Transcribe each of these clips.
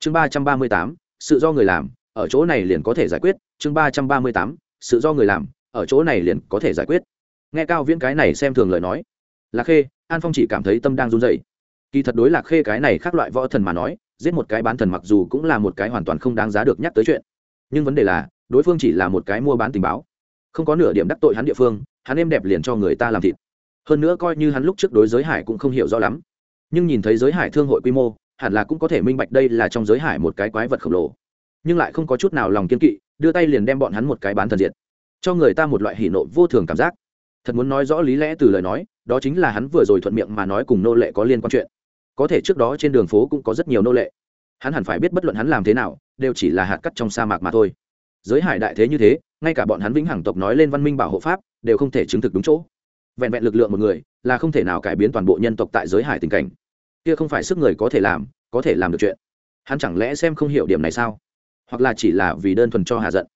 chương ba trăm ba mươi tám, sự do người làm, ở chỗ này liền có thể giải quyết. Chương ba trăm ba mươi tám, sự do người làm, ở chỗ này liền có thể giải quyết. Nghe cao viễn cái này xem thường lời nói. Lạc khê, an phong chỉ cảm thấy tâm đang run dậy kỳ thật đối lạc khê cái này khác loại võ thần mà nói, giết một cái bán thần mặc dù cũng là một cái hoàn toàn không đáng giá được nhắc tới chuyện. Nhưng vấn đề là, đối phương chỉ là một cái mua bán tình báo. Không có nửa điểm đắc tội hắn địa phương, hắn êm đẹp liền cho người ta làm thịt. Hơn nữa coi như hắn lúc trước đối giới hải cũng không hiểu rõ lắm. Nhưng nhìn thấy giới hải thương hội quy mô hẳn là cũng có thể minh bạch đây là trong giới hải một cái quái vật khổng lồ. Nhưng lại không có chút nào lòng kiên kỵ, đưa tay liền đem bọn hắn một cái bán thần diệt. Cho người ta một loại hỉ nộ vô thường cảm giác. Thật muốn nói rõ lý lẽ từ lời nói, đó chính là hắn vừa rồi thuận miệng mà nói cùng nô lệ có liên quan chuyện. Có thể trước đó trên đường phố cũng có rất nhiều nô lệ. Hắn hẳn phải biết bất luận hắn làm thế nào, đều chỉ là hạt cắt trong sa mạc mà thôi. Giới hải đại thế như thế, ngay cả bọn hắn vĩnh hằng tộc nói lên văn minh bảo hộ pháp, đều không thể chứng thực đúng chỗ. Vẹn vẹn lực lượng một người, là không thể nào cải biến toàn bộ nhân tộc tại giới hải tình cảnh kia không phải sức người có thể làm, có thể làm được chuyện. Hắn chẳng lẽ xem không hiểu điểm này sao? Hoặc là chỉ là vì đơn thuần cho hà giận?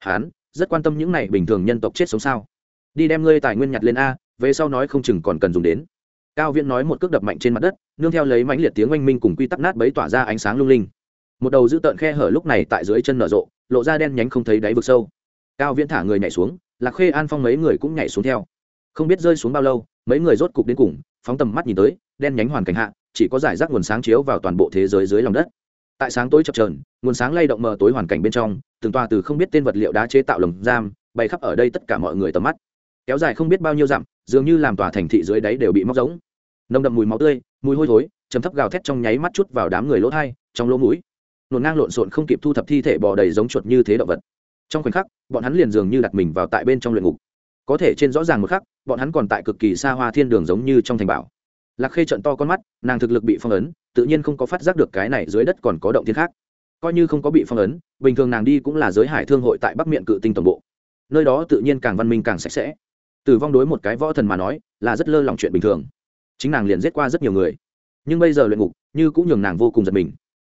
Hắn rất quan tâm những này bình thường nhân tộc chết sống sao? Đi đem ngươi tài nguyên nhặt lên a, về sau nói không chừng còn cần dùng đến. Cao viễn nói một cước đập mạnh trên mặt đất, nương theo lấy mãnh liệt tiếng oanh minh cùng quy tắc nát bấy tỏa ra ánh sáng lung linh. Một đầu giữ tợn khe hở lúc này tại dưới chân nở rộ, lộ ra đen nhánh không thấy đáy vực sâu. Cao viễn thả người nhảy xuống, lạc khê an phong mấy người cũng nhảy xuống theo. Không biết rơi xuống bao lâu, mấy người rốt cục đến cùng, phóng tầm mắt nhìn tới, đen nhánh hoàn cảnh hạ chỉ có giải rác nguồn sáng chiếu vào toàn bộ thế giới dưới lòng đất. Tại sáng tối chập trờn nguồn sáng lay động mờ tối hoàn cảnh bên trong, từng toa từ không biết tên vật liệu đá chế tạo lồng giam bày khắp ở đây tất cả mọi người tầm mắt. Kéo dài không biết bao nhiêu dặm, dường như làm tòa thành thị dưới đáy đều bị móc giống nồng đậm mùi máu tươi, mùi hôi thối chấm thấp gào thét trong nháy mắt chút vào đám người lỗ thai, trong lỗ mũi. Nổn ngang lộn xộn không kịp thu thập thi thể bò đầy giống chuột như thế động vật. Trong khoảnh khắc, bọn hắn liền dường như đặt mình vào tại bên trong luyện ngục. Có thể trên rõ ràng một khắc, bọn hắn còn tại cực kỳ xa hoa thiên đường giống như trong thành bảo lạc khê trận to con mắt, nàng thực lực bị phong ấn, tự nhiên không có phát giác được cái này dưới đất còn có động thiên khác. Coi như không có bị phong ấn, bình thường nàng đi cũng là giới hải thương hội tại bắc miệng cự tinh toàn bộ. Nơi đó tự nhiên càng văn minh càng sạch sẽ. Tử vong đối một cái võ thần mà nói, là rất lơ lỏng chuyện bình thường. Chính nàng liền giết qua rất nhiều người. Nhưng bây giờ luyện ngục, như cũng nhường nàng vô cùng giật mình.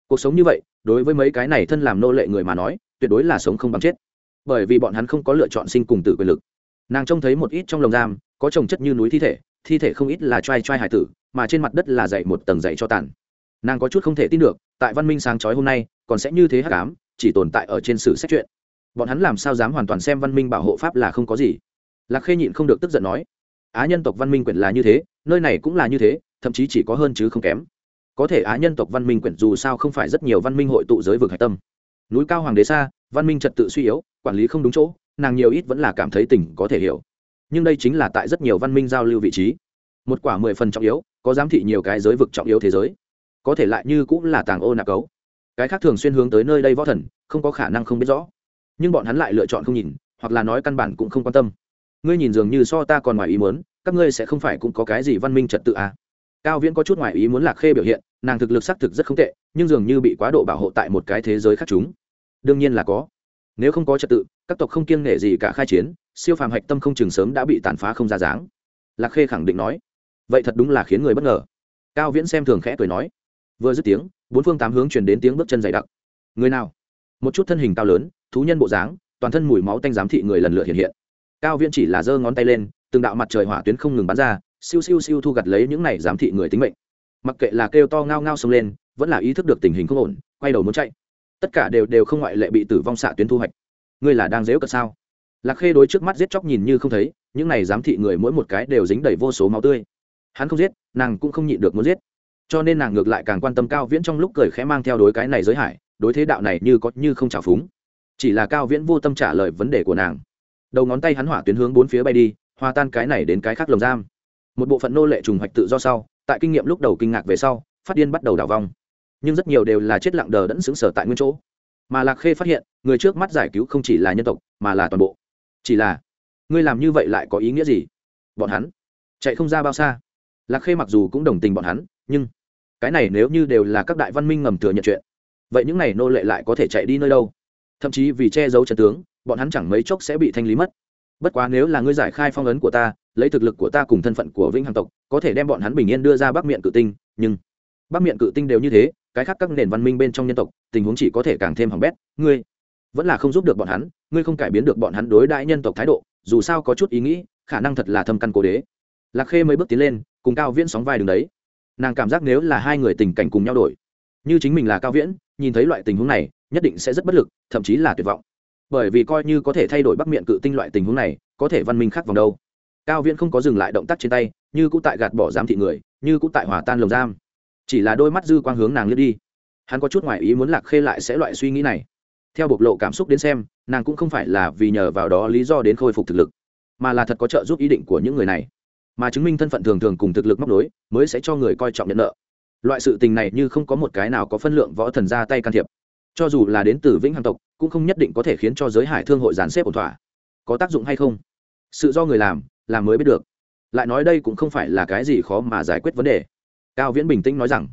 Cuộc sống như vậy, đối với mấy cái này thân làm nô lệ người mà nói, tuyệt đối là sống không bằng chết. Bởi vì bọn hắn không có lựa chọn sinh cùng tử quyền lực. Nàng trông thấy một ít trong lồng giam có trồng chất như núi thi thể thi thể không ít là t r a i t r a i hải tử, mà trên mặt đất là dậy một tầng dậy cho tàn. Nàng có chút không thể tin được, tại văn minh sáng chói hôm nay, còn sẽ như thế hắc ám, chỉ tồn tại ở trên sử xét chuyện. Bọn hắn làm sao dám hoàn toàn xem văn minh bảo hộ pháp là không có gì. Lạc khê nhịn không được tức giận nói, á nhân tộc văn minh quyển là như thế, nơi này cũng là như thế, thậm chí chỉ có hơn chứ không kém. Có thể á nhân tộc văn minh quyển dù sao không phải rất nhiều văn minh hội tụ giới vực hạch tâm. Núi cao hoàng đế xa, văn minh trật tự suy yếu, quản lý không đúng chỗ, nàng nhiều ít vẫn là cảm thấy tình có thể hiểu nhưng đây chính là tại rất nhiều văn minh giao lưu vị trí. Một quả mười phần trọng yếu, có giám thị nhiều cái giới vực trọng yếu thế giới. Có thể lại như cũng là tàng ô nạc cấu. Cái khác thường xuyên hướng tới nơi đây võ thần, không có khả năng không biết rõ. Nhưng bọn hắn lại lựa chọn không nhìn, hoặc là nói căn bản cũng không quan tâm. Ngươi nhìn dường như so ta còn ngoài ý muốn, các ngươi sẽ không phải cũng có cái gì văn minh trật tự à. cao viễn có chút ngoài ý muốn lạc khê biểu hiện, nàng thực lực xác thực rất không tệ, nhưng dường như bị quá độ bảo hộ tại một cái thế giới khác chúng. Đương nhiên là có. Nếu không có trật tự, các tộc không kiêng nể gì cả khai chiến siêu phàm hạch tâm không chừng sớm đã bị tàn phá không ra dáng. Lạc khê khẳng định nói, vậy thật đúng là khiến người bất ngờ. Cao viễn xem thường khẽ cười nói, vừa dứt tiếng, bốn phương tám hướng chuyển đến tiếng bước chân dày đặc. Người nào? Một chút thân hình cao lớn, thú nhân bộ dáng, toàn thân mùi máu tanh giám thị người lần lượt hiện hiện. Cao viễn chỉ là giơ ngón tay lên, từng đạo mặt trời hỏa tuyến không ngừng bắn ra, siêu siêu siêu thu gặt lấy những này giám thị người tính mệnh. Mặc kệ là kêu to ngao ngao xông lên, vẫn là ý thức được tình hình không ổn, quay đầu muốn chạy. Tất cả đều đều không ngoại lệ bị tử vong xạ tuyến thu hoạch. Ngươi là đang dễu cật sao? Lạc khê đối trước mắt giết chóc nhìn như không thấy, những này giám thị người mỗi một cái đều dính đầy vô số máu tươi. Hắn không giết, nàng cũng không nhịn được muốn giết. Cho nên nàng ngược lại càng quan tâm cao viễn trong lúc cười khẽ mang theo đối cái này giới hải đối thế đạo này như có như không trào phúng. Chỉ là cao viễn vô tâm trả lời vấn đề của nàng. Đầu ngón tay hắn hỏa tuyến hướng bốn phía bay đi, hòa tan cái này đến cái khác lồng giam. Một bộ phận nô lệ trùng hoạch tự do sau, tại kinh nghiệm lúc đầu kinh ngạc về sau, phát điên bắt đầu đảo vong. Nhưng rất nhiều đều là chết lặng đờ đẫn xứng sở tại nguyên chỗ. Mà lạc khê phát hiện, người trước mắt giải cứu không chỉ là nhân tộc, mà là toàn bộ chỉ là, ngươi làm như vậy lại có ý nghĩa gì? Bọn hắn chạy không ra bao xa. Lạc khê mặc dù cũng đồng tình bọn hắn, nhưng cái này nếu như đều là các đại văn minh ngầm thừa nhận chuyện, vậy những này nô lệ lại có thể chạy đi nơi đâu? Thậm chí vì che giấu trần tướng, bọn hắn chẳng mấy chốc sẽ bị thanh lý mất. Bất quá nếu là ngươi giải khai phong ấn của ta, lấy thực lực của ta cùng thân phận của vĩnh hằng tộc, có thể đem bọn hắn bình yên đưa ra bắc miệng cự tinh, nhưng bắc miệng cự tinh đều như thế, cái khác các nền văn minh bên trong nhân tộc, tình huống chỉ có thể càng thêm hỏng bét. Ngươi vẫn là không giúp được bọn hắn, ngươi không cải biến được bọn hắn đối đãi nhân tộc thái độ, dù sao có chút ý nghĩ, khả năng thật là thâm căn cố đế. Lạc khê mới bước tiến lên, cùng cao viễn sóng vai đường đấy. Nàng cảm giác nếu là hai người tình cảnh cùng nhau đổi, như chính mình là cao viễn, nhìn thấy loại tình huống này, nhất định sẽ rất bất lực, thậm chí là tuyệt vọng. Bởi vì coi như có thể thay đổi bắc miệng cự tinh loại tình huống này, có thể văn minh khác vòng đâu. Cao viễn không có dừng lại động tác trên tay, như cũng tại gạt bỏ giám thị người, như cũng tại hòa tan lồng giam. Chỉ là đôi mắt dư quang hướng nàng lướt đi. Hắn có chút ngoại ý muốn lạc khê lại sẽ loại suy nghĩ này theo bộc lộ cảm xúc đến xem, nàng cũng không phải là vì nhờ vào đó lý do đến khôi phục thực lực, mà là thật có trợ giúp ý định của những người này. Mà chứng minh thân phận thường thường cùng thực lực móc nối, mới sẽ cho người coi trọng nhận nợ. Loại sự tình này như không có một cái nào có phân lượng võ thần ra tay can thiệp. Cho dù là đến từ vĩnh hằng tộc, cũng không nhất định có thể khiến cho giới hải thương hội giàn xếp ổn thỏa. Có tác dụng hay không? Sự do người làm làm mới biết được. Lại nói đây cũng không phải là cái gì khó mà giải quyết vấn đề. Cao viễn bình tĩnh nói rằng,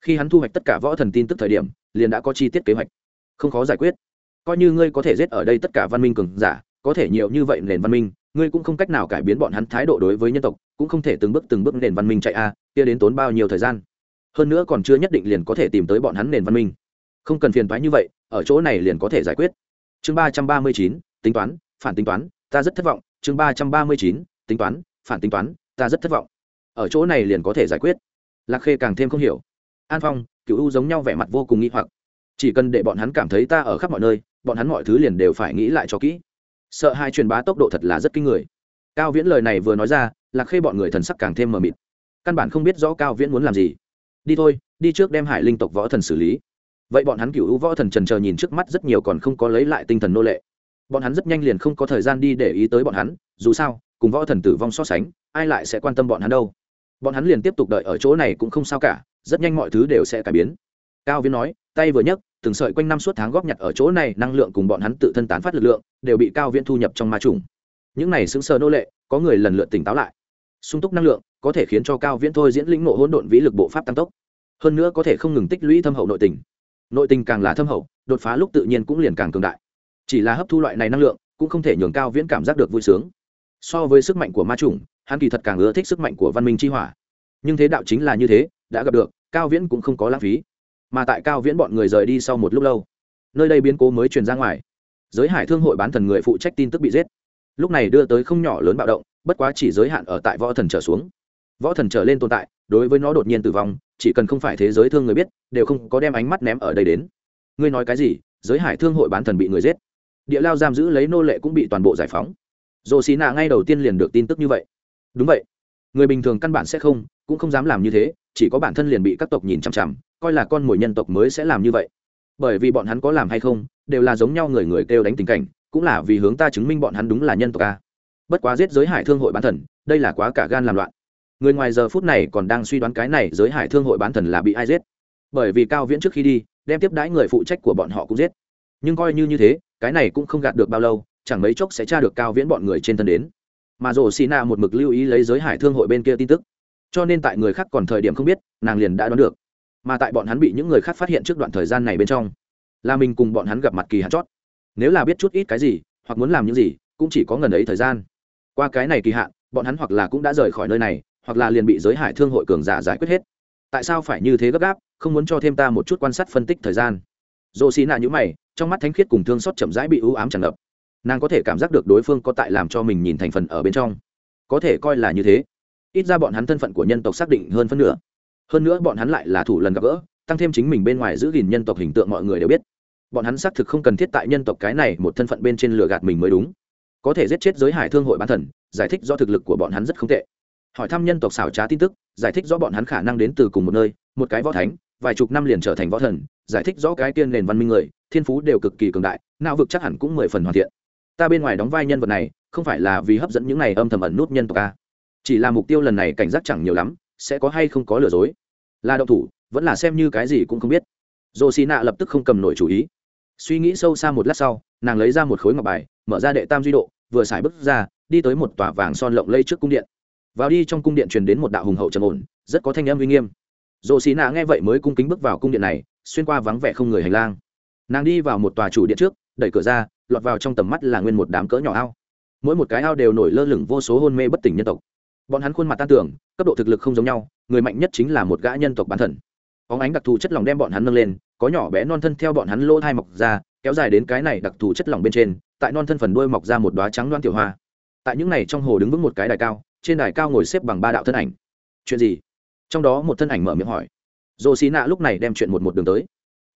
khi hắn thu hoạch tất cả võ thần tin tức thời điểm, liền đã có chi tiết kế hoạch không khó giải quyết. Coi như ngươi có thể giết ở đây tất cả văn minh cường giả, có thể nhiều như vậy nền văn minh, ngươi cũng không cách nào cải biến bọn hắn thái độ đối với nhân tộc, cũng không thể từng bước từng bước nền văn minh chạy a, kia đến tốn bao nhiêu thời gian. Hơn nữa còn chưa nhất định liền có thể tìm tới bọn hắn nền văn minh. Không cần phiền toái như vậy, ở chỗ này liền có thể giải quyết. Chương ba trăm ba mươi chín, tính toán, phản tính toán, ta rất thất vọng. Chương ba trăm ba mươi chín, tính toán, phản tính toán, ta rất thất vọng. Ở chỗ này liền có thể giải quyết. Lạc khê càng thêm không hiểu. An phong cựu u giống nhau vẻ mặt vô cùng nghi hoặc chỉ cần để bọn hắn cảm thấy ta ở khắp mọi nơi, bọn hắn mọi thứ liền đều phải nghĩ lại cho kỹ. Sợ hai truyền bá tốc độ thật là rất kinh người. Cao viễn lời này vừa nói ra, lạc khê bọn người thần sắc càng thêm mờ mịt. Căn bản không biết rõ cao viễn muốn làm gì. Đi thôi, đi trước đem hải linh tộc võ thần xử lý. Vậy bọn hắn cựu võ thần trần chờ nhìn trước mắt rất nhiều còn không có lấy lại tinh thần nô lệ. Bọn hắn rất nhanh liền không có thời gian đi để ý tới bọn hắn, dù sao, cùng võ thần tử vong so sánh, ai lại sẽ quan tâm bọn hắn đâu? Bọn hắn liền tiếp tục đợi ở chỗ này cũng không sao cả, rất nhanh mọi thứ đều sẽ cải biến. Cao viễn nói tay vừa nhấc, từng sợi quanh năm suốt tháng góp nhặt ở chỗ này, năng lượng cùng bọn hắn tự thân tán phát lực lượng, đều bị cao viễn thu nhập trong ma trùng. Những này xứng sờ nô lệ, có người lần lượt tỉnh táo lại. Sung túc năng lượng, có thể khiến cho cao viễn thôi diễn lĩnh nộ hỗn độn vĩ lực bộ pháp tăng tốc. Hơn nữa có thể không ngừng tích lũy thâm hậu nội tình. Nội tình càng là thâm hậu, đột phá lúc tự nhiên cũng liền càng cường đại. Chỉ là hấp thu loại này năng lượng, cũng không thể nhường cao viễn cảm giác được vui sướng. So với sức mạnh của ma trùng, hắn kỳ thật càng ưa thích sức mạnh của văn minh chi hỏa. Nhưng thế đạo chính là như thế, đã gặp được, cao viễn cũng không có lãng phí mà tại cao viễn bọn người rời đi sau một lúc lâu, nơi đây biến cố mới truyền ra ngoài. Giới hải thương hội bán thần người phụ trách tin tức bị giết. Lúc này đưa tới không nhỏ lớn bạo động, bất quá chỉ giới hạn ở tại võ thần trở xuống. Võ thần trở lên tồn tại, đối với nó đột nhiên tử vong, chỉ cần không phải thế giới thương người biết, đều không có đem ánh mắt ném ở đây đến. Ngươi nói cái gì? Giới hải thương hội bán thần bị người giết. Địa lao giam giữ lấy nô lệ cũng bị toàn bộ giải phóng. Dồ xì nạ ngay đầu tiên liền được tin tức như vậy. Đúng vậy. Người bình thường căn bản sẽ không, cũng không dám làm như thế, chỉ có bản thân liền bị các tộc nhìn chằm chằm coi là con mồi nhân tộc mới sẽ làm như vậy. Bởi vì bọn hắn có làm hay không, đều là giống nhau người người kêu đánh tình cảnh, cũng là vì hướng ta chứng minh bọn hắn đúng là nhân tộc a. Bất quá giết giới hải thương hội bán thần, đây là quá cả gan làm loạn. Người ngoài giờ phút này còn đang suy đoán cái này giới hải thương hội bán thần là bị ai giết. Bởi vì cao viễn trước khi đi, đem tiếp đãi người phụ trách của bọn họ cũng giết. Nhưng coi như như thế, cái này cũng không gạt được bao lâu, chẳng mấy chốc sẽ tra được cao viễn bọn người trên thân đến. Mà rổ xì nạ một mực lưu ý lấy giới hải thương hội bên kia tin tức. Cho nên tại người khác còn thời điểm không biết, nàng liền đã đoán được mà tại bọn hắn bị những người khác phát hiện trước đoạn thời gian này bên trong, là mình cùng bọn hắn gặp mặt kỳ hạn chót. Nếu là biết chút ít cái gì, hoặc muốn làm những gì, cũng chỉ có ngần ấy thời gian. Qua cái này kỳ hạn, bọn hắn hoặc là cũng đã rời khỏi nơi này, hoặc là liền bị giới hải thương hội cường giả giải quyết hết. Tại sao phải như thế gấp gáp, không muốn cho thêm ta một chút quan sát phân tích thời gian? Dồ xì nạ nhữ mày, trong mắt thánh khiết cùng thương xót chậm rãi bị ưu ám tràn ngập. Nàng có thể cảm giác được đối phương có tại làm cho mình nhìn thành phần ở bên trong. Có thể coi là như thế. Ít ra bọn hắn thân phận của nhân tộc xác định hơn phân nửa hơn nữa bọn hắn lại là thủ lần gặp gỡ, tăng thêm chính mình bên ngoài giữ gìn nhân tộc hình tượng mọi người đều biết. Bọn hắn xác thực không cần thiết tại nhân tộc cái này một thân phận bên trên lửa gạt mình mới đúng. Có thể giết chết giới hải thương hội bán thần, giải thích do thực lực của bọn hắn rất không tệ. Hỏi thăm nhân tộc xảo trá tin tức, giải thích rõ bọn hắn khả năng đến từ cùng một nơi, một cái võ thánh, vài chục năm liền trở thành võ thần, giải thích rõ cái tiên nền văn minh người, thiên phú đều cực kỳ cường đại, não vực chắc hẳn cũng mười phần hoàn thiện. Ta bên ngoài đóng vai nhân vật này, không phải là vì hấp dẫn những này âm thầm ẩn nút nhân tộc a. Chỉ là mục tiêu lần này cảnh giác chẳng nhiều lắm sẽ có hay không có lừa dối. Là động thủ, vẫn là xem như cái gì cũng không biết. Dồ xì nạ lập tức không cầm nổi chủ ý. Suy nghĩ sâu xa một lát sau, nàng lấy ra một khối ngọc bài, mở ra đệ tam duy độ, vừa xài bước ra, đi tới một tòa vàng son lộng lây trước cung điện. Vào đi trong cung điện truyền đến một đạo hùng hậu trầm ổn, rất có thanh âm uy nghiêm. Dồ xì nạ nghe vậy mới cung kính bước vào cung điện này, xuyên qua vắng vẻ không người hành lang. Nàng đi vào một tòa chủ điện trước, đẩy cửa ra, lọt vào trong tầm mắt là nguyên một đám cỡ nhỏ ao. Mỗi một cái ao đều nổi lơ lửng vô số hôn mê bất tỉnh nhân tộc bọn hắn khuôn mặt tan tưởng cấp độ thực lực không giống nhau, người mạnh nhất chính là một gã nhân tộc bán thần. Óng ánh đặc thù chất lỏng đem bọn hắn nâng lên, có nhỏ bé non thân theo bọn hắn lỗ thai mọc ra, kéo dài đến cái này đặc thù chất lỏng bên trên, tại non thân phần đuôi mọc ra một đoá trắng đoan tiểu hoa. Tại những này trong hồ đứng vững một cái đài cao, trên đài cao ngồi xếp bằng ba đạo thân ảnh. Chuyện gì? Trong đó một thân ảnh mở miệng hỏi. Dồ xí nạ lúc này đem chuyện một một đường tới.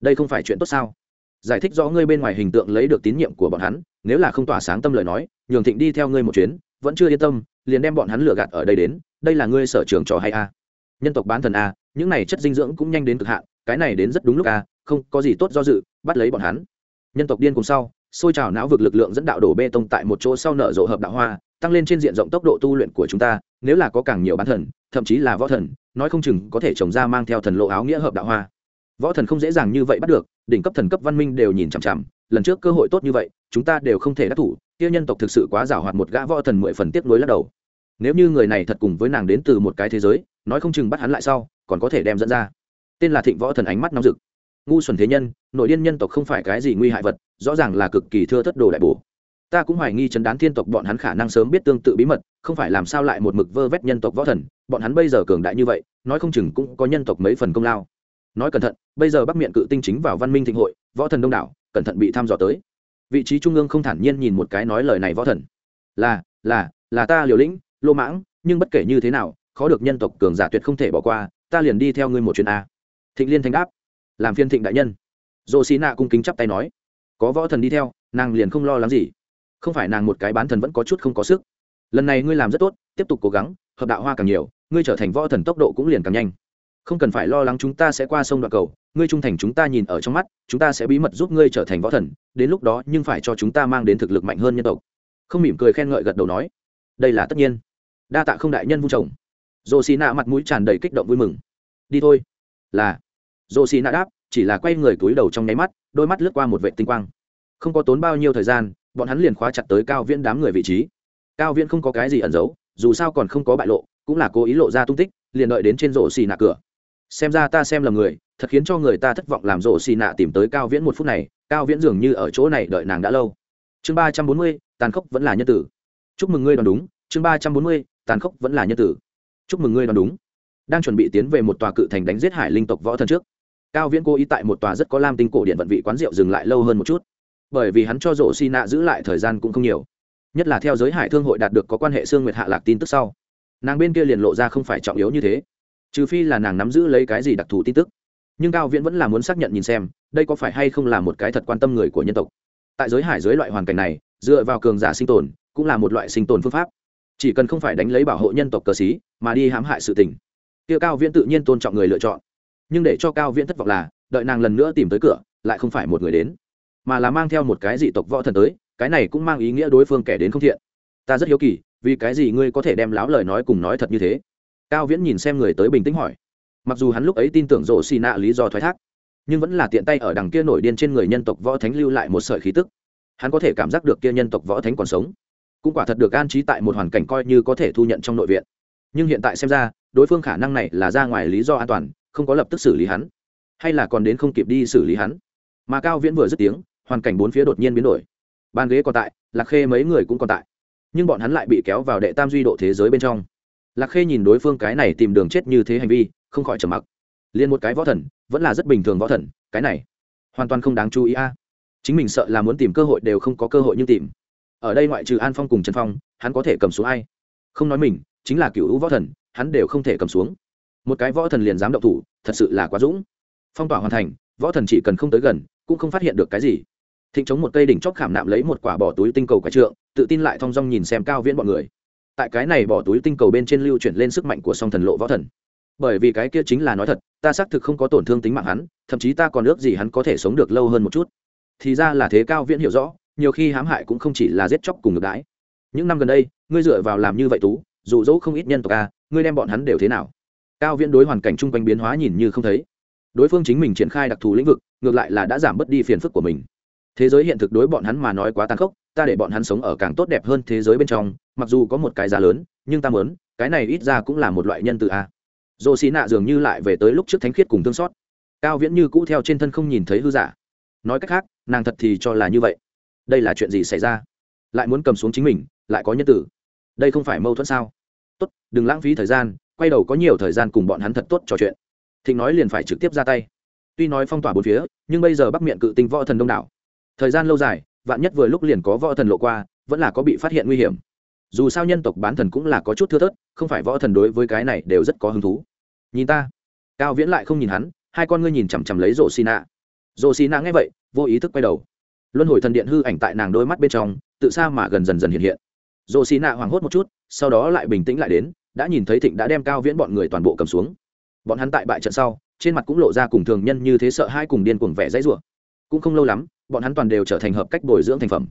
Đây không phải chuyện tốt sao? Giải thích rõ ngươi bên ngoài hình tượng lấy được tín nhiệm của bọn hắn, nếu là không tỏa sáng tâm lời nói, nhường thịnh đi theo ngươi một chuyến vẫn chưa yên tâm, liền đem bọn hắn lừa gạt ở đây đến, đây là ngươi sở trường trò hay a? Nhân tộc bán thần a, những này chất dinh dưỡng cũng nhanh đến cực hạn, cái này đến rất đúng lúc a, không có gì tốt do dự, bắt lấy bọn hắn. Nhân tộc điên cùng sau, xôi trào não vực lực lượng dẫn đạo đổ bê tông tại một chỗ sau nở rộ hợp đạo hoa, tăng lên trên diện rộng tốc độ tu luyện của chúng ta, nếu là có càng nhiều bán thần, thậm chí là võ thần, nói không chừng có thể trồng ra mang theo thần lộ áo nghĩa hợp đạo hoa. Võ thần không dễ dàng như vậy bắt được, đỉnh cấp thần cấp văn minh đều nhìn chằm chằm lần trước cơ hội tốt như vậy, chúng ta đều không thể đắc thủ, kia nhân tộc thực sự quá giảo hoạt một gã võ thần mười phần tiếp nối lắc đầu. Nếu như người này thật cùng với nàng đến từ một cái thế giới, nói không chừng bắt hắn lại sau, còn có thể đem dẫn ra. Tên là thịnh võ thần ánh mắt nóng rực. Ngu xuẩn thế nhân, nội điên nhân tộc không phải cái gì nguy hại vật, rõ ràng là cực kỳ thưa thất đồ đại bổ. Ta cũng hoài nghi chấn đán thiên tộc bọn hắn khả năng sớm biết tương tự bí mật, không phải làm sao lại một mực vơ vét nhân tộc võ thần, bọn hắn bây giờ cường đại như vậy, nói không chừng cũng có nhân tộc mấy phần công lao. Nói cẩn thận, bây giờ bắc miệng cự tinh chính vào văn minh thịnh hội, võ thần đông đảo cẩn thận bị thăm dò tới. Vị trí trung ương không thản nhiên nhìn một cái nói lời này võ thần. Là là là ta liều lĩnh, lô mãng, nhưng bất kể như thế nào, khó được nhân tộc cường giả tuyệt không thể bỏ qua, ta liền đi theo ngươi một chuyến a. Thịnh liên thanh đáp. Làm phiên thịnh đại nhân. Dô xí nạ cung kính chắp tay nói. Có võ thần đi theo, nàng liền không lo lắng gì. Không phải nàng một cái bán thần vẫn có chút không có sức. Lần này ngươi làm rất tốt, tiếp tục cố gắng, hợp đạo hoa càng nhiều, ngươi trở thành võ thần tốc độ cũng liền càng nhanh không cần phải lo lắng chúng ta sẽ qua sông đoạn cầu, ngươi trung thành chúng ta nhìn ở trong mắt, chúng ta sẽ bí mật giúp ngươi trở thành võ thần, đến lúc đó nhưng phải cho chúng ta mang đến thực lực mạnh hơn nhân tộc. Không mỉm cười khen ngợi gật đầu nói, đây là tất nhiên. Đa tạ không đại nhân vung chồng. Dồ xì nạ mặt mũi tràn đầy kích động vui mừng. Đi thôi. Là. Dồ xì nạ đáp, chỉ là quay người túi đầu trong nháy mắt, đôi mắt lướt qua một vệ tinh quang. Không có tốn bao nhiêu thời gian, bọn hắn liền khóa chặt tới cao viễn đám người vị trí. Cao viễn không có cái gì ẩn giấu, dù sao còn không có bại lộ, cũng là cố ý lộ ra tung tích, liền đợi đến trên rổ xì nạ cửa xem ra ta xem lầm người, thật khiến cho người ta thất vọng làm rộ xì nạ tìm tới cao viễn một phút này, cao viễn dường như ở chỗ này đợi nàng đã lâu. Chương ba trăm bốn mươi, tàn khốc vẫn là nhân tử. Chúc mừng ngươi đoán đúng, chương ba trăm bốn mươi, tàn khốc vẫn là nhân tử. Chúc mừng ngươi đoán đúng. Đang chuẩn bị tiến về một tòa cự thành đánh giết hải linh tộc võ thần trước, cao viễn cố ý tại một tòa rất có lam tinh cổ điện vận vị quán rượu dừng lại lâu hơn một chút. Bởi vì hắn cho rộ xi nạ giữ lại thời gian cũng không nhiều. Nhất là theo giới hải thương hội đạt được có quan hệ xương nguyệt hạ lạc tin tức sau, nàng bên kia liền lộ ra không phải trọng yếu như thế trừ phi là nàng nắm giữ lấy cái gì đặc thù tin tức. Nhưng cao viễn vẫn là muốn xác nhận nhìn xem, đây có phải hay không là một cái thật quan tâm người của nhân tộc. Tại giới hải dưới loại hoàn cảnh này, dựa vào cường giả sinh tồn, cũng là một loại sinh tồn phương pháp. Chỉ cần không phải đánh lấy bảo hộ nhân tộc cờ xí mà đi hãm hại sự tình. Kia cao viễn tự nhiên tôn trọng người lựa chọn. Nhưng để cho cao viễn thất vọng là, đợi nàng lần nữa tìm tới cửa, lại không phải một người đến, mà là mang theo một cái dị tộc võ thần tới, cái này cũng mang ý nghĩa đối phương kẻ đến không thiện. Ta rất hiếu kỳ, vì cái gì ngươi có thể đem láo lời nói cùng nói thật như thế? Cao viễn nhìn xem người tới bình tĩnh hỏi. Mặc dù hắn lúc ấy tin tưởng rổ xì nạ lý do thoái thác, nhưng vẫn là tiện tay ở đằng kia nổi điên trên người nhân tộc võ thánh lưu lại một sợi khí tức. Hắn có thể cảm giác được kia nhân tộc võ thánh còn sống. Cũng quả thật được an trí tại một hoàn cảnh coi như có thể thu nhận trong nội viện. Nhưng hiện tại xem ra, đối phương khả năng này là ra ngoài lý do an toàn, không có lập tức xử lý hắn. Hay là còn đến không kịp đi xử lý hắn. Mà cao viễn vừa dứt tiếng, hoàn cảnh bốn phía đột nhiên biến đổi. Ban ghế còn tại, lạc khê mấy người cũng còn tại. Nhưng bọn hắn lại bị kéo vào đệ tam duy độ thế giới bên trong lạc khê nhìn đối phương cái này tìm đường chết như thế hành vi, không khỏi trầm mặc. Liền một cái võ thần, vẫn là rất bình thường võ thần, cái này, hoàn toàn không đáng chú ý a. Chính mình sợ là muốn tìm cơ hội đều không có cơ hội nhưng tìm. Ở đây ngoại trừ an phong cùng trần phong, hắn có thể cầm xuống ai? Không nói mình, chính là cựu hữu võ thần, hắn đều không thể cầm xuống. Một cái võ thần liền dám động thủ, thật sự là quá dũng. Phong tỏa hoàn thành, võ thần chỉ cần không tới gần, cũng không phát hiện được cái gì. Thịnh chống một cây đỉnh chóp khảm nạm lấy một quả bỏ túi tinh cầu quái trượng, tự tin lại thong dong nhìn xem cao viễn bọn người tại cái này bỏ túi tinh cầu bên trên lưu chuyển lên sức mạnh của song thần lộ võ thần. Bởi vì cái kia chính là nói thật, ta xác thực không có tổn thương tính mạng hắn, thậm chí ta còn ước gì hắn có thể sống được lâu hơn một chút. Thì ra là thế cao viễn hiểu rõ, nhiều khi hãm hại cũng không chỉ là giết chóc cùng ngược đãi. Những năm gần đây, ngươi dựa vào làm như vậy tú dù dỗ không ít nhân tộc a, ngươi đem bọn hắn đều thế nào? Cao viễn đối hoàn cảnh chung quanh biến hóa nhìn như không thấy. Đối phương chính mình triển khai đặc thù lĩnh vực, ngược lại là đã giảm bớt đi phiền phức của mình. Thế giới hiện thực đối bọn hắn mà nói quá tàn khốc, ta để bọn hắn sống ở càng tốt đẹp hơn thế giới bên trong mặc dù có một cái giá lớn, nhưng ta mớn cái này ít ra cũng là một loại nhân từ a. Dồ xì nạ dường như lại về tới lúc trước thánh khiết cùng thương xót. Cao viễn như cũ theo trên thân không nhìn thấy hư giả. Nói cách khác, nàng thật thì cho là như vậy. Đây là chuyện gì xảy ra? Lại muốn cầm xuống chính mình, lại có nhân tử. Đây không phải mâu thuẫn sao? Tốt, đừng lãng phí thời gian, quay đầu có nhiều thời gian cùng bọn hắn thật tốt trò chuyện. Thịnh nói liền phải trực tiếp ra tay. Tuy nói phong tỏa bốn phía, nhưng bây giờ bắc miệng cự tinh võ thần đông đảo. Thời gian lâu dài, vạn nhất vừa lúc liền có võ thần lộ qua, vẫn là có bị phát hiện nguy hiểm dù sao nhân tộc bán thần cũng là có chút thưa thớt, không phải võ thần đối với cái này đều rất có hứng thú. Nhìn ta. Cao viễn lại không nhìn hắn, hai con ngươi nhìn chằm chằm lấy rổ xì nạ rổ xì nạ nghe vậy, vô ý thức quay đầu. Luân hồi thần điện hư ảnh tại nàng đôi mắt bên trong, tự xa mà gần dần dần hiện hiện. Rổ xì nạ hoảng hốt một chút, sau đó lại bình tĩnh lại đến, đã nhìn thấy thịnh đã đem cao viễn bọn người toàn bộ cầm xuống. Bọn hắn tại bại trận sau, trên mặt cũng lộ ra cùng thường nhân như thế sợ hai cùng điên cuồng vẻ dãy rủa. Cũng không lâu lắm, bọn hắn toàn đều trở thành hợp cách bồi dưỡng thành phẩm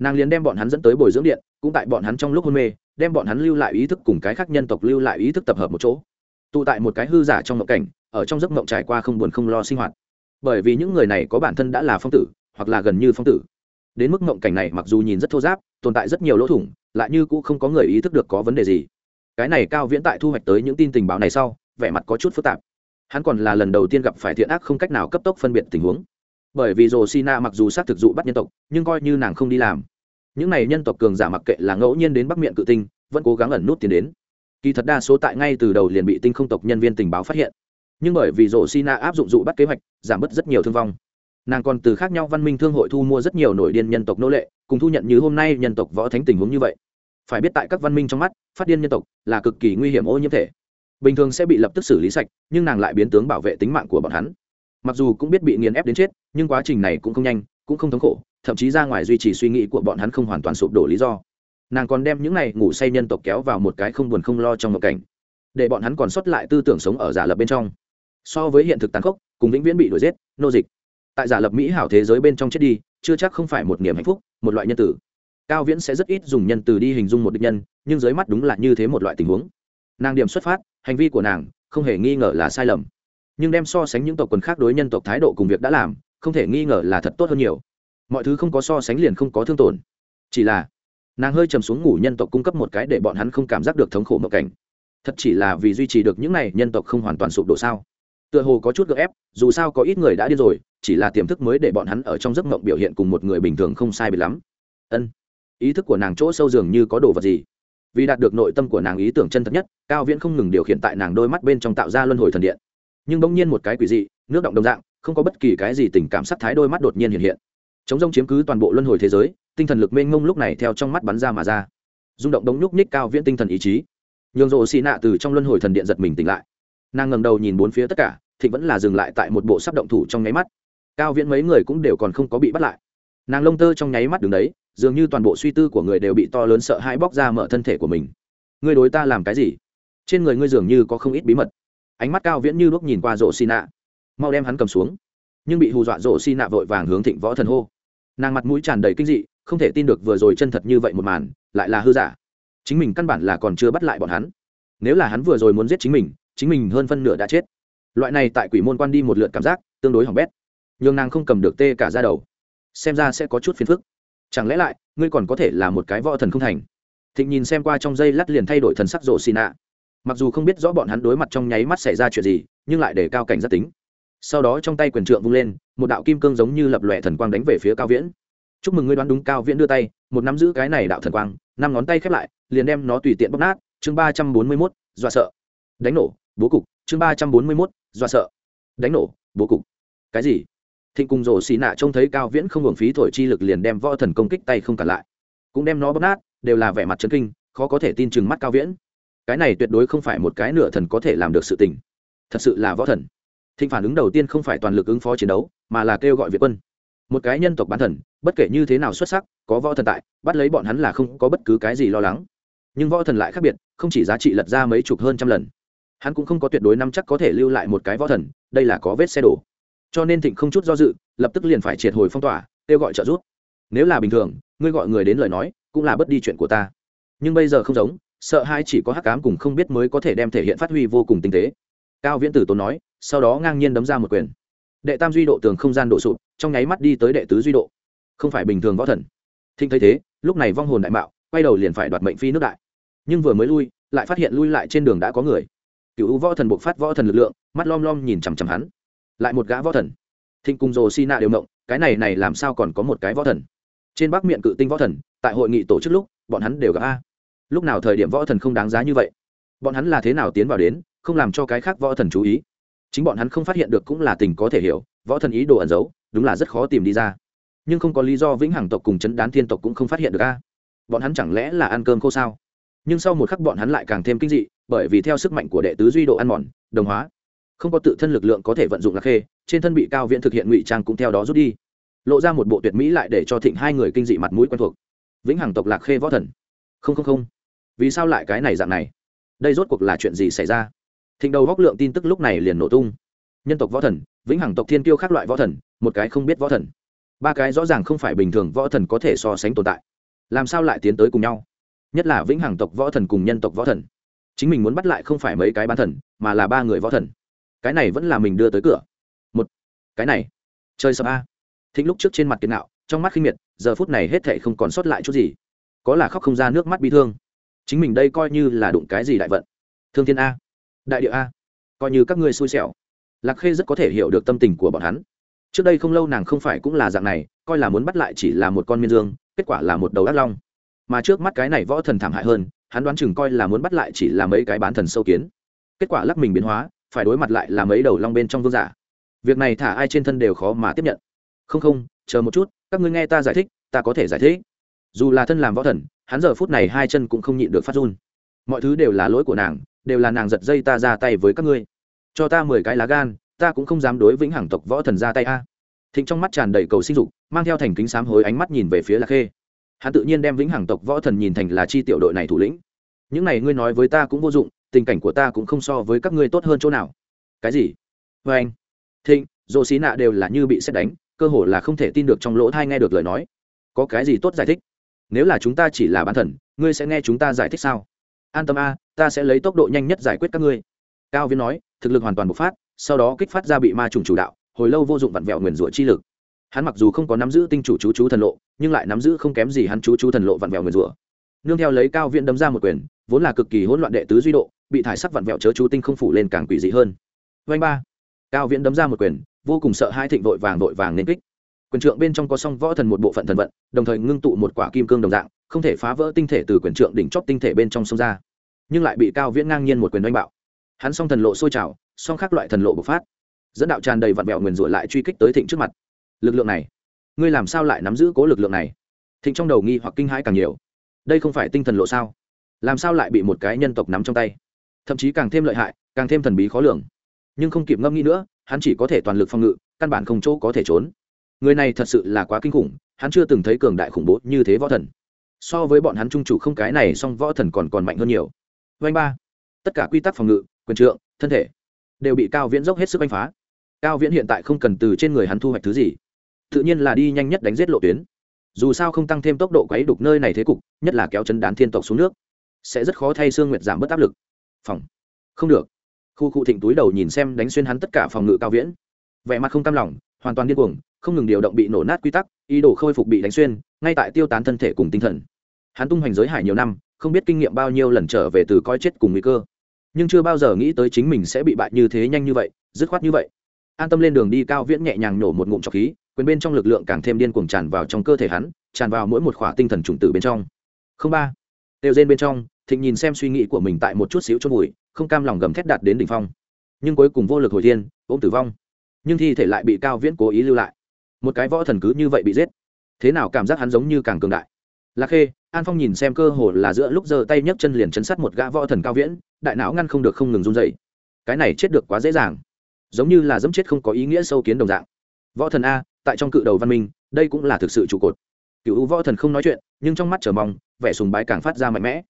nàng liền đem bọn hắn dẫn tới bồi dưỡng điện, cũng tại bọn hắn trong lúc hôn mê, đem bọn hắn lưu lại ý thức cùng cái khác nhân tộc lưu lại ý thức tập hợp một chỗ. Tụ tại một cái hư giả trong mộng cảnh, ở trong giấc mộng trải qua không buồn không lo sinh hoạt. Bởi vì những người này có bản thân đã là phong tử, hoặc là gần như phong tử. Đến mức mộng cảnh này mặc dù nhìn rất thô giáp, tồn tại rất nhiều lỗ thủng, lại như cũng không có người ý thức được có vấn đề gì. Cái này cao viễn tại thu hoạch tới những tin tình báo này sau, vẻ mặt có chút phức tạp. Hắn còn là lần đầu tiên gặp phải thiện ác không cách nào cấp tốc phân biệt tình huống bởi vì rồ sina mặc dù xác thực dụ bắt nhân tộc, nhưng coi như nàng không đi làm. Những này nhân tộc cường giả mặc kệ là ngẫu nhiên đến bắc miệng cự tinh, vẫn cố gắng ẩn nút tiến đến. Kỳ thật đa số tại ngay từ đầu liền bị tinh không tộc nhân viên tình báo phát hiện. Nhưng bởi vì rổ sina áp dụng dụ bắt kế hoạch, giảm bớt rất nhiều thương vong. Nàng còn từ khác nhau văn minh thương hội thu mua rất nhiều nổi điên nhân tộc nô lệ, cùng thu nhận như hôm nay nhân tộc võ thánh tình huống như vậy. Phải biết tại các văn minh trong mắt, phát điên nhân tộc là cực kỳ nguy hiểm ô nhiễm thể. Bình thường sẽ bị lập tức xử lý sạch, nhưng nàng lại biến tướng bảo vệ tính mạng của bọn hắn mặc dù cũng biết bị nghiền ép đến chết, nhưng quá trình này cũng không nhanh, cũng không thống khổ, thậm chí ra ngoài duy trì suy nghĩ của bọn hắn không hoàn toàn sụp đổ lý do. Nàng còn đem những này ngủ say nhân tộc kéo vào một cái không buồn không lo trong một cảnh, để bọn hắn còn sót lại tư tưởng sống ở giả lập bên trong. So với hiện thực tàn khốc, cùng vĩnh viễn bị đuổi giết, nô dịch. Tại giả lập mỹ hảo thế giới bên trong chết đi, chưa chắc không phải một niềm hạnh phúc, một loại nhân tử. Cao viễn sẽ rất ít dùng nhân từ đi hình dung một địch nhân, nhưng dưới mắt đúng là như thế một loại tình huống. Nàng điểm xuất phát, hành vi của nàng không hề nghi ngờ là sai lầm nhưng đem so sánh những tộc quần khác đối nhân tộc thái độ cùng việc đã làm, không thể nghi ngờ là thật tốt hơn nhiều. Mọi thứ không có so sánh liền không có thương tổn. Chỉ là, nàng hơi trầm xuống ngủ nhân tộc cung cấp một cái để bọn hắn không cảm giác được thống khổ mộng cảnh. Thật chỉ là vì duy trì được những này nhân tộc không hoàn toàn sụp đổ sao? Tựa hồ có chút gợ ép, dù sao có ít người đã đi rồi, chỉ là tiềm thức mới để bọn hắn ở trong giấc mộng biểu hiện cùng một người bình thường không sai bị lắm. Ân. Ý thức của nàng chỗ sâu dường như có đồ vật gì? Vì đạt được nội tâm của nàng ý tưởng chân thật nhất, cao viễn không ngừng điều khiển tại nàng đôi mắt bên trong tạo ra luân hồi thần điện nhưng bỗng nhiên một cái quỷ dị, nước động đồng dạng, không có bất kỳ cái gì tình cảm sắc thái đôi mắt đột nhiên hiện hiện. Chống rông chiếm cứ toàn bộ luân hồi thế giới, tinh thần lực mênh ngông lúc này theo trong mắt bắn ra mà ra. Rung động đống nhúc nhích cao viễn tinh thần ý chí. Nhường rộ xị nạ từ trong luân hồi thần điện giật mình tỉnh lại. Nàng ngầm đầu nhìn bốn phía tất cả, thịnh vẫn là dừng lại tại một bộ sắp động thủ trong nháy mắt. Cao viễn mấy người cũng đều còn không có bị bắt lại. Nàng lông tơ trong nháy mắt đứng đấy, dường như toàn bộ suy tư của người đều bị to lớn sợ hãi bóc ra mở thân thể của mình. Ngươi đối ta làm cái gì? Trên người ngươi dường như có không ít bí mật ánh mắt cao viễn như lúc nhìn qua rộ xi nạ. Mau đem hắn cầm xuống. Nhưng bị hù dọa rộ xi nạ vội vàng hướng thịnh võ thần hô. Nàng mặt mũi tràn đầy kinh dị, không thể tin được vừa rồi chân thật như vậy một màn, lại là hư giả. Chính mình căn bản là còn chưa bắt lại bọn hắn. Nếu là hắn vừa rồi muốn giết chính mình chính mình hơn phân nửa đã chết. Loại này tại quỷ môn quan đi một lượt cảm giác, tương đối hỏng bét. Nhưng nàng không cầm được tê cả ra đầu. Xem ra sẽ có chút phiền phức. Chẳng lẽ lại, ngươi còn có thể là một cái võ thần không thành? Thịnh nhìn xem qua trong dây lát liền thay đổi thần sắc rộ xì nạ mặc dù không biết rõ bọn hắn đối mặt trong nháy mắt xảy ra chuyện gì, nhưng lại để cao cảnh giác tính. Sau đó trong tay quyền trượng vung lên, một đạo kim cương giống như lập lòe thần quang đánh về phía cao viễn. Chúc mừng ngươi đoán đúng, cao viễn đưa tay, một nắm giữ cái này đạo thần quang, năm ngón tay khép lại, liền đem nó tùy tiện bóc nát. Chương ba trăm bốn mươi mốt, dọa sợ. Đánh nổ, bố cục. Chương ba trăm bốn mươi mốt, dọa sợ. Đánh nổ, bố cục. Cái gì? Thịnh cùng rổ xì nạ trông thấy cao viễn không hưởng phí thổi chi lực liền đem võ thần công kích tay không cả lại. Cũng đem nó bóp nát, đều là vẻ mặt chấn kinh, khó có thể tin chừng mắt cao viễn cái này tuyệt đối không phải một cái nửa thần có thể làm được sự tình. Thật sự là võ thần. Thịnh phản ứng đầu tiên không phải toàn lực ứng phó chiến đấu, mà là kêu gọi việt quân. Một cái nhân tộc bán thần, bất kể như thế nào xuất sắc, có võ thần tại, bắt lấy bọn hắn là không có bất cứ cái gì lo lắng. Nhưng võ thần lại khác biệt, không chỉ giá trị lật ra mấy chục hơn trăm lần. Hắn cũng không có tuyệt đối nắm chắc có thể lưu lại một cái võ thần, đây là có vết xe đổ. Cho nên thịnh không chút do dự, lập tức liền phải triệt hồi phong tỏa, kêu gọi trợ giúp. Nếu là bình thường, ngươi gọi người đến lời nói, cũng là bất đi chuyện của ta. Nhưng bây giờ không giống sợ hai chỉ có hắc cám cùng không biết mới có thể đem thể hiện phát huy vô cùng tinh tế. Cao viễn tử tốn nói, sau đó ngang nhiên đấm ra một quyền. Đệ tam duy độ tường không gian độ sụp, trong nháy mắt đi tới đệ tứ duy độ. Không phải bình thường võ thần. Thinh thấy thế, lúc này vong hồn đại mạo, quay đầu liền phải đoạt mệnh phi nước đại. Nhưng vừa mới lui, lại phát hiện lui lại trên đường đã có người. Cựu võ thần buộc phát võ thần lực lượng, mắt lom lom nhìn chằm chằm hắn. Lại một gã võ thần. Thịnh cùng rồ si nạ đều mộng cái này này làm sao còn có một cái võ thần? Trên bắc miệng cự tinh võ thần, tại hội nghị tổ chức lúc, bọn hắn đều gặp a lúc nào thời điểm võ thần không đáng giá như vậy? Bọn hắn là thế nào tiến vào đến, không làm cho cái khác võ thần chú ý? Chính bọn hắn không phát hiện được cũng là tình có thể hiểu, võ thần ý đồ ẩn giấu, đúng là rất khó tìm đi ra. Nhưng không có lý do vĩnh hằng tộc cùng chấn đán thiên tộc cũng không phát hiện được a. Bọn hắn chẳng lẽ là ăn cơm khô sao? Nhưng sau một khắc bọn hắn lại càng thêm kinh dị, bởi vì theo sức mạnh của đệ tứ duy độ ăn mòn, đồng hóa, không có tự thân lực lượng có thể vận dụng lạc khê, trên thân bị cao viễn thực hiện ngụy trang cũng theo đó rút đi. Lộ ra một bộ tuyệt mỹ lại để cho thịnh hai người kinh dị mặt mũi quen thuộc. Vĩnh hằng tộc lạc khê võ thần. Không không không vì sao lại cái này dạng này? Đây rốt cuộc là chuyện gì xảy ra? Thịnh đầu góc lượng tin tức lúc này liền nổ tung. Nhân tộc võ thần, vĩnh hằng tộc thiên kiêu khác loại võ thần, một cái không biết võ thần. Ba cái rõ ràng không phải bình thường võ thần có thể so sánh tồn tại. Làm sao lại tiến tới cùng nhau? Nhất là vĩnh hằng tộc võ thần cùng nhân tộc võ thần. Chính mình muốn bắt lại không phải mấy cái bán thần, mà là ba người võ thần. Cái này vẫn là mình đưa tới cửa. Một, cái này, chơi sập a. Thính lúc trước trên mặt kiến nạo trong mắt khinh miệt, giờ phút này hết thệ không còn sót lại chút gì. Có là khóc không ra nước mắt bi thương chính mình đây coi như là đụng cái gì đại vận. Thương thiên a. Đại địa a. Coi như các ngươi xui xẻo. Lạc khê rất có thể hiểu được tâm tình của bọn hắn. Trước đây không lâu nàng không phải cũng là dạng này, coi là muốn bắt lại chỉ là một con miên dương, kết quả là một đầu ác long. Mà trước mắt cái này võ thần thảm hại hơn, hắn đoán chừng coi là muốn bắt lại chỉ là mấy cái bán thần sâu kiến. Kết quả lắc mình biến hóa, phải đối mặt lại là mấy đầu long bên trong vương giả. Việc này thả ai trên thân đều khó mà tiếp nhận. Không không, chờ một chút, các ngươi nghe ta giải thích, ta có thể giải thích. Dù là thân làm võ thần hắn giờ phút này hai chân cũng không nhịn được phát run. Mọi thứ đều là lỗi của nàng, đều là nàng giật dây ta ra tay với các ngươi. Cho ta mười cái lá gan, ta cũng không dám đối vĩnh hằng tộc võ thần ra tay a. Thịnh trong mắt tràn đầy cầu sinh dục, mang theo thành kính sám hối ánh mắt nhìn về phía lạc khê. Hắn tự nhiên đem vĩnh hằng tộc võ thần nhìn thành là chi tiểu đội này thủ lĩnh. Những này ngươi nói với ta cũng vô dụng, tình cảnh của ta cũng không so với các ngươi tốt hơn chỗ nào. Cái gì? Vê anh, thịnh dồ xí nạ đều là như bị xét đánh, cơ hồ là không thể tin được trong lỗ thai nghe được lời nói. Có cái gì tốt giải thích? Nếu là chúng ta chỉ là bán thần, ngươi sẽ nghe chúng ta giải thích sao? An tâm a, ta sẽ lấy tốc độ nhanh nhất giải quyết các ngươi. Cao viễn nói, thực lực hoàn toàn bộc phát, sau đó kích phát ra bị ma trùng chủ đạo, hồi lâu vô dụng vặn vẹo nguyền rủa chi lực. Hắn mặc dù không có nắm giữ tinh chủ chú chú thần lộ, nhưng lại nắm giữ không kém gì hắn chú chú thần lộ vặn vẹo nguyền rủa. Nương theo lấy cao viện đấm ra một quyền, vốn là cực kỳ hỗn loạn đệ tứ duy độ, bị thải sắc vặn vẹo chớ chú tinh không phủ lên càng quỷ dị hơn. Vanh ba. Cao viễn đấm ra một quyền, vô cùng sợ hai thịnh vội vàng vội vàng nên kích quyền trượng bên trong có song võ thần một bộ phận thần vận, đồng thời ngưng tụ một quả kim cương đồng dạng, không thể phá vỡ tinh thể từ quyền trượng đỉnh chóp tinh thể bên trong sông ra, nhưng lại bị cao viễn ngang nhiên một quyền đánh bạo. Hắn song thần lộ sôi trào, song khác loại thần lộ bộc phát, dẫn đạo tràn đầy vặn vẹo nguyền rủa lại truy kích tới thịnh trước mặt. Lực lượng này, ngươi làm sao lại nắm giữ cố lực lượng này? Thịnh trong đầu nghi hoặc kinh hãi càng nhiều. Đây không phải tinh thần lộ sao? Làm sao lại bị một cái nhân tộc nắm trong tay? Thậm chí càng thêm lợi hại, càng thêm thần bí khó lường. Nhưng không kịp ngâm nghĩ nữa, hắn chỉ có thể toàn lực phòng ngự, căn bản không chỗ có thể trốn người này thật sự là quá kinh khủng, hắn chưa từng thấy cường đại khủng bố như thế võ thần. So với bọn hắn trung chủ không cái này, song võ thần còn còn mạnh hơn nhiều. Vanh ba. Tất cả quy tắc phòng ngự, quyền trượng, thân thể đều bị cao viễn dốc hết sức đánh phá. Cao viễn hiện tại không cần từ trên người hắn thu hoạch thứ gì. Tự nhiên là đi nhanh nhất đánh giết lộ tuyến. Dù sao không tăng thêm tốc độ quấy đục nơi này thế cục, nhất là kéo chân đán thiên tộc xuống nước, sẽ rất khó thay xương nguyệt giảm bớt áp lực. Phòng. Không được. Khu cụ thịnh túi đầu nhìn xem đánh xuyên hắn tất cả phòng ngự cao viễn. Vẻ mặt không cam lòng, hoàn toàn điên cuồng không ngừng điều động bị nổ nát quy tắc, ý đồ khôi phục bị đánh xuyên, ngay tại tiêu tán thân thể cùng tinh thần. Hắn tung hoành giới hải nhiều năm, không biết kinh nghiệm bao nhiêu lần trở về từ coi chết cùng nguy cơ. Nhưng chưa bao giờ nghĩ tới chính mình sẽ bị bại như thế nhanh như vậy, dứt khoát như vậy. An tâm lên đường đi cao viễn nhẹ nhàng nổ một ngụm trọc khí, quyền bên trong lực lượng càng thêm điên cuồng tràn vào trong cơ thể hắn, tràn vào mỗi một khỏa tinh thần trùng tử bên trong. Không ba. Đều rên bên trong, thịnh nhìn xem suy nghĩ của mình tại một chút xíu chôn vùi không cam lòng gầm thét đạt đến đỉnh phong. Nhưng cuối cùng vô lực hồi thiên, ôm tử vong. Nhưng thi thể lại bị cao viễn cố ý lưu lại một cái võ thần cứ như vậy bị giết. Thế nào cảm giác hắn giống như càng cường đại? Lạc khê, an phong nhìn xem cơ hồ là giữa lúc giơ tay nhấc chân liền chấn sát một gã võ thần cao viễn, đại não ngăn không được không ngừng run dậy cái này chết được quá dễ dàng. Giống như là dẫm chết không có ý nghĩa sâu kiến đồng dạng. Võ thần a, tại trong cự đầu văn minh, đây cũng là thực sự trụ cột. Cựu võ thần không nói chuyện, nhưng trong mắt chờ mong, vẻ sùng bái càng phát ra mạnh mẽ.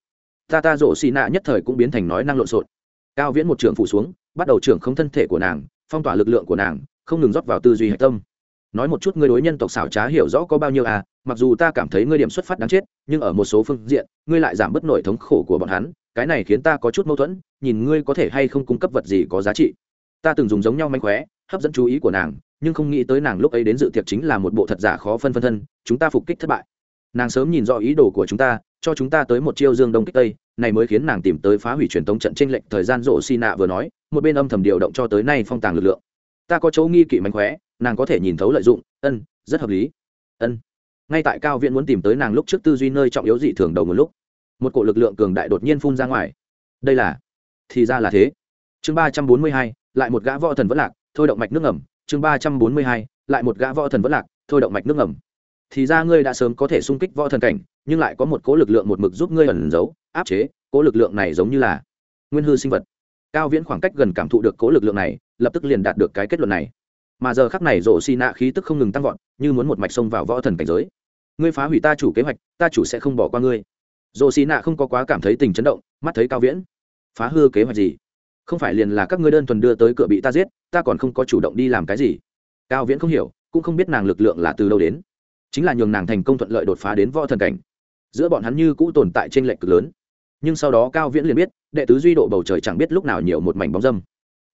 Ta ta rổ xì nạ nhất thời cũng biến thành nói năng lộn xộn. Cao viễn một trường phủ xuống, bắt đầu trưởng không thân thể của nàng, phong tỏa lực lượng của nàng, không ngừng rót vào tư duy hạch tâm nói một chút ngươi đối nhân tộc xảo trá hiểu rõ có bao nhiêu à mặc dù ta cảm thấy ngươi điểm xuất phát đáng chết, nhưng ở một số phương diện, ngươi lại giảm bớt nổi thống khổ của bọn hắn, cái này khiến ta có chút mâu thuẫn, nhìn ngươi có thể hay không cung cấp vật gì có giá trị. Ta từng dùng giống nhau manh khóe, hấp dẫn chú ý của nàng, nhưng không nghĩ tới nàng lúc ấy đến dự tiệc chính là một bộ thật giả khó phân phân thân, chúng ta phục kích thất bại. Nàng sớm nhìn rõ ý đồ của chúng ta, cho chúng ta tới một chiêu dương đông kích tây, này mới khiến nàng tìm tới phá hủy truyền thống trận tranh lệnh thời gian rộ xi nạ vừa nói, một bên âm thầm điều động cho tới nay phong tàng lực lượng. Ta có chỗ nghi kỵ mánh khóe nàng có thể nhìn thấu lợi dụng, ân, rất hợp lý. Ân. Ngay tại cao viện muốn tìm tới nàng lúc trước tư duy nơi trọng yếu dị thường đầu một lúc, một cổ lực lượng cường đại đột nhiên phun ra ngoài. Đây là, thì ra là thế. Chương ba trăm bốn mươi hai, lại một gã võ thần vẫn lạc, thôi động mạch nước ngầm. Chương ba trăm bốn mươi hai, lại một gã võ thần vẫn lạc, thôi động mạch nước ngầm. Thì ra ngươi đã sớm có thể xung kích võ thần cảnh, nhưng lại có một cố lực lượng một mực giúp ngươi ẩn giấu, áp chế cố lực lượng này giống như là nguyên hư sinh vật. Cao viễn khoảng cách gần cảm thụ được cố lực lượng này, lập tức liền đạt được cái kết luận này mà giờ khắc này rổ xì nạ khí tức không ngừng tăng vọt, như muốn một mạch sông vào võ thần cảnh giới. Ngươi phá hủy ta chủ kế hoạch, ta chủ sẽ không bỏ qua ngươi. Rổ xì nạ không có quá cảm thấy tình chấn động, mắt thấy cao viễn. Phá hư kế hoạch gì? Không phải liền là các ngươi đơn thuần đưa tới cửa bị ta giết, ta còn không có chủ động đi làm cái gì. Cao viễn không hiểu, cũng không biết nàng lực lượng là từ đâu đến. Chính là nhường nàng thành công thuận lợi đột phá đến võ thần cảnh. Giữa bọn hắn như cũ tồn tại trên lệnh cực lớn. Nhưng sau đó cao viễn liền biết, đệ tứ duy độ bầu trời chẳng biết lúc nào nhiều một mảnh bóng dâm.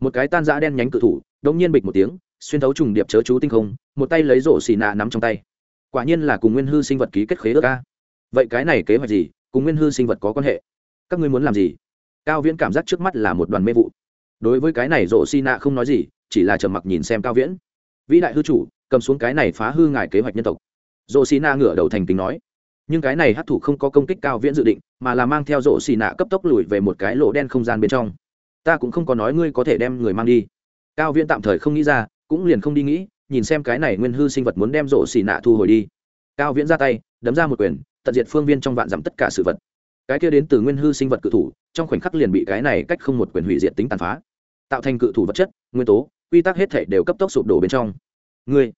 Một cái tan giã đen nhánh cự thủ đông nhiên bịch một tiếng xuyên thấu trùng điệp chớ chú tinh không, một tay lấy rổ xì nạ nắm trong tay. Quả nhiên là cùng nguyên hư sinh vật ký kết khế ước ca vậy cái này kế hoạch gì? Cùng nguyên hư sinh vật có quan hệ? Các ngươi muốn làm gì? Cao viễn cảm giác trước mắt là một đoàn mê vụ. Đối với cái này rổ xì nạ không nói gì, chỉ là trầm mặc nhìn xem cao viễn. Vĩ đại hư chủ, cầm xuống cái này phá hư ngài kế hoạch nhân tộc. Rổ xì nạ ngửa đầu thành kính nói. Nhưng cái này hát thủ không có công kích cao viễn dự định, mà là mang theo rổ xì nạ cấp tốc lùi về một cái lỗ đen không gian bên trong. Ta cũng không có nói ngươi có thể đem người mang đi. Cao viễn tạm thời không nghĩ ra cũng liền không đi nghĩ, nhìn xem cái này nguyên hư sinh vật muốn đem rổ xì nạ thu hồi đi. Cao viễn ra tay, đấm ra một quyền, tận diệt phương viên trong vạn dặm tất cả sự vật. Cái kia đến từ nguyên hư sinh vật cự thủ, trong khoảnh khắc liền bị cái này cách không một quyền hủy diệt tính tàn phá. Tạo thành cự thủ vật chất, nguyên tố, quy tắc hết thể đều cấp tốc sụp đổ bên trong. Ngươi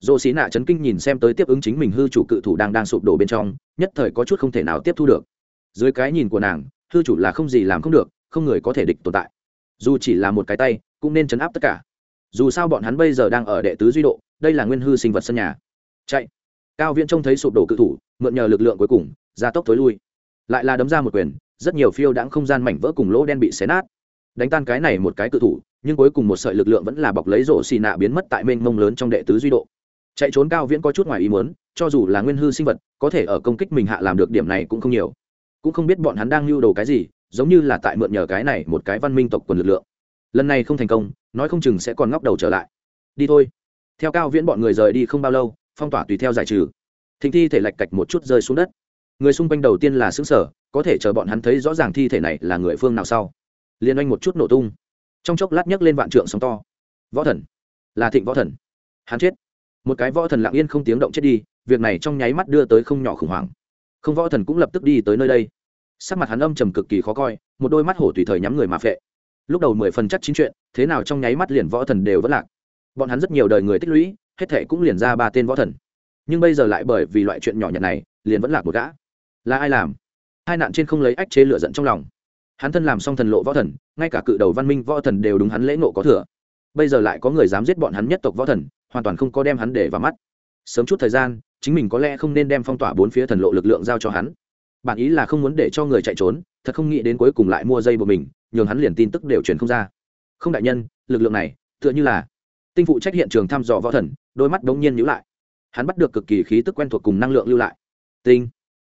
dồ xí nạ chấn kinh nhìn xem tới tiếp ứng chính mình hư chủ cự thủ đang đang sụp đổ bên trong, nhất thời có chút không thể nào tiếp thu được. Dưới cái nhìn của nàng, hư chủ là không gì làm không được, không người có thể địch tồn tại. Dù chỉ là một cái tay, cũng nên chấn áp tất cả dù sao bọn hắn bây giờ đang ở đệ tứ duy độ, đây là nguyên hư sinh vật sân nhà. Chạy. Cao viễn trông thấy sụp đổ cự thủ, mượn nhờ lực lượng cuối cùng gia tốc tối lui. Lại là đấm ra một quyền, rất nhiều phiêu đãng không gian mảnh vỡ cùng lỗ đen bị xé nát. Đánh tan cái này một cái cự thủ, nhưng cuối cùng một sợi lực lượng vẫn là bọc lấy rổ xì nạ biến mất tại mênh mông lớn trong đệ tứ duy độ. Chạy trốn cao viễn có chút ngoài ý muốn, cho dù là nguyên hư sinh vật, có thể ở công kích mình hạ làm được điểm này cũng không nhiều. Cũng không biết bọn hắn đang lưu đồ cái gì, giống như là tại mượn nhờ cái này một cái văn minh tộc quần lực lượng lần này không thành công, nói không chừng sẽ còn ngóc đầu trở lại. Đi thôi. Theo cao viễn bọn người rời đi không bao lâu, phong tỏa tùy theo giải trừ. Thịnh thi thể lạch cạch một chút rơi xuống đất. Người xung quanh đầu tiên là xứng sở, có thể chờ bọn hắn thấy rõ ràng thi thể này là người phương nào sau. Liên oanh một chút nổ tung. Trong chốc lát nhấc lên vạn trượng sóng to. Võ thần. Là thịnh võ thần. Hắn chết. Một cái võ thần lặng yên không tiếng động chết đi, việc này trong nháy mắt đưa tới không nhỏ khủng hoảng. Không võ thần cũng lập tức đi tới nơi đây. Sắc mặt hắn âm trầm cực kỳ khó coi, một đôi mắt hổ tùy thời nhắm người mà phệ lúc đầu mười phần chắc chín chuyện, thế nào trong nháy mắt liền võ thần đều vẫn lạc. Bọn hắn rất nhiều đời người tích lũy, hết thệ cũng liền ra ba tên võ thần. Nhưng bây giờ lại bởi vì loại chuyện nhỏ nhặt này, liền vẫn lạc một gã. Là ai làm? Hai nạn trên không lấy ách chế lựa giận trong lòng. Hắn thân làm xong thần lộ võ thần, ngay cả cự đầu văn minh võ thần đều đúng hắn lễ nộ có thừa. Bây giờ lại có người dám giết bọn hắn nhất tộc võ thần, hoàn toàn không có đem hắn để vào mắt. Sớm chút thời gian, chính mình có lẽ không nên đem phong tỏa bốn phía thần lộ lực lượng giao cho hắn. Bản ý là không muốn để cho người chạy trốn thật không nghĩ đến cuối cùng lại mua dây của mình, nhường hắn liền tin tức đều truyền không ra. Không đại nhân, lực lượng này, tựa như là tinh phụ trách hiện trường thăm dò võ thần, đôi mắt đống nhiên nhíu lại. Hắn bắt được cực kỳ khí tức quen thuộc cùng năng lượng lưu lại. Tinh,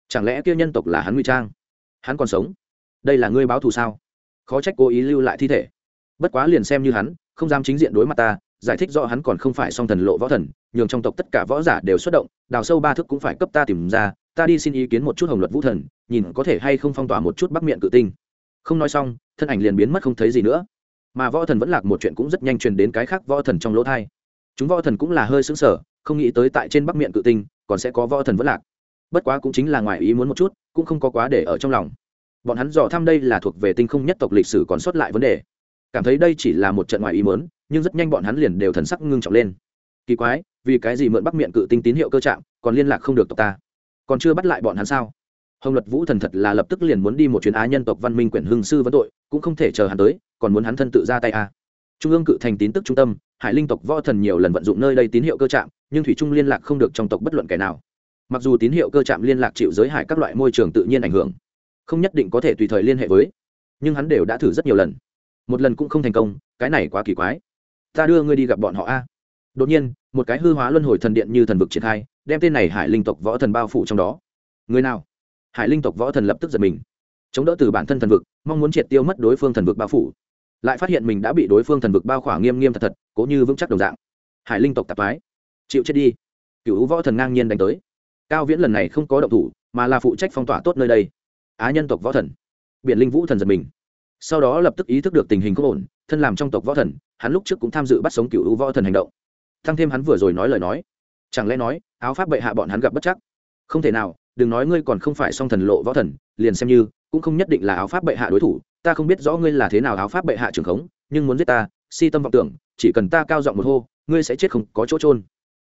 chẳng lẽ kia nhân tộc là hắn nguy trang? Hắn còn sống? Đây là ngươi báo thù sao? Khó trách cố ý lưu lại thi thể. Bất quá liền xem như hắn, không dám chính diện đối mặt ta, giải thích rõ hắn còn không phải song thần lộ võ thần, nhường trong tộc tất cả võ giả đều xuất động, đào sâu ba thức cũng phải cấp ta tìm ra ta đi xin ý kiến một chút hồng luật vũ thần, nhìn có thể hay không phong tỏa một chút bắc miệng cự tinh. Không nói xong, thân ảnh liền biến mất không thấy gì nữa. Mà võ thần vẫn lạc một chuyện cũng rất nhanh truyền đến cái khác võ thần trong lỗ thai. Chúng võ thần cũng là hơi xứng sở không nghĩ tới tại trên bắc miệng cự tinh, còn sẽ có võ thần vẫn lạc. Bất quá cũng chính là ngoài ý muốn một chút, cũng không có quá để ở trong lòng. Bọn hắn dò thăm đây là thuộc về tinh không nhất tộc lịch sử còn sót lại vấn đề. Cảm thấy đây chỉ là một trận ngoài ý muốn, nhưng rất nhanh bọn hắn liền đều thần sắc ngưng trọng lên. Kỳ quái, vì cái gì mượn bắc miệng cự tinh tín hiệu cơ trạng, còn liên lạc không được tộc ta? Còn chưa bắt lại bọn hắn sao? Hồng luật vũ thần thật là lập tức liền muốn đi một chuyến á nhân tộc văn minh quyển hưng sư vấn tội, cũng không thể chờ hắn tới, còn muốn hắn thân tự ra tay à? trung ương cự thành tín tức trung tâm, hải linh tộc võ thần nhiều lần vận dụng nơi đây tín hiệu cơ trạm, nhưng thủy trung liên lạc không được trong tộc bất luận kẻ nào. Mặc dù tín hiệu cơ trạm liên lạc chịu giới hải các loại môi trường tự nhiên ảnh hưởng, không nhất định có thể tùy thời liên hệ với, nhưng hắn đều đã thử rất nhiều lần. Một lần cũng không thành công, cái này quá kỳ quái. Ta đưa ngươi đi gặp bọn họ a. Đột nhiên, một cái hư hóa luân hồi thần điện như thần vực triển khai đem tên này hải linh tộc võ thần bao phủ trong đó. Người nào? Hải linh tộc võ thần lập tức giật mình. Chống đỡ từ bản thân thần vực, mong muốn triệt tiêu mất đối phương thần vực bao phủ. Lại phát hiện mình đã bị đối phương thần vực bao khỏa nghiêm nghiêm thật thật, cố như vững chắc đồng dạng. Hải linh tộc tạp ái chịu chết đi. Cựu võ thần ngang nhiên đánh tới. Cao viễn lần này không có động thủ, mà là phụ trách phong tỏa tốt nơi đây. Á nhân tộc võ thần. Biện linh vũ thần giật mình. Sau đó lập tức ý thức được tình hình có ổn, thân làm trong tộc võ thần, hắn lúc trước cũng tham dự bắt sống cựu võ thần hành động. Thăng thêm hắn vừa rồi nói lời nói. Chẳng lẽ nói áo pháp bệ hạ bọn hắn gặp bất chắc. Không thể nào, đừng nói ngươi còn không phải song thần lộ võ thần, liền xem như, cũng không nhất định là áo pháp bệ hạ đối thủ, ta không biết rõ ngươi là thế nào áo pháp bệ hạ trường khống, nhưng muốn giết ta, si tâm vọng tưởng, chỉ cần ta cao giọng một hô, ngươi sẽ chết không có chỗ trôn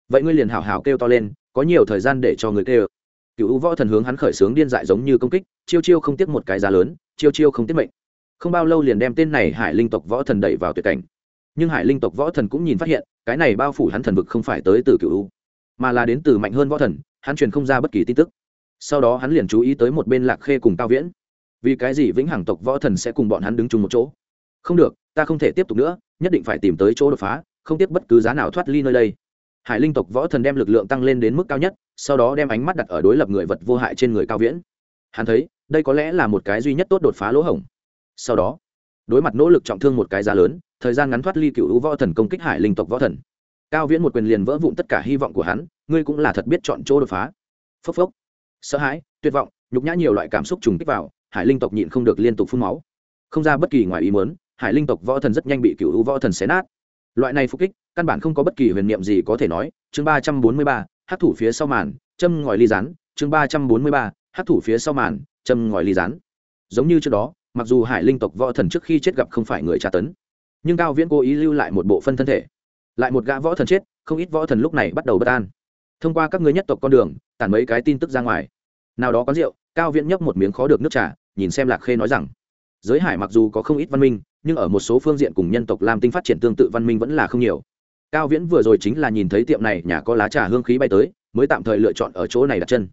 vậy ngươi liền hào hào kêu to lên, có nhiều thời gian để cho người kêu. Cựu võ thần hướng hắn khởi sướng điên dại giống như công kích, chiêu chiêu không tiếc một cái giá lớn, chiêu chiêu không tiếc mệnh. Không bao lâu liền đem tên này hải linh tộc võ thần đẩy vào tuyệt cảnh. Nhưng hải linh tộc võ thần cũng nhìn phát hiện, cái này bao phủ hắn thần vực không phải tới từ cựu mà là đến từ mạnh hơn võ thần, hắn truyền không ra bất kỳ tin tức. Sau đó hắn liền chú ý tới một bên lạc khê cùng cao viễn. Vì cái gì vĩnh hằng tộc võ thần sẽ cùng bọn hắn đứng chung một chỗ? Không được, ta không thể tiếp tục nữa, nhất định phải tìm tới chỗ đột phá, không tiếp bất cứ giá nào thoát ly nơi đây. Hải linh tộc võ thần đem lực lượng tăng lên đến mức cao nhất, sau đó đem ánh mắt đặt ở đối lập người vật vô hại trên người cao viễn. Hắn thấy, đây có lẽ là một cái duy nhất tốt đột phá lỗ hổng. Sau đó, đối mặt nỗ lực trọng thương một cái giá lớn, thời gian ngắn thoát ly cựu võ thần công kích hải linh tộc võ thần cao viễn một quyền liền vỡ vụn tất cả hy vọng của hắn, ngươi cũng là thật biết chọn chỗ đột phá. Phốc phốc. Sợ hãi, tuyệt vọng, nhục nhã nhiều loại cảm xúc trùng kích vào, hải linh tộc nhịn không được liên tục phun máu. Không ra bất kỳ ngoài ý muốn, hải linh tộc võ thần rất nhanh bị cựu võ thần xé nát. Loại này phục kích, căn bản không có bất kỳ huyền niệm gì có thể nói. Chương ba trăm bốn mươi ba hát thủ phía sau màn, châm ngòi ly rán. Chương ba trăm bốn mươi ba hát thủ phía sau màn, châm ngòi ly rán. Giống như trước đó, mặc dù hải linh tộc võ thần trước khi chết gặp không phải người tra tấn, nhưng cao viễn cố ý lưu lại một bộ phân thân thể lại một gã võ thần chết, không ít võ thần lúc này bắt đầu bất an. Thông qua các người nhất tộc con đường, tản mấy cái tin tức ra ngoài. Nào đó có rượu, cao viễn nhấp một miếng khó được nước trà, nhìn xem lạc khê nói rằng, giới hải mặc dù có không ít văn minh, nhưng ở một số phương diện cùng nhân tộc lam tinh phát triển tương tự văn minh vẫn là không nhiều. Cao viễn vừa rồi chính là nhìn thấy tiệm này nhà có lá trà hương khí bay tới, mới tạm thời lựa chọn ở chỗ này đặt chân.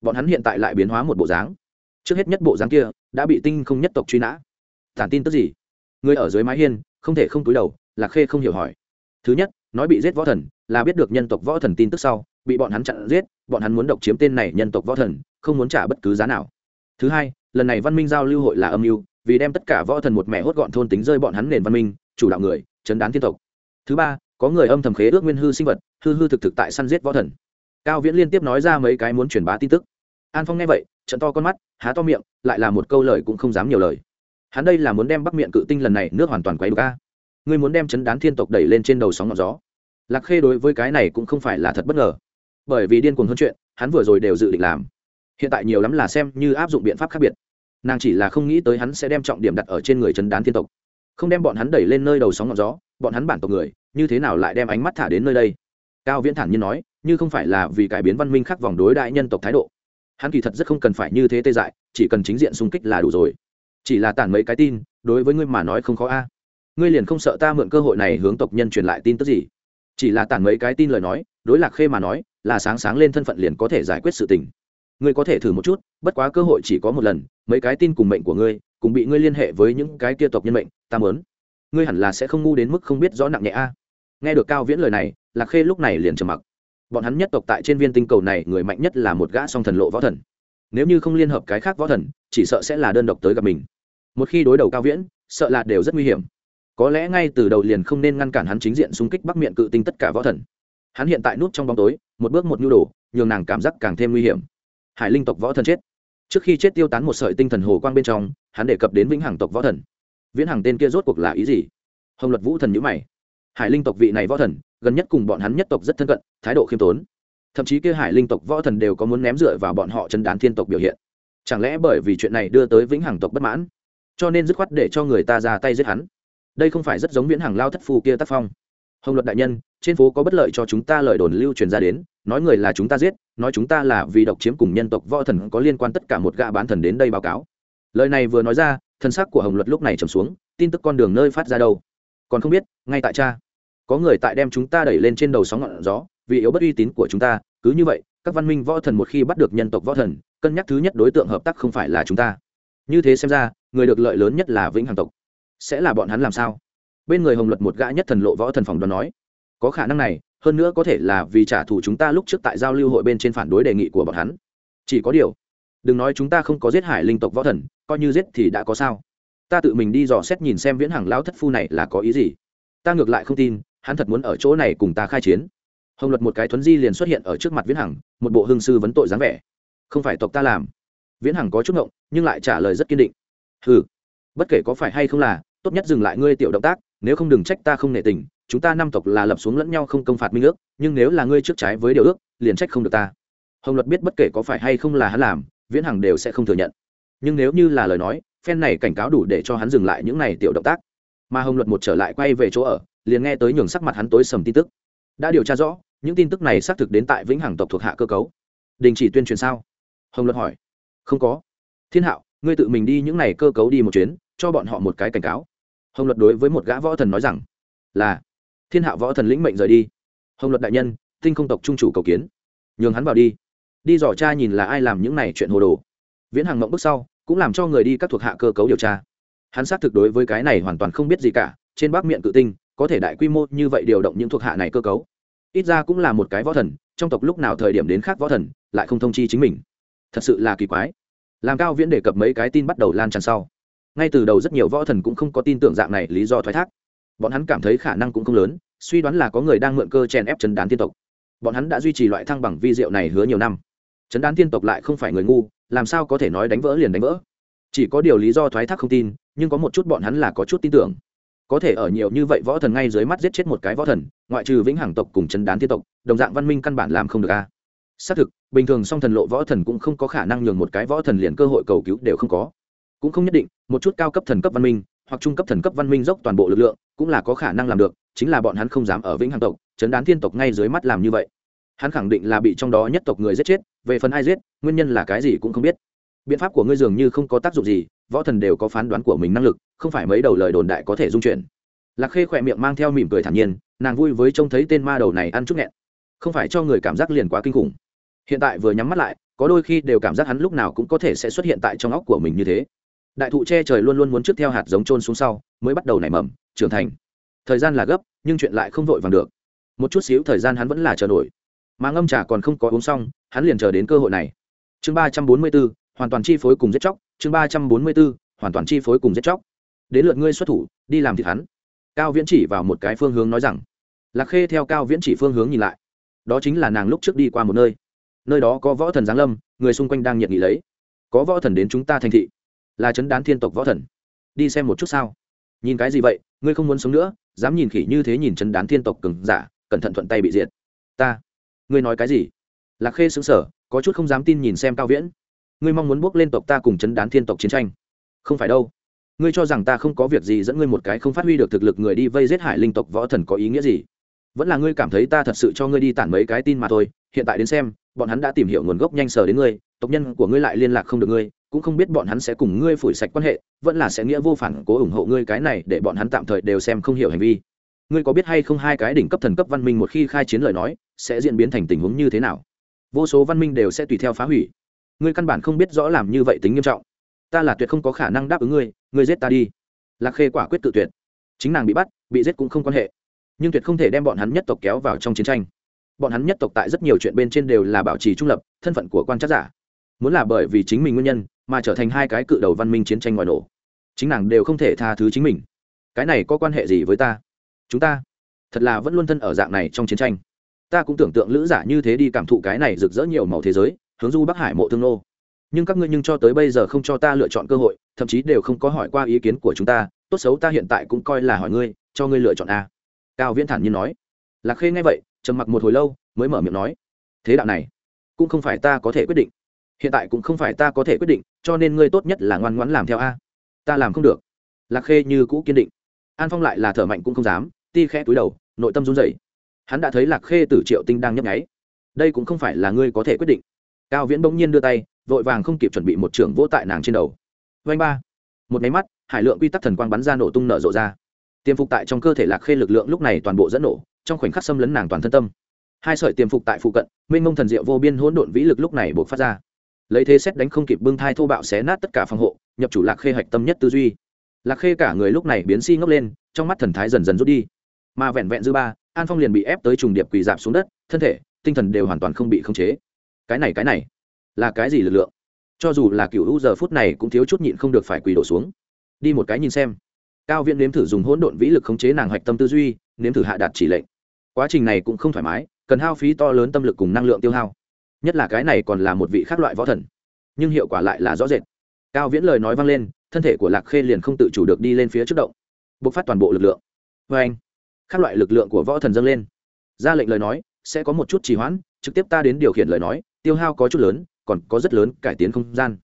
Bọn hắn hiện tại lại biến hóa một bộ dáng. Trước hết nhất bộ dáng kia, đã bị tinh không nhất tộc truy nã. Tản tin tức gì? Người ở dưới mái hiên, không thể không túi đầu, lạc khê không hiểu hỏi thứ nhất, nói bị giết võ thần, là biết được nhân tộc võ thần tin tức sau, bị bọn hắn chặn giết, bọn hắn muốn độc chiếm tên này nhân tộc võ thần, không muốn trả bất cứ giá nào. Thứ hai, lần này văn minh giao lưu hội là âm mưu, vì đem tất cả võ thần một mẹ hốt gọn thôn tính rơi bọn hắn nền văn minh, chủ đạo người, chấn đán thiên tộc. Thứ ba, có người âm thầm khế ước nguyên hư sinh vật, hư hư thực thực tại săn giết võ thần. Cao viễn liên tiếp nói ra mấy cái muốn truyền bá tin tức. An phong nghe vậy trận to con mắt, há to miệng, lại là một câu lời cũng không dám nhiều lời. Hắn đây là muốn đem bắc miệng cự tinh lần này nước hoàn toàn quấy đục a ngươi muốn đem chấn đán thiên tộc đẩy lên trên đầu sóng ngọn gió. Lạc khê đối với cái này cũng không phải là thật bất ngờ. Bởi vì điên cuồng hơn chuyện, hắn vừa rồi đều dự định làm. Hiện tại nhiều lắm là xem như áp dụng biện pháp khác biệt. Nàng chỉ là không nghĩ tới hắn sẽ đem trọng điểm đặt ở trên người chấn đán thiên tộc. Không đem bọn hắn đẩy lên nơi đầu sóng ngọn gió, bọn hắn bản tộc người, như thế nào lại đem ánh mắt thả đến nơi đây? Cao viễn thản nhiên nói, như không phải là vì cải biến văn minh khắc vòng đối đại nhân tộc thái độ. Hắn kỳ thật rất không cần phải như thế tê dại, chỉ cần chính diện xung kích là đủ rồi. Chỉ là tản mấy cái tin, đối với ngươi mà nói không khó a ngươi liền không sợ ta mượn cơ hội này hướng tộc nhân truyền lại tin tức gì? Chỉ là tản mấy cái tin lời nói, đối lạc khê mà nói, là sáng sáng lên thân phận liền có thể giải quyết sự tình. Ngươi có thể thử một chút, bất quá cơ hội chỉ có một lần, mấy cái tin cùng mệnh của ngươi, cùng bị ngươi liên hệ với những cái kia tộc nhân mệnh, ta mớn ngươi hẳn là sẽ không ngu đến mức không biết rõ nặng nhẹ a. Nghe được cao viễn lời này, lạc khê lúc này liền trầm mặc. Bọn hắn nhất tộc tại trên viên tinh cầu này người mạnh nhất là một gã song thần lộ võ thần. Nếu như không liên hợp cái khác võ thần, chỉ sợ sẽ là đơn độc tới gặp mình. Một khi đối đầu cao viễn, sợ là đều rất nguy hiểm có lẽ ngay từ đầu liền không nên ngăn cản hắn chính diện xung kích bắc miệng cự tinh tất cả võ thần. Hắn hiện tại nút trong bóng tối, một bước một nhu đồ, nhường nàng cảm giác càng thêm nguy hiểm. Hải linh tộc võ thần chết. Trước khi chết tiêu tán một sợi tinh thần hồ quang bên trong, hắn đề cập đến vĩnh hằng tộc võ thần. Viễn hằng tên kia rốt cuộc là ý gì? Hồng luật vũ thần nhữ mày. Hải linh tộc vị này võ thần, gần nhất cùng bọn hắn nhất tộc rất thân cận, thái độ khiêm tốn. Thậm chí kia hải linh tộc võ thần đều có muốn ném dựa vào bọn họ chân đán thiên tộc biểu hiện. Chẳng lẽ bởi vì chuyện này đưa tới vĩnh hằng tộc bất mãn? Cho nên dứt khoát để cho người ta ra tay giết hắn đây không phải rất giống viễn Hàng lao thất phù kia tác phong. Hồng luật đại nhân, trên phố có bất lợi cho chúng ta lời đồn lưu truyền ra đến, nói người là chúng ta giết, nói chúng ta là vì độc chiếm cùng nhân tộc võ thần có liên quan tất cả một gã bán thần đến đây báo cáo. Lời này vừa nói ra, thân xác của hồng luật lúc này trầm xuống, tin tức con đường nơi phát ra đâu? Còn không biết, ngay tại cha. Có người tại đem chúng ta đẩy lên trên đầu sóng ngọn gió, vì yếu bất uy tín của chúng ta, cứ như vậy, các văn minh võ thần một khi bắt được nhân tộc võ thần, cân nhắc thứ nhất đối tượng hợp tác không phải là chúng ta. Như thế xem ra, người được lợi lớn nhất là vĩnh hằng tộc sẽ là bọn hắn làm sao? Bên người hồng luật một gã nhất thần lộ võ thần phòng đoán nói, có khả năng này, hơn nữa có thể là vì trả thù chúng ta lúc trước tại giao lưu hội bên trên phản đối đề nghị của bọn hắn. Chỉ có điều, đừng nói chúng ta không có giết hải linh tộc võ thần, coi như giết thì đã có sao? Ta tự mình đi dò xét nhìn xem viễn hằng lão thất phu này là có ý gì. Ta ngược lại không tin, hắn thật muốn ở chỗ này cùng ta khai chiến. Hồng luật một cái thuấn di liền xuất hiện ở trước mặt viễn hằng, một bộ hương sư vấn tội dáng vẻ. Không phải tộc ta làm. Viễn hằng có chút ngộng, nhưng lại trả lời rất kiên định. Ừ bất kể có phải hay không là tốt nhất dừng lại ngươi tiểu động tác, nếu không đừng trách ta không nể tình, chúng ta năm tộc là lập xuống lẫn nhau không công phạt minh ước, nhưng nếu là ngươi trước trái với điều ước, liền trách không được ta. Hồng luật biết bất kể có phải hay không là hắn làm, viễn hằng đều sẽ không thừa nhận. Nhưng nếu như là lời nói, phen này cảnh cáo đủ để cho hắn dừng lại những này tiểu động tác. Mà hồng luật một trở lại quay về chỗ ở, liền nghe tới nhường sắc mặt hắn tối sầm tin tức. Đã điều tra rõ, những tin tức này xác thực đến tại vĩnh hằng tộc thuộc hạ cơ cấu. Đình chỉ tuyên truyền sao? Hồng luật hỏi. Không có. Thiên hạo ngươi tự mình đi những này cơ cấu đi một chuyến, cho bọn họ một cái cảnh cáo. Hồng luật đối với một gã võ thần nói rằng, là, thiên hạ võ thần lĩnh mệnh rời đi. Hồng luật đại nhân, tinh không tộc trung chủ cầu kiến. Nhường hắn vào đi. Đi dò cha nhìn là ai làm những này chuyện hồ đồ. Viễn hàng mộng bước sau, cũng làm cho người đi các thuộc hạ cơ cấu điều tra. Hắn xác thực đối với cái này hoàn toàn không biết gì cả, trên bắc miệng cự tinh, có thể đại quy mô như vậy điều động những thuộc hạ này cơ cấu. Ít ra cũng là một cái võ thần, trong tộc lúc nào thời điểm đến khác võ thần, lại không thông chi chính mình. Thật sự là kỳ quái làm cao viễn đề cập mấy cái tin bắt đầu lan tràn sau. Ngay từ đầu rất nhiều võ thần cũng không có tin tưởng dạng này, lý do thoái thác. Bọn hắn cảm thấy khả năng cũng không lớn, suy đoán là có người đang mượn cơ chèn ép chấn đán tiên tộc. Bọn hắn đã duy trì loại thăng bằng vi diệu này hứa nhiều năm. Chấn đán tiên tộc lại không phải người ngu, làm sao có thể nói đánh vỡ liền đánh vỡ? Chỉ có điều lý do thoái thác không tin, nhưng có một chút bọn hắn là có chút tin tưởng. Có thể ở nhiều như vậy võ thần ngay dưới mắt giết chết một cái võ thần, ngoại trừ vĩnh hằng tộc cùng chấn đán tiên tộc, đồng dạng văn minh căn bản làm không được a. Xác thực bình thường song thần lộ võ thần cũng không có khả năng nhường một cái võ thần liền cơ hội cầu cứu đều không có. Cũng không nhất định, một chút cao cấp thần cấp văn minh, hoặc trung cấp thần cấp văn minh dốc toàn bộ lực lượng, cũng là có khả năng làm được, chính là bọn hắn không dám ở vĩnh hằng tộc, chấn đán thiên tộc ngay dưới mắt làm như vậy. Hắn khẳng định là bị trong đó nhất tộc người giết chết, về phần ai giết, nguyên nhân là cái gì cũng không biết. Biện pháp của ngươi dường như không có tác dụng gì, võ thần đều có phán đoán của mình năng lực, không phải mấy đầu lời đồn đại có thể dung chuyển. Lạc khê khỏe miệng mang theo mỉm cười thản nhiên, nàng vui với trông thấy tên ma đầu này ăn chút nghẹn. Không phải cho người cảm giác liền quá kinh khủng hiện tại vừa nhắm mắt lại, có đôi khi đều cảm giác hắn lúc nào cũng có thể sẽ xuất hiện tại trong óc của mình như thế. Đại thụ che trời luôn luôn muốn trước theo hạt giống trôn xuống sau, mới bắt đầu nảy mầm, trưởng thành. Thời gian là gấp, nhưng chuyện lại không vội vàng được. Một chút xíu thời gian hắn vẫn là chờ nổi. Mà ngâm trà còn không có uống xong, hắn liền chờ đến cơ hội này. Chương ba trăm bốn mươi b ố hoàn toàn chi phối cùng giết chóc. Chương ba trăm bốn mươi b ố hoàn toàn chi phối cùng giết chóc. Đến lượt ngươi xuất thủ, đi làm thịt hắn. Cao viễn chỉ vào một cái phương hướng nói rằng. Lạc khê theo cao viễn chỉ phương hướng nhìn lại. Đó chính là nàng lúc trước đi qua một nơi nơi đó có võ thần giáng lâm, người xung quanh đang nhiệt nghị lấy. Có võ thần đến chúng ta thành thị. Là chấn đán thiên tộc võ thần. Đi xem một chút sao. Nhìn cái gì vậy, ngươi không muốn sống nữa, dám nhìn khỉ như thế nhìn chấn đán thiên tộc cừng giả, cẩn thận thuận tay bị diệt. Ta. Ngươi nói cái gì? Lạc khê xứng sở có chút không dám tin nhìn xem cao viễn. Ngươi mong muốn bước lên tộc ta cùng chấn đán thiên tộc chiến tranh. Không phải đâu. Ngươi cho rằng ta không có việc gì dẫn ngươi một cái không phát huy được thực lực người đi vây giết hải linh tộc võ thần có ý nghĩa gì? Vẫn là ngươi cảm thấy ta thật sự cho ngươi đi tản mấy cái tin mà thôi, hiện tại đến xem bọn hắn đã tìm hiểu nguồn gốc nhanh sờ đến ngươi, tộc nhân của ngươi lại liên lạc không được ngươi, cũng không biết bọn hắn sẽ cùng ngươi phủi sạch quan hệ, vẫn là sẽ nghĩa vô phản cố ủng hộ ngươi cái này để bọn hắn tạm thời đều xem không hiểu hành vi. Ngươi có biết hay không hai cái đỉnh cấp thần cấp văn minh một khi khai chiến lời nói, sẽ diễn biến thành tình huống như thế nào? Vô số văn minh đều sẽ tùy theo phá hủy. Ngươi căn bản không biết rõ làm như vậy tính nghiêm trọng. Ta là tuyệt không có khả năng đáp ứng ngươi ngươi giết ta đi. Lạc khê quả quyết tự tuyệt. Chính nàng bị bắt, bị giết cũng không quan hệ. Nhưng tuyệt không thể đem bọn hắn nhất tộc kéo vào trong chiến tranh bọn hắn nhất tộc tại rất nhiều chuyện bên trên đều là bảo trì trung lập, thân phận của quan trắc giả. Muốn là bởi vì chính mình nguyên nhân, mà trở thành hai cái cự đầu văn minh chiến tranh ngoài nổ, chính nàng đều không thể tha thứ chính mình. Cái này có quan hệ gì với ta? Chúng ta thật là vẫn luôn thân ở dạng này trong chiến tranh. Ta cũng tưởng tượng lữ giả như thế đi cảm thụ cái này rực rỡ nhiều màu thế giới, hướng du bắc hải mộ thương nô. Nhưng các ngươi nhưng cho tới bây giờ không cho ta lựa chọn cơ hội, thậm chí đều không có hỏi qua ý kiến của chúng ta, tốt xấu ta hiện tại cũng coi là hỏi ngươi, cho ngươi lựa chọn a. Cao viễn thản nhiên nói. Lạc khê nghe vậy trầm mặc một hồi lâu, mới mở miệng nói, thế đạo này cũng không phải ta có thể quyết định. Hiện tại cũng không phải ta có thể quyết định, cho nên ngươi tốt nhất là ngoan ngoãn làm theo a. Ta làm không được. Lạc khê như cũ kiên định. An phong lại là thở mạnh cũng không dám, ti khẽ túi đầu, nội tâm run rẩy. Hắn đã thấy lạc khê tử triệu tinh đang nhấp nháy. Đây cũng không phải là ngươi có thể quyết định. Cao viễn bỗng nhiên đưa tay, vội vàng không kịp chuẩn bị một trưởng vỗ tại nàng trên đầu. Vanh ba. Một máy mắt, hải lượng quy tắc thần quang bắn ra nổ tung nở rộ ra. Tiêm phục tại trong cơ thể lạc khê lực lượng lúc này toàn bộ dẫn nổ trong khoảnh khắc xâm lấn nàng toàn thân tâm. Hai sợi tiềm phục tại phụ cận, mênh mông thần diệu vô biên hỗn độn vĩ lực lúc này buộc phát ra. Lấy thế xét đánh không kịp bưng thai thô bạo xé nát tất cả phòng hộ, nhập chủ lạc khê hạch tâm nhất tư duy. Lạc khê cả người lúc này biến si ngốc lên, trong mắt thần thái dần dần rút đi. Mà vẹn vẹn dư ba, an phong liền bị ép tới trùng điệp quỳ dạp xuống đất, thân thể, tinh thần đều hoàn toàn không bị khống chế. Cái này cái này, là cái gì lực lượng? Cho dù là cựu hữu giờ phút này cũng thiếu chút nhịn không được phải quỳ đổ xuống. Đi một cái nhìn xem. Cao viễn nếm thử dùng hỗn độn vĩ lực khống chế nàng hạch tâm tư duy, nếm thử hạ đạt chỉ lệnh quá trình này cũng không thoải mái, cần hao phí to lớn tâm lực cùng năng lượng tiêu hao. Nhất là cái này còn là một vị khác loại võ thần. Nhưng hiệu quả lại là rõ rệt. Cao viễn lời nói vang lên, thân thể của lạc khê liền không tự chủ được đi lên phía trước động. Bộc phát toàn bộ lực lượng. Vê anh các loại lực lượng của võ thần dâng lên. Ra lệnh lời nói, sẽ có một chút trì hoãn, trực tiếp ta đến điều khiển lời nói, tiêu hao có chút lớn, còn có rất lớn cải tiến không gian.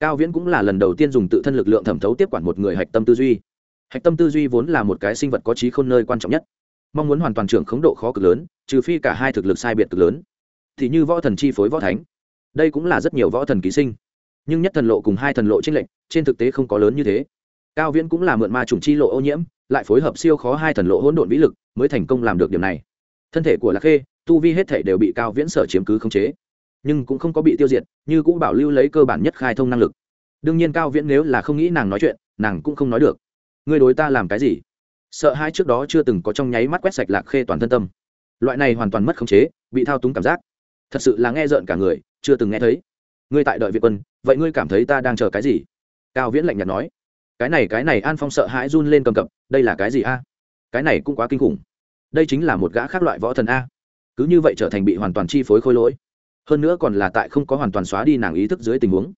Cao viễn cũng là lần đầu tiên dùng tự thân lực lượng thẩm thấu tiếp quản một người hạch tâm tư duy. Hạch tâm tư duy vốn là một cái sinh vật có trí khôn nơi quan trọng nhất mong muốn hoàn toàn trưởng khống độ khó cực lớn, trừ phi cả hai thực lực sai biệt cực lớn. Thì như võ thần chi phối võ thánh, đây cũng là rất nhiều võ thần ký sinh. Nhưng nhất thần lộ cùng hai thần lộ trên lệnh trên thực tế không có lớn như thế. Cao viễn cũng là mượn ma chủng chi lộ ô nhiễm, lại phối hợp siêu khó hai thần lộ hỗn độn vĩ lực, mới thành công làm được điểm này. Thân thể của lạc khê, tu vi hết thể đều bị cao viễn sở chiếm cứ khống chế, nhưng cũng không có bị tiêu diệt, như cũng bảo lưu lấy cơ bản nhất khai thông năng lực. Đương nhiên cao viễn nếu là không nghĩ nàng nói chuyện, nàng cũng không nói được. Ngươi đối ta làm cái gì? Sợ hai trước đó chưa từng có trong nháy mắt quét sạch lạc khê toàn thân tâm. Loại này hoàn toàn mất khống chế, bị thao túng cảm giác. Thật sự là nghe rợn cả người, chưa từng nghe thấy. Ngươi tại đợi việt quân, vậy ngươi cảm thấy ta đang chờ cái gì? Cao viễn lạnh nhạt nói. Cái này cái này, an phong sợ hãi run lên cầm cập, đây là cái gì a? Cái này cũng quá kinh khủng. Đây chính là một gã khác loại võ thần a. Cứ như vậy trở thành bị hoàn toàn chi phối khôi lỗi. Hơn nữa còn là tại không có hoàn toàn xóa đi nàng ý thức dưới tình huống.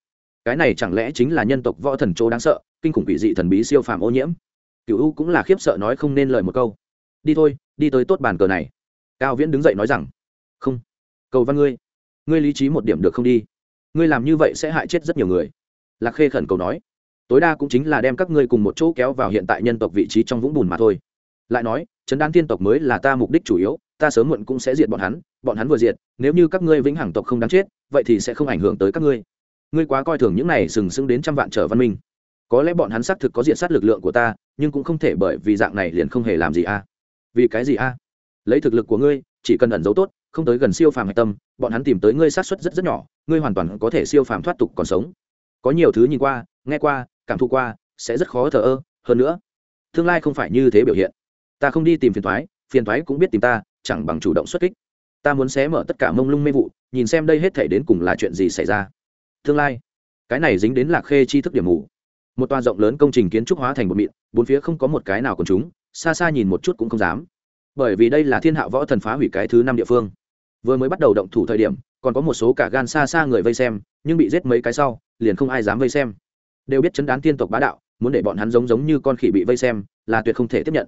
Cái này chẳng lẽ chính là nhân tộc võ thần chỗ đáng sợ, kinh khủng quỷ dị thần bí siêu phàm ô nhiễm? Cựu u cũng là khiếp sợ nói không nên lời một câu. Đi thôi, đi tới tốt bàn cờ này. Cao viễn đứng dậy nói rằng, không, cầu văn ngươi ngươi lý trí một điểm được không đi. Ngươi làm như vậy sẽ hại chết rất nhiều người. Lạc khê khẩn cầu nói, tối đa cũng chính là đem các ngươi cùng một chỗ kéo vào hiện tại nhân tộc vị trí trong vũng bùn mà thôi. Lại nói chấn đan tiên tộc mới là ta mục đích chủ yếu, ta sớm muộn cũng sẽ diệt bọn hắn bọn hắn vừa diệt, nếu như các ngươi vĩnh hằng tộc không đáng chết, vậy thì sẽ không ảnh hưởng tới các ngươi. Ngươi quá coi thường những này sừng sững đến trăm vạn trở văn minh có lẽ bọn hắn xác thực có diện sát lực lượng của ta, nhưng cũng không thể bởi vì dạng này liền không hề làm gì a. Vì cái gì a? Lấy thực lực của ngươi, chỉ cần ẩn giấu tốt, không tới gần siêu phàm hạch tâm, bọn hắn tìm tới ngươi sát xuất rất rất nhỏ, ngươi hoàn toàn có thể siêu phàm thoát tục còn sống. Có nhiều thứ nhìn qua, nghe qua, cảm thụ qua, sẽ rất khó thờ ơ, hơn nữa, tương lai không phải như thế biểu hiện. Ta không đi tìm phiền thoái phiền thoái cũng biết tìm ta, chẳng bằng chủ động xuất kích. Ta muốn xé mở tất cả mông lung mê vụ, nhìn xem đây hết thể đến cùng là chuyện gì xảy ra. Tương lai, cái này dính đến lạc khê chi thức điểm mù một toa rộng lớn công trình kiến trúc hóa thành một mịn, bốn phía không có một cái nào còn chúng, xa xa nhìn một chút cũng không dám. Bởi vì đây là thiên hạ võ thần phá hủy cái thứ năm địa phương. Vừa mới bắt đầu động thủ thời điểm, còn có một số cả gan xa xa người vây xem, nhưng bị giết mấy cái sau, liền không ai dám vây xem. Đều biết chấn đán tiên tộc bá đạo, muốn để bọn hắn giống giống như con khỉ bị vây xem, là tuyệt không thể tiếp nhận.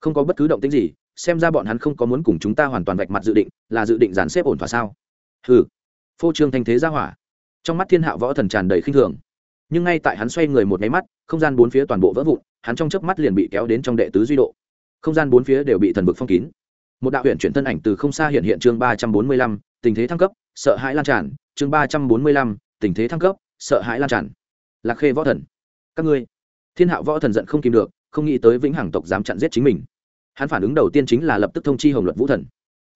Không có bất cứ động tính gì, xem ra bọn hắn không có muốn cùng chúng ta hoàn toàn vạch mặt dự định, là dự định dàn xếp ổn thỏa sao? Hừ. Phô trương thanh thế ra hỏa. Trong mắt thiên hạ võ thần tràn đầy khinh thường nhưng ngay tại hắn xoay người một nháy mắt, không gian bốn phía toàn bộ vỡ vụn, hắn trong chớp mắt liền bị kéo đến trong đệ tứ duy độ. Không gian bốn phía đều bị thần vực phong kín. Một đạo huyện chuyển thân ảnh từ không xa hiện hiện chương ba trăm bốn mươi lăm, tình thế thăng cấp, sợ hãi lan tràn. Chương ba trăm bốn mươi lăm, tình thế thăng cấp, sợ hãi lan tràn. Lạc khê võ thần. Các ngươi, thiên hạo võ thần giận không kìm được, không nghĩ tới vĩnh hằng tộc dám chặn giết chính mình. Hắn phản ứng đầu tiên chính là lập tức thông chi hồng luật vũ thần.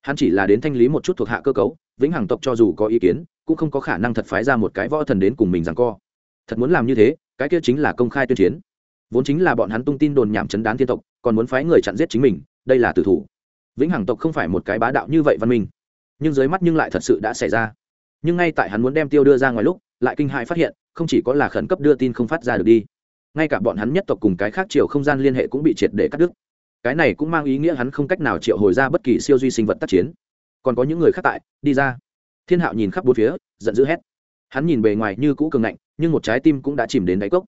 Hắn chỉ là đến thanh lý một chút thuộc hạ cơ cấu, vĩnh hằng tộc cho dù có ý kiến, cũng không có khả năng thật phái ra một cái võ thần đến cùng mình rằng co thật muốn làm như thế, cái kia chính là công khai tuyên chiến. Vốn chính là bọn hắn tung tin đồn nhảm chấn đán thiên tộc, còn muốn phái người chặn giết chính mình, đây là tử thủ. Vĩnh hằng tộc không phải một cái bá đạo như vậy văn minh. Nhưng dưới mắt nhưng lại thật sự đã xảy ra. Nhưng ngay tại hắn muốn đem tiêu đưa ra ngoài lúc, lại kinh hại phát hiện, không chỉ có là khẩn cấp đưa tin không phát ra được đi, ngay cả bọn hắn nhất tộc cùng cái khác chiều không gian liên hệ cũng bị triệt để cắt đứt. Cái này cũng mang ý nghĩa hắn không cách nào triệu hồi ra bất kỳ siêu duy sinh vật tác chiến. Còn có những người khác tại, đi ra. Thiên hạo nhìn khắp bốn phía, giận dữ hét hắn nhìn bề ngoài như cũ cường ngạnh, nhưng một trái tim cũng đã chìm đến đáy cốc.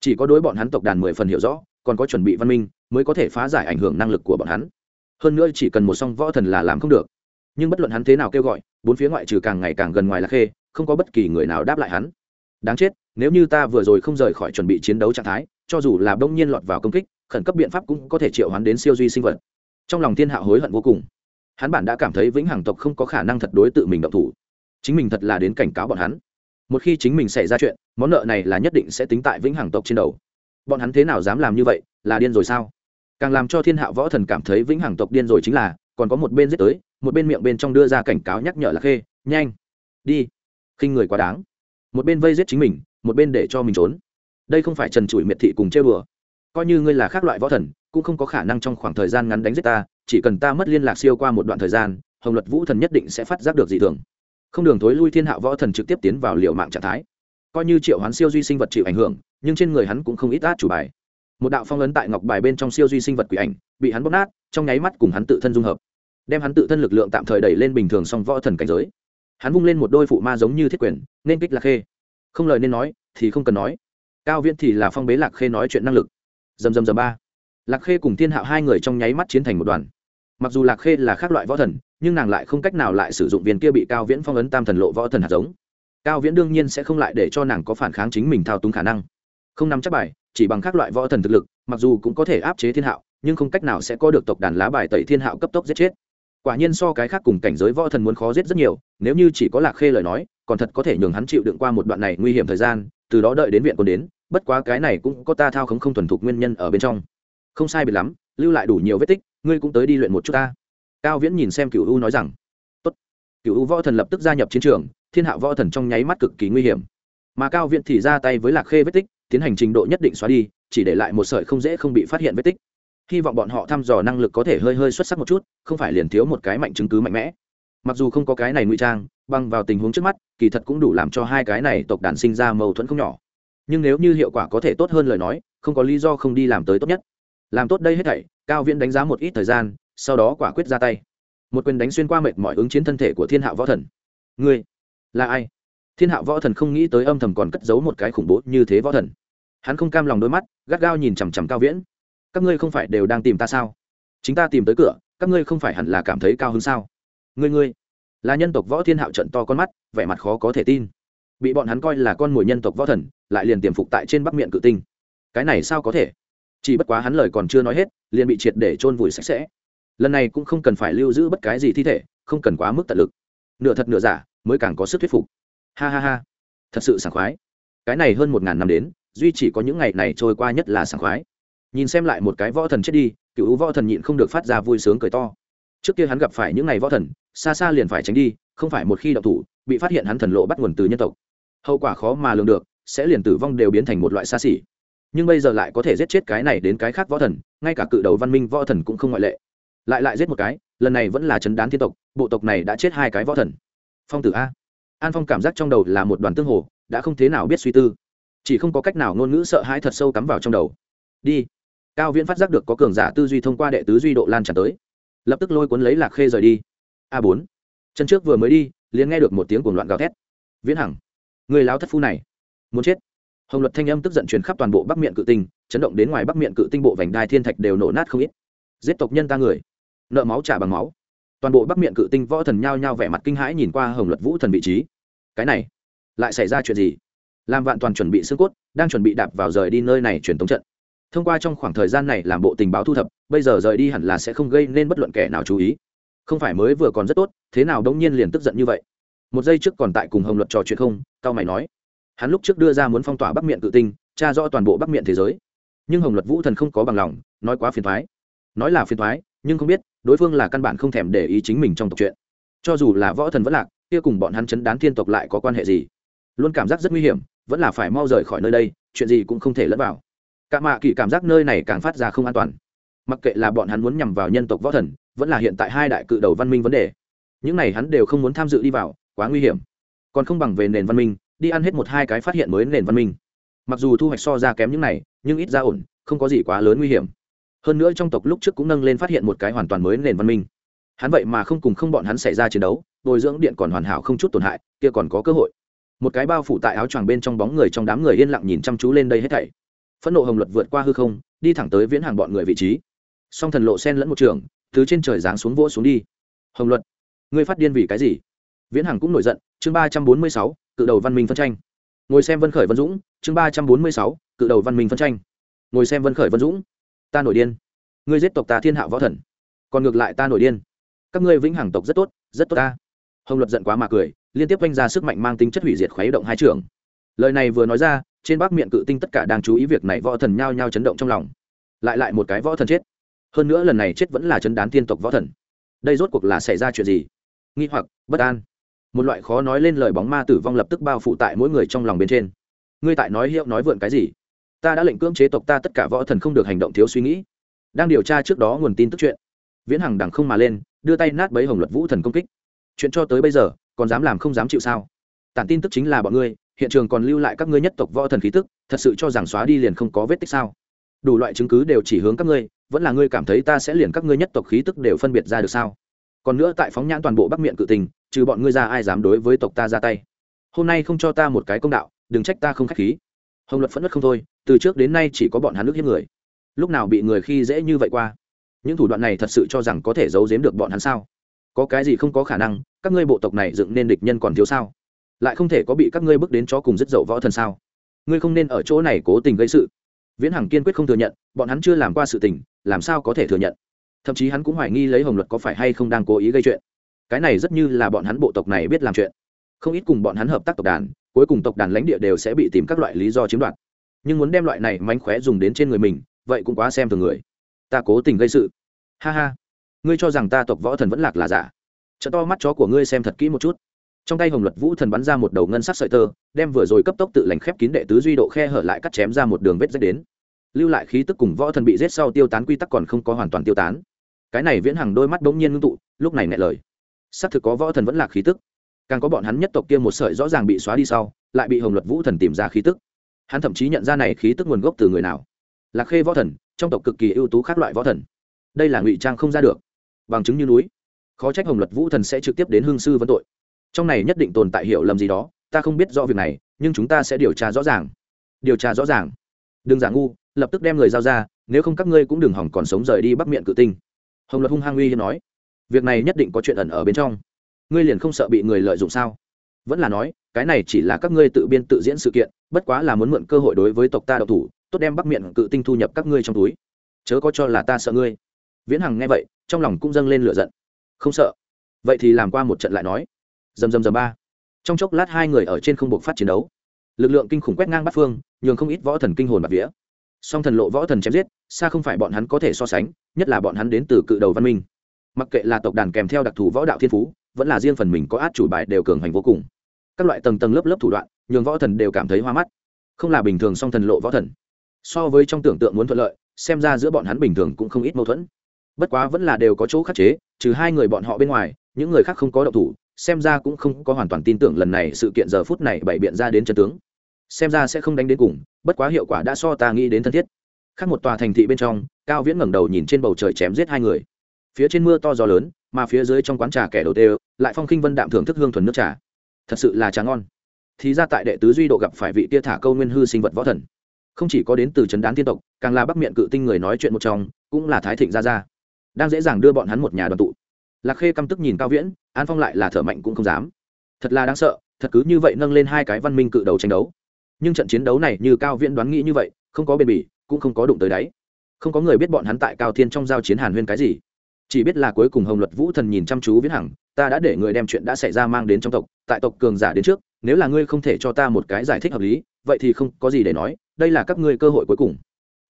Chỉ có đối bọn hắn tộc đàn mười phần hiểu rõ, còn có chuẩn bị văn minh, mới có thể phá giải ảnh hưởng năng lực của bọn hắn. Hơn nữa chỉ cần một song võ thần là làm không được. Nhưng bất luận hắn thế nào kêu gọi, bốn phía ngoại trừ càng ngày càng gần ngoài là khê, không có bất kỳ người nào đáp lại hắn. Đáng chết, nếu như ta vừa rồi không rời khỏi chuẩn bị chiến đấu trạng thái, cho dù là đông nhiên lọt vào công kích, khẩn cấp biện pháp cũng có thể triệu hắn đến siêu duy sinh vật. Trong lòng thiên hạ hối hận vô cùng. Hắn bản đã cảm thấy vĩnh hằng tộc không có khả năng thật đối tự mình động thủ. Chính mình thật là đến cảnh cáo bọn hắn một khi chính mình xảy ra chuyện, món nợ này là nhất định sẽ tính tại vĩnh hằng tộc trên đầu. Bọn hắn thế nào dám làm như vậy, là điên rồi sao? Càng làm cho thiên hạ võ thần cảm thấy vĩnh hằng tộc điên rồi chính là, còn có một bên giết tới, một bên miệng bên trong đưa ra cảnh cáo nhắc nhở là khê, nhanh, đi. Khinh người quá đáng. Một bên vây giết chính mình, một bên để cho mình trốn. Đây không phải trần trụi miệt thị cùng chơi bừa coi như ngươi là khác loại võ thần, cũng không có khả năng trong khoảng thời gian ngắn đánh giết ta, chỉ cần ta mất liên lạc siêu qua một đoạn thời gian, hồng luật vũ thần nhất định sẽ phát giác được dị thường không đường thối lui thiên hạ võ thần trực tiếp tiến vào liệu mạng trạng thái. Coi như triệu hoán siêu duy sinh vật chịu ảnh hưởng, nhưng trên người hắn cũng không ít át chủ bài. Một đạo phong ấn tại ngọc bài bên trong siêu duy sinh vật quỷ ảnh, bị hắn bóp nát, trong nháy mắt cùng hắn tự thân dung hợp, đem hắn tự thân lực lượng tạm thời đẩy lên bình thường song võ thần cảnh giới. Hắn vung lên một đôi phụ ma giống như thiết quyền, nên kích lạc khê. Không lời nên nói, thì không cần nói. Cao viễn thì là phong bế lạc khê nói chuyện năng lực. Dầm dầm dầm ba. Lạc khê cùng thiên hạo hai người trong nháy mắt chiến thành một đoàn mặc dù lạc khê là khác loại võ thần, nhưng nàng lại không cách nào lại sử dụng viên kia bị cao viễn phong ấn tam thần lộ võ thần hạt giống. Cao viễn đương nhiên sẽ không lại để cho nàng có phản kháng chính mình thao túng khả năng. Không nắm chắc bài, chỉ bằng các loại võ thần thực lực, mặc dù cũng có thể áp chế thiên hạo, nhưng không cách nào sẽ có được tộc đàn lá bài tẩy thiên hạo cấp tốc giết chết. Quả nhiên so cái khác cùng cảnh giới võ thần muốn khó giết rất nhiều, nếu như chỉ có lạc khê lời nói, còn thật có thể nhường hắn chịu đựng qua một đoạn này nguy hiểm thời gian, từ đó đợi đến viện quân đến, bất quá cái này cũng có ta thao không không thuần thục nguyên nhân ở bên trong. Không sai biệt lắm, lưu lại đủ nhiều vết tích ngươi cũng tới đi luyện một chút ta. Cao viễn nhìn xem cựu u nói rằng, tốt. Cựu u võ thần lập tức gia nhập chiến trường, thiên hạ võ thần trong nháy mắt cực kỳ nguy hiểm. Mà cao viễn thì ra tay với lạc khê vết tích, tiến hành trình độ nhất định xóa đi, chỉ để lại một sợi không dễ không bị phát hiện vết tích. Hy vọng bọn họ thăm dò năng lực có thể hơi hơi xuất sắc một chút, không phải liền thiếu một cái mạnh chứng cứ mạnh mẽ. Mặc dù không có cái này ngụy trang băng vào tình huống trước mắt, kỳ thật cũng đủ làm cho hai cái này tộc đàn sinh ra mâu thuẫn không nhỏ. Nhưng nếu như hiệu quả có thể tốt hơn lời nói, không có lý do không đi làm tới tốt nhất. Làm tốt đây hết thảy cao viễn đánh giá một ít thời gian, sau đó quả quyết ra tay. Một quyền đánh xuyên qua mệt mọi ứng chiến thân thể của thiên hạ võ thần. Ngươi là ai? Thiên hạ võ thần không nghĩ tới âm thầm còn cất giấu một cái khủng bố như thế võ thần. Hắn không cam lòng đôi mắt, gắt gao nhìn chằm chằm cao viễn. Các ngươi không phải đều đang tìm ta sao? Chính ta tìm tới cửa, các ngươi không phải hẳn là cảm thấy cao hơn sao? Ngươi ngươi là nhân tộc võ thiên hạo trận to con mắt, vẻ mặt khó có thể tin. Bị bọn hắn coi là con mồi nhân tộc võ thần, lại liền tiềm phục tại trên bắc miệng cự tinh. Cái này sao có thể? Chỉ bất quá hắn lời còn chưa nói hết, liền bị triệt để chôn vùi sạch sẽ. Lần này cũng không cần phải lưu giữ bất cái gì thi thể, không cần quá mức tận lực. Nửa thật nửa giả, mới càng có sức thuyết phục. Ha ha ha. Thật sự sảng khoái. Cái này hơn một ngàn năm đến, duy chỉ có những ngày này trôi qua nhất là sảng khoái. Nhìn xem lại một cái võ thần chết đi, cựu võ thần nhịn không được phát ra vui sướng cười to. Trước kia hắn gặp phải những ngày võ thần, xa xa liền phải tránh đi, không phải một khi đậu thủ, bị phát hiện hắn thần lộ bắt nguồn từ nhân tộc. Hậu quả khó mà lường được, sẽ liền tử vong đều biến thành một loại xa xỉ nhưng bây giờ lại có thể giết chết cái này đến cái khác võ thần, ngay cả cự đầu văn minh võ thần cũng không ngoại lệ. Lại lại giết một cái, lần này vẫn là chấn đán thiên tộc, bộ tộc này đã chết hai cái võ thần. Phong tử a. An phong cảm giác trong đầu là một đoàn tương hồ, đã không thế nào biết suy tư. Chỉ không có cách nào ngôn ngữ sợ hãi thật sâu cắm vào trong đầu. Đi. Cao viễn phát giác được có cường giả tư duy thông qua đệ tứ duy độ lan tràn tới. Lập tức lôi cuốn lấy lạc khê rời đi. A bốn. Chân trước vừa mới đi, liền nghe được một tiếng cuồng loạn gào thét. Viễn hằng, người láo thất phu này, muốn chết hồng luật thanh âm tức giận truyền khắp toàn bộ bắc miệng cự tinh, chấn động đến ngoài bắc miệng cự tinh bộ vành đai thiên thạch đều nổ nát không ít. Giết tộc nhân ta người. Nợ máu trả bằng máu. Toàn bộ bắc miệng cự tinh võ thần nhao nhao vẻ mặt kinh hãi nhìn qua hồng luật vũ thần vị trí. Cái này, lại xảy ra chuyện gì? Làm vạn toàn chuẩn bị xương cốt, đang chuẩn bị đạp vào rời đi nơi này truyền tống trận. Thông qua trong khoảng thời gian này làm bộ tình báo thu thập, bây giờ rời đi hẳn là sẽ không gây nên bất luận kẻ nào chú ý. Không phải mới vừa còn rất tốt, thế nào đống nhiên liền tức giận như vậy? Một giây trước còn tại cùng hồng luật trò chuyện không, cao mày nói hắn lúc trước đưa ra muốn phong tỏa bắc miệng cự tinh, tra rõ toàn bộ bắc miệng thế giới. Nhưng hồng luật vũ thần không có bằng lòng, nói quá phiền thoái nói là phiền thoái nhưng không biết, đối phương là căn bản không thèm để ý chính mình trong tộc chuyện. Cho dù là võ thần vẫn lạc, kia cùng bọn hắn chấn đán thiên tộc lại có quan hệ gì? Luôn cảm giác rất nguy hiểm, vẫn là phải mau rời khỏi nơi đây, chuyện gì cũng không thể lẫn vào. Cả mạ kỳ cảm giác nơi này càng phát ra không an toàn. Mặc kệ là bọn hắn muốn nhằm vào nhân tộc võ thần, vẫn là hiện tại hai đại cự đầu văn minh vấn đề. Những này hắn đều không muốn tham dự đi vào, quá nguy hiểm. Còn không bằng về nền văn minh đi ăn hết một hai cái phát hiện mới nền văn minh. Mặc dù thu hoạch so ra kém những này, nhưng ít ra ổn, không có gì quá lớn nguy hiểm. Hơn nữa trong tộc lúc trước cũng nâng lên phát hiện một cái hoàn toàn mới nền văn minh. Hắn vậy mà không cùng không bọn hắn xảy ra chiến đấu, bồi dưỡng điện còn hoàn hảo không chút tổn hại, kia còn có cơ hội. Một cái bao phủ tại áo choàng bên trong bóng người trong đám người yên lặng nhìn chăm chú lên đây hết thảy. Phẫn nộ hồng luật vượt qua hư không, đi thẳng tới viễn hàng bọn người vị trí. Song thần lộ sen lẫn một trường, từ trên trời giáng xuống vỗ xuống đi. Hồng luật, ngươi phát điên vì cái gì? Viễn hằng cũng nổi giận, chương ba trăm bốn mươi sáu cự đầu văn minh phân tranh. Ngồi xem vân khởi vân dũng, chương ba trăm bốn mươi sáu, cự đầu văn minh phân tranh. Ngồi xem vân khởi vân dũng. Ta nổi điên. Ngươi giết tộc ta thiên hạ võ thần. Còn ngược lại ta nổi điên. Các ngươi vĩnh hằng tộc rất tốt rất tốt ta. Hồng luật giận quá mà cười, liên tiếp oanh ra sức mạnh mang tính chất hủy diệt khuấy động hai trường. Lời này vừa nói ra, trên bắc miệng cự tinh tất cả đang chú ý việc này võ thần nhao nhao chấn động trong lòng. Lại lại một cái võ thần chết. Hơn nữa lần này chết vẫn là chấn đán tiên tộc võ thần. Đây rốt cuộc là xảy ra chuyện gì? Nghi hoặc, bất an một loại khó nói lên lời bóng ma tử vong lập tức bao phủ tại mỗi người trong lòng bên trên. Ngươi tại nói hiệu nói vượn cái gì? Ta đã lệnh cưỡng chế tộc ta tất cả võ thần không được hành động thiếu suy nghĩ. Đang điều tra trước đó nguồn tin tức chuyện, viễn hằng đằng không mà lên, đưa tay nát bấy hồng luật vũ thần công kích. Chuyện cho tới bây giờ, còn dám làm không dám chịu sao? Tản tin tức chính là bọn ngươi, hiện trường còn lưu lại các ngươi nhất tộc võ thần khí tức, thật sự cho rằng xóa đi liền không có vết tích sao? Đủ loại chứng cứ đều chỉ hướng các ngươi, vẫn là ngươi cảm thấy ta sẽ liền các ngươi nhất tộc khí tức đều phân biệt ra được sao? Còn nữa tại phóng nhãn toàn bộ bắc miệng cự tình, trừ bọn ngươi ra ai dám đối với tộc ta ra tay. Hôm nay không cho ta một cái công đạo, đừng trách ta không k h á c h khí. Hồng luật phẫn nứt không thôi, từ trước đến nay chỉ có bọn hắn nước hiếp người. Lúc nào bị người khi dễ như vậy qua? Những thủ đoạn này thật sự cho rằng có thể giấu giếm được bọn hắn sao? Có cái gì không có khả năng, các ngươi bộ tộc này dựng nên địch nhân còn thiếu sao? Lại không thể có bị các ngươi bước đến cho cùng rất dậu võ thần sao? Ngươi không nên ở chỗ này cố tình gây sự. Viễn hằng kiên quyết không thừa nhận, bọn hắn chưa làm qua sự tình, làm sao có thể thừa nhận? Thậm chí hắn cũng hoài nghi lấy hồng luật có phải hay không đang cố ý gây chuyện. Cái này rất như là bọn hắn bộ tộc này biết làm chuyện. Không ít cùng bọn hắn hợp tác tộc đàn, cuối cùng tộc đàn lãnh địa đều sẽ bị tìm các loại lý do chiếm đoạt. Nhưng muốn đem loại này mánh khóe dùng đến trên người mình, vậy cũng quá xem thường người. Ta cố tình gây sự. Ha ha. Ngươi cho rằng ta tộc võ thần vẫn lạc là giả? Chợ to mắt chó của ngươi xem thật kỹ một chút. Trong tay hồng luật vũ thần bắn ra một đầu ngân sắc sợi tơ, đem vừa rồi cấp tốc tự lành khép kín đệ tứ duy độ khe hở lại cắt chém ra một đường vết rách đến. Lưu lại khí tức cùng võ thần bị rết sau tiêu tán quy tắc còn không có hoàn toàn tiêu tán cái này viễn hằng đôi mắt bỗng nhiên ngưng tụ, lúc này nẹ lời. Xác thực có võ thần vẫn là khí tức. Càng có bọn hắn nhất tộc kia một sợi rõ ràng bị xóa đi sau, lại bị hồng luật vũ thần tìm ra khí tức. Hắn thậm chí nhận ra này khí tức nguồn gốc từ người nào. Là khê võ thần, trong tộc cực kỳ ưu tú khác loại võ thần. Đây là ngụy trang không ra được. Bằng chứng như núi. Khó trách hồng luật vũ thần sẽ trực tiếp đến hương sư vấn tội. Trong này nhất định tồn tại hiểu lầm gì đó, ta không biết rõ việc này, nhưng chúng ta sẽ điều tra rõ ràng. Điều tra rõ ràng. Đừng giả ngu, lập tức đem người giao ra, nếu không các ngươi cũng đừng hỏng còn sống rời đi bắc miệng cự tinh hồng luật hung hăng uy hiên nói, việc này nhất định có chuyện ẩn ở bên trong. Ngươi liền không sợ bị người lợi dụng sao? Vẫn là nói, cái này chỉ là các ngươi tự biên tự diễn sự kiện, bất quá là muốn mượn cơ hội đối với tộc ta độc thủ, tốt đem bắc miệng cự tinh thu nhập các ngươi trong túi. Chớ có cho là ta sợ ngươi. Viễn hằng nghe vậy, trong lòng cũng dâng lên lửa giận. Không sợ. Vậy thì làm qua một trận lại nói. Dầm dầm dầm ba. Trong chốc lát hai người ở trên không buộc phát chiến đấu. Lực lượng kinh khủng quét ngang bắt phương, nhường không ít võ thần kinh hồn bạc vía song thần lộ võ thần chém giết, xa không phải bọn hắn có thể so sánh, nhất là bọn hắn đến từ cự đầu văn minh. Mặc kệ là tộc đàn kèm theo đặc thù võ đạo thiên phú, vẫn là riêng phần mình có át chủ bài đều cường hành vô cùng. Các loại tầng tầng lớp lớp thủ đoạn, nhường võ thần đều cảm thấy hoa mắt. Không là bình thường song thần lộ võ thần. So với trong tưởng tượng muốn thuận lợi, xem ra giữa bọn hắn bình thường cũng không ít mâu thuẫn. Bất quá vẫn là đều có chỗ khắc chế, trừ hai người bọn họ bên ngoài, những người khác không có động thủ, xem ra cũng không có hoàn toàn tin tưởng lần này sự kiện giờ phút này bày biện ra đến chân tướng xem ra sẽ không đánh đến cùng, bất quá hiệu quả đã so ta nghĩ đến thân thiết. Khác một tòa thành thị bên trong, cao viễn ngẩng đầu nhìn trên bầu trời chém giết hai người. Phía trên mưa to gió lớn, mà phía dưới trong quán trà kẻ đầu tê, lại phong khinh vân đạm thưởng thức hương thuần nước trà. Thật sự là trà ngon. Thì ra tại đệ tứ duy độ gặp phải vị tia thả câu nguyên hư sinh vật võ thần. Không chỉ có đến từ trấn đán tiên tộc, càng là bắc miệng cự tinh người nói chuyện một trong, cũng là thái thịnh gia gia. Đang dễ dàng đưa bọn hắn một nhà đoàn tụ. Lạc khê căm tức nhìn cao viễn, an phong lại là thở mạnh cũng không dám. Thật là đáng sợ, thật cứ như vậy nâng lên hai cái văn minh cự đầu tranh đấu nhưng trận chiến đấu này như cao viễn đoán nghĩ như vậy, không có bền bỉ, cũng không có đụng tới đáy. Không có người biết bọn hắn tại cao thiên trong giao chiến hàn huyên cái gì. Chỉ biết là cuối cùng hồng luật vũ thần nhìn chăm chú viễn hằng, ta đã để người đem chuyện đã xảy ra mang đến trong tộc, tại tộc cường giả đến trước, nếu là ngươi không thể cho ta một cái giải thích hợp lý, vậy thì không có gì để nói, đây là các ngươi cơ hội cuối cùng.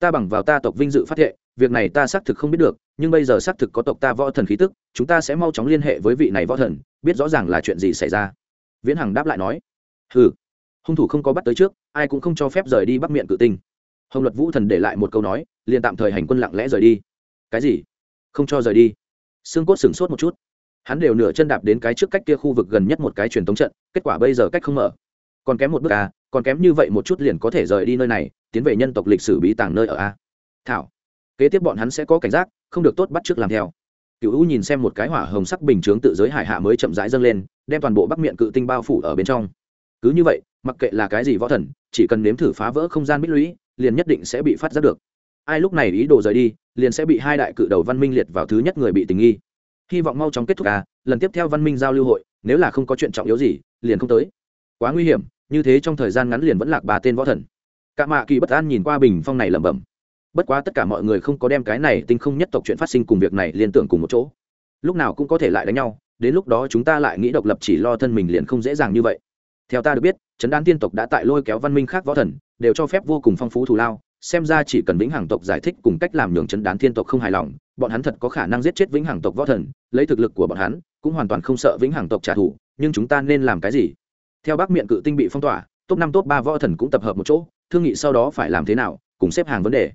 Ta bằng vào ta tộc vinh dự phát hiện việc này ta xác thực không biết được, nhưng bây giờ xác thực có tộc ta võ thần khí tức, chúng ta sẽ mau chóng liên hệ với vị này võ thần, biết rõ ràng là chuyện gì xảy ra. Viễn hằng đáp lại nói ừ hung thủ không có bắt tới trước, ai cũng không cho phép rời đi bắc miệng cự tinh. Hồng luật vũ thần để lại một câu nói, liền tạm thời hành quân lặng lẽ rời đi. Cái gì? Không cho rời đi. Xương cốt sửng sốt một chút. Hắn đều nửa chân đạp đến cái trước cách kia khu vực gần nhất một cái truyền thống trận, kết quả bây giờ cách không mở. Còn kém một bước à còn kém như vậy một chút liền có thể rời đi nơi này, tiến về nhân tộc lịch sử bí tàng nơi ở a thảo. Kế tiếp bọn hắn sẽ có cảnh giác, không được tốt bắt trước làm theo. Cựu u nhìn xem một cái hỏa hồng sắc bình chướng tự giới hải hạ mới chậm rãi dâng lên, đem toàn bộ bắc miệng cự tinh bao phủ ở bên trong. Cứ như vậy mặc kệ là cái gì võ thần, chỉ cần nếm thử phá vỡ không gian bích lũy, liền nhất định sẽ bị phát giác được. Ai lúc này ý đồ rời đi, liền sẽ bị hai đại cự đầu văn minh liệt vào thứ nhất người bị tình nghi. Hy vọng mau chóng kết thúc à lần tiếp theo văn minh giao lưu hội, nếu là không có chuyện trọng yếu gì, liền không tới. Quá nguy hiểm, như thế trong thời gian ngắn liền vẫn lạc bà tên võ thần. Cả mạ kỳ bất an nhìn qua bình phong này lẩm bẩm. Bất quá tất cả mọi người không có đem cái này tinh không nhất tộc chuyện phát sinh cùng việc này liên tưởng cùng một chỗ. Lúc nào cũng có thể lại đánh nhau, đến lúc đó chúng ta lại nghĩ độc lập chỉ lo thân mình liền không dễ dàng như vậy. Theo ta được biết trấn đan tiên tộc đã tại lôi kéo văn minh khác võ thần, đều cho phép vô cùng phong phú thù lao, xem ra chỉ cần vĩnh hằng tộc giải thích cùng cách làm nhường chấn đán thiên tộc không hài lòng, bọn hắn thật có khả năng giết chết vĩnh hằng tộc võ thần, lấy thực lực của bọn hắn, cũng hoàn toàn không sợ vĩnh hằng tộc trả thù, nhưng chúng ta nên làm cái gì? Theo bác miệng cự tinh bị phong tỏa, top năm top ba võ thần cũng tập hợp một chỗ, thương nghị sau đó phải làm thế nào, cùng xếp hàng vấn đề.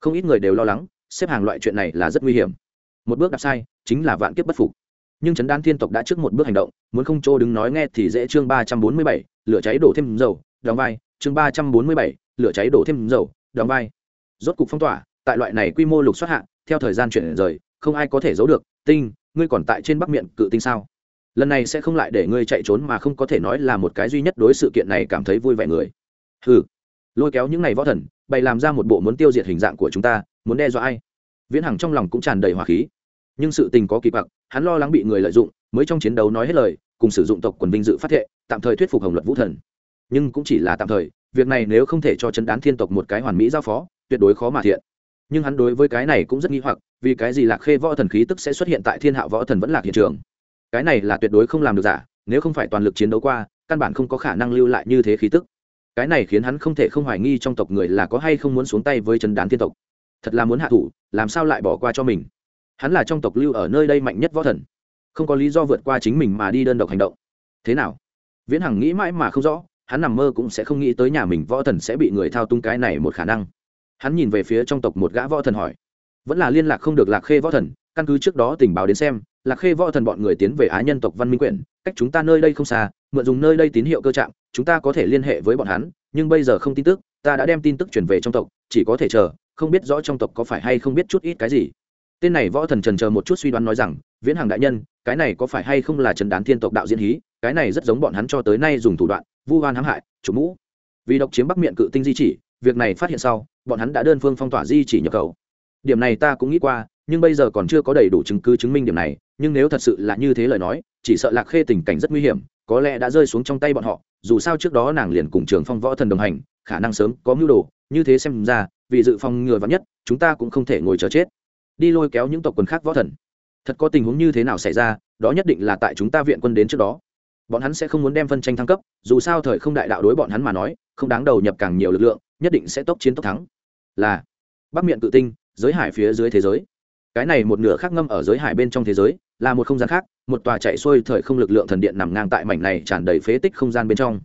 Không ít người đều lo lắng, xếp hàng loại chuyện này là rất nguy hiểm. Một bước đạp sai, chính là vạn kiếp bất phục nhưng chấn đan thiên tộc đã trước một bước hành động, muốn không chỗ đứng nói nghe thì dễ chương ba trăm bốn mươi bảy, lửa cháy đổ thêm dầu, đóng vai, chương ba trăm bốn mươi bảy, lửa cháy đổ thêm dầu, đóng vai. Rốt cục phong tỏa, tại loại này quy mô lục xuất hạ, theo thời gian chuyển rời, không ai có thể giấu được, tinh, ngươi còn tại trên bắc miệng cự tinh sao? Lần này sẽ không lại để ngươi chạy trốn mà không có thể nói là một cái duy nhất đối sự kiện này cảm thấy vui vẻ người. Hừ. Lôi kéo những ngày võ thần, bày làm ra một bộ muốn tiêu diệt hình dạng của chúng ta, muốn đe dọa ai? Viễn hằng trong lòng cũng tràn đầy hỏa khí nhưng sự tình có kỳ bạc hắn lo lắng bị người lợi dụng, mới trong chiến đấu nói hết lời, cùng sử dụng tộc quần vinh dự phát thệ, tạm thời thuyết phục hồng luật vũ thần. Nhưng cũng chỉ là tạm thời, việc này nếu không thể cho chấn đán thiên tộc một cái hoàn mỹ giao phó, tuyệt đối khó mà thiện. Nhưng hắn đối với cái này cũng rất nghi hoặc, vì cái gì lạc khê võ thần khí tức sẽ xuất hiện tại thiên hạo võ thần vẫn lạc hiện trường? Cái này là tuyệt đối không làm được giả, nếu không phải toàn lực chiến đấu qua, căn bản không có khả năng lưu lại như thế khí tức. Cái này khiến hắn không thể không hoài nghi trong tộc người là có hay không muốn xuống tay với chấn đán thiên tộc. Thật là muốn hạ thủ, làm sao lại bỏ qua cho mình? Hắn là trong tộc lưu ở nơi đây mạnh nhất võ thần. Không có lý do vượt qua chính mình mà đi đơn độc hành động. Thế nào? Viễn hằng nghĩ mãi mà không rõ, hắn nằm mơ cũng sẽ không nghĩ tới nhà mình võ thần sẽ bị người thao tung cái này một khả năng. Hắn nhìn về phía trong tộc một gã võ thần hỏi. Vẫn là liên lạc không được lạc khê võ thần, căn cứ trước đó tình báo đến xem, lạc khê võ thần bọn người tiến về á nhân tộc văn minh quyển, cách chúng ta nơi đây không xa, mượn dùng nơi đây tín hiệu cơ trạng chúng ta có thể liên hệ với bọn hắn, nhưng bây giờ không tin tức, ta đã đem tin tức chuyển về trong tộc, chỉ có thể chờ, không biết rõ trong tộc có phải hay không biết chút ít cái gì tên này võ thần trần chờ một chút suy đoán nói rằng, viễn hàng đại nhân, cái này có phải hay không là trần đán thiên tộc đạo diễn hí? Cái này rất giống bọn hắn cho tới nay dùng thủ đoạn, vu oan hãm hại, chủ mũ. Vì độc chiếm bắc miệng cự tinh di chỉ, việc này phát hiện sau, bọn hắn đã đơn phương phong tỏa di chỉ nhập khẩu. Điểm này ta cũng nghĩ qua, nhưng bây giờ còn chưa có đầy đủ chứng cứ chứng minh điểm này, nhưng nếu thật sự là như thế lời nói, chỉ sợ lạc khê tình cảnh rất nguy hiểm, có lẽ đã rơi xuống trong tay bọn họ, dù sao trước đó nàng liền cùng trường phong võ thần đồng hành, khả năng sớm có mưu đồ, như thế xem ra, vì dự phòng ngừa vắn nhất, chúng ta cũng không thể ngồi chờ chết đi lôi kéo những tộc quần khác võ thần. Thật có tình huống như thế nào xảy ra, đó nhất định là tại chúng ta viện quân đến trước đó. Bọn hắn sẽ không muốn đem phân tranh thăng cấp, dù sao thời không đại đạo đối bọn hắn mà nói, không đáng đầu nhập càng nhiều lực lượng, nhất định sẽ tốc chiến tốc thắng. Là, bắc miệng tự tinh, giới hải phía dưới thế giới. Cái này một nửa khác ngâm ở giới hải bên trong thế giới, là một không gian khác, một tòa chạy xuôi thời không lực lượng thần điện nằm ngang tại mảnh này tràn đầy phế tích không gian bên trong.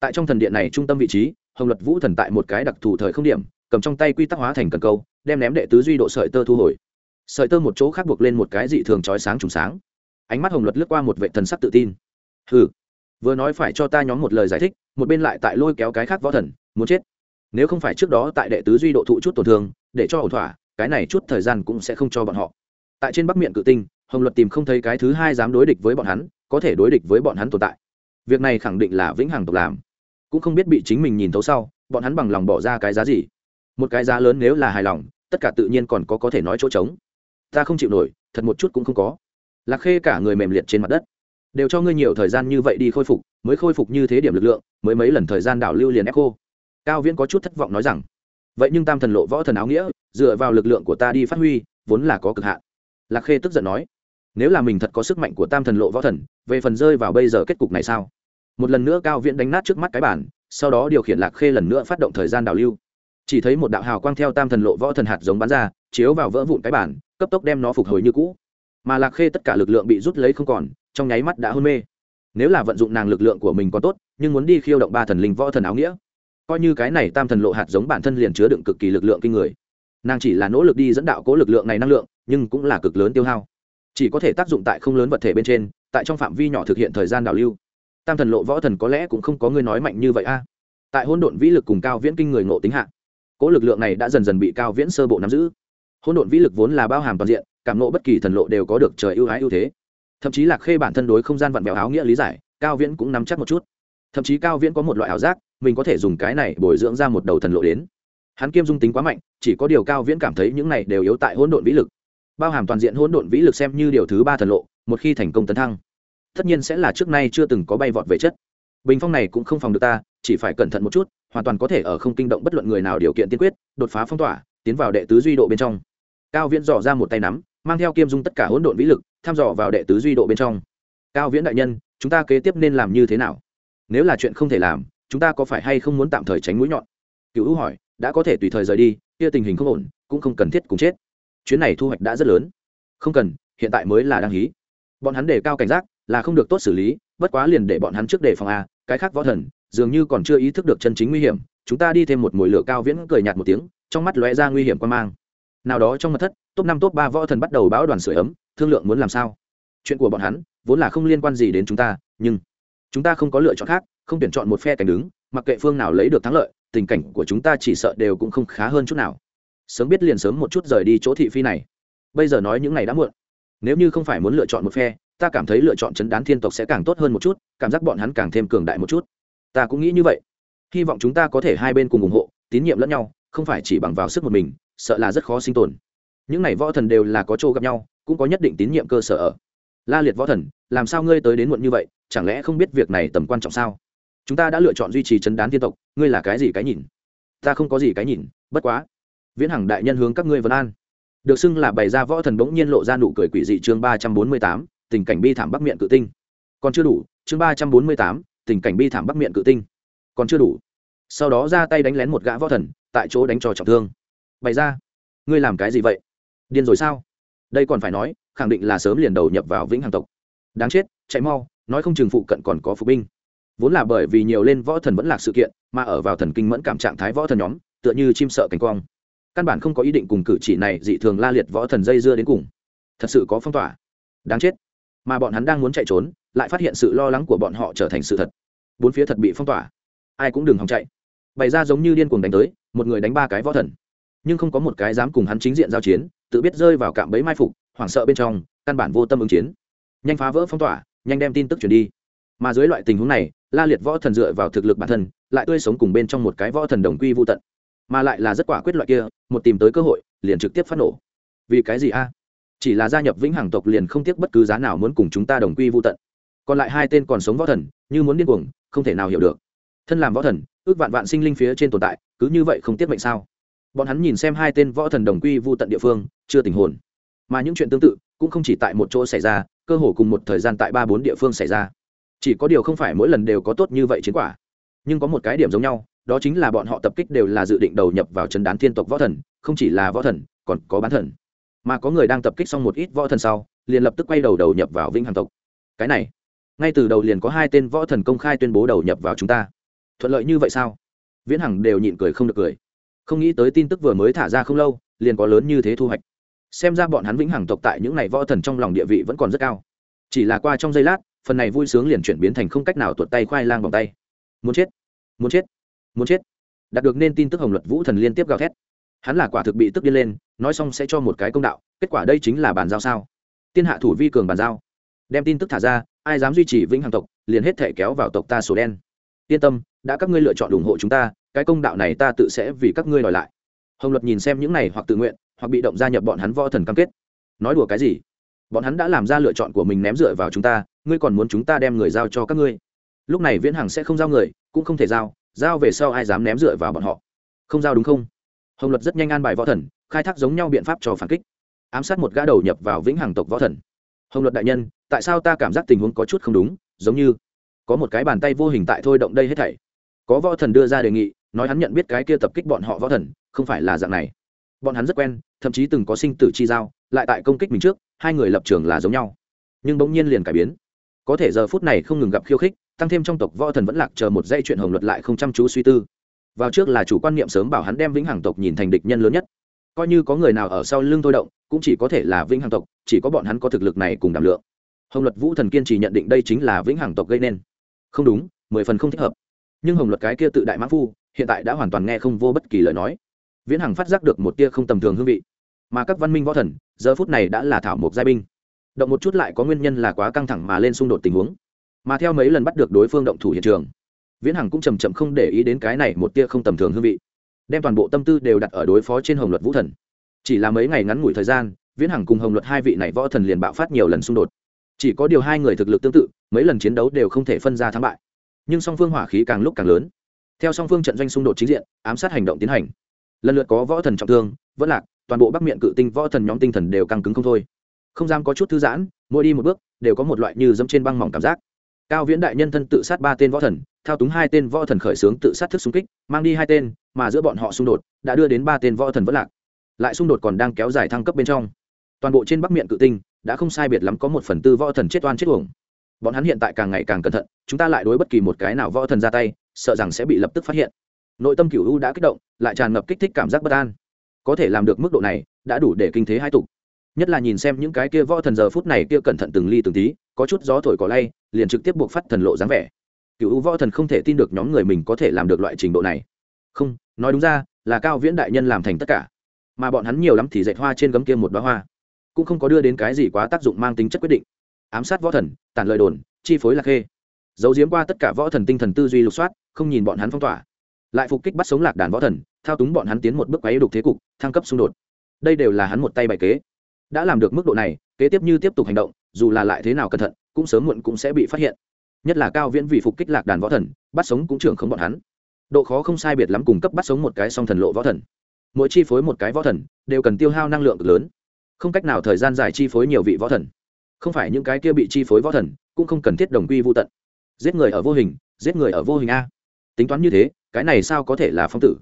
Tại trong thần điện này trung tâm vị trí, hồng luật vũ thần tại một cái đặc thù thời không điểm, cầm trong tay quy tắc hóa thành cần câu, đem ném đệ tứ duy độ sợi tơ thu hồi sợi tơ một chỗ khác buộc lên một cái dị thường trói sáng trùng sáng. Ánh mắt hồng luật lướt qua một vệ thần sắc tự tin. Hừ, vừa nói phải cho ta nhóm một lời giải thích, một bên lại tại lôi kéo cái khác võ thần, muốn chết. Nếu không phải trước đó tại đệ tứ duy độ thụ chút tổn thương, để cho ổn thỏa, cái này chút thời gian cũng sẽ không cho bọn họ. Tại trên bắc miệng cự tinh, hồng luật tìm không thấy cái thứ hai dám đối địch với bọn hắn, có thể đối địch với bọn hắn tồn tại. Việc này khẳng định là vĩnh hằng tộc làm. Cũng không biết bị chính mình nhìn thấu sau, bọn hắn bằng lòng bỏ ra cái giá gì. Một cái giá lớn nếu là hài lòng, tất cả tự nhiên còn có có thể nói chỗ trống ta không chịu nổi, thật một chút cũng không có. Lạc khê cả người mềm liệt trên mặt đất. Đều cho ngươi nhiều thời gian như vậy đi khôi phục, mới khôi phục như thế điểm lực lượng, mới mấy lần thời gian đảo lưu liền ép khô cao viễn có chút thất vọng nói rằng, vậy nhưng tam thần lộ võ thần áo nghĩa, dựa vào lực lượng của ta đi phát huy, vốn là có cực hạn. Lạc khê tức giận nói, nếu là mình thật có sức mạnh của tam thần lộ võ thần, về phần rơi vào bây giờ kết cục này sao? Một lần nữa cao viễn đánh nát trước mắt cái bản sau đó điều khiển lạc khê lần nữa phát động thời gian đảo lưu chỉ thấy một đạo hào quang theo tam thần lộ võ thần hạt giống bắn ra, chiếu vào vỡ vụn cái bản, cấp tốc đem nó phục hồi như cũ. Mà lạc khê tất cả lực lượng bị rút lấy không còn, trong nháy mắt đã hôn mê. Nếu là vận dụng nàng lực lượng của mình còn tốt, nhưng muốn đi khiêu động ba thần linh võ thần áo nghĩa, coi như cái này tam thần lộ hạt giống bản thân liền chứa đựng cực kỳ lực lượng kinh người. Nàng chỉ là nỗ lực đi dẫn đạo cố lực lượng này năng lượng, nhưng cũng là cực lớn tiêu hao. Chỉ có thể tác dụng tại không lớn vật thể bên trên, tại trong phạm vi nhỏ thực hiện thời gian đào lưu. Tam thần lộ võ thần có lẽ cũng không có người nói mạnh như vậy a. Tại hỗn độn vĩ lực cùng cao viễn kinh người ngộ tính hạ Cỗ lực lượng này đã dần dần bị cao viễn sơ bộ nắm giữ. Hỗn độn vĩ lực vốn là bao hàm toàn diện, cảm nộ bất kỳ thần lộ đều có được trời ưu ái ưu thế. Thậm chí là khê bản thân đối không gian vặn vẹo áo nghĩa lý giải, cao viễn cũng nắm chắc một chút. Thậm chí cao viễn có một loại ảo giác, mình có thể dùng cái này bồi dưỡng ra một đầu thần lộ đến. Hắn kiêm dung tính quá mạnh, chỉ có điều cao viễn cảm thấy những này đều yếu tại hỗn độn vĩ lực. Bao hàm toàn diện hỗn độn vĩ lực xem như điều thứ ba thần lộ, một khi thành công tấn thăng, tất nhiên sẽ là trước nay chưa từng có bay vọt về chất bình phong này cũng không phòng được ta, chỉ phải cẩn thận một chút, hoàn toàn có thể ở không kinh động bất luận người nào điều kiện tiên quyết, đột phá phong tỏa, tiến vào đệ tứ duy độ bên trong. Cao viễn dò ra một tay nắm, mang theo kiêm dung tất cả hỗn độn vĩ lực, tham dò vào đệ tứ duy độ bên trong. Cao viễn đại nhân, chúng ta kế tiếp nên làm như thế nào? Nếu là chuyện không thể làm, chúng ta có phải hay không muốn tạm thời tránh mũi nhọn? Cựu hữu hỏi, đã có thể tùy thời rời đi, kia tình hình không ổn, cũng không cần thiết cùng chết. Chuyến này thu hoạch đã rất lớn. Không cần, hiện tại mới là đăng hí. Bọn hắn đề cao cảnh giác, là không được tốt xử lý bất quá liền để bọn hắn trước đề phòng a, cái khác võ thần, dường như còn chưa ý thức được chân chính nguy hiểm, chúng ta đi thêm một mồi lửa cao viễn cười nhạt một tiếng, trong mắt lóe ra nguy hiểm quan mang. Nào đó trong mặt thất, top năm, top ba võ thần bắt đầu báo đoàn sửa ấm, thương lượng muốn làm sao. Chuyện của bọn hắn vốn là không liên quan gì đến chúng ta, nhưng chúng ta không có lựa chọn khác, không tuyển chọn một phe cảnh đứng, mặc kệ phương nào lấy được thắng lợi, tình cảnh của chúng ta chỉ sợ đều cũng không khá hơn chút nào. Sớm biết liền sớm một chút rời đi chỗ thị phi này. Bây giờ nói những ngày đã muộn, nếu như không phải muốn lựa chọn một phe ta cảm thấy lựa chọn chấn đán thiên tộc sẽ càng tốt hơn một chút, cảm giác bọn hắn càng thêm cường đại một chút. Ta cũng nghĩ như vậy. Hy vọng chúng ta có thể hai bên cùng ủng hộ, tín nhiệm lẫn nhau, không phải chỉ bằng vào sức một mình, sợ là rất khó sinh tồn. Những này võ thần đều là có chỗ gặp nhau, cũng có nhất định tín nhiệm cơ sở ở. La liệt võ thần, làm sao ngươi tới đến muộn như vậy, chẳng lẽ không biết việc này tầm quan trọng sao? Chúng ta đã lựa chọn duy trì chấn đán thiên tộc, ngươi là cái gì cái nhìn? Ta không có gì cái nhìn, bất quá. Viễn hằng đại nhân hướng các ngươi vân an. Được xưng là bày ra võ thần bỗng nhiên lộ ra nụ cười quỷ dị chương ba trăm bốn mươi tám tình cảnh bi thảm bắc miệng cự tinh. Còn chưa đủ, chương ba trăm bốn mươi tám, tình cảnh bi thảm bắc miệng cự tinh. Còn chưa đủ. Sau đó ra tay đánh lén một gã võ thần, tại chỗ đánh trò trọng thương. Bày ra. Ngươi làm cái gì vậy? Điên rồi sao? Đây còn phải nói, khẳng định là sớm liền đầu nhập vào vĩnh hằng tộc. Đáng chết, chạy mau, nói không chừng phụ cận còn có phục binh. Vốn là bởi vì nhiều lên võ thần vẫn là sự kiện, mà ở vào thần kinh mẫn cảm trạng thái võ thần nhóm, tựa như chim sợ cánh quang. Căn bản không có ý định cùng cử chỉ này dị thường la liệt võ thần dây dưa đến cùng. Thật sự có phong tỏa. Đáng chết mà bọn hắn đang muốn chạy trốn, lại phát hiện sự lo lắng của bọn họ trở thành sự thật. Bốn phía thật bị phong tỏa. Ai cũng đừng hòng chạy. Bày ra giống như điên cuồng đánh tới, một người đánh ba cái võ thần. Nhưng không có một cái dám cùng hắn chính diện giao chiến, tự biết rơi vào cạm bẫy mai phục, hoảng sợ bên trong, căn bản vô tâm ứng chiến. Nhanh phá vỡ phong tỏa, nhanh đem tin tức truyền đi. Mà dưới loại tình huống này, la liệt võ thần dựa vào thực lực bản thân, lại tươi sống cùng bên trong một cái võ thần đồng quy vô tận. Mà lại là rất quả quyết loại kia, một tìm tới cơ hội, liền trực tiếp phát nổ. Vì cái gì a? Chỉ là gia nhập vĩnh hằng tộc liền không tiếc bất cứ giá nào muốn cùng chúng ta đồng quy vô tận. Còn lại hai tên còn sống võ thần, như muốn điên cuồng, không thể nào hiểu được. Thân làm võ thần, ước vạn vạn sinh linh phía trên tồn tại, cứ như vậy không tiếc mệnh sao? Bọn hắn nhìn xem hai tên võ thần đồng quy vô tận địa phương, chưa tình hồn. Mà những chuyện tương tự, cũng không chỉ tại một chỗ xảy ra, cơ hồ cùng một thời gian tại ba bốn địa phương xảy ra. Chỉ có điều không phải mỗi lần đều có tốt như vậy chiến quả. Nhưng có một cái điểm giống nhau, đó chính là bọn họ tập kích đều là dự định đầu nhập vào chân đán thiên tộc võ thần, không chỉ là võ thần, còn có bán thần mà có người đang tập kích xong một ít võ thần sau, liền lập tức quay đầu đầu nhập vào vĩnh hằng tộc. Cái này, ngay từ đầu liền có hai tên võ thần công khai tuyên bố đầu nhập vào chúng ta. Thuận lợi như vậy sao? Viễn hằng đều nhịn cười không được cười. Không nghĩ tới tin tức vừa mới thả ra không lâu, liền có lớn như thế thu hoạch. Xem ra bọn hắn vĩnh hằng tộc tại những ngày võ thần trong lòng địa vị vẫn còn rất cao. Chỉ là qua trong giây lát, phần này vui sướng liền chuyển biến thành không cách nào tuột tay khoai lang vòng tay. Muốn chết muốn chết muốn chết. Đạt được nên tin tức hồng luật vũ thần liên tiếp gào thét hắn là quả thực bị tức điên lên, nói xong sẽ cho một cái công đạo, kết quả đây chính là bàn giao sao? Tiên hạ thủ vi cường bàn giao. Đem tin tức thả ra, ai dám duy trì vĩnh hằng tộc, liền hết thể kéo vào tộc ta sổ đen. Yên tâm, đã các ngươi lựa chọn ủng hộ chúng ta, cái công đạo này ta tự sẽ vì các ngươi đòi lại. Hồng luật nhìn xem những này hoặc tự nguyện, hoặc bị động gia nhập bọn hắn võ thần cam kết. Nói đùa cái gì? Bọn hắn đã làm ra lựa chọn của mình ném dựa vào chúng ta, ngươi còn muốn chúng ta đem người giao cho các ngươi? Lúc này viễn hằng sẽ không giao người, cũng không thể giao giao về sau ai dám ném dựa vào bọn họ? Không giao đúng không? Hồng luật rất nhanh an bài võ thần, khai thác giống nhau biện pháp cho phản kích. Ám sát một gã đầu nhập vào vĩnh hằng tộc võ thần. Hồng luật đại nhân, tại sao ta cảm giác tình huống có chút không đúng, giống như có một cái bàn tay vô hình tại thôi động đây hết thảy. Có võ thần đưa ra đề nghị, nói hắn nhận biết cái kia tập kích bọn họ võ thần, không phải là dạng này. Bọn hắn rất quen, thậm chí từng có sinh tử chi giao, lại tại công kích mình trước, hai người lập trường là giống nhau. Nhưng bỗng nhiên liền cải biến. Có thể giờ phút này không ngừng gặp khiêu khích, tăng thêm trong tộc võ thần vẫn lạc chờ một dây chuyện hồng luật lại không chăm chú suy tư vào trước là chủ quan niệm sớm bảo hắn đem vĩnh hằng tộc nhìn thành địch nhân lớn nhất. Coi như có người nào ở sau lưng thôi động, cũng chỉ có thể là vĩnh hằng tộc, chỉ có bọn hắn có thực lực này cùng đảm lượng. Hồng luật vũ thần kiên trì nhận định đây chính là vĩnh hằng tộc gây nên. Không đúng, mười phần không thích hợp. Nhưng hồng luật cái kia tự đại mã phu, hiện tại đã hoàn toàn nghe không vô bất kỳ lời nói. Viễn hằng phát giác được một tia không tầm thường hương vị. Mà các văn minh võ thần, giờ phút này đã là thảo mộc giai binh. Động một chút lại có nguyên nhân là quá căng thẳng mà lên xung đột tình huống. Mà theo mấy lần bắt được đối phương động thủ hiện trường viễn hằng cũng chầm chậm không để ý đến cái này một tia không tầm thường hương vị. Đem toàn bộ tâm tư đều đặt ở đối phó trên hồng luật vũ thần. Chỉ là mấy ngày ngắn ngủi thời gian, viễn hằng cùng hồng luật hai vị này võ thần liền bạo phát nhiều lần xung đột. Chỉ có điều hai người thực lực tương tự, mấy lần chiến đấu đều không thể phân ra thắng bại. Nhưng song phương hỏa khí càng lúc càng lớn. Theo song phương trận doanh xung đột chính diện, ám sát hành động tiến hành. Lần lượt có võ thần trọng thương, vẫn lạc, toàn bộ bắc miệng cự tinh võ thần nhóm tinh thần đều căng cứng không thôi. Không dám có chút thư giãn, mỗi đi một bước, đều có một loại như dẫm trên băng mỏng cảm giác. Cao viễn đại nhân thân tự sát ba tên võ thần thao túng hai tên võ thần khởi xướng tự sát thức xung kích, mang đi hai tên, mà giữa bọn họ xung đột đã đưa đến ba tên võ thần vẫn lạc. Lại xung đột còn đang kéo dài thăng cấp bên trong. Toàn bộ trên bắc miệng cự tinh đã không sai biệt lắm có một phần tư võ thần chết oan chết uổng. Bọn hắn hiện tại càng ngày càng cẩn thận, chúng ta lại đối bất kỳ một cái nào võ thần ra tay, sợ rằng sẽ bị lập tức phát hiện. Nội tâm cửu u đã kích động, lại tràn ngập kích thích cảm giác bất an. Có thể làm được mức độ này, đã đủ để kinh thế hai tục. Nhất là nhìn xem những cái kia võ thần giờ phút này kia cẩn thận từng ly từng tí, có chút gió thổi cỏ lay, liền trực tiếp buộc phát thần lộ dáng vẻ cựu võ thần không thể tin được nhóm người mình có thể làm được loại trình độ này. Không, nói đúng ra, là cao viễn đại nhân làm thành tất cả. Mà bọn hắn nhiều lắm thì dạy hoa trên gấm kia một bá hoa. Cũng không có đưa đến cái gì quá tác dụng mang tính chất quyết định. Ám sát võ thần, tản lời đồn, chi phối lạc khê. Giấu giếm qua tất cả võ thần tinh thần tư duy lục soát, không nhìn bọn hắn phong tỏa. Lại phục kích bắt sống lạc đàn võ thần, thao túng bọn hắn tiến một bước quấy đục thế cục, thăng cấp xung đột. Đây đều là hắn một tay bài kế. Đã làm được mức độ này, kế tiếp như tiếp tục hành động, dù là lại thế nào cẩn thận, cũng sớm muộn cũng sẽ bị phát hiện nhất là cao viễn vì phục kích lạc đàn võ thần, bắt sống cũng trưởng không bọn hắn. Độ khó không sai biệt lắm cùng cấp bắt sống một cái song thần lộ võ thần. Mỗi chi phối một cái võ thần, đều cần tiêu hao năng lượng cực lớn. Không cách nào thời gian dài chi phối nhiều vị võ thần. Không phải những cái kia bị chi phối võ thần, cũng không cần thiết đồng quy vô tận. Giết người ở vô hình, giết người ở vô hình a. Tính toán như thế, cái này sao có thể là phong tử?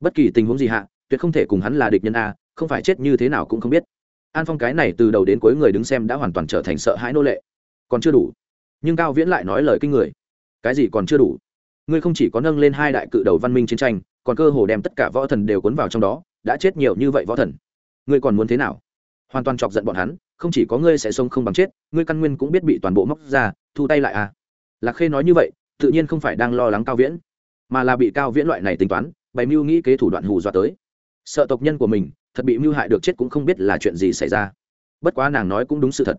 Bất kỳ tình huống gì hạ, tuyệt không thể cùng hắn là địch nhân a, không phải chết như thế nào cũng không biết. An phong cái này từ đầu đến cuối người đứng xem đã hoàn toàn trở thành sợ hãi nô lệ. Còn chưa đủ nhưng cao viễn lại nói lời kinh người. Cái gì còn chưa đủ? Ngươi không chỉ có nâng lên hai đại cự đầu văn minh chiến tranh, còn cơ hồ đem tất cả võ thần đều cuốn vào trong đó, đã chết nhiều như vậy võ thần. Ngươi còn muốn thế nào? Hoàn toàn chọc giận bọn hắn, không chỉ có ngươi sẽ sống không bằng chết, ngươi căn nguyên cũng biết bị toàn bộ móc ra, thu tay lại à? Lạc khê nói như vậy, tự nhiên không phải đang lo lắng cao viễn, mà là bị cao viễn loại này tính toán, bày mưu nghĩ kế thủ đoạn hù dọa tới. Sợ tộc nhân của mình, thật bị mưu hại được chết cũng không biết là chuyện gì xảy ra. Bất quá nàng nói cũng đúng sự thật.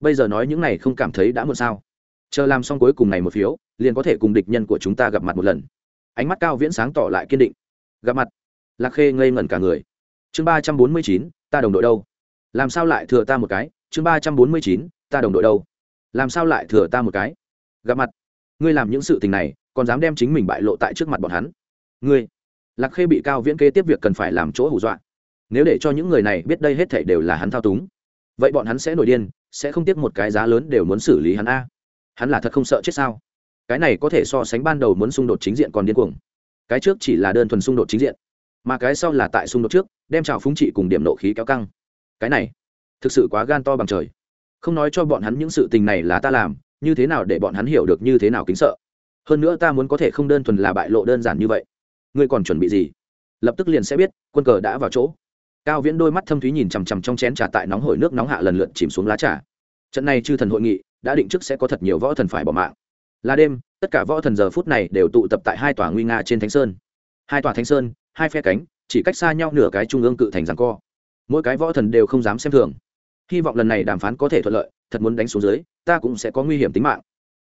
Bây giờ nói những này không cảm thấy đã muộn sao? Chờ làm xong cuối cùng này một phiếu, liền có thể cùng địch nhân của chúng ta gặp mặt một lần. Ánh mắt cao viễn sáng tỏ lại kiên định. Gặp mặt. Lạc khê ngây ngẩn cả người. Chương ba trăm bốn mươi chín, ta đồng đội đâu? Làm sao lại thừa ta một cái? Chương ba trăm bốn mươi chín, ta đồng đội đâu? Làm sao lại thừa ta một cái? Gặp mặt. Ngươi làm những sự tình này, còn dám đem chính mình bại lộ tại trước mặt bọn hắn? Ngươi. Lạc khê bị cao viễn kế tiếp việc cần phải làm chỗ hù dọa. Nếu để cho những người này biết đây hết thảy đều là hắn thao túng, vậy bọn hắn sẽ nổi điên, sẽ không tiếc một cái giá lớn đều muốn xử lý hắn a hắn là thật không sợ chết sao? Cái này có thể so sánh ban đầu muốn xung đột chính diện còn điên cuồng. Cái trước chỉ là đơn thuần xung đột chính diện, mà cái sau là tại xung đột trước, đem trào phúng trị cùng điểm nộ khí kéo căng. Cái này, thực sự quá gan to bằng trời. Không nói cho bọn hắn những sự tình này là ta làm, như thế nào để bọn hắn hiểu được như thế nào kính sợ? Hơn nữa ta muốn có thể không đơn thuần là bại lộ đơn giản như vậy. Ngươi còn chuẩn bị gì? Lập tức liền sẽ biết, quân cờ đã vào chỗ. Cao viễn đôi mắt thâm thúy nhìn chằm chằm trong chén trà tại nóng hổi nước nóng hạ lần lượt chìm xuống lá trà. Trận này chư thần hội nghị đã định trước sẽ có thật nhiều võ thần phải bỏ mạng. Là đêm, tất cả võ thần giờ phút này đều tụ tập tại hai tòa nguy nga trên thánh sơn. Hai tòa thánh sơn, hai phe cánh, chỉ cách xa nhau nửa cái trung ương cự thành rằng co. Mỗi cái võ thần đều không dám xem thường. Hy vọng lần này đàm phán có thể thuận lợi, thật muốn đánh xuống dưới, ta cũng sẽ có nguy hiểm tính mạng.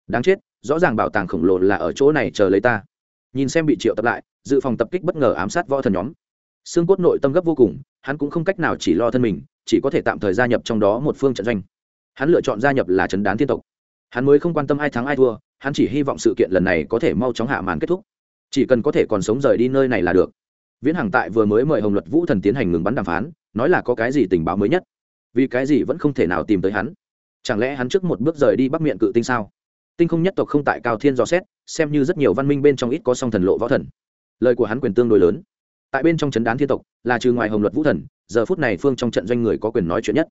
Đáng chết, rõ ràng bảo tàng khổng lồ là ở chỗ này chờ lấy ta. Nhìn xem bị triệu tập lại, dự phòng tập kích bất ngờ ám sát võ thần nhóm. Xương cốt nội tâm gấp vô cùng, hắn cũng không cách nào chỉ lo thân mình, chỉ có thể tạm thời gia nhập trong đó một phương trận doanh hắn lựa chọn gia nhập là trấn đán thiên tộc. Hắn mới không quan tâm ai thắng ai thua, hắn chỉ hy vọng sự kiện lần này có thể mau chóng hạ màn kết thúc. Chỉ cần có thể còn sống rời đi nơi này là được. Viễn hằng tại vừa mới mời hồng luật vũ thần tiến hành ngừng bắn đàm phán, nói là có cái gì tình báo mới nhất? Vì cái gì vẫn không thể nào tìm tới hắn? Chẳng lẽ hắn trước một bước rời đi bắc miệng cự tinh sao? Tinh không nhất tộc không tại cao thiên do xét, xem như rất nhiều văn minh bên trong ít có song thần lộ võ thần. Lời của hắn quyền tương đối lớn. Tại bên trong trấn đán thiên tộc, là trừ ngoài hồng luật vũ thần, giờ phút này phương trong trận doanh người có quyền nói chuyện nhất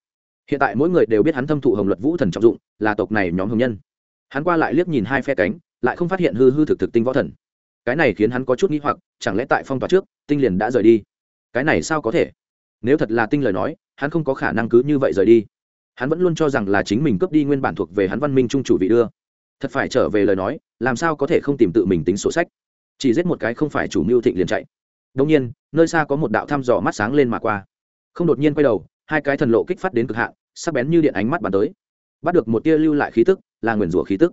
hiện tại mỗi người đều biết hắn thâm thụ hồng luật vũ thần trọng dụng, là tộc này nhóm hồng nhân. Hắn qua lại liếc nhìn hai phe cánh, lại không phát hiện hư hư thực thực tinh võ thần. Cái này khiến hắn có chút n g h i hoặc, chẳng lẽ tại phong tỏa trước, tinh liền đã rời đi? Cái này sao có thể? Nếu thật là tinh lời nói, hắn không có khả năng cứ như vậy rời đi. Hắn vẫn luôn cho rằng là chính mình cướp đi nguyên bản thuộc về hắn văn minh trung chủ vị đưa. Thật phải trở về lời nói, làm sao có thể không tìm tự mình tính sổ sách? Chỉ giết một cái không phải chủ mưu thịnh liền chạy. Đông nhiên, nơi xa có một đạo thăm dò mắt sáng lên mà qua. Không đột nhiên quay đầu hai cái thần lộ kích phát đến cực hạn, sắc bén như điện ánh mắt bắn tới. Bắt được một tia lưu lại khí tức, là nguyền rủa khí tức.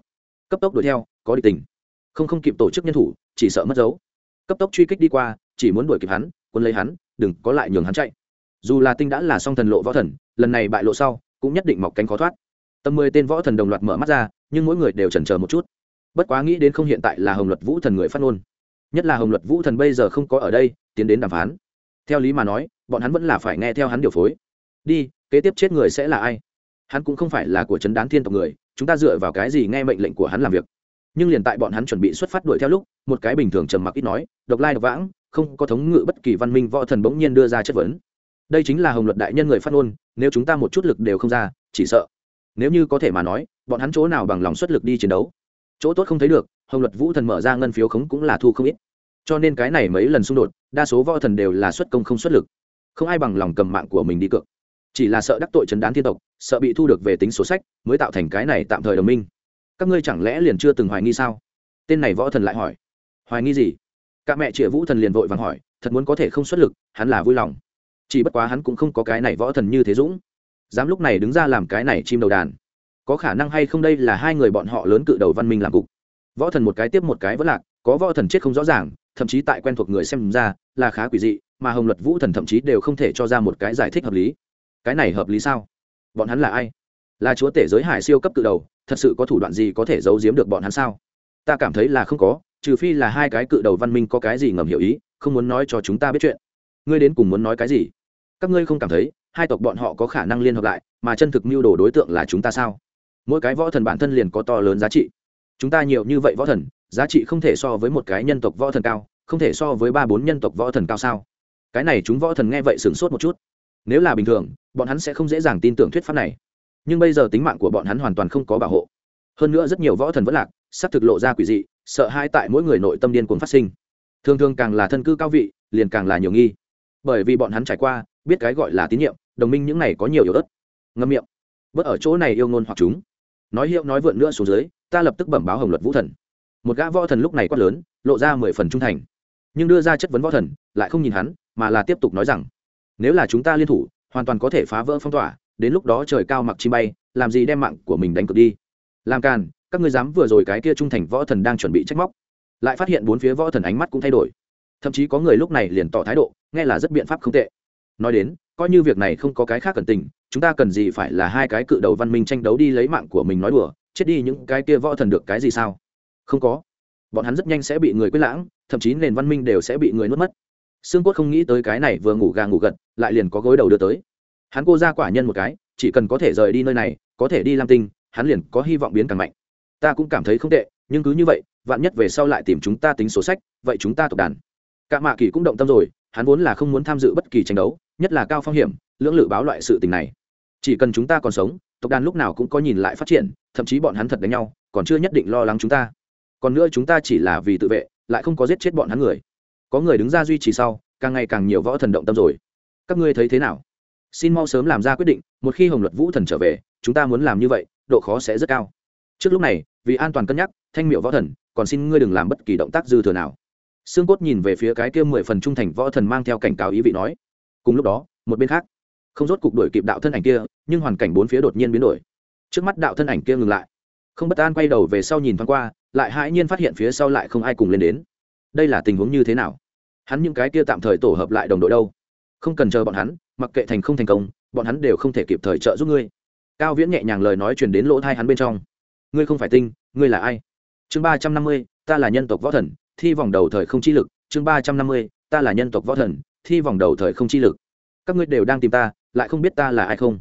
Cấp tốc đuổi theo, có địch tình. Không không kịp tổ chức nhân thủ, chỉ sợ mất dấu. Cấp tốc truy kích đi qua, chỉ muốn đuổi kịp hắn, quân lấy hắn, đừng có lại nhường hắn chạy. Dù là tinh đã là song thần lộ võ thần, lần này bại lộ sau, cũng nhất định mọc cánh khó thoát. Tầm mười tên võ thần đồng loạt mở mắt ra, nhưng mỗi người đều chần chờ một chút. Bất quá nghĩ đến không hiện tại là hồng luật vũ thần người phát ngôn. Nhất là hồng luật vũ thần bây giờ không có ở đây, tiến đến đàm phán. Theo lý mà nói, bọn hắn vẫn là phải nghe theo hắn điều phối đi, kế tiếp chết người sẽ là ai? Hắn cũng không phải là của trấn đán thiên tộc người, chúng ta dựa vào cái gì nghe mệnh lệnh của hắn làm việc? Nhưng liền tại bọn hắn chuẩn bị xuất phát đuổi theo lúc, một cái bình thường trầm mặc ít nói, độc lai độc vãng, không có thống ngự bất kỳ văn minh võ thần bỗng nhiên đưa ra chất vấn. Đây chính là hồng luật đại nhân người phát ngôn, nếu chúng ta một chút lực đều không ra, chỉ sợ. Nếu như có thể mà nói, bọn hắn chỗ nào bằng lòng xuất lực đi chiến đấu? Chỗ tốt không thấy được, hồng luật vũ thần mở ra ngân phiếu khống cũng là thu không ít. Cho nên cái này mấy lần xung đột, đa số võ thần đều là xuất công không xuất lực. Không ai bằng lòng cầm mạng của mình đi cược chỉ là sợ đắc tội trấn đán thiên tộc, sợ bị thu được về tính số sách, mới tạo thành cái này tạm thời đồng minh. Các ngươi chẳng lẽ liền chưa từng hoài nghi sao? Tên này võ thần lại hỏi. Hoài nghi gì? Cả mẹ chĩa vũ thần liền vội vàng hỏi, thật muốn có thể không xuất lực, hắn là vui lòng. Chỉ bất quá hắn cũng không có cái này võ thần như thế dũng. Dám lúc này đứng ra làm cái này chim đầu đàn. Có khả năng hay không đây là hai người bọn họ lớn cự đầu văn minh làm cục. Võ thần một cái tiếp một cái vẫn lạc, có võ thần chết không rõ ràng, thậm chí tại quen thuộc người xem ra là khá quỷ dị, mà hồng luật vũ thần thậm chí đều không thể cho ra một cái giải thích hợp lý cái này hợp lý sao? Bọn hắn là ai? Là chúa tể giới hải siêu cấp cự đầu, thật sự có thủ đoạn gì có thể giấu giếm được bọn hắn sao? Ta cảm thấy là không có, trừ phi là hai cái cự đầu văn minh có cái gì ngầm hiểu ý, không muốn nói cho chúng ta biết chuyện. Ngươi đến cùng muốn nói cái gì? Các ngươi không cảm thấy, hai tộc bọn họ có khả năng liên hợp lại, mà chân thực mưu đồ đối tượng là chúng ta sao? Mỗi cái võ thần bản thân liền có to lớn giá trị. Chúng ta nhiều như vậy võ thần, giá trị không thể so với một cái nhân tộc võ thần cao, không thể so với ba bốn nhân tộc võ thần cao sao? Cái này chúng võ thần nghe vậy sửng sốt một chút nếu là bình thường, bọn hắn sẽ không dễ dàng tin tưởng thuyết pháp này. Nhưng bây giờ tính mạng của bọn hắn hoàn toàn không có bảo hộ. Hơn nữa rất nhiều võ thần vẫn lạc sắp thực lộ ra quỷ dị, sợ hai tại mỗi người nội tâm điên cuồng phát sinh. Thường thường càng là thân cư cao vị, liền càng là nhiều nghi. Bởi vì bọn hắn trải qua, biết cái gọi là tín nhiệm, đồng minh những này có nhiều yếu ớt. Ngâm miệng. Bớt ở chỗ này yêu ngôn hoặc chúng. Nói hiệu nói vượn nữa xuống dưới, ta lập tức bẩm báo hồng luật vũ thần. Một gã võ thần lúc này quát lớn, lộ ra mười phần trung thành. Nhưng đưa ra chất vấn võ thần, lại không nhìn hắn, mà là tiếp tục nói rằng nếu là chúng ta liên thủ, hoàn toàn có thể phá vỡ phong tỏa, đến lúc đó trời cao mặc chi bay, làm gì đem mạng của mình đánh cược đi? Làm càn, các ngươi dám vừa rồi cái kia trung thành võ thần đang chuẩn bị trách móc. Lại phát hiện bốn phía võ thần ánh mắt cũng thay đổi. Thậm chí có người lúc này liền tỏ thái độ, nghe là rất biện pháp không tệ. Nói đến, coi như việc này không có cái khác cần tình, chúng ta cần gì phải là hai cái cự đầu văn minh tranh đấu đi lấy mạng của mình nói đùa, chết đi những cái kia võ thần được cái gì sao? Không có. Bọn hắn rất nhanh sẽ bị người quyết lãng, thậm chí nền văn minh đều sẽ bị người nuốt mất xương cốt không nghĩ tới cái này vừa ngủ gà ngủ gật, lại liền có gối đầu đưa tới. Hắn cô ra quả nhân một cái, chỉ cần có thể rời đi nơi này, có thể đi lam tinh, hắn liền có hy vọng biến càng mạnh. Ta cũng cảm thấy không tệ, nhưng cứ như vậy, vạn nhất về sau lại tìm chúng ta tính số sách, vậy chúng ta tộc đàn. Cả mạ kỳ cũng động tâm rồi, hắn vốn là không muốn tham dự bất kỳ tranh đấu, nhất là cao phong hiểm, lưỡng lự báo loại sự tình này. Chỉ cần chúng ta còn sống, tộc đàn lúc nào cũng có nhìn lại phát triển, thậm chí bọn hắn thật đánh nhau, còn chưa nhất định lo lắng chúng ta. Còn nữa chúng ta chỉ là vì tự vệ, lại không có giết chết bọn hắn người có người đứng ra duy trì sau, càng ngày càng nhiều võ thần động tâm rồi. Các ngươi thấy thế nào? Xin mau sớm làm ra quyết định, một khi hồng luật vũ thần trở về, chúng ta muốn làm như vậy, độ khó sẽ rất cao. Trước lúc này, vì an toàn cân nhắc, thanh miệu võ thần, còn xin ngươi đừng làm bất kỳ động tác dư thừa nào. Xương cốt nhìn về phía cái kia mười phần trung thành võ thần mang theo cảnh cáo ý vị nói. Cùng lúc đó, một bên khác, không rốt cục đuổi kịp đạo thân ảnh kia, nhưng hoàn cảnh bốn phía đột nhiên biến đổi. Trước mắt đạo thân ảnh kia ngừng lại. Không bất an quay đầu về sau nhìn thoáng qua, lại hãi nhiên phát hiện phía sau lại không ai cùng lên đến đây là tình huống như thế nào? Hắn những cái kia tạm thời tổ hợp lại đồng đội đâu? Không cần chờ bọn hắn, mặc kệ thành không thành công, bọn hắn đều không thể kịp thời trợ giúp ngươi. Cao viễn nhẹ nhàng lời nói truyền đến lỗ thai hắn bên trong. Ngươi không phải tinh, ngươi là ai? Chương ba trăm năm mươi, ta là nhân tộc võ thần, thi vòng đầu thời không chi lực. Chương ba trăm năm mươi, ta là nhân tộc võ thần, thi vòng đầu thời không chi lực. Các ngươi đều đang tìm ta, lại không biết ta là ai không?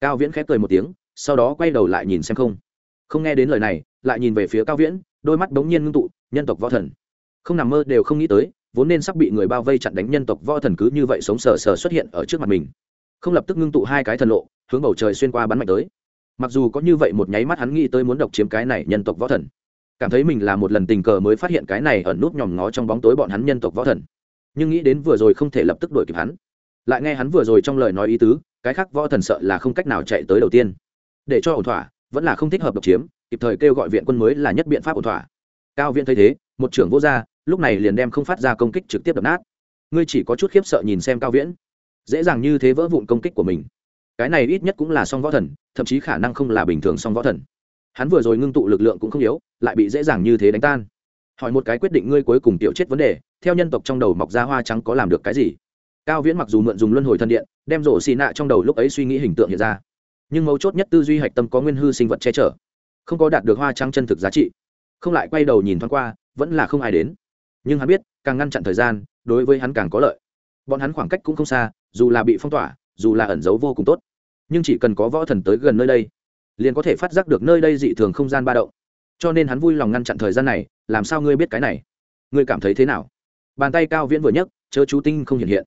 Cao viễn khép cười một tiếng, sau đó quay đầu lại nhìn xem không. Không nghe đến lời này, lại nhìn về phía cao viễn, đôi mắt bỗng nhiên ngưng tụ, nhân tộc võ thần không nằm mơ đều không nghĩ tới, vốn nên sắp bị người bao vây chặn đánh nhân tộc võ thần cứ như vậy sống sờ sờ xuất hiện ở trước mặt mình. Không lập tức ngưng tụ hai cái thần lộ, hướng bầu trời xuyên qua bắn mạnh tới. Mặc dù có như vậy một nháy mắt hắn nghĩ tới muốn độc chiếm cái này nhân tộc võ thần. Cảm thấy mình là một lần tình cờ mới phát hiện cái này ẩn nút nhòm ngó trong bóng tối bọn hắn nhân tộc võ thần. Nhưng nghĩ đến vừa rồi không thể lập tức đuổi kịp hắn. Lại nghe hắn vừa rồi trong lời nói ý tứ, cái khác võ thần sợ là không cách nào chạy tới đầu tiên. Để cho ổn thỏa, vẫn là không thích hợp độc chiếm, kịp thời kêu gọi viện quân mới là nhất biện pháp ổn thỏa. Cao viện thấy thế, một trưởng vô gia lúc này liền đem không phát ra công kích trực tiếp đập nát. Ngươi chỉ có chút khiếp sợ nhìn xem cao viễn. Dễ dàng như thế vỡ vụn công kích của mình. Cái này ít nhất cũng là song võ thần, thậm chí khả năng không là bình thường song võ thần. Hắn vừa rồi ngưng tụ lực lượng cũng không yếu, lại bị dễ dàng như thế đánh tan. Hỏi một cái quyết định ngươi cuối cùng tiểu chết vấn đề, theo nhân tộc trong đầu mọc ra hoa trắng có làm được cái gì? Cao viễn mặc dù mượn dùng luân hồi thân điện, đem rổ xì nạ trong đầu lúc ấy suy nghĩ hình tượng hiện ra. Nhưng mấu chốt nhất tư duy hạch tâm có nguyên hư sinh vật che chở. Không có đạt được hoa trắng chân thực giá trị. Không lại quay đầu nhìn thoáng qua, vẫn là không ai đến nhưng hắn biết, càng ngăn chặn thời gian, đối với hắn càng có lợi. Bọn hắn khoảng cách cũng không xa, dù là bị phong tỏa, dù là ẩn giấu vô cùng tốt, nhưng chỉ cần có võ thần tới gần nơi đây, liền có thể phát giác được nơi đây dị thường không gian ba động. Cho nên hắn vui lòng ngăn chặn thời gian này, làm sao ngươi biết cái này? Ngươi cảm thấy thế nào? Bàn tay cao viễn vừa nhấc, chớ chú tinh không hiện hiện.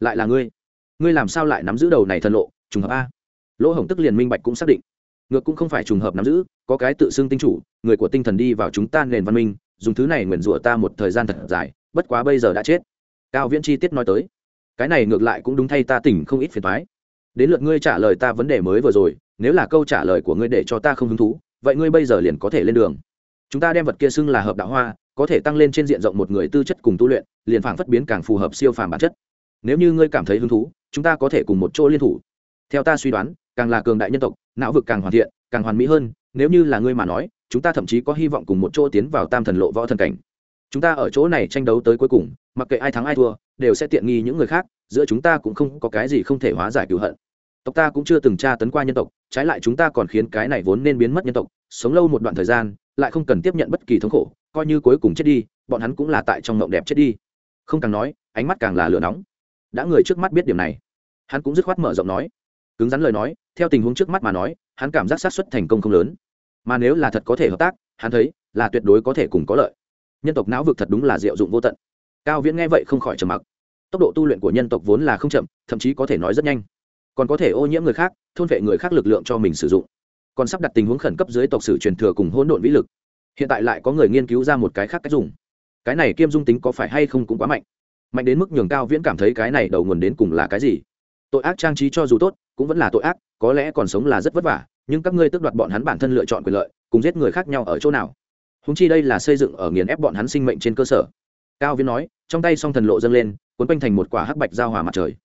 Lại là ngươi. Ngươi làm sao lại nắm giữ đầu này thần lộ? Trùng hợp a. Lỗ hổng tức liền minh bạch cũng xác định. Ngược cũng không phải trùng hợp nắm giữ, có cái tự xưng tinh chủ, người của tinh thần đi vào chúng ta nền văn minh dùng thứ này nguyền rủa ta một thời gian thật dài, bất quá bây giờ đã chết. Cao viễn chi tiết nói tới. Cái này ngược lại cũng đúng thay ta tỉnh không ít phiền thoái đến lượt ngươi trả lời ta vấn đề mới vừa rồi, nếu là câu trả lời của ngươi để cho ta không hứng thú, vậy ngươi bây giờ liền có thể lên đường. Chúng ta đem vật kia xưng là hợp đạo hoa, có thể tăng lên trên diện rộng một người tư chất cùng tu luyện, liền phản phất biến càng phù hợp siêu phàm bản chất. Nếu như ngươi cảm thấy hứng thú, chúng ta có thể cùng một chỗ liên thủ. Theo ta suy đoán, càng là cường đại nhân tộc, não vực càng hoàn thiện, càng hoàn mỹ hơn, nếu như là ngươi mà nói chúng ta thậm chí có hy vọng cùng một chỗ tiến vào tam thần lộ võ thần cảnh. Chúng ta ở chỗ này tranh đấu tới cuối cùng, mặc kệ ai thắng ai thua, đều sẽ tiện nghi những người khác, giữa chúng ta cũng không có cái gì không thể hóa giải cựu hận. Tộc ta cũng chưa từng tra tấn qua nhân tộc, trái lại chúng ta còn khiến cái này vốn nên biến mất nhân tộc, sống lâu một đoạn thời gian, lại không cần tiếp nhận bất kỳ thống khổ, coi như cuối cùng chết đi, bọn hắn cũng là tại trong ngộng đẹp chết đi. Không càng nói, ánh mắt càng là lửa nóng. Đã người trước mắt biết điểm này. Hắn cũng dứt khoát mở rộng nói. Cứng rắn lời nói, theo tình huống trước mắt mà nói, hắn cảm giác sát xuất thành công không lớn mà nếu là thật có thể hợp tác, hắn thấy là tuyệt đối có thể cùng có lợi. Nhân tộc não vực thật đúng là diệu dụng vô tận. Cao viễn nghe vậy không khỏi trầm mặc. Tốc độ tu luyện của nhân tộc vốn là không chậm, thậm chí có thể nói rất nhanh. Còn có thể ô nhiễm người khác, thôn vệ người khác lực lượng cho mình sử dụng. Còn sắp đặt tình huống khẩn cấp dưới tộc sử truyền thừa cùng hỗn độn vĩ lực. Hiện tại lại có người nghiên cứu ra một cái khác cách dùng. Cái này kiêm dung tính có phải hay không cũng quá mạnh. Mạnh đến mức nhường cao viễn cảm thấy cái này đầu nguồn đến cùng là cái gì. Tội ác trang trí cho dù tốt, cũng vẫn là tội ác, có lẽ còn sống là rất vất vả nhưng các ngươi tước đoạt bọn hắn bản thân lựa chọn quyền lợi, cùng giết người khác nhau ở chỗ nào? Húng chi đây là xây dựng ở nghiền ép bọn hắn sinh mệnh trên cơ sở. Cao viễn nói, trong tay song thần lộ dâng lên, cuốn quanh thành một quả hắc bạch giao hòa mặt trời.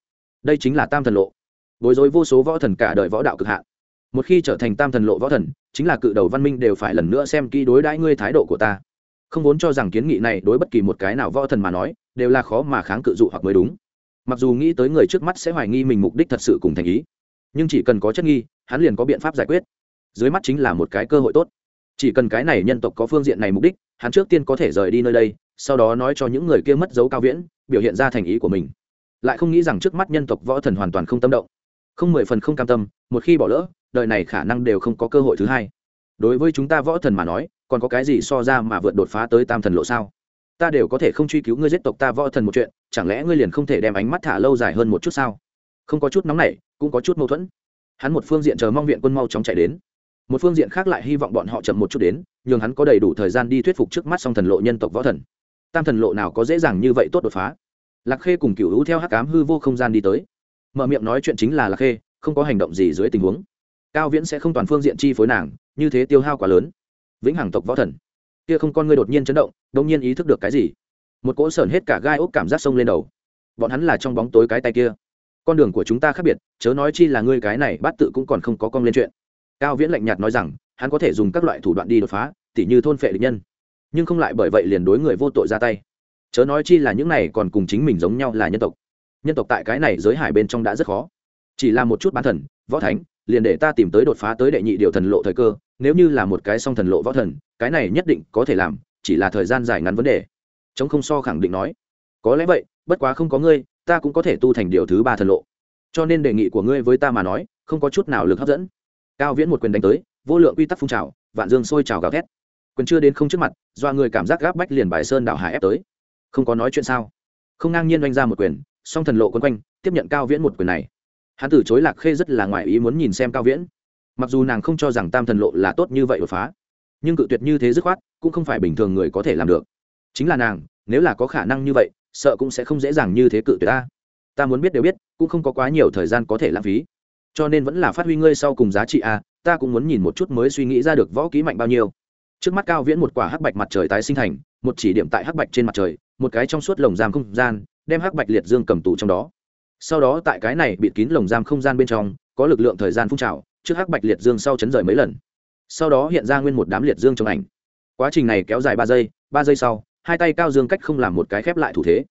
Đây chính là tam thần lộ. Bối rối vô số võ thần cả đời võ đạo cực hạn. Một khi trở thành tam thần lộ võ thần, chính là cự đầu văn minh đều phải lần nữa xem kỹ đối đãi ngươi thái độ của ta. Không vốn cho rằng kiến nghị này đối bất kỳ một cái nào võ thần mà nói, đều là khó mà kháng cự dụ hoặc mới đúng. Mặc dù nghĩ tới người trước mắt sẽ hoài nghi mình mục đích thật sự cùng thành ý nhưng chỉ cần có chất nghi, hắn liền có biện pháp giải quyết. Dưới mắt chính là một cái cơ hội tốt. Chỉ cần cái này nhân tộc có phương diện này mục đích, hắn trước tiên có thể rời đi nơi đây, sau đó nói cho những người kia mất dấu cao viễn, biểu hiện ra thành ý của mình. Lại không nghĩ rằng trước mắt nhân tộc võ thần hoàn toàn không tâm động. Không mười phần không cam tâm, một khi bỏ lỡ, đời này khả năng đều không có cơ hội thứ hai. Đối với chúng ta võ thần mà nói, còn có cái gì so ra mà vượt đột phá tới tam thần lộ sao? Ta đều có thể không truy cứu ngươi giết tộc ta võ thần một chuyện, chẳng lẽ ngươi liền không thể đem ánh mắt thả lâu dài hơn một chút sao? Không có chút nóng nảy cũng có chút mâu thuẫn. Hắn một phương diện chờ mong viện quân mau chóng chạy đến. Một phương diện khác lại hy vọng bọn họ chậm một chút đến, nhường hắn có đầy đủ thời gian đi thuyết phục trước mắt song thần lộ nhân tộc võ thần. Tam thần lộ nào có dễ dàng như vậy tốt đột phá? Lạc khê cùng cựu hữu theo hắc cám hư vô không gian đi tới. Mở miệng nói chuyện chính là lạc khê, không có hành động gì dưới tình huống. Cao viễn sẽ không toàn phương diện chi phối nàng, như thế tiêu hao quá lớn. Vĩnh hằng tộc võ thần. Kia không con ngươi đột nhiên chấn động, đột nhiên ý thức được cái gì? Một cỗ sởn hết cả gai ốc cảm giác sông lên đầu. Bọn hắn là trong bóng tối cái tay kia con đường của chúng ta khác biệt, chớ nói chi là ngươi cái này bát tự cũng còn không có con lên chuyện. Cao viễn lạnh nhạt nói rằng, hắn có thể dùng các loại thủ đoạn đi đột phá, tỉ như thôn phệ địch nhân. Nhưng không lại bởi vậy liền đối người vô tội ra tay. Chớ nói chi là những này còn cùng chính mình giống nhau là nhân tộc. Nhân tộc tại cái này giới hải bên trong đã rất khó. Chỉ là một chút bán thần, võ thánh, liền để ta tìm tới đột phá tới đệ nhị điều thần lộ thời cơ, nếu như là một cái song thần lộ võ thần, cái này nhất định có thể làm, chỉ là thời gian dài ngắn vấn đề. Chống không so khẳng định nói. Có lẽ vậy, bất quá không có ngươi ta cũng có thể tu thành điều thứ ba thần lộ. Cho nên đề nghị của ngươi với ta mà nói, không có chút nào lực hấp dẫn. Cao viễn một quyền đánh tới, vô lượng quy tắc phun trào, vạn dương sôi trào gào thét. Quyền chưa đến không trước mặt, do người cảm giác gáp bách liền bài sơn đảo hải ép tới. Không có nói chuyện sao? Không ngang nhiên oanh ra một quyền, song thần lộ quân quanh, tiếp nhận cao viễn một quyền này. Hắn từ chối lạc khê rất là ngoài ý muốn nhìn xem cao viễn. Mặc dù nàng không cho rằng tam thần lộ là tốt như vậy đột phá, nhưng cự tuyệt như thế dứt khoát, cũng không phải bình thường người có thể làm được. Chính là nàng, nếu là có khả năng như vậy sợ cũng sẽ không dễ dàng như thế cự tuyệt ta. Ta muốn biết đều biết, cũng không có quá nhiều thời gian có thể lãng phí. Cho nên vẫn là phát huy ngươi sau cùng giá trị a ta cũng muốn nhìn một chút mới suy nghĩ ra được võ ký mạnh bao nhiêu. Trước mắt cao viễn một quả hắc bạch mặt trời tái sinh thành, một chỉ điểm tại hắc bạch trên mặt trời, một cái trong suốt lồng giam không gian, đem hắc bạch liệt dương cầm tù trong đó. Sau đó tại cái này bịt kín lồng giam không gian bên trong, có lực lượng thời gian phun trào, trước hắc bạch liệt dương sau chấn rời mấy lần. Sau đó hiện ra nguyên một đám liệt dương trong ảnh. Quá trình này kéo dài ba giây ba giây sau hai tay cao dương cách không làm một cái khép lại thủ thế.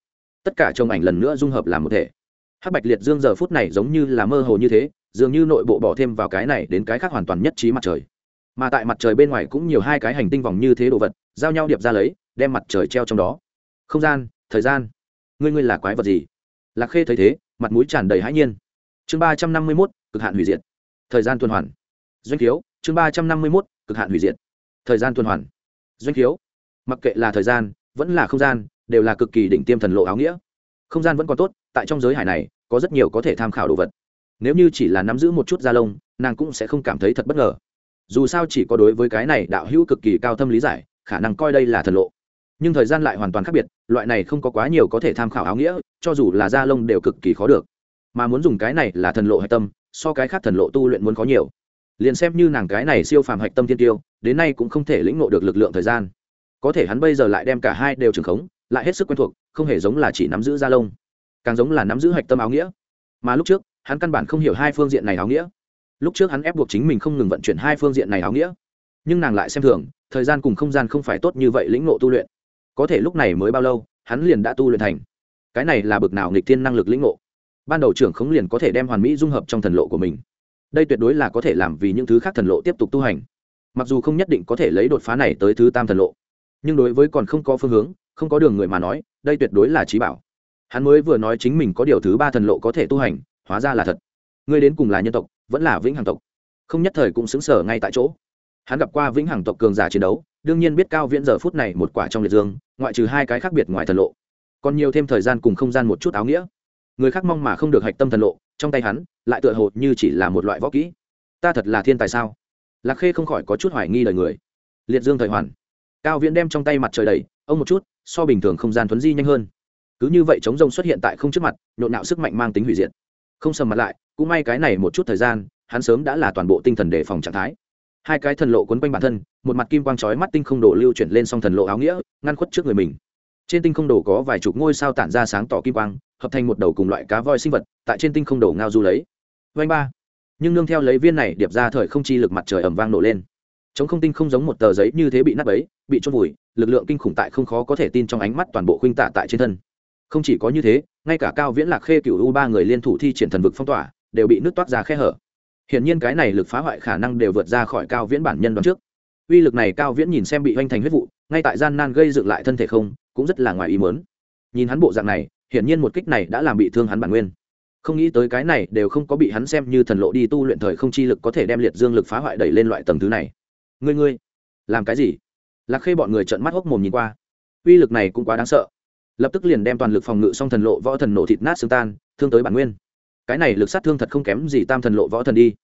Tất cả trong ảnh lần nữa dung hợp làm một thể. Hắc bạch liệt dương giờ phút này giống như là mơ hồ như thế, dường như nội bộ bỏ thêm vào cái này đến cái khác hoàn toàn nhất trí mặt trời. Mà tại mặt trời bên ngoài cũng nhiều hai cái hành tinh vòng như thế đồ vật, giao nhau điệp ra lấy, đem mặt trời treo trong đó. Không gian, thời gian. Ngươi ngươi là quái vật gì? Lạc khê thấy thế, mặt mũi tràn đầy hãi nhiên. Chương ba trăm năm mươi mốt, cực hạn hủy diệt. Thời gian tuần hoàn. Doanh thiếu chương ba trăm năm mươi mốt, cực hạn hủy diệt. Thời gian tuần hoàn. Doanh thiếu mặc kệ là thời gian vẫn là không gian, đều là cực kỳ đỉnh tiêm thần lộ áo nghĩa. Không gian vẫn còn tốt, tại trong giới hải này, có rất nhiều có thể tham khảo đồ vật. Nếu như chỉ là nắm giữ một chút da lông, nàng cũng sẽ không cảm thấy thật bất ngờ. Dù sao chỉ có đối với cái này đạo hữu cực kỳ cao tâm lý giải, khả năng coi đây là thần lộ. Nhưng thời gian lại hoàn toàn khác biệt, loại này không có quá nhiều có thể tham khảo áo nghĩa, cho dù là da lông đều cực kỳ khó được. Mà muốn dùng cái này là thần lộ hạch tâm, so cái khác thần lộ tu luyện muốn có nhiều. Liền xem như nàng cái này siêu phàm hạch tâm thiên tiêu, đến nay cũng không thể lĩnh ngộ được lực lượng thời gian có thể hắn bây giờ lại đem cả hai đều trường khống, lại hết sức quen thuộc, không hề giống là chỉ nắm giữ da lông, càng giống là nắm giữ hạch tâm áo nghĩa. Mà lúc trước, hắn căn bản không hiểu hai phương diện này áo nghĩa. Lúc trước hắn ép buộc chính mình không ngừng vận chuyển hai phương diện này áo nghĩa. Nhưng nàng lại xem thường, thời gian cùng không gian không phải tốt như vậy lĩnh ngộ tu luyện. Có thể lúc này mới bao lâu, hắn liền đã tu luyện thành. Cái này là bực nào nghịch thiên năng lực lĩnh ngộ. Ban đầu trưởng khống liền có thể đem hoàn mỹ dung hợp trong thần lộ của mình. Đây tuyệt đối là có thể làm vì những thứ khác thần lộ tiếp tục tu hành. Mặc dù không nhất định có thể lấy đột phá này tới thứ tam thần lộ nhưng đối với còn không có phương hướng, không có đường người mà nói, đây tuyệt đối là trí bảo. Hắn mới vừa nói chính mình có điều thứ ba thần lộ có thể tu hành, hóa ra là thật. Ngươi đến cùng là nhân tộc, vẫn là vĩnh hằng tộc. Không nhất thời cũng xứng sở ngay tại chỗ. Hắn gặp qua vĩnh hằng tộc cường giả chiến đấu, đương nhiên biết cao viễn giờ phút này một quả trong liệt dương, ngoại trừ hai cái khác biệt ngoài thần lộ. Còn nhiều thêm thời gian cùng không gian một chút áo nghĩa. Người khác mong mà không được hạch tâm thần lộ, trong tay hắn, lại tựa hồ như chỉ là một loại võ kỹ. Ta thật là thiên tài sao? Lạc khê không khỏi có chút hoài nghi lời người. Liệt dương thời hoàn cao viễn đem trong tay mặt trời đầy ông một chút, so bình thường không gian thuấn di nhanh hơn. Cứ như vậy chống rông xuất hiện tại không trước mặt, nhộn nạo sức mạnh mang tính hủy diệt. Không sầm mặt lại, cũng may cái này một chút thời gian, hắn sớm đã là toàn bộ tinh thần đề phòng trạng thái. Hai cái thần lộ quấn quanh bản thân, một mặt kim quang trói mắt tinh không đổ lưu chuyển lên song thần lộ áo nghĩa, ngăn khuất trước người mình. Trên tinh không đổ có vài chục ngôi sao tản ra sáng tỏ kim quang, hợp thành một đầu cùng loại cá voi sinh vật, tại trên tinh không đổ ngao du lấy. Vanh ba. Nhưng nương theo lấy viên này điệp ra thời không chi lực mặt trời ẩm vang nổ lên chống không tinh không giống một tờ giấy như thế bị nát bấy, bị trôn vùi, lực lượng kinh khủng tại không khó có thể tin trong ánh mắt toàn bộ khuynh tạ tại trên thân. Không chỉ có như thế, ngay cả cao viễn lạc khê cựu u ba người liên thủ thi triển thần vực phong tỏa, đều bị nước toát ra khe hở. Hiển nhiên cái này lực phá hoại khả năng đều vượt ra khỏi cao viễn bản nhân đoạn trước. Uy lực này cao viễn nhìn xem bị hoành thành huyết vụ, ngay tại gian nan gây dựng lại thân thể không, cũng rất là ngoài ý mớn nhìn hắn bộ dạng này, hiển nhiên một kích này đã làm bị thương hắn bản nguyên. Không nghĩ tới cái này đều không có bị hắn xem như thần lộ đi tu luyện thời không chi lực có thể đem liệt dương lực phá hoại đẩy lên loại tầng thứ này ngươi ngươi, làm cái gì? Lạc khê bọn người trợn mắt hốc mồm nhìn qua. Uy lực này cũng quá đáng sợ. Lập tức liền đem toàn lực phòng ngự xong thần lộ võ thần nổ thịt nát xương tan, thương tới bản nguyên. Cái này lực sát thương thật không kém gì tam thần lộ võ thần đi.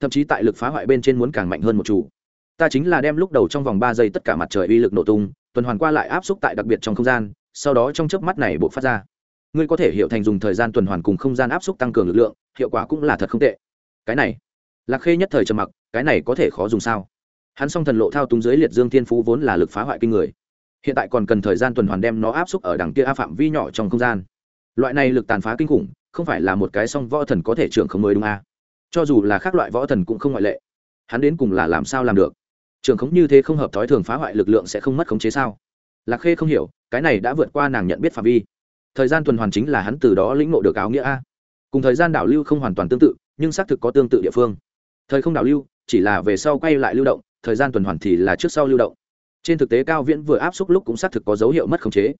Thậm chí tại lực phá hoại bên trên muốn càng mạnh hơn một chủ. Ta chính là đem lúc đầu trong vòng ba giây tất cả mặt trời uy lực nổ tung, tuần hoàn qua lại áp xúc tại đặc biệt trong không gian, sau đó trong chớp mắt này bộ phát ra. Ngươi có thể hiểu thành dùng thời gian tuần hoàn cùng không gian áp xúc tăng cường lực lượng, hiệu quả cũng là thật không tệ. Cái này, lạc khê nhất thời trầm mặc, cái này có thể khó dùng sao? Hắn song thần lộ thao túng dưới liệt dương thiên phú vốn là lực phá hoại kinh người. Hiện tại còn cần thời gian tuần hoàn đem nó áp xúc ở đằng kia a phạm vi nhỏ trong không gian. Loại này lực tàn phá kinh khủng, không phải là một cái song võ thần có thể trưởng không mới đúng a à? cho dù là khác loại võ thần cũng không ngoại lệ. Hắn đến cùng là làm sao làm được? Trưởng khống như thế không hợp thói thường phá hoại lực lượng sẽ không mất khống chế sao? Lạc khê không hiểu, cái này đã vượt qua nàng nhận biết phạm vi. Thời gian tuần hoàn chính là hắn từ đó lĩnh ngộ được áo nghĩa a. Cùng thời gian đảo lưu không hoàn toàn tương tự, nhưng xác thực có tương tự địa phương. Thời không đảo lưu, chỉ là về sau quay lại lưu động thời gian tuần hoàn thì là trước sau lưu động. Trên thực tế, cao viễn vừa áp xúc lúc cũng xác thực có dấu hiệu mất khống chế.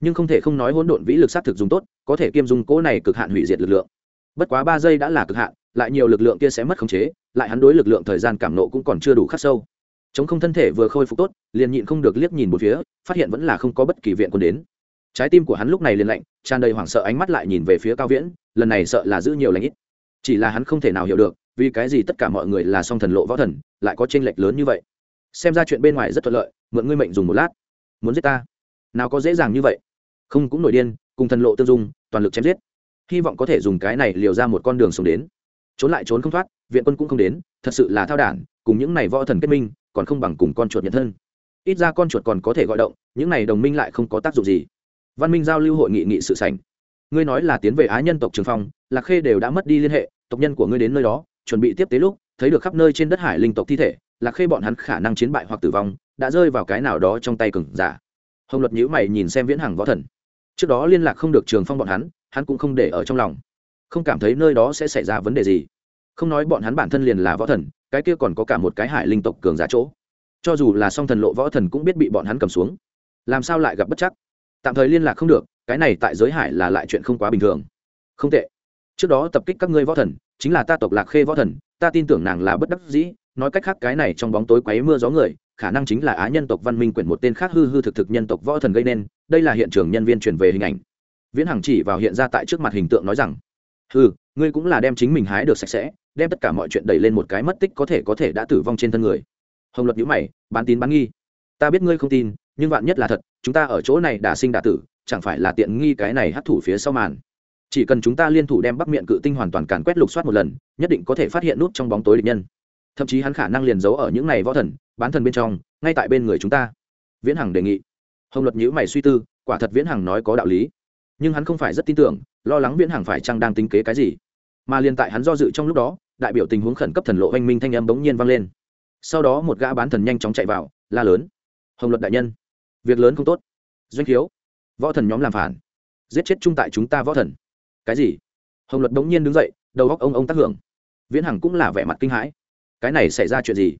Nhưng không thể không nói hỗn độn vĩ lực xác thực dùng tốt, có thể kiêm dung cố này cực hạn hủy diệt lực lượng. Bất quá ba giây đã là cực hạn, lại nhiều lực lượng kia sẽ mất khống chế, lại hắn đối lực lượng thời gian cảm nộ cũng còn chưa đủ khắc sâu. Chống không thân thể vừa khôi phục tốt, liền nhịn không được liếc nhìn một phía, phát hiện vẫn là không có bất kỳ viện quân đến. Trái tim của hắn lúc này liền lạnh, tràn đầy hoảng sợ ánh mắt lại nhìn về phía cao viễn, lần này sợ là giữ nhiều lãnh ít chỉ là hắn không thể nào hiểu được, vì cái gì tất cả mọi người là song thần lộ võ thần, lại có tranh lệch lớn như vậy? Xem ra chuyện bên ngoài rất thuận lợi, mượn ngươi mệnh dùng một lát. Muốn giết ta? Nào có dễ dàng như vậy. Không cũng nổi điên, cùng thần lộ tương dung, toàn lực chém giết. Hy vọng có thể dùng cái này liều ra một con đường sống đến. Trốn lại trốn không thoát, viện quân cũng không đến, thật sự là thao đản, cùng những này võ thần kết minh, còn không bằng cùng con chuột nhận thân. Ít ra con chuột còn có thể gọi động, những này đồng minh lại không có tác dụng gì. Văn minh giao lưu hội nghị nghị sự sảnh. Ngươi nói là tiến về á nhân tộc trường phong lạc khê đều đã mất đi liên hệ, tộc nhân của ngươi đến nơi đó, chuẩn bị tiếp tế lúc, thấy được khắp nơi trên đất hải linh tộc thi thể, lạc khê bọn hắn khả năng chiến bại hoặc tử vong, đã rơi vào cái nào đó trong tay cừng giả. Hồng luật nhữ mày nhìn xem viễn hằng võ thần. Trước đó liên lạc không được trường phong bọn hắn hắn cũng không để ở trong lòng. Không cảm thấy nơi đó sẽ xảy ra vấn đề gì. Không nói bọn hắn bản thân liền là võ thần, cái kia còn có cả một cái hải linh tộc cường giả chỗ. Cho dù là song thần lộ võ thần cũng biết bị bọn hắn cầm xuống. Làm sao lại gặp bất chắc? Tạm thời liên lạc không được, cái này tại giới hải là lại chuyện không quá bình thường. Không tệ trước đó tập kích các ngươi võ thần, chính là ta tộc lạc khê võ thần, ta tin tưởng nàng là bất đắc dĩ, nói cách khác cái này trong bóng tối quấy mưa gió người, khả năng chính là á nhân tộc văn minh quyển một tên khác hư hư thực thực nhân tộc võ thần gây nên, đây là hiện trường nhân viên truyền về hình ảnh. Viễn hằng chỉ vào hiện ra tại trước mặt hình tượng nói rằng hư ngươi cũng là đem chính mình hái được sạch sẽ, đem tất cả mọi chuyện đẩy lên một cái mất tích có thể có thể đã tử vong trên thân người. Hồng luật nhữ mày, bán tín bán nghi. Ta biết ngươi không tin, nhưng vạn nhất là thật, chúng ta ở chỗ này đã sinh đả tử, chẳng phải là tiện nghi cái này hắt thủ phía sau màn chỉ cần chúng ta liên thủ đem bắc miệng cự tinh hoàn toàn càn quét lục soát một lần, nhất định có thể phát hiện nút trong bóng tối địch nhân. Thậm chí hắn khả năng liền giấu ở những này võ thần, bán thần bên trong, ngay tại bên người chúng ta. Viễn hằng đề nghị. Hồng luật nhữ mày suy tư, quả thật viễn hằng nói có đạo lý. Nhưng hắn không phải rất tin tưởng, lo lắng viễn hằng phải chăng đang tính kế cái gì. Mà liền tại hắn do dự trong lúc đó, đại biểu tình huống khẩn cấp thần lộ oanh minh thanh âm bỗng nhiên vang lên. Sau đó một gã bán thần nhanh chóng chạy vào, la lớn. Hồng luật đại nhân, việc lớn không tốt. Doanh thiếu võ thần nhóm làm phản. Giết chết chung tại chúng ta võ thần cái gì? Hồng luật đống nhiên đứng dậy, đầu góc ông ông tác hưởng. Viễn hằng cũng là vẻ mặt kinh hãi. Cái này xảy ra chuyện gì?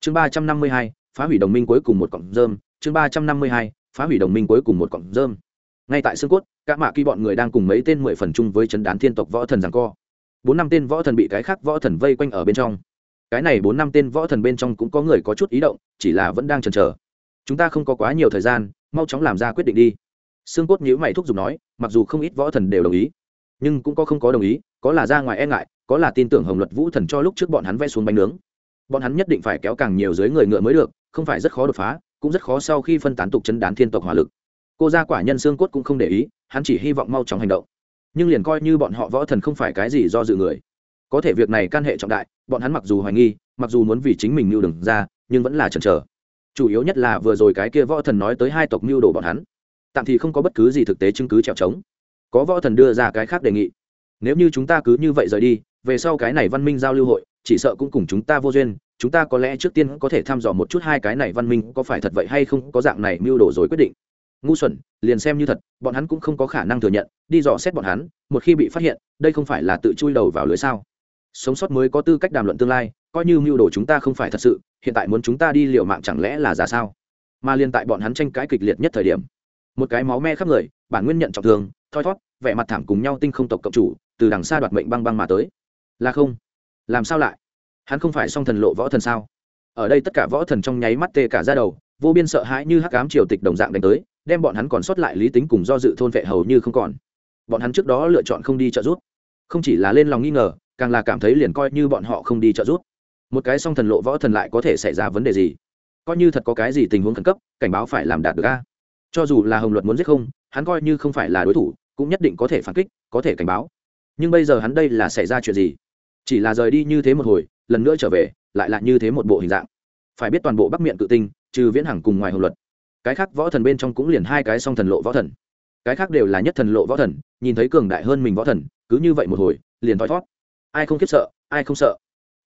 Chương ba trăm năm mươi hai, phá hủy đồng minh cuối cùng một cọng rơm. Chương ba trăm năm mươi hai, phá hủy đồng minh cuối cùng một cọng rơm. Ngay tại xương cốt các mạ kỳ bọn người đang cùng mấy tên mười phần chung với chấn đán thiên tộc võ thần rằng co. Bốn năm tên võ thần bị cái khác võ thần vây quanh ở bên trong. Cái này bốn năm tên võ thần bên trong cũng có người có chút ý động, chỉ là vẫn đang chần chờ. Chúng ta không có quá nhiều thời gian, mau chóng làm ra quyết định đi. Xương cốt nhữ mày thúc giục nói, mặc dù không ít võ thần đều đồng ý nhưng cũng có không có đồng ý, có là ra ngoài e ngại, có là tin tưởng hồng luật vũ thần cho lúc trước bọn hắn vẽ xuống bánh nướng. Bọn hắn nhất định phải kéo càng nhiều dưới người ngựa mới được, không phải rất khó đột phá, cũng rất khó sau khi phân tán tục chấn đán thiên tộc hỏa lực. Cô gia quả nhân xương cốt cũng không để ý, hắn chỉ hy vọng mau chóng hành động. Nhưng liền coi như bọn họ võ thần không phải cái gì do dự người. Có thể việc này can hệ trọng đại, bọn hắn mặc dù hoài nghi, mặc dù muốn vì chính mình mưu đừng ra, nhưng vẫn là chần chờ. Chủ yếu nhất là vừa rồi cái kia võ thần nói tới hai tộc mưu đồ bọn hắn. Tạm thì không có bất cứ gì thực tế chứng cứ trèo trống có võ thần đưa ra cái khác đề nghị. Nếu như chúng ta cứ như vậy rời đi, về sau cái này văn minh giao lưu hội, chỉ sợ cũng cùng chúng ta vô duyên. Chúng ta có lẽ trước tiên có thể thăm dò một chút hai cái này văn minh có phải thật vậy hay không, có dạng này mưu đồ rồi quyết định. Ngu xuẩn, liền xem như thật, bọn hắn cũng không có khả năng thừa nhận, đi dò xét bọn hắn, một khi bị phát hiện, đây không phải là tự chui đầu vào lưới sao? Sống sót mới có tư cách đàm luận tương lai, coi như mưu đồ chúng ta không phải thật sự, hiện tại muốn chúng ta đi liều mạng chẳng lẽ là giả sao? Mà liên tại bọn hắn tranh cãi kịch liệt nhất thời điểm, một cái máu me khắp người, bản nguyên nhận trọng thương thoi thót, vẻ mặt thảm cùng nhau tinh không tộc cộng chủ, từ đằng xa đoạt mệnh băng băng mà tới. Là không. Làm sao lại? Hắn không phải song thần lộ võ thần sao? Ở đây tất cả võ thần trong nháy mắt tê cả ra đầu, vô biên sợ hãi như hắc ám triều tịch đồng dạng đánh tới, đem bọn hắn còn sót lại lý tính cùng do dự thôn vệ hầu như không còn. Bọn hắn trước đó lựa chọn không đi trợ giúp. Không chỉ là lên lòng nghi ngờ, càng là cảm thấy liền coi như bọn họ không đi trợ giúp. Một cái song thần lộ võ thần lại có thể xảy ra vấn đề gì? Coi như thật có cái gì tình huống khẩn cấp, cảnh báo phải làm đạt được a. Cho dù là hồng luật muốn giết không, hắn coi như không phải là đối thủ cũng nhất định có thể phản kích, có thể cảnh báo. Nhưng bây giờ hắn đây là xảy ra chuyện gì? Chỉ là rời đi như thế một hồi, lần nữa trở về, lại là như thế một bộ hình dạng. Phải biết toàn bộ bắc miệng tự tinh, trừ viễn hằng cùng ngoài hồng luật. Cái khác võ thần bên trong cũng liền hai cái song thần lộ võ thần. Cái khác đều là nhất thần lộ võ thần, nhìn thấy cường đại hơn mình võ thần, cứ như vậy một hồi, liền thoi thót. Ai không khiếp sợ, ai không sợ.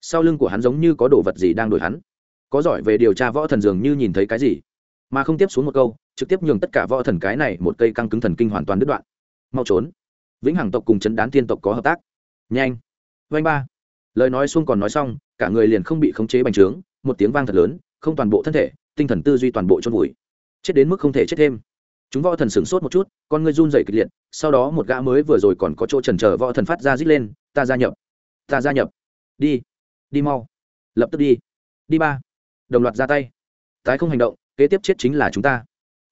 Sau lưng của hắn giống như có đồ vật gì đang đổi hắn. Có giỏi về điều tra võ thần dường như nhìn thấy cái gì. Mà không tiếp xuống một câu, trực tiếp nhường tất cả võ thần cái này một cây căng cứng thần kinh hoàn toàn đứt đoạn mau trốn. Vĩnh hằng tộc cùng chấn đán tiên tộc có hợp tác. Nhanh. Vanh ba. Lời nói xuông còn nói xong, cả người liền không bị khống chế bành trướng, một tiếng vang thật lớn, không toàn bộ thân thể, tinh thần tư duy toàn bộ chôn vùi. Chết đến mức không thể chết thêm. Chúng võ thần sửng sốt một chút, con người run dày kịch liệt, sau đó một gã mới vừa rồi còn có chỗ trần chờ võ thần phát ra rít lên, ta gia nhập. Ta gia nhập. Đi. Đi mau. Lập tức đi. Đi ba. Đồng loạt ra tay. Tái không hành động, kế tiếp chết chính là chúng ta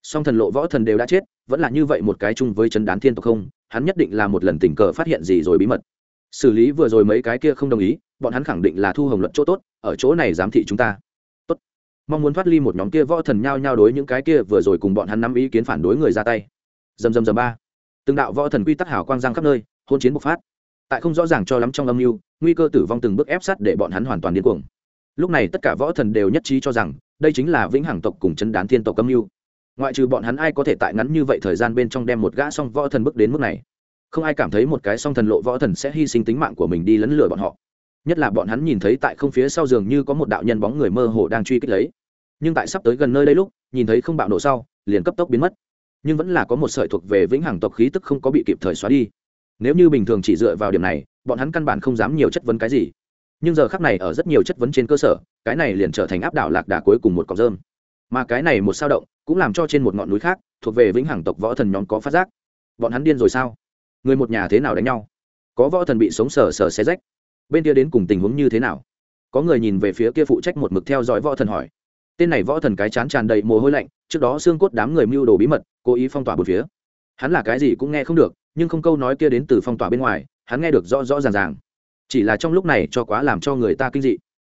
song thần lộ võ thần đều đã chết, vẫn là như vậy một cái chung với chấn đán thiên tộc không? Hắn nhất định là một lần tình cờ phát hiện gì rồi bí mật. Xử lý vừa rồi mấy cái kia không đồng ý, bọn hắn khẳng định là thu hồng luận chỗ tốt, ở chỗ này giám thị chúng ta. Tốt. Mong muốn thoát ly một nhóm kia võ thần nhao nhao đối những cái kia vừa rồi cùng bọn hắn nắm ý kiến phản đối người ra tay. Dầm dầm dầm ba. Từng đạo võ thần quy tắc hảo quang giang khắp nơi, hôn chiến bộc phát. Tại không rõ ràng cho lắm trong âm mưu, nguy cơ tử vong từng bước ép sát để bọn hắn hoàn toàn điên cuồng. Lúc này tất cả võ thần đều nhất trí cho rằng, đây chính là vĩnh hằng tộc cùng chấn đán thiên tộc âm mưu ngoại trừ bọn hắn ai có thể tại ngắn như vậy thời gian bên trong đem một gã song võ thần bước đến mức này? Không ai cảm thấy một cái song thần lộ võ thần sẽ hy sinh tính mạng của mình đi lấn lừa bọn họ. Nhất là bọn hắn nhìn thấy tại không phía sau giường như có một đạo nhân bóng người mơ hồ đang truy kích lấy. Nhưng tại sắp tới gần nơi đây lúc, nhìn thấy không bạo nổ sau, liền cấp tốc biến mất. Nhưng vẫn là có một sợi thuộc về vĩnh hằng tộc khí tức không có bị kịp thời xóa đi. Nếu như bình thường chỉ dựa vào điểm này, bọn hắn căn bản không dám nhiều chất vấn cái gì. Nhưng giờ khắc này ở rất nhiều chất vấn trên cơ sở, cái này liền trở thành áp đảo lạc đà cuối cùng một cọc rơm mà cái này một sao động cũng làm cho trên một ngọn núi khác thuộc về vĩnh hằng tộc võ thần nhóm có phát giác. Bọn hắn điên rồi sao? Người một nhà thế nào đánh nhau? Có võ thần bị sống sờ sờ xé rách. Bên kia đến cùng tình huống như thế nào? Có người nhìn về phía kia phụ trách một mực theo dõi võ thần hỏi. Tên này võ thần cái chán tràn đầy mồ hôi lạnh, trước đó xương cốt đám người mưu đồ bí mật, cố ý phong tỏa một phía. Hắn là cái gì cũng nghe không được, nhưng không câu nói kia đến từ phong tỏa bên ngoài, hắn nghe được rõ rõ ràng ràng. Chỉ là trong lúc này cho quá làm cho người ta kinh dị.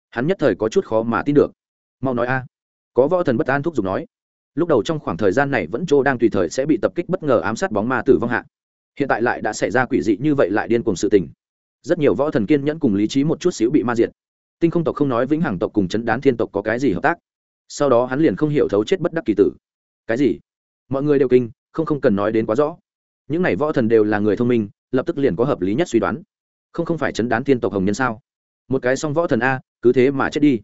Hắn nhất thời có chút khó mà tin được. Mau nói a có võ thần bất an thúc giục nói, lúc đầu trong khoảng thời gian này vẫn chỗ đang tùy thời sẽ bị tập kích bất ngờ ám sát bóng ma tử vong hạ. Hiện tại lại đã xảy ra quỷ dị như vậy lại điên cùng sự tình. Rất nhiều võ thần kiên nhẫn cùng lý trí một chút xíu bị ma diệt. Tinh không tộc không nói vĩnh hằng tộc cùng chấn đán thiên tộc có cái gì hợp tác. Sau đó hắn liền không hiểu thấu chết bất đắc kỳ tử. Cái gì? Mọi người đều kinh, không không cần nói đến quá rõ. Những này võ thần đều là người thông minh, lập tức liền có hợp lý nhất suy đoán. Không không phải chấn đán thiên tộc hồng nhân sao? Một cái song võ thần a, cứ thế mà chết đi.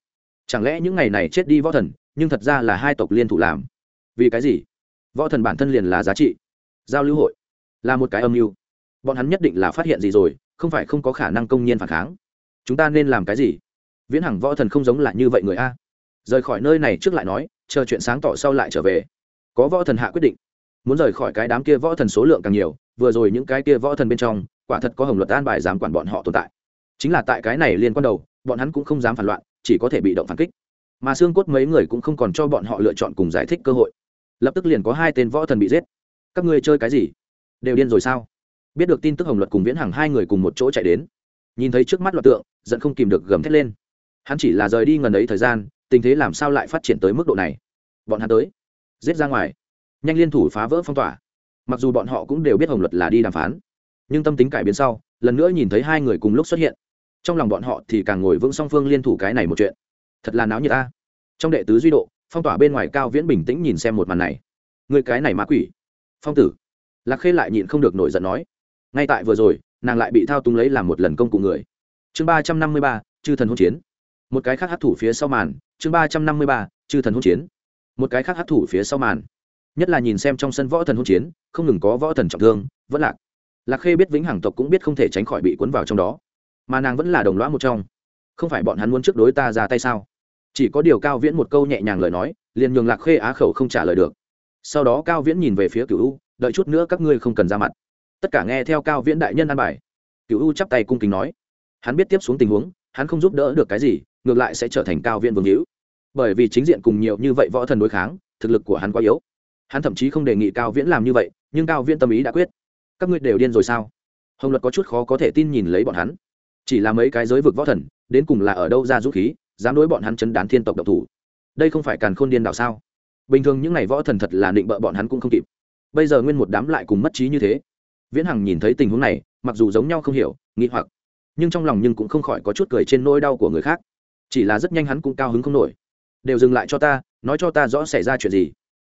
Chẳng lẽ những ngày này chết đi võ thần nhưng thật ra là hai tộc liên thủ làm. Vì cái gì? Võ thần bản thân liền là giá trị. Giao lưu hội là một cái âm mưu. Bọn hắn nhất định là phát hiện gì rồi, không phải không có khả năng công nhiên phản kháng. Chúng ta nên làm cái gì? Viễn hằng võ thần không giống là như vậy người a. Rời khỏi nơi này trước lại nói, chờ chuyện sáng tỏ sau lại trở về. Có võ thần hạ quyết định. Muốn rời khỏi cái đám kia võ thần số lượng càng nhiều, vừa rồi những cái kia võ thần bên trong, quả thật có hồng luật an bài dám quản bọn họ tồn tại. Chính là tại cái này liên quan đầu, bọn hắn cũng không dám phản loạn, chỉ có thể bị động phản kích mà xương cốt mấy người cũng không còn cho bọn họ lựa chọn cùng giải thích cơ hội. Lập tức liền có hai tên võ thần bị giết. Các ngươi chơi cái gì? Đều điên rồi sao? Biết được tin tức hồng luật cùng viễn hằng hai người cùng một chỗ chạy đến. Nhìn thấy trước mắt loạt tượng, giận không kìm được gầm thét lên. Hắn chỉ là rời đi ngần ấy thời gian, tình thế làm sao lại phát triển tới mức độ này? Bọn hắn tới. Giết ra ngoài. Nhanh liên thủ phá vỡ phong tỏa. Mặc dù bọn họ cũng đều biết hồng luật là đi đàm phán, nhưng tâm tính cải biến sau, lần nữa nhìn thấy hai người cùng lúc xuất hiện. Trong lòng bọn họ thì càng ngồi vững song phương liên thủ cái này một chuyện. Thật là náo như ta trong đệ tứ duy độ, phong tỏa bên ngoài cao viễn bình tĩnh nhìn xem một màn này. Người cái này ma quỷ. Phong tử. Lạc khê lại nhịn không được nổi giận nói. Ngay tại vừa rồi, nàng lại bị thao túng lấy làm một lần công cụ người. Chương ba trăm năm mươi ba, chư thần hỗn chiến. Một cái khác hát thủ phía sau màn, chương ba trăm năm mươi ba, chư thần hỗn chiến. Một cái khác hát thủ phía sau màn. Nhất là nhìn xem trong sân võ thần hỗn chiến, không ngừng có võ thần trọng thương, vẫn lạc. Lạc khê biết vĩnh hằng tộc cũng biết không thể tránh khỏi bị cuốn vào trong đó. Mà nàng vẫn là đồng lõa một trong. Không phải bọn hắn muốn trước đối ta ra tay sao? Chỉ có điều cao viễn một câu nhẹ nhàng lời nói, liền nhường lạc khê á khẩu không trả lời được. Sau đó cao viễn nhìn về phía cựu u, đợi chút nữa các ngươi không cần ra mặt. Tất cả nghe theo cao viễn đại nhân an bài. Cựu u chắp tay cung kính nói. Hắn biết tiếp xuống tình huống, hắn không giúp đỡ được cái gì, ngược lại sẽ trở thành cao viễn vương hữu. Bởi vì chính diện cùng nhiều như vậy võ thần đối kháng, thực lực của hắn quá yếu. Hắn thậm chí không đề nghị cao viễn làm như vậy, nhưng cao viễn tâm ý đã quyết. Các ngươi đều điên rồi sao? Hồng luật có chút khó có thể tin nhìn lấy bọn hắn. Chỉ là mấy cái giới vực võ thần, đến cùng là ở đâu ra dũng khí? Dám đối bọn hắn chấn đán thiên tộc độc thủ. Đây không phải càn khôn điên đạo sao? Bình thường những ngày võ thần thật là định bợ bọn hắn cũng không kịp. Bây giờ nguyên một đám lại cùng mất trí như thế. Viễn hằng nhìn thấy tình huống này, mặc dù giống nhau không hiểu nghĩ hoặc, nhưng trong lòng nhưng cũng không khỏi có chút cười trên nỗi đau của người khác. Chỉ là rất nhanh hắn cũng cao hứng không nổi. Đều dừng lại cho ta, nói cho ta rõ xảy ra chuyện gì.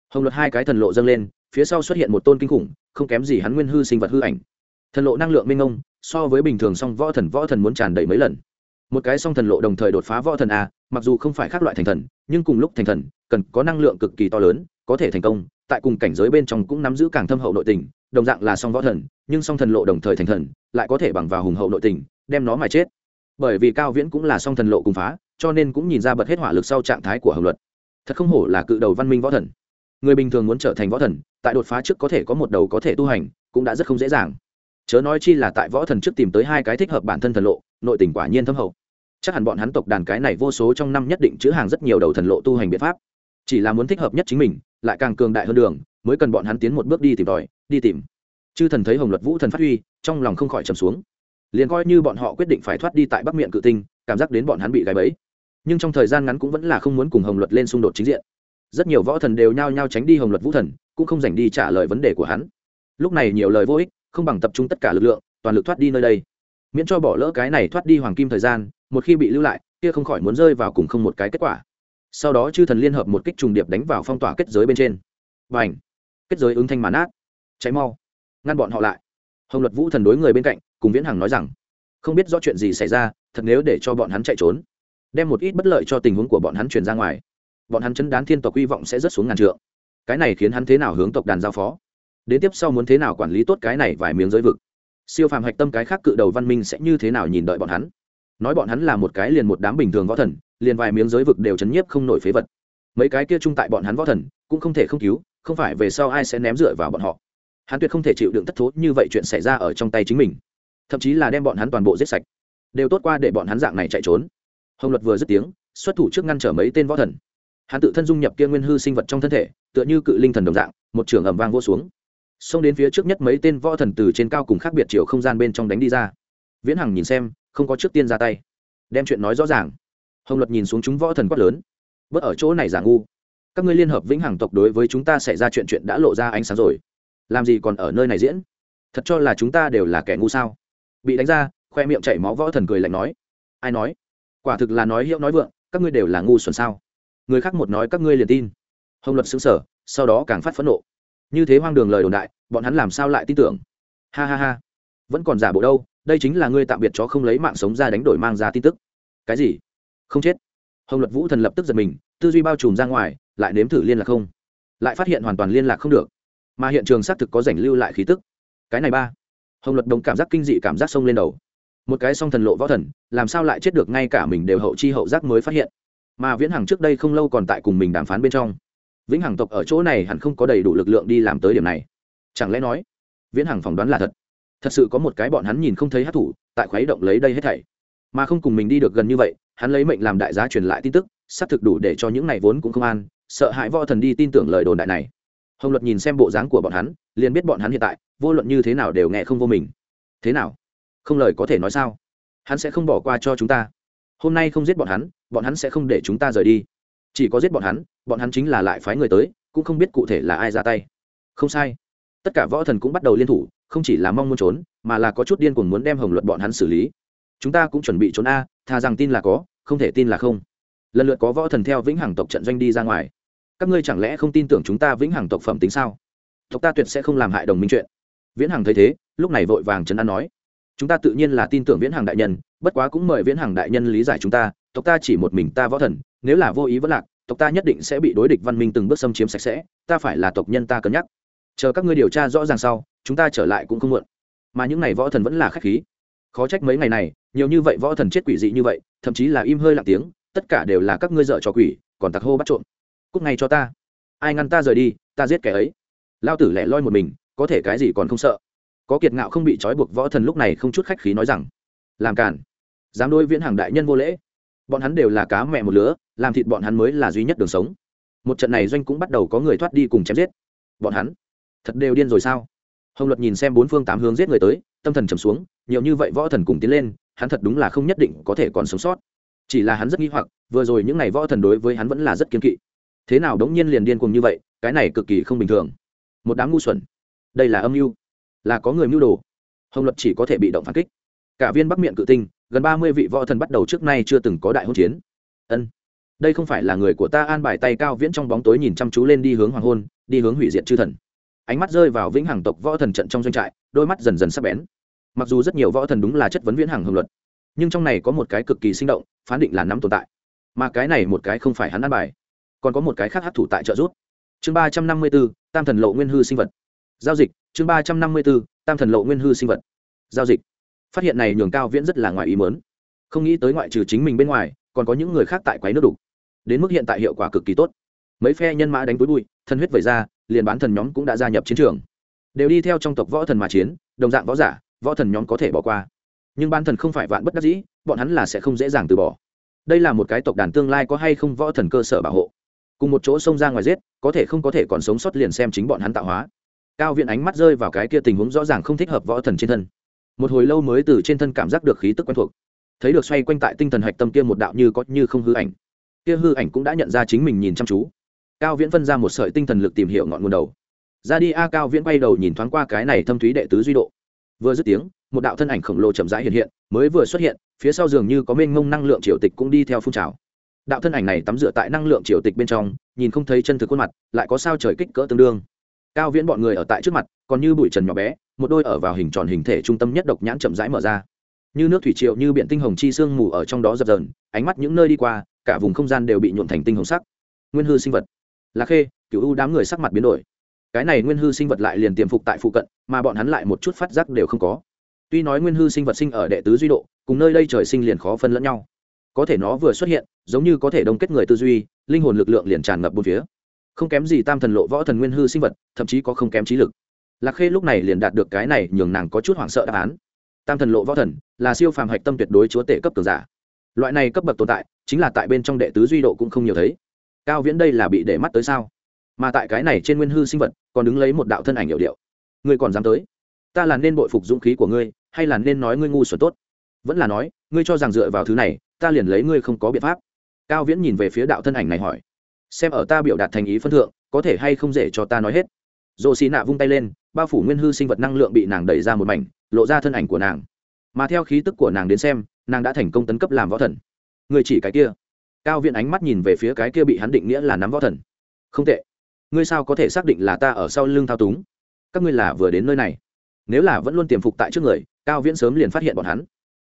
Hồng luật hai cái thần lộ dâng lên, phía sau xuất hiện một tôn kinh khủng, không kém gì hắn nguyên hư sinh vật hư ảnh. Thần lộ năng lượng minh ông so với bình thường song võ thần võ thần muốn tràn đầy mấy lần một cái song thần lộ đồng thời đột phá võ thần a, mặc dù không phải khác loại thành thần, nhưng cùng lúc thành thần, cần có năng lượng cực kỳ to lớn, có thể thành công, tại cùng cảnh giới bên trong cũng nắm giữ càng thâm hậu nội tình, đồng dạng là song võ thần, nhưng song thần lộ đồng thời thành thần, lại có thể bằng vào hùng hậu nội tình, đem nó mà chết. Bởi vì cao viễn cũng là song thần lộ cùng phá, cho nên cũng nhìn ra bật hết hỏa lực sau trạng thái của hồng luật. Thật không hổ là cự đầu văn minh võ thần. Người bình thường muốn trở thành võ thần, tại đột phá trước có thể có một đầu có thể tu hành, cũng đã rất không dễ dàng. Chớ nói chi là tại võ thần trước tìm tới hai cái thích hợp bản thân thần lộ, nội tình quả nhiên thâm hậu chắc hẳn bọn hắn tộc đàn cái này vô số trong năm nhất định chữ hàng rất nhiều đầu thần lộ tu hành biện pháp. Chỉ là muốn thích hợp nhất chính mình, lại càng cường đại hơn đường, mới cần bọn hắn tiến một bước đi tìm tòi, đi tìm. Chư thần thấy hồng luật vũ thần phát huy, trong lòng không khỏi trầm xuống. Liền coi như bọn họ quyết định phải thoát đi tại bắc miệng cự tinh, cảm giác đến bọn hắn bị gáy bẫy. Nhưng trong thời gian ngắn cũng vẫn là không muốn cùng hồng luật lên xung đột chính diện. Rất nhiều võ thần đều nhao nhao tránh đi hồng luật vũ thần, cũng không dành đi trả lời vấn đề của hắn. Lúc này nhiều lời vô ích, không bằng tập trung tất cả lực lượng, toàn lực thoát đi nơi đây miễn cho bỏ lỡ cái này thoát đi hoàng kim thời gian, một khi bị lưu lại, kia không khỏi muốn rơi vào cùng không một cái kết quả. Sau đó chư thần liên hợp một kích trùng điệp đánh vào phong tỏa kết giới bên trên. Và ảnh kết giới ứng thanh màn át. Cháy mau. Ngăn bọn họ lại. Hồng luật vũ thần đối người bên cạnh, cùng viễn hằng nói rằng, không biết rõ chuyện gì xảy ra, thật nếu để cho bọn hắn chạy trốn, đem một ít bất lợi cho tình huống của bọn hắn truyền ra ngoài, bọn hắn chấn đán thiên tộc hy vọng sẽ rớt xuống ngàn trượng. Cái này khiến hắn thế nào hướng tộc đàn giao phó? Đến tiếp sau muốn thế nào quản lý tốt cái này vài miếng giới vực? Siêu phàm hạch tâm cái khác cự đầu văn minh sẽ như thế nào nhìn đợi bọn hắn? Nói bọn hắn là một cái liền một đám bình thường võ thần, liền vài miếng giới vực đều chấn nhiếp không nổi phế vật. Mấy cái kia chung tại bọn hắn võ thần, cũng không thể không cứu, không phải về sau ai sẽ ném dựa vào bọn họ. Hắn tuyệt không thể chịu đựng thất thố như vậy chuyện xảy ra ở trong tay chính mình. Thậm chí là đem bọn hắn toàn bộ giết sạch. Đều tốt qua để bọn hắn dạng này chạy trốn. Hồng luật vừa dứt tiếng, xuất thủ trước ngăn trở mấy tên võ thần. Hắn tự thân dung nhập kia nguyên hư sinh vật trong thân thể, tựa như cự linh thần đồng dạng, một trường ẩm vang vô xuống xông đến phía trước nhất mấy tên võ thần từ trên cao cùng khác biệt chiều không gian bên trong đánh đi ra. Viễn hằng nhìn xem, không có trước tiên ra tay. Đem chuyện nói rõ ràng. Hồng luật nhìn xuống chúng võ thần quát lớn. Bớt ở chỗ này giả ngu. Các ngươi liên hợp vĩnh hằng tộc đối với chúng ta xảy ra chuyện chuyện đã lộ ra ánh sáng rồi. Làm gì còn ở nơi này diễn? Thật cho là chúng ta đều là kẻ ngu sao? Bị đánh ra, khoe miệng chảy máu võ thần cười lạnh nói. Ai nói? Quả thực là nói hiệu nói vượng, các ngươi đều là ngu xuẩn sao? Người khác một nói các ngươi liền tin. Hồng luật xứng sở sau đó càng phát phẫn nộ như thế hoang đường lời đồn đại, bọn hắn làm sao lại tin tưởng? Ha ha ha. Vẫn còn giả bộ đâu, đây chính là ngươi tạm biệt chó không lấy mạng sống ra đánh đổi mang ra tin tức. Cái gì? Không chết. Hồng luật vũ thần lập tức giật mình, tư duy bao trùm ra ngoài, lại nếm thử liên lạc không. Lại phát hiện hoàn toàn liên lạc không được. Mà hiện trường xác thực có rảnh lưu lại khí tức. Cái này ba. Hồng luật đồng cảm giác kinh dị cảm giác sông lên đầu. Một cái song thần lộ võ thần, làm sao lại chết được, ngay cả mình đều hậu chi hậu giác mới phát hiện. Mà viễn hằng trước đây không lâu còn tại cùng mình đàm phán bên trong vĩnh hằng tộc ở chỗ này hẳn không có đầy đủ lực lượng đi làm tới điểm này. Chẳng lẽ nói, viễn hằng phỏng đoán là thật? Thật sự có một cái bọn hắn nhìn không thấy hát thủ, tại khuấy động lấy đây hết thảy. Mà không cùng mình đi được gần như vậy, hắn lấy mệnh làm đại giá truyền lại tin tức, xác thực đủ để cho những này vốn cũng không an, sợ hãi võ thần đi tin tưởng lời đồn đại này. Hồng luật nhìn xem bộ dáng của bọn hắn, liền biết bọn hắn hiện tại, vô luận như thế nào đều nghe không vô mình. Thế nào? Không lời có thể nói sao? Hắn sẽ không bỏ qua cho chúng ta. Hôm nay không giết bọn hắn bọn hắn sẽ không để chúng ta rời đi. Chỉ có giết bọn hắn bọn hắn chính là lại phái người tới, cũng không biết cụ thể là ai ra tay. Không sai. Tất cả võ thần cũng bắt đầu liên thủ, không chỉ là mong muốn trốn, mà là có chút điên cuồng muốn đem hồng luật bọn hắn xử lý. Chúng ta cũng chuẩn bị trốn a, thà rằng tin là có, không thể tin là không. Lần lượt có võ thần theo vĩnh hằng tộc trận doanh đi ra ngoài. Các ngươi chẳng lẽ không tin tưởng chúng ta vĩnh hằng tộc phẩm tính sao? Tộc ta tuyệt sẽ không làm hại đồng minh chuyện. Viễn hằng thấy thế, lúc này vội vàng trấn an nói. Chúng ta tự nhiên là tin tưởng viễn hằng đại nhân, bất quá cũng mời viễn hằng đại nhân lý giải chúng ta, tộc ta chỉ một mình ta võ thần, nếu là vô ý vẫn lạc tộc ta nhất định sẽ bị đối địch văn minh từng bước xâm chiếm sạch sẽ, ta phải là tộc nhân ta cân nhắc. Chờ các ngươi điều tra rõ ràng sau, chúng ta trở lại cũng không muộn. Mà những ngày võ thần vẫn là khách khí. Khó trách mấy ngày này, nhiều như vậy võ thần chết quỷ dị như vậy, thậm chí là im hơi lặng tiếng, tất cả đều là các ngươi dợ cho quỷ, còn tặc hô bắt trộm. Cúc ngay cho ta. Ai ngăn ta rời đi, ta giết kẻ ấy. Lao tử lẻ loi một mình, có thể cái gì còn không sợ. Có kiệt ngạo không bị trói buộc võ thần lúc này không chút khách khí nói rằng, làm cản dám đôi viễn hàng đại nhân vô lễ bọn hắn đều là cá mẹ một lứa, làm thịt bọn hắn mới là duy nhất đường sống. Một trận này doanh cũng bắt đầu có người thoát đi cùng chém giết. Bọn hắn thật đều điên rồi sao? Hồng luật nhìn xem bốn phương tám hướng giết người tới, tâm thần trầm xuống, nhiều như vậy võ thần cùng tiến lên, hắn thật đúng là không nhất định có thể còn sống sót. Chỉ là hắn rất nghi hoặc, vừa rồi những ngày võ thần đối với hắn vẫn là rất kiên kỵ. Thế nào đống nhiên liền điên cùng như vậy, cái này cực kỳ không bình thường. Một đám ngu xuẩn. Đây là âm mưu. Là có người mưu đồ. Hồng luật chỉ có thể bị động phản kích. Cả viên bắc miệng cự tinh gần ba mươi vị võ thần bắt đầu trước nay chưa từng có đại hôn chiến. Ân, đây không phải là người của ta an bài tay cao viễn trong bóng tối nhìn chăm chú lên đi hướng hoàng hôn, đi hướng hủy diệt chư thần. Ánh mắt rơi vào vĩnh hằng tộc võ thần trận trong doanh trại, đôi mắt dần dần sắp bén. Mặc dù rất nhiều võ thần đúng là chất vấn viễn hằng hồng luật, nhưng trong này có một cái cực kỳ sinh động, phán định là nắm tồn tại. Mà cái này một cái không phải hắn ăn bài, còn có một cái khác hát thủ tại trợ giúp. Chương ba trăm năm mươi b ố tam thần lộ nguyên hư sinh vật. Giao dịch, chương ba trăm năm mươi b ố tam thần lộ nguyên hư sinh vật. Giao dịch phát hiện này nhường cao viễn rất là ngoài ý mớn không nghĩ tới ngoại trừ chính mình bên ngoài, còn có những người khác tại quái nước đục. Đến mức hiện tại hiệu quả cực kỳ tốt. Mấy phe nhân mã đánh túi bụi, thân huyết vẩy ra, liền bán thần nhóm cũng đã gia nhập chiến trường. Đều đi theo trong tộc võ thần mà chiến, đồng dạng võ giả, võ thần nhóm có thể bỏ qua. Nhưng ban thần không phải vạn bất đắc dĩ, bọn hắn là sẽ không dễ dàng từ bỏ. Đây là một cái tộc đàn tương lai có hay không võ thần cơ sở bảo hộ. Cùng một chỗ xông ra ngoài giết, có thể không có thể còn sống sót liền xem chính bọn hắn tạo hóa. Cao viện ánh mắt rơi vào cái kia tình huống rõ ràng không thích hợp võ thần trên thân một hồi lâu mới từ trên thân cảm giác được khí tức quen thuộc. Thấy được xoay quanh tại tinh thần hạch tâm kia một đạo như có như không hư ảnh. Kia hư ảnh cũng đã nhận ra chính mình nhìn chăm chú. Cao viễn phân ra một sợi tinh thần lực tìm hiểu ngọn nguồn đầu. Ra đi a, cao viễn bay đầu nhìn thoáng qua cái này thâm thúy đệ tứ duy độ. Vừa dứt tiếng, một đạo thân ảnh khổng lồ chậm rãi hiện hiện, mới vừa xuất hiện, phía sau giường như có mênh ngông năng lượng triều tịch cũng đi theo phun trào. Đạo thân ảnh này tắm rửa tại năng lượng triều tịch bên trong, nhìn không thấy chân thực khuôn mặt, lại có sao trời kích cỡ tương đương. Cao viễn bọn người ở tại trước mặt, còn như bụi trần nhỏ bé một đôi ở vào hình tròn hình thể trung tâm nhất độc nhãn chậm rãi mở ra. Như nước thủy triệu như biển tinh hồng chi sương mù ở trong đó dập dờn, ánh mắt những nơi đi qua, cả vùng không gian đều bị nhuộn thành tinh hồng sắc. Nguyên hư sinh vật. Là khê cựu u đám người sắc mặt biến đổi. Cái này nguyên hư sinh vật lại liền tiềm phục tại phụ cận, mà bọn hắn lại một chút phát giác đều không có. Tuy nói nguyên hư sinh vật sinh ở đệ tứ duy độ, cùng nơi đây trời sinh liền khó phân lẫn nhau. Có thể nó vừa xuất hiện, giống như có thể đông kết người tư duy, linh hồn lực lượng liền tràn ngập bốn phía. Không kém gì tam thần lộ võ thần nguyên hư sinh vật, thậm chí có không kém trí lực lạc khê lúc này liền đạt được cái này nhường nàng có chút hoảng sợ đáp án. Tam thần lộ võ thần, là siêu phàm hạch tâm tuyệt đối chúa tể cấp cường giả. Loại này cấp bậc tồn tại, chính là tại bên trong đệ tứ duy độ cũng không nhiều thấy. Cao viễn đây là bị để mắt tới sao? Mà tại cái này trên nguyên hư sinh vật, còn đứng lấy một đạo thân ảnh hiệu điệu. Ngươi còn dám tới? Ta là nên bội phục dũng khí của ngươi, hay là nên nói ngươi ngu xuẩn tốt? Vẫn là nói, ngươi cho rằng dựa vào thứ này, ta liền lấy ngươi không có biện pháp. Cao viễn nhìn về phía đạo thân ảnh này hỏi. Xem ở ta biểu đạt thành ý phân thượng, có thể hay không dễ cho ta nói hết. Dồ xì nạ vung tay lên bao phủ nguyên hư sinh vật năng lượng bị nàng đẩy ra một mảnh, lộ ra thân ảnh của nàng. Mà theo khí tức của nàng đến xem, nàng đã thành công tấn cấp làm võ thần. Người chỉ cái kia. Cao viện ánh mắt nhìn về phía cái kia bị hắn định nghĩa là nắm võ thần. Không tệ. Ngươi sao có thể xác định là ta ở sau lưng thao túng? Các ngươi là vừa đến nơi này. Nếu là vẫn luôn tiềm phục tại trước người, cao viễn sớm liền phát hiện bọn hắn.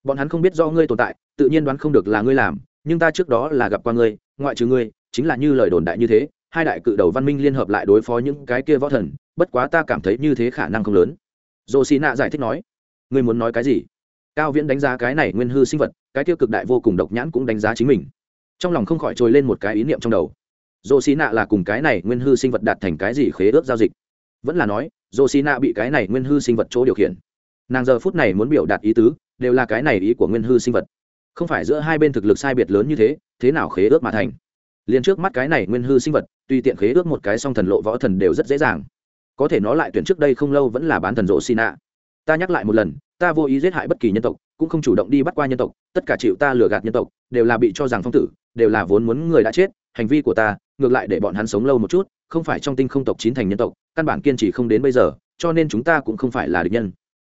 Bọn hắn không biết do ngươi tồn tại, tự nhiên đoán không được là ngươi làm, nhưng ta trước đó là gặp qua ngươi, ngoại trừ ngươi, chính là như lời đồn đại như thế, hai đại cự đầu văn minh liên hợp lại đối phó những cái kia võ thần bất quá ta cảm thấy như thế khả năng không lớn. Dồ xì nạ giải thích nói, ngươi muốn nói cái gì? Cao viễn đánh giá cái này nguyên hư sinh vật, cái tiêu cực đại vô cùng độc nhãn cũng đánh giá chính mình. Trong lòng không khỏi trồi lên một cái ý niệm trong đầu. Dồ xì nạ là cùng cái này nguyên hư sinh vật đạt thành cái gì khế ước giao dịch? Vẫn là nói dồ xì nạ bị cái này nguyên hư sinh vật chỗ điều khiển. Nàng giờ phút này muốn biểu đạt ý tứ, đều là cái này ý của nguyên hư sinh vật. Không phải giữa hai bên thực lực sai biệt lớn như thế thế nào khế ước mà thành? Liền trước mắt cái này nguyên hư sinh vật, tùy tiện khế ước một cái song thần lộ võ thần đều rất dễ dàng có thể nó lại tuyển trước đây không lâu vẫn là bán thần rộ xin nạ ta nhắc lại một lần, ta vô ý giết hại bất kỳ nhân tộc, cũng không chủ động đi bắt qua nhân tộc, tất cả chịu ta lừa gạt nhân tộc, đều là bị cho rằng phong tử, đều là vốn muốn người đã chết, hành vi của ta, ngược lại để bọn hắn sống lâu một chút, không phải trong tinh không tộc chín thành nhân tộc, căn bản kiên trì không đến bây giờ, cho nên chúng ta cũng không phải là địch nhân.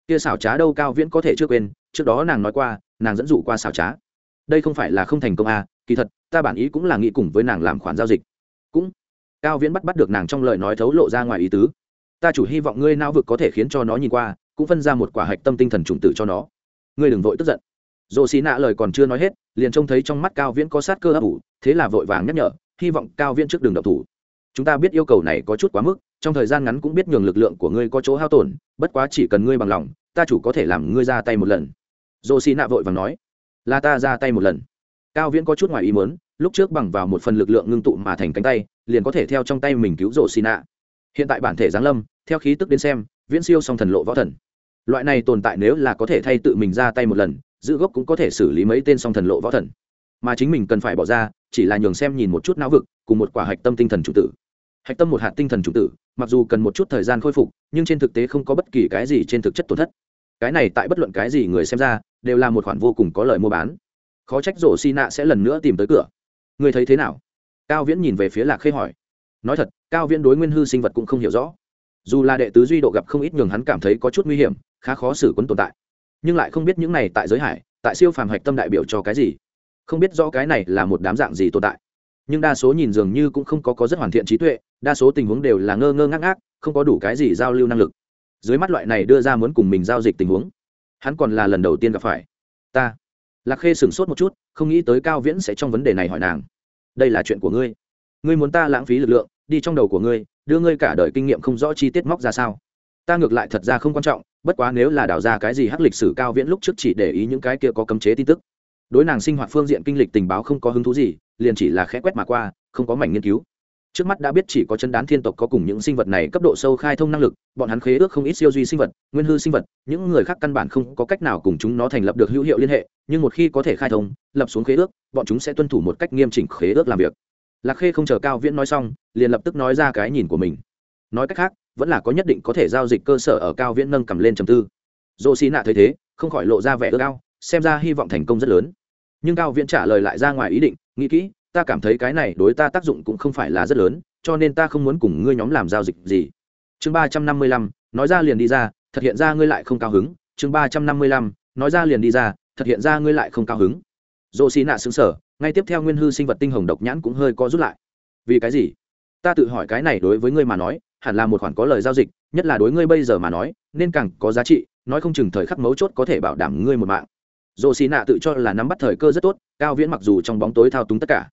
Kia xảo trá đâu cao viễn có thể chưa quên, trước đó nàng nói qua, nàng dẫn dụ qua xảo trá. Đây không phải là không thành công à kỳ thật, ta bản ý cũng là nghĩ cùng với nàng làm khoản giao dịch. Cũng, cao viễn bắt bắt được nàng trong lời nói thấu lộ ra ngoài ý tứ ta chủ hy vọng ngươi não vực có thể khiến cho nó nhìn qua, cũng phân ra một quả hạch tâm tinh thần trùng tử cho nó. Ngươi đừng vội tức giận. Dồ xì nạ lời còn chưa nói hết, liền trông thấy trong mắt cao viễn có sát cơ ấp ủ, thế là vội vàng nhắc nhở, hy vọng cao viễn trước đường độc thủ. Chúng ta biết yêu cầu này có chút quá mức, trong thời gian ngắn cũng biết nhường lực lượng của ngươi có chỗ hao tổn, bất quá chỉ cần ngươi bằng lòng, ta chủ có thể làm ngươi ra tay một lần. Dồ xì nạ vội vàng nói, là ta ra tay một lần. Cao viễn có chút ngoài ý mớn lúc trước bằng vào một phần lực lượng ngưng tụ mà thành cánh tay, liền có thể theo trong tay mình cứu rộ xì nạ. Hiện tại bản thể giáng lâm theo khí tức đến xem, viễn siêu song thần lộ võ thần. Loại này tồn tại nếu là có thể thay tự mình ra tay một lần, giữ gốc cũng có thể xử lý mấy tên song thần lộ võ thần. Mà chính mình cần phải bỏ ra, chỉ là nhường xem nhìn một chút não vực, cùng một quả hạch tâm tinh thần chủ tử. Hạch tâm một hạt tinh thần chủ tử, mặc dù cần một chút thời gian khôi phục, nhưng trên thực tế không có bất kỳ cái gì trên thực chất tổn thất. Cái này tại bất luận cái gì người xem ra, đều là một khoản vô cùng có lợi mua bán. Khó trách rổ xi nạ sẽ lần nữa tìm tới cửa. Người thấy thế nào? Cao viễn nhìn về phía lạc khê hỏi. Nói thật, cao viễn đối nguyên hư sinh vật cũng không hiểu rõ dù là đệ tứ duy độ gặp không ít nhường hắn cảm thấy có chút nguy hiểm, khá khó xử quấn tồn tại. Nhưng lại không biết những này tại giới hải, tại siêu phàm hạch tâm đại biểu cho cái gì. Không biết rõ cái này là một đám dạng gì tồn tại. Nhưng đa số nhìn dường như cũng không có có rất hoàn thiện trí tuệ, đa số tình huống đều là ngơ ngơ ngác ngác, không có đủ cái gì giao lưu năng lực. Dưới mắt loại này đưa ra muốn cùng mình giao dịch tình huống, hắn còn là lần đầu tiên gặp phải. Ta, lạc khê sửng sốt một chút, không nghĩ tới cao viễn sẽ trong vấn đề này hỏi nàng. Đây là chuyện của ngươi. Ngươi muốn ta lãng phí lực lượng, đi trong đầu của ngươi đưa ngươi cả đời kinh nghiệm không rõ chi tiết móc ra sao? Ta ngược lại thật ra không quan trọng, bất quá nếu là đào ra cái gì hắc lịch sử cao viễn lúc trước chỉ để ý những cái kia có cấm chế tin tức. Đối nàng sinh hoạt phương diện kinh lịch tình báo không có hứng thú gì, liền chỉ là khẽ quét mà qua, không có mảnh nghiên cứu. Trước mắt đã biết chỉ có chân đán thiên tộc có cùng những sinh vật này cấp độ sâu khai thông năng lực, bọn hắn khế ước không ít siêu duy sinh vật, nguyên hư sinh vật, những người khác căn bản không có cách nào cùng chúng nó thành lập được hữu hiệu liên hệ, nhưng một khi có thể khai thông, lập xuống khế ước, bọn chúng sẽ tuân thủ một cách nghiêm chỉnh khế ước làm việc lạc khê không chờ cao viễn nói xong, liền lập tức nói ra cái nhìn của mình. Nói cách khác, vẫn là có nhất định có thể giao dịch cơ sở ở cao viễn nâng cầm lên trầm tư. Dô xì nạ thấy thế, không khỏi lộ ra vẻ ước ao, xem ra hy vọng thành công rất lớn. Nhưng cao viễn trả lời lại ra ngoài ý định, nghĩ kỹ, ta cảm thấy cái này đối ta tác dụng cũng không phải là rất lớn, cho nên ta không muốn cùng ngươi nhóm làm giao dịch gì. Chương ba trăm năm mươi lăm, nói ra liền đi ra, thật hiện ra ngươi lại không cao hứng. Chương ba trăm năm mươi lăm, nói ra liền đi ra, thật hiện ra ngươi lại không cao hứng. Dô xì nạ xứng sở ngay tiếp theo nguyên hư sinh vật tinh hồng độc nhãn cũng hơi co rút lại. Vì cái gì? Ta tự hỏi cái này đối với ngươi mà nói, hẳn là một khoản có lời giao dịch, nhất là đối ngươi bây giờ mà nói, nên càng có giá trị, nói không chừng thời khắc mấu chốt có thể bảo đảm ngươi một mạng. Dồ xì nạ tự cho là nắm bắt thời cơ rất tốt, cao viễn mặc dù trong bóng tối thao túng tất cả,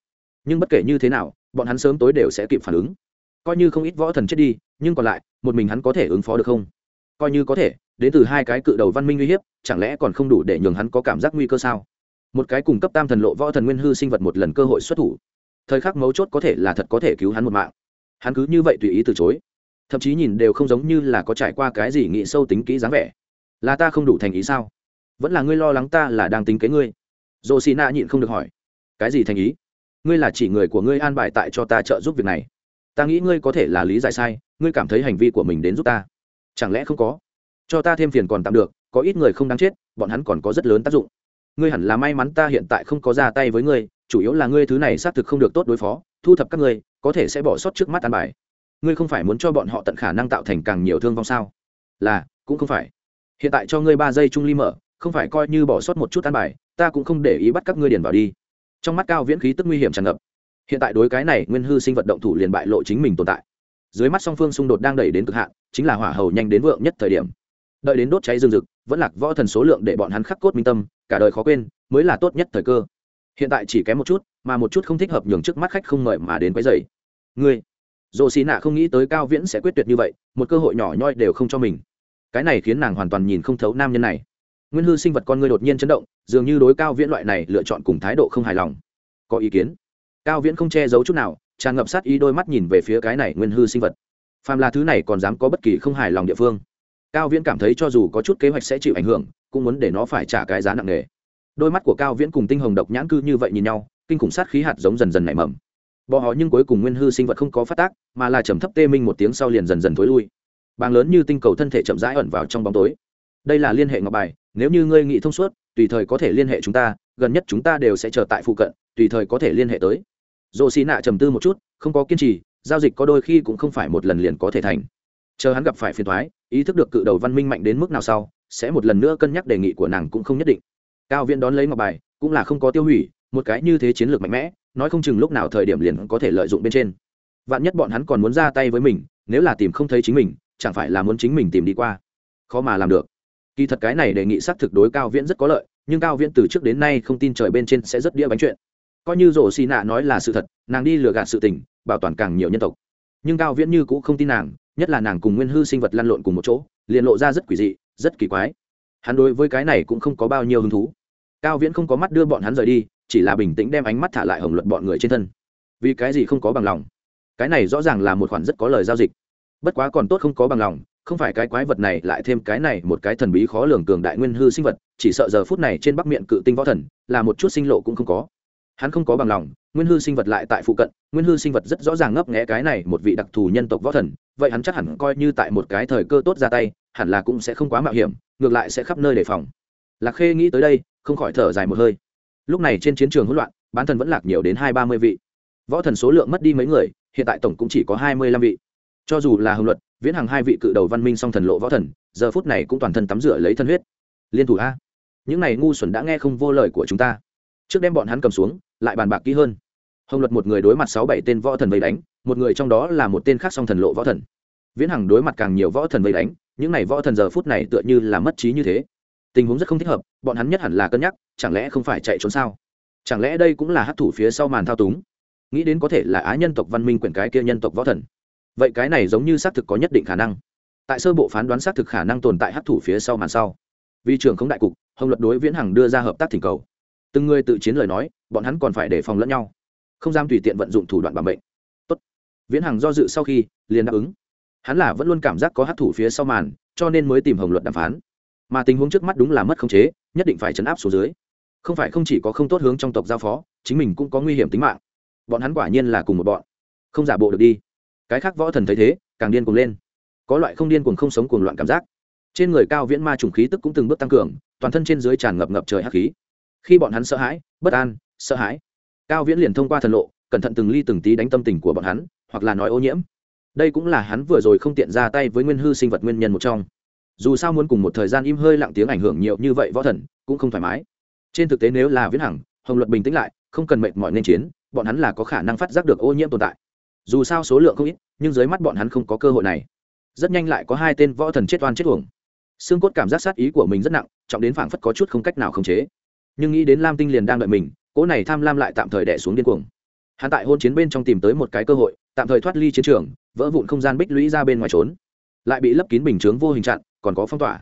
nhưng bất kể như thế nào, bọn hắn sớm tối đều sẽ kịp phản ứng. Coi như không ít võ thần chết đi, nhưng còn lại, một mình hắn có thể ứng phó được không? Coi như có thể, đến từ hai cái cự đầu văn minh uy hiếp, chẳng lẽ còn không đủ để nhường hắn có cảm giác nguy cơ sao? Một cái cung cấp tam thần lộ võ thần nguyên hư sinh vật một lần cơ hội xuất thủ. Thời khắc mấu chốt có thể là thật có thể cứu hắn một mạng. Hắn cứ như vậy tùy ý từ chối. Thậm chí nhìn đều không giống như là có trải qua cái gì nghĩ sâu tính kỹ dáng vẻ. Là ta không đủ thành ý sao? Vẫn là ngươi lo lắng ta là đang tính kế ngươi? Dồ xì nạ nhịn không được hỏi. Cái gì thành ý? Ngươi là chỉ người của ngươi an bài tại cho ta trợ giúp việc này. Ta nghĩ ngươi có thể là lý giải sai, ngươi cảm thấy hành vi của mình đến giúp ta. Chẳng lẽ không có? Cho ta thêm phiền còn tạm được, có ít người không đáng chết, bọn hắn còn có rất lớn tác dụng ngươi hẳn là may mắn ta hiện tại không có ra tay với ngươi, chủ yếu là ngươi thứ này xác thực không được tốt đối phó, thu thập các ngươi, có thể sẽ bỏ sót trước mắt an bài. Ngươi không phải muốn cho bọn họ tận khả năng tạo thành càng nhiều thương vong sao? Là, cũng không phải. Hiện tại cho ngươi ba giây trung ly mở, không phải coi như bỏ sót một chút an bài, ta cũng không để ý bắt các ngươi điền vào đi. Trong mắt cao viễn khí tức nguy hiểm tràn ngập. Hiện tại đối cái này nguyên hư sinh vật động thủ liền bại lộ chính mình tồn tại. Dưới mắt song phương xung đột đang đẩy đến cực hạn, chính là hỏa hầu nhanh đến vượng nhất thời điểm. Đợi đến đốt cháy rừng rực, vẫn lạc võ thần số lượng để bọn hắn khắc cốt minh tâm cả đời khó quên, mới là tốt nhất thời cơ. Hiện tại chỉ kém một chút, mà một chút không thích hợp nhường trước mắt khách không mời mà đến quấy dày ngươi dồ xì nạ không nghĩ tới cao viễn sẽ quyết tuyệt như vậy, một cơ hội nhỏ nhoi đều không cho mình. Cái này khiến nàng hoàn toàn nhìn không thấu nam nhân này. Nguyên hư sinh vật con người đột nhiên chấn động, dường như đối cao viễn loại này lựa chọn cùng thái độ không hài lòng. Có ý kiến? Cao viễn không che giấu chút nào, tràn ngập sát ý đôi mắt nhìn về phía cái này nguyên hư sinh vật. Phàm là thứ này còn dám có bất kỳ không hài lòng địa phương. Cao viễn cảm thấy cho dù có chút kế hoạch sẽ chịu ảnh hưởng cũng muốn để nó phải trả cái giá nặng nề. Đôi mắt của cao viễn cùng tinh hồng độc nhãn cư như vậy nhìn nhau, kinh khủng sát khí hạt giống dần dần nảy mầm. Bò họ nhưng cuối cùng nguyên hư sinh vật không có phát tác, mà là trầm thấp tê minh một tiếng sau liền dần dần thối lui. Bàng lớn như tinh cầu thân thể chậm rãi ẩn vào trong bóng tối. Đây là liên hệ ngọc bài, nếu như ngươi nghĩ thông suốt, tùy thời có thể liên hệ chúng ta, gần nhất chúng ta đều sẽ chờ tại phụ cận, tùy thời có thể liên hệ tới. Dồ xì nạ trầm tư một chút, không có kiên trì, giao dịch có đôi khi cũng không phải một lần liền có thể thành. Chờ hắn gặp phải phiền thoái ý thức được cự đầu văn minh mạnh đến mức nào sau sẽ một lần nữa cân nhắc đề nghị của nàng cũng không nhất định. Cao viễn đón lấy ngọc bài, cũng là không có tiêu hủy, một cái như thế chiến lược mạnh mẽ, nói không chừng lúc nào thời điểm liền có thể lợi dụng bên trên. Vạn nhất bọn hắn còn muốn ra tay với mình, nếu là tìm không thấy chính mình, chẳng phải là muốn chính mình tìm đi qua. Khó mà làm được. Kỳ thật cái này đề nghị xác thực đối cao viễn rất có lợi, nhưng cao viễn từ trước đến nay không tin trời bên trên sẽ rất đĩa bánh chuyện. Coi như rổ xì nạ nói là sự thật, nàng đi lừa gạt sự tình, bảo toàn càng nhiều nhân tộc. Nhưng cao viễn như cũng không tin nàng, nhất là nàng cùng nguyên hư sinh vật lăn lộn cùng một chỗ, liền lộ ra rất quỷ dị rất kỳ quái. Hắn đối với cái này cũng không có bao nhiêu hứng thú. Cao viễn không có mắt đưa bọn hắn rời đi, chỉ là bình tĩnh đem ánh mắt thả lại hồng luận bọn người trên thân. Vì cái gì không có bằng lòng? Cái này rõ ràng là một khoản rất có lời giao dịch. Bất quá còn tốt không có bằng lòng, không phải cái quái vật này lại thêm cái này một cái thần bí khó lường cường đại nguyên hư sinh vật, chỉ sợ giờ phút này trên bắc miệng cự tinh võ thần, là một chút sinh lộ cũng không có. Hắn không có bằng lòng, nguyên hư sinh vật lại tại phụ cận, nguyên hư sinh vật rất rõ ràng ngấp nghẽ cái này một vị đặc thù nhân tộc võ thần, vậy hắn chắc hẳn coi như tại một cái thời cơ tốt ra tay hẳn là cũng sẽ không quá mạo hiểm, ngược lại sẽ khắp nơi đề phòng. Lạc khê nghĩ tới đây, không khỏi thở dài một hơi. Lúc này trên chiến trường hỗn loạn, bán thần vẫn lạc nhiều đến hai ba mươi vị. Võ thần số lượng mất đi mấy người, hiện tại tổng cũng chỉ có hai mươi lăm vị. Cho dù là hồng luật, viễn hàng hai vị cự đầu văn minh song thần lộ võ thần, giờ phút này cũng toàn thân tắm rửa lấy thân huyết. Liên thủ a. Những này ngu xuẩn đã nghe không vô lời của chúng ta. Trước đem bọn hắn cầm xuống, lại bàn bạc kỹ hơn. Hồng luật một người đối mặt sáu bảy tên võ thần vây đánh, một người trong đó là một tên khác song thần lộ võ thần. Viễn hằng đối mặt càng nhiều võ thần vây đánh những này võ thần giờ phút này tựa như là mất trí như thế. Tình huống rất không thích hợp, bọn hắn nhất hẳn là cân nhắc, chẳng lẽ không phải chạy trốn sao? Chẳng lẽ đây cũng là hát thủ phía sau màn thao túng? Nghĩ đến có thể là á nhân tộc văn minh quyển cái kia nhân tộc võ thần. Vậy cái này giống như xác thực có nhất định khả năng. Tại sơ bộ phán đoán xác thực khả năng tồn tại hát thủ phía sau màn sau. Vì trưởng không đại cục, hồng luật đối viễn hằng đưa ra hợp tác thỉnh cầu. Từng người tự chiến lời nói, bọn hắn còn phải đề phòng lẫn nhau. Không dám tùy tiện vận dụng thủ đoạn bằng bệnh. Tốt. viễn hằng do dự sau khi, liền đáp ứng hắn là vẫn luôn cảm giác có hát thủ phía sau màn, cho nên mới tìm hồng luật đàm phán. Mà tình huống trước mắt đúng là mất khống chế, nhất định phải chấn áp xuống dưới. Không phải không chỉ có không tốt hướng trong tộc giao phó, chính mình cũng có nguy hiểm tính mạng. Bọn hắn quả nhiên là cùng một bọn. Không giả bộ được đi. Cái khác võ thần thấy thế, càng điên cuồng lên. Có loại không điên cuồng không sống cuồng loạn cảm giác. Trên người cao viễn ma trùng khí tức cũng từng bước tăng cường, toàn thân trên dưới tràn ngập ngập trời hắc khí. Khi bọn hắn sợ hãi, bất an, sợ hãi, cao viễn liền thông qua thần lộ, cẩn thận từng ly từng tí đánh tâm tình của bọn hắn, hoặc là nói ô nhiễm đây cũng là hắn vừa rồi không tiện ra tay với nguyên hư sinh vật nguyên nhân một trong. Dù sao muốn cùng một thời gian im hơi lặng tiếng ảnh hưởng nhiều như vậy võ thần, cũng không thoải mái. Trên thực tế nếu là viễn hằng, hồng luật bình tĩnh lại, không cần mệt mỏi nên chiến, bọn hắn là có khả năng phát giác được ô nhiễm tồn tại. Dù sao số lượng không ít, nhưng dưới mắt bọn hắn không có cơ hội này. Rất nhanh lại có hai tên võ thần chết oan chết uổng. Xương cốt cảm giác sát ý của mình rất nặng, trọng đến phảng phất có chút không cách nào khống chế. Nhưng nghĩ đến lam tinh liền đang đợi mình, cỗ này tham lam lại tạm thời đẻ xuống điên cuồng. Hắn tại hôn chiến bên trong tìm tới một cái cơ hội tạm thời thoát ly chiến trường, vỡ vụn không gian bích lũy ra bên ngoài trốn. Lại bị lấp kín bình chướng vô hình chặn, còn có phong tỏa.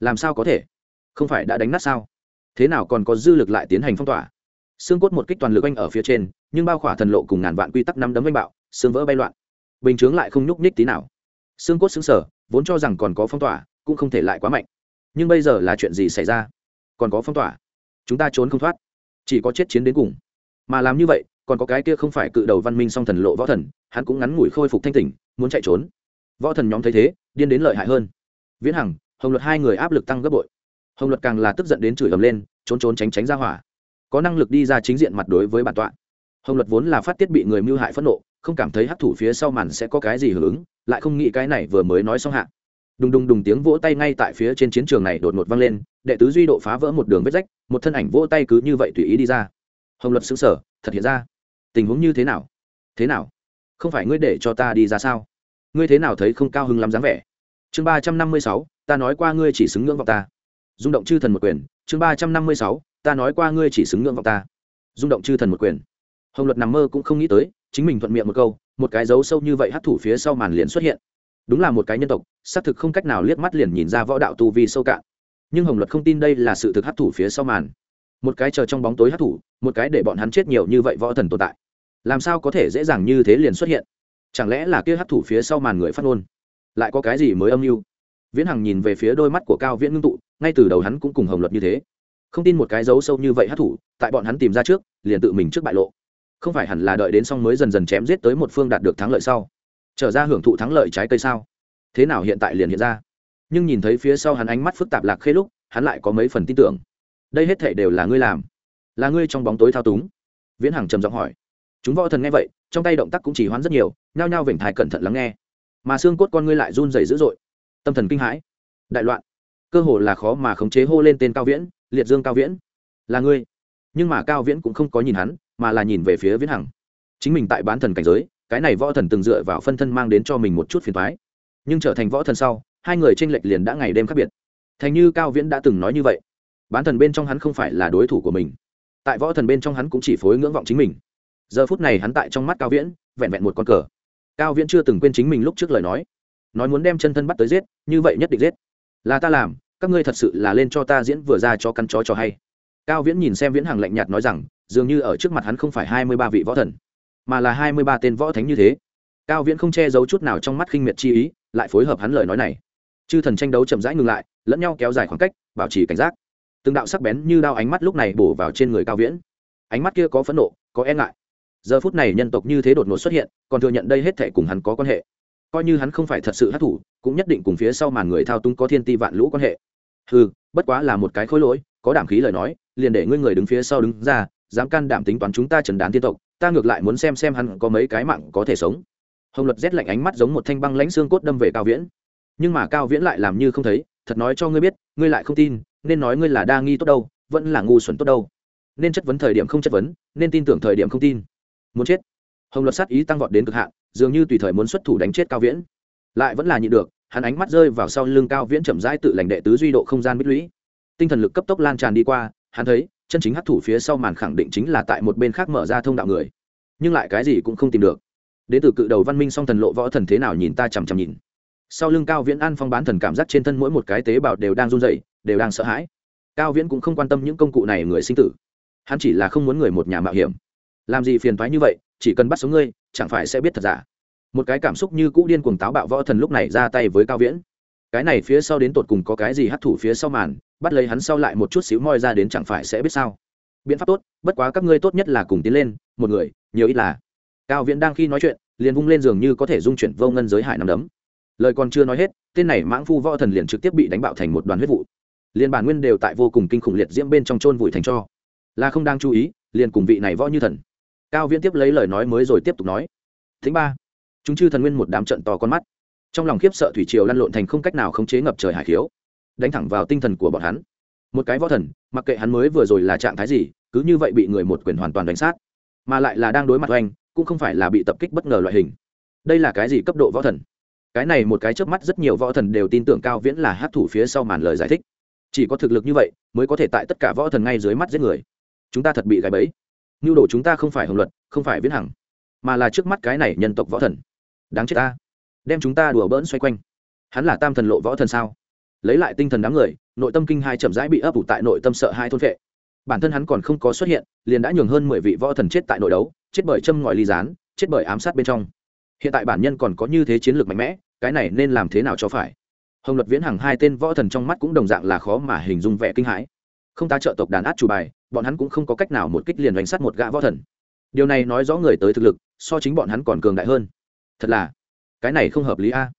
Làm sao có thể? Không phải đã đánh nát sao? Thế nào còn có dư lực lại tiến hành phong tỏa? Xương cốt một kích toàn lực anh ở phía trên, nhưng bao khỏa thần lộ cùng ngàn vạn quy tắc năm đấm anh bạo, xương vỡ bay loạn. Bình chướng lại không nhúc nhích tí nào. Xương cốt xứng sở vốn cho rằng còn có phong tỏa, cũng không thể lại quá mạnh. Nhưng bây giờ là chuyện gì xảy ra? Còn có phong tỏa. Chúng ta trốn không thoát. Chỉ có chết chiến đến cùng. Mà làm như vậy còn có cái kia không phải cự đầu văn minh song thần lộ võ thần, hắn cũng ngắn ngủi khôi phục thanh tỉnh, muốn chạy trốn. Võ thần nhóm thấy thế, điên đến lợi hại hơn. Viễn hằng, hồng luật hai người áp lực tăng gấp bội. Hồng luật càng là tức giận đến chửi ầm lên, trốn trốn tránh tránh ra hỏa. Có năng lực đi ra chính diện mặt đối với bản tọa. Hồng luật vốn là phát tiết bị người mưu hại phẫn nộ, không cảm thấy hắc thủ phía sau màn sẽ có cái gì hưởng ứng, lại không nghĩ cái này vừa mới nói xong hạ. Đùng đùng đùng tiếng vỗ tay ngay tại phía trên chiến trường này đột ngột vang lên, đệ tứ duy độ phá vỡ một đường vết rách, một thân ảnh vỗ tay cứ như vậy tùy ý đi ra. Hồng luật xứng sở thật hiện ra tình huống như thế nào? Thế nào? Không phải ngươi để cho ta đi ra sao? Ngươi thế nào thấy không cao hứng lắm dáng vẻ? Chương ba trăm năm mươi sáu, ta nói qua ngươi chỉ xứng ngưỡng vọng ta. Rung động chư thần một quyền. Chương ba trăm năm mươi sáu, ta nói qua ngươi chỉ xứng ngưỡng vọng ta. Rung động chư thần một quyền. Hồng luật nằm mơ cũng không nghĩ tới, chính mình thuận miệng một câu, một cái dấu sâu như vậy hấp thủ phía sau màn liền xuất hiện. Đúng là một cái nhân tộc, xác thực không cách nào liếc mắt liền nhìn ra võ đạo tu vi sâu cạn. Nhưng hồng luật không tin đây là sự thực hấp thủ phía sau màn một cái chờ trong bóng tối hấp thủ một cái để bọn hắn chết nhiều như vậy võ thần tồn tại. Làm sao có thể dễ dàng như thế liền xuất hiện? Chẳng lẽ là kia hấp thủ phía sau màn người phát ngôn? Lại có cái gì mới âm mưu? Viễn hằng nhìn về phía đôi mắt của cao viễn ngưng tụ, ngay từ đầu hắn cũng cùng hồng luật như thế. Không tin một cái dấu sâu như vậy hát thủ tại bọn hắn tìm ra trước, liền tự mình trước bại lộ. Không phải hẳn là đợi đến xong mới dần dần chém giết tới một phương đạt được thắng lợi sau? Trở ra hưởng thụ thắng lợi trái cây sao? Thế nào hiện tại liền hiện ra? Nhưng nhìn thấy phía sau hắn ánh mắt phức tạp lạc khê lúc, hắn lại có mấy phần tin tưởng đây hết thể đều là ngươi làm. Là ngươi trong bóng tối thao túng. Viễn hằng trầm giọng hỏi. Chúng võ thần nghe vậy, trong tay động tác cũng chỉ hoán rất nhiều, nhao nhao vểnh thái cẩn thận lắng nghe. Mà xương cốt con ngươi lại run dày dữ dội. Tâm thần kinh hãi. Đại loạn. Cơ hồ là khó mà khống chế hô lên tên cao viễn, liệt dương cao viễn. Là ngươi. Nhưng mà cao viễn cũng không có nhìn hắn, mà là nhìn về phía viễn hằng. Chính mình tại bán thần cảnh giới, cái này võ thần từng dựa vào phân thân mang đến cho mình một chút phiền thoái nhưng trở thành võ thần sau, hai người tranh lệch liền đã ngày đêm khác biệt. Thành như cao viễn đã từng nói như vậy bán thần bên trong hắn không phải là đối thủ của mình. Tại võ thần bên trong hắn cũng chỉ phối ngưỡng vọng chính mình. Giờ phút này hắn tại trong mắt cao viễn, vẹn vẹn một con cờ. Cao viễn chưa từng quên chính mình lúc trước lời nói. Nói muốn đem chân thân bắt tới giết, như vậy nhất định giết. Là ta làm, các ngươi thật sự là lên cho ta diễn vừa ra cho căn chó cho hay. Cao viễn nhìn xem viễn hằng lạnh nhạt nói rằng, dường như ở trước mặt hắn không phải hai mươi ba vị võ thần, mà là hai mươi ba tên võ thánh như thế. Cao viễn không che giấu chút nào trong mắt khinh miệt chi ý, lại phối hợp hắn lời nói này. Chư thần tranh đấu chậm rãi ngừng lại, lẫn nhau kéo dài khoảng cách, bảo trì cảnh giác từng đạo sắc bén như đao ánh mắt lúc này bổ vào trên người cao viễn. Ánh mắt kia có phẫn nộ, có e ngại. Giờ phút này nhân tộc như thế đột ngột xuất hiện, còn thừa nhận đây hết thể cùng hắn có quan hệ. Coi như hắn không phải thật sự hát thủ, cũng nhất định cùng phía sau màn người thao túng có thiên ti vạn lũ quan hệ. Ừ bất quá là một cái khối lỗi, có đảm khí lời nói, liền để ngươi người đứng phía sau đứng ra, dám can đảm tính toán chúng ta trần đán tiên tộc, ta ngược lại muốn xem xem hắn có mấy cái mạng có thể sống. Hồng luật rét lạnh ánh mắt giống một thanh băng lãnh xương cốt đâm về cao viễn. Nhưng mà cao viễn lại làm như không thấy thật nói cho ngươi biết, ngươi lại không tin, nên nói ngươi là đa nghi tốt đâu, vẫn là ngu xuẩn tốt đâu. Nên chất vấn thời điểm không chất vấn, nên tin tưởng thời điểm không tin. Muốn chết. Hồng luật sát ý tăng vọt đến cực hạn, dường như tùy thời muốn xuất thủ đánh chết cao viễn. Lại vẫn là nhịn được, hắn ánh mắt rơi vào sau lưng cao viễn chậm rãi tự lành đệ tứ duy độ không gian bích lũy. Tinh thần lực cấp tốc lan tràn đi qua, hắn thấy, chân chính hấp thủ phía sau màn khẳng định chính là tại một bên khác mở ra thông đạo người. Nhưng lại cái gì cũng không tìm được. Đến từ cự đầu văn minh song thần lộ võ thần thế nào nhìn ta chằm chằm nhìn sau lưng cao viễn an phong bán thần cảm giác trên thân mỗi một cái tế bào đều đang run rẩy, đều đang sợ hãi. Cao viễn cũng không quan tâm những công cụ này người sinh tử. Hắn chỉ là không muốn người một nhà mạo hiểm. Làm gì phiền thoái như vậy, chỉ cần bắt sống ngươi, chẳng phải sẽ biết thật giả. Một cái cảm xúc như cũ điên cuồng táo bạo võ thần lúc này ra tay với cao viễn. Cái này phía sau đến tột cùng có cái gì hấp thủ phía sau màn, bắt lấy hắn sau lại một chút xíu moi ra đến chẳng phải sẽ biết sao. Biện pháp tốt, bất quá các ngươi tốt nhất là cùng tiến lên, một người, nhiều ít là. Cao viễn đang khi nói chuyện, liền vung lên giường như có thể dung chuyển vô ngân giới hải nằm đấm lời còn chưa nói hết, tên này mãng phu võ thần liền trực tiếp bị đánh bạo thành một đoàn huyết vụ. Liền bản nguyên đều tại vô cùng kinh khủng liệt diễm bên trong chôn vùi thành cho. Là không đang chú ý, liền cùng vị này võ như thần. Cao viễn tiếp lấy lời nói mới rồi tiếp tục nói. Thứ ba, chúng chư thần nguyên một đám trận to con mắt. Trong lòng khiếp sợ thủy triều lăn lộn thành không cách nào khống chế ngập trời hải khiếu. Đánh thẳng vào tinh thần của bọn hắn. Một cái võ thần, mặc kệ hắn mới vừa rồi là trạng thái gì, cứ như vậy bị người một quyền hoàn toàn đánh sát. Mà lại là đang đối mặt oanh, cũng không phải là bị tập kích bất ngờ loại hình. Đây là cái gì cấp độ võ thần? Cái này một cái trước mắt rất nhiều võ thần đều tin tưởng cao viễn là hát thủ phía sau màn lời giải thích. Chỉ có thực lực như vậy mới có thể tại tất cả võ thần ngay dưới mắt giết người. Chúng ta thật bị gãy bẫy. Nhu đồ chúng ta không phải hồng luật, không phải viễn hằng, mà là trước mắt cái này nhân tộc võ thần. Đáng chết ta. Đem chúng ta đùa bỡn xoay quanh. Hắn là tam thần lộ võ thần sao? Lấy lại tinh thần đám người, nội tâm kinh hai chậm rãi bị ấp ủ tại nội tâm sợ hai thôn vệ bản thân hắn còn không có xuất hiện, liền đã nhường hơn mười vị võ thần chết tại nội đấu, chết bởi châm ngòi ly gián, chết bởi ám sát bên trong hiện tại bản nhân còn có như thế chiến lược mạnh mẽ, cái này nên làm thế nào cho phải? Hồng luật viễn hằng hai tên võ thần trong mắt cũng đồng dạng là khó mà hình dung vẻ kinh hãi. Không ta trợ tộc đàn át chủ bài, bọn hắn cũng không có cách nào một kích liền đánh sát một gã võ thần. Điều này nói rõ người tới thực lực, so chính bọn hắn còn cường đại hơn. Thật là, cái này không hợp lý a.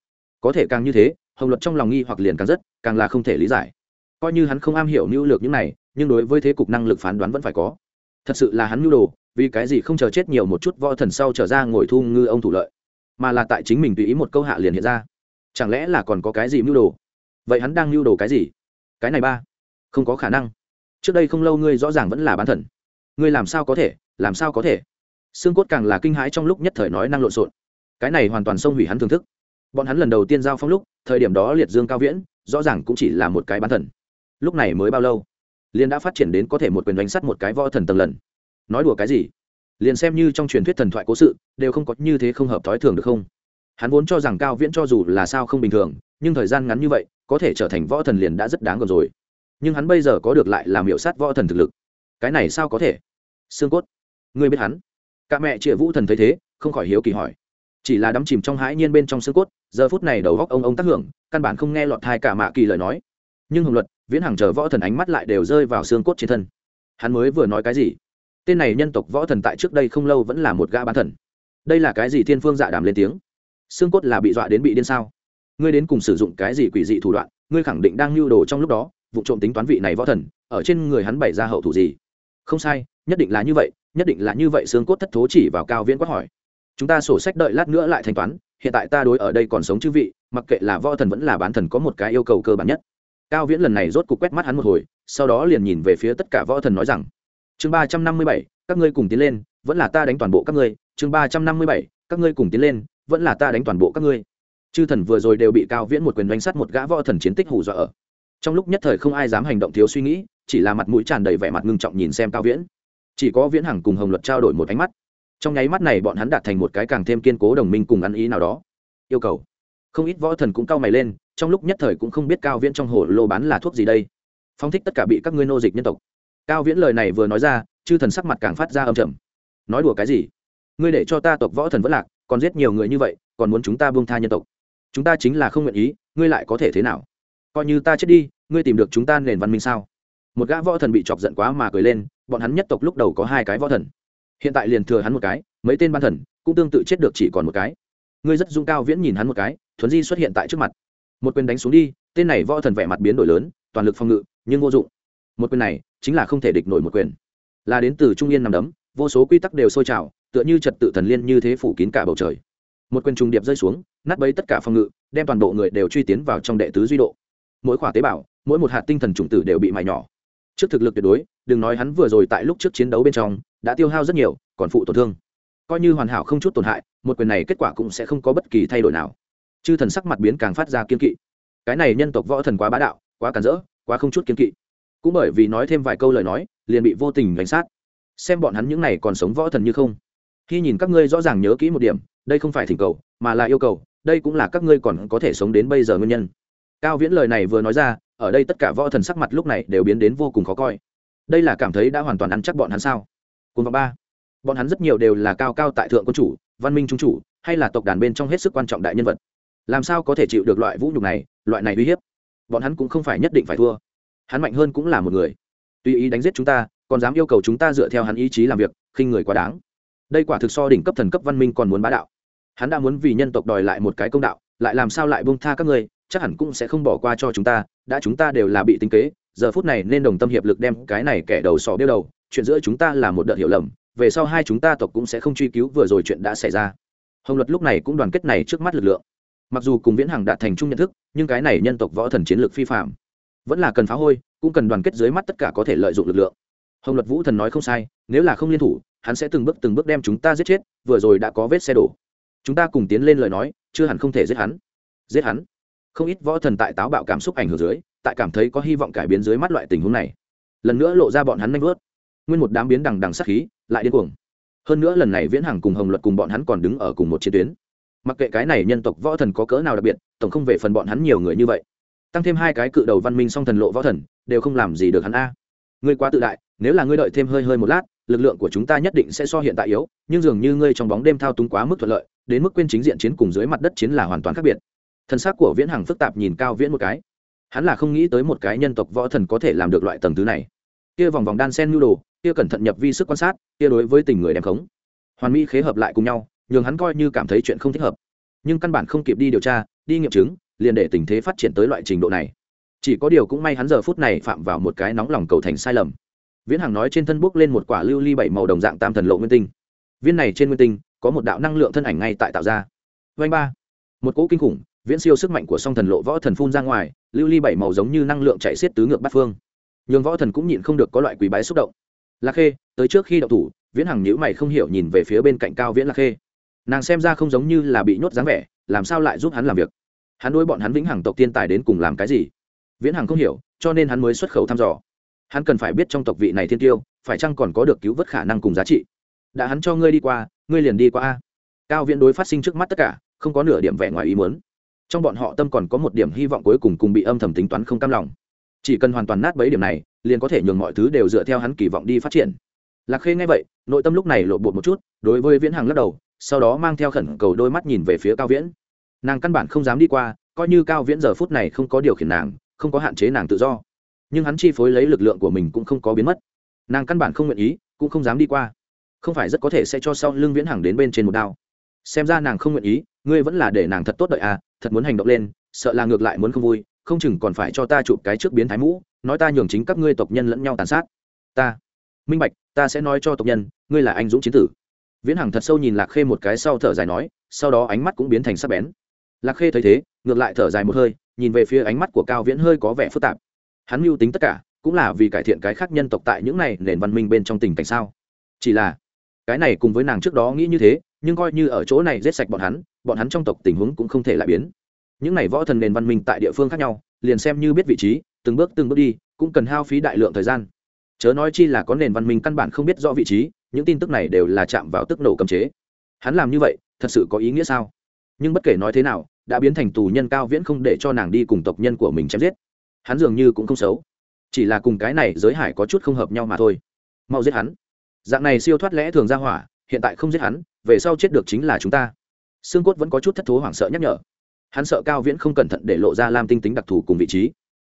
Có thể càng như thế, hồng luật trong lòng nghi hoặc liền càng rất, càng là không thể lý giải. Coi như hắn không am hiểu mưu lược những này, nhưng đối với thế cục năng lực phán đoán vẫn phải có. Thật sự là hắn mưu đồ, vì cái gì không chờ chết nhiều một chút võ thần sau trở ra ngồi thu ngư ông thủ lợi? Mà là tại chính mình tùy ý một câu hạ liền hiện ra. Chẳng lẽ là còn có cái gì mưu đồ? Vậy hắn đang mưu đồ cái gì? Cái này ba. Không có khả năng. Trước đây không lâu ngươi rõ ràng vẫn là bán thần. Ngươi làm sao có thể? Làm sao có thể? Xương cốt càng là kinh hãi trong lúc nhất thời nói năng lộn xộn. Cái này hoàn toàn xông hủy hắn thưởng thức. Bọn hắn lần đầu tiên giao phong lúc, thời điểm đó liệt dương cao viễn, rõ ràng cũng chỉ là một cái bán thần. Lúc này mới bao lâu? Liên đã phát triển đến có thể một quyền đánh sắt một cái võ thần tầng lần. Nói đùa cái gì? Liền xem như trong truyền thuyết thần thoại cố sự, đều không có như thế không hợp thói thường được không? Hắn vốn cho rằng cao viễn cho dù là sao không bình thường, nhưng thời gian ngắn như vậy, có thể trở thành võ thần liền đã rất đáng gần rồi. Nhưng hắn bây giờ có được lại làm hiệu sát võ thần thực lực. Cái này sao có thể? Xương cốt. Ngươi biết hắn? Cả mẹ triệu vũ thần thấy thế, không khỏi hiếu kỳ hỏi. Chỉ là đắm chìm trong hãi nhiên bên trong xương cốt, giờ phút này đầu góc ông ông tác hưởng, căn bản không nghe lọt thai cả mạ kỳ lời nói. Nhưng hồng luật, viễn hàng chờ võ thần ánh mắt lại đều rơi vào xương cốt trên thân. Hắn mới vừa nói cái gì? Tên này nhân tộc võ thần tại trước đây không lâu vẫn là một gã bán thần. Đây là cái gì thiên phương dạ đàm lên tiếng? Xương cốt là bị dọa đến bị điên sao? Ngươi đến cùng sử dụng cái gì quỷ dị thủ đoạn? Ngươi khẳng định đang lưu đồ trong lúc đó, vụ trộm tính toán vị này võ thần, ở trên người hắn bày ra hậu thủ gì? Không sai, nhất định là như vậy, nhất định là như vậy, xương cốt thất thố chỉ vào cao viễn quát hỏi. Chúng ta sổ sách đợi lát nữa lại thanh toán, hiện tại ta đối ở đây còn sống chư vị, mặc kệ là võ thần vẫn là bán thần có một cái yêu cầu cơ bản nhất. Cao viễn lần này rốt cục quét mắt hắn một hồi, sau đó liền nhìn về phía tất cả võ thần nói rằng chương ba trăm năm mươi bảy, các ngươi cùng tiến lên, vẫn là ta đánh toàn bộ các ngươi. chương ba trăm năm mươi bảy, các ngươi cùng tiến lên, vẫn là ta đánh toàn bộ các ngươi. chư thần vừa rồi đều bị cao viễn một quyền đánh sắt một gã võ thần chiến tích hù dọa ở. trong lúc nhất thời không ai dám hành động thiếu suy nghĩ, chỉ là mặt mũi tràn đầy vẻ mặt ngưng trọng nhìn xem cao viễn. chỉ có viễn hằng cùng hồng luật trao đổi một ánh mắt. trong nháy mắt này bọn hắn đạt thành một cái càng thêm kiên cố đồng minh cùng ăn ý nào đó. yêu cầu. không ít võ thần cũng cao mày lên, trong lúc nhất thời cũng không biết cao viễn trong hồ lô bán là thuốc gì đây. phong thích tất cả bị các ngươi nô dịch nhân tộc cao viễn lời này vừa nói ra, chư thần sắc mặt càng phát ra âm trầm. Nói đùa cái gì? Ngươi để cho ta tộc võ thần vẫn lạc, còn giết nhiều người như vậy, còn muốn chúng ta buông tha nhân tộc. Chúng ta chính là không nguyện ý, ngươi lại có thể thế nào? Coi như ta chết đi, ngươi tìm được chúng ta nền văn minh sao? Một gã võ thần bị chọc giận quá mà cười lên, bọn hắn nhất tộc lúc đầu có hai cái võ thần. Hiện tại liền thừa hắn một cái, mấy tên ban thần, cũng tương tự chết được chỉ còn một cái. Ngươi rất dung cao viễn nhìn hắn một cái thuấn di xuất hiện tại trước mặt. Một quyền đánh xuống đi, tên này võ thần vẻ mặt biến đổi lớn, toàn lực phòng ngự, nhưng vô dụng một quyền này chính là không thể địch nổi một quyền. Là đến từ trung yên nằm đấm, vô số quy tắc đều sôi trào, tựa như trật tự thần liên như thế phủ kín cả bầu trời. Một quyền trùng điệp rơi xuống, nát bấy tất cả phòng ngự, đem toàn bộ người đều truy tiến vào trong đệ tứ duy độ. Mỗi khỏa tế bào, mỗi một hạt tinh thần chủng tử đều bị mài nhỏ. Trước thực lực tuyệt đối, đừng nói hắn vừa rồi tại lúc trước chiến đấu bên trong, đã tiêu hao rất nhiều, còn phụ tổn thương. Coi như hoàn hảo không chút tổn hại, một quyền này kết quả cũng sẽ không có bất kỳ thay đổi nào. Chư thần sắc mặt biến càng phát ra kiên kỵ. Cái này nhân tộc võ thần quá bá đạo, quá cản rỡ, quá không chút kiên kỵ cũng bởi vì nói thêm vài câu lời nói, liền bị vô tình đánh sát. Xem bọn hắn những này còn sống võ thần như không. Khi nhìn các ngươi rõ ràng nhớ kỹ một điểm, đây không phải thỉnh cầu, mà là yêu cầu, đây cũng là các ngươi còn có thể sống đến bây giờ nguyên nhân. Cao viễn lời này vừa nói ra, ở đây tất cả võ thần sắc mặt lúc này đều biến đến vô cùng khó coi. Đây là cảm thấy đã hoàn toàn ăn chắc bọn hắn sao? Cùng vào ba. Bọn hắn rất nhiều đều là cao cao tại thượng quân chủ, văn minh trung chủ, hay là tộc đàn bên trong hết sức quan trọng đại nhân vật. Làm sao có thể chịu được loại vũ nhục này, loại này uy hiếp? Bọn hắn cũng không phải nhất định phải thua hắn mạnh hơn cũng là một người. Tùy ý đánh giết chúng ta, còn dám yêu cầu chúng ta dựa theo hắn ý chí làm việc, khinh người quá đáng. Đây quả thực so đỉnh cấp thần cấp văn minh còn muốn bá đạo. Hắn đã muốn vì nhân tộc đòi lại một cái công đạo, lại làm sao lại bông tha các ngươi, chắc hẳn cũng sẽ không bỏ qua cho chúng ta, đã chúng ta đều là bị tính kế, giờ phút này nên đồng tâm hiệp lực đem cái này kẻ đầu sỏ đeo đầu, chuyện giữa chúng ta là một đợt hiểu lầm, về sau hai chúng ta tộc cũng sẽ không truy cứu, vừa rồi chuyện đã xảy ra. Hồng luật lúc này cũng đoàn kết này trước mắt lực lượng. Mặc dù cùng viễn hằng đạt thành chung nhận thức, nhưng cái này nhân tộc võ thần chiến lược phi phạm vẫn là cần phá hôi, cũng cần đoàn kết dưới mắt tất cả có thể lợi dụng lực lượng. Hồng luật vũ thần nói không sai, nếu là không liên thủ, hắn sẽ từng bước từng bước đem chúng ta giết chết, vừa rồi đã có vết xe đổ. Chúng ta cùng tiến lên lời nói, chưa hẳn không thể giết hắn. Giết hắn? Không ít võ thần tại táo bạo cảm xúc ảnh hưởng dưới, tại cảm thấy có hy vọng cải biến dưới mắt loại tình huống này. Lần nữa lộ ra bọn hắn nanh vớt. Nguyên một đám biến đằng đằng sắc khí, lại điên cuồng. Hơn nữa lần này viễn hằng cùng hồng luật cùng bọn hắn còn đứng ở cùng một chiến tuyến. Mặc kệ cái này nhân tộc võ thần có cỡ nào đặc biệt, tổng không về phần bọn hắn nhiều người như vậy tăng thêm hai cái cự đầu văn minh song thần lộ võ thần, đều không làm gì được hắn a. Ngươi quá tự đại, nếu là ngươi đợi thêm hơi hơi một lát, lực lượng của chúng ta nhất định sẽ so hiện tại yếu, nhưng dường như ngươi trong bóng đêm thao túng quá mức thuận lợi, đến mức quên chính diện chiến cùng dưới mặt đất chiến là hoàn toàn khác biệt. Thân xác của viễn hằng phức tạp nhìn cao viễn một cái. Hắn là không nghĩ tới một cái nhân tộc võ thần có thể làm được loại tầng thứ này. Kia vòng vòng đan sen nhu đồ, kia cẩn thận nhập vi sức quan sát, kia đối với tình người đem khống. Hoàn mỹ khế hợp lại cùng nhau, nhường hắn coi như cảm thấy chuyện không thích hợp. Nhưng căn bản không kịp đi điều tra, đi nghiệm chứng liền để tình thế phát triển tới loại trình độ này. Chỉ có điều cũng may hắn giờ phút này phạm vào một cái nóng lòng cầu thành sai lầm. Viễn hằng nói trên thân bốc lên một quả lưu ly bảy màu đồng dạng tam thần lộ nguyên tinh. Viên này trên nguyên tinh, có một đạo năng lượng thân ảnh ngay tại tạo ra. Vanh ba. Một cỗ kinh khủng, viễn siêu sức mạnh của song thần lộ võ thần phun ra ngoài, lưu ly bảy màu giống như năng lượng chạy xiết tứ ngược bát phương. Nhường võ thần cũng nhịn không được có loại quý bái xúc động. Lạc khê, tới trước khi đậu thủ, viễn hằng nhữ mày không hiểu nhìn về phía bên cạnh cao viễn lạc khê. Nàng xem ra không giống như là bị nhốt dáng vẻ, làm sao lại giúp hắn làm việc? Hắn nuôi bọn hắn vĩnh hằng tộc tiên tài đến cùng làm cái gì? Viễn hằng không hiểu, cho nên hắn mới xuất khẩu thăm dò. Hắn cần phải biết trong tộc vị này thiên tiêu, phải chăng còn có được cứu vớt khả năng cùng giá trị? Đã hắn cho ngươi đi qua, ngươi liền đi qua a. Cao viễn đối phát sinh trước mắt tất cả, không có nửa điểm vẻ ngoài ý muốn. Trong bọn họ tâm còn có một điểm hy vọng cuối cùng cùng bị âm thầm tính toán không cam lòng. Chỉ cần hoàn toàn nát bấy điểm này, liền có thể nhường mọi thứ đều dựa theo hắn kỳ vọng đi phát triển. Lạc khê nghe vậy, nội tâm lúc này lộ bột một chút, đối với viễn hằng lắc đầu, sau đó mang theo khẩn cầu đôi mắt nhìn về phía cao viễn nàng căn bản không dám đi qua, coi như cao viễn giờ phút này không có điều khiển nàng, không có hạn chế nàng tự do. Nhưng hắn chi phối lấy lực lượng của mình cũng không có biến mất. Nàng căn bản không nguyện ý, cũng không dám đi qua. Không phải rất có thể sẽ cho sau lưng viễn hằng đến bên trên một đao. Xem ra nàng không nguyện ý, ngươi vẫn là để nàng thật tốt đợi à thật muốn hành động lên, sợ là ngược lại muốn không vui, không chừng còn phải cho ta chụp cái trước biến thái mũ, nói ta nhường chính các ngươi tộc nhân lẫn nhau tàn sát. Ta, minh bạch, ta sẽ nói cho tộc nhân, ngươi là anh dũng chiến tử. Viễn hằng thật sâu nhìn lạc khê một cái sau thở dài nói, sau đó ánh mắt cũng biến thành sắc bén lạc khê thấy thế, ngược lại thở dài một hơi, nhìn về phía ánh mắt của cao viễn hơi có vẻ phức tạp. Hắn mưu tính tất cả, cũng là vì cải thiện cái khác nhân tộc tại những này nền văn minh bên trong tình cảnh sao? Chỉ là, cái này cùng với nàng trước đó nghĩ như thế, nhưng coi như ở chỗ này giết sạch bọn hắn bọn hắn trong tộc tình huống cũng không thể lại biến. Những này võ thần nền văn minh tại địa phương khác nhau, liền xem như biết vị trí, từng bước từng bước đi, cũng cần hao phí đại lượng thời gian. Chớ nói chi là có nền văn minh căn bản không biết rõ vị trí, những tin tức này đều là chạm vào tức nổ cầm chế. Hắn làm như vậy, thật sự có ý nghĩa sao? Nhưng bất kể nói thế nào đã biến thành tù nhân cao viễn không để cho nàng đi cùng tộc nhân của mình chém giết. Hắn dường như cũng không xấu, chỉ là cùng cái này giới hải có chút không hợp nhau mà thôi. Mau giết hắn. Dạng này siêu thoát lẽ thường ra hỏa, hiện tại không giết hắn, về sau chết được chính là chúng ta. Xương cốt vẫn có chút thất thố hoảng sợ nhắc nhở. Hắn sợ cao viễn không cẩn thận để lộ ra lam tinh tính đặc thù cùng vị trí.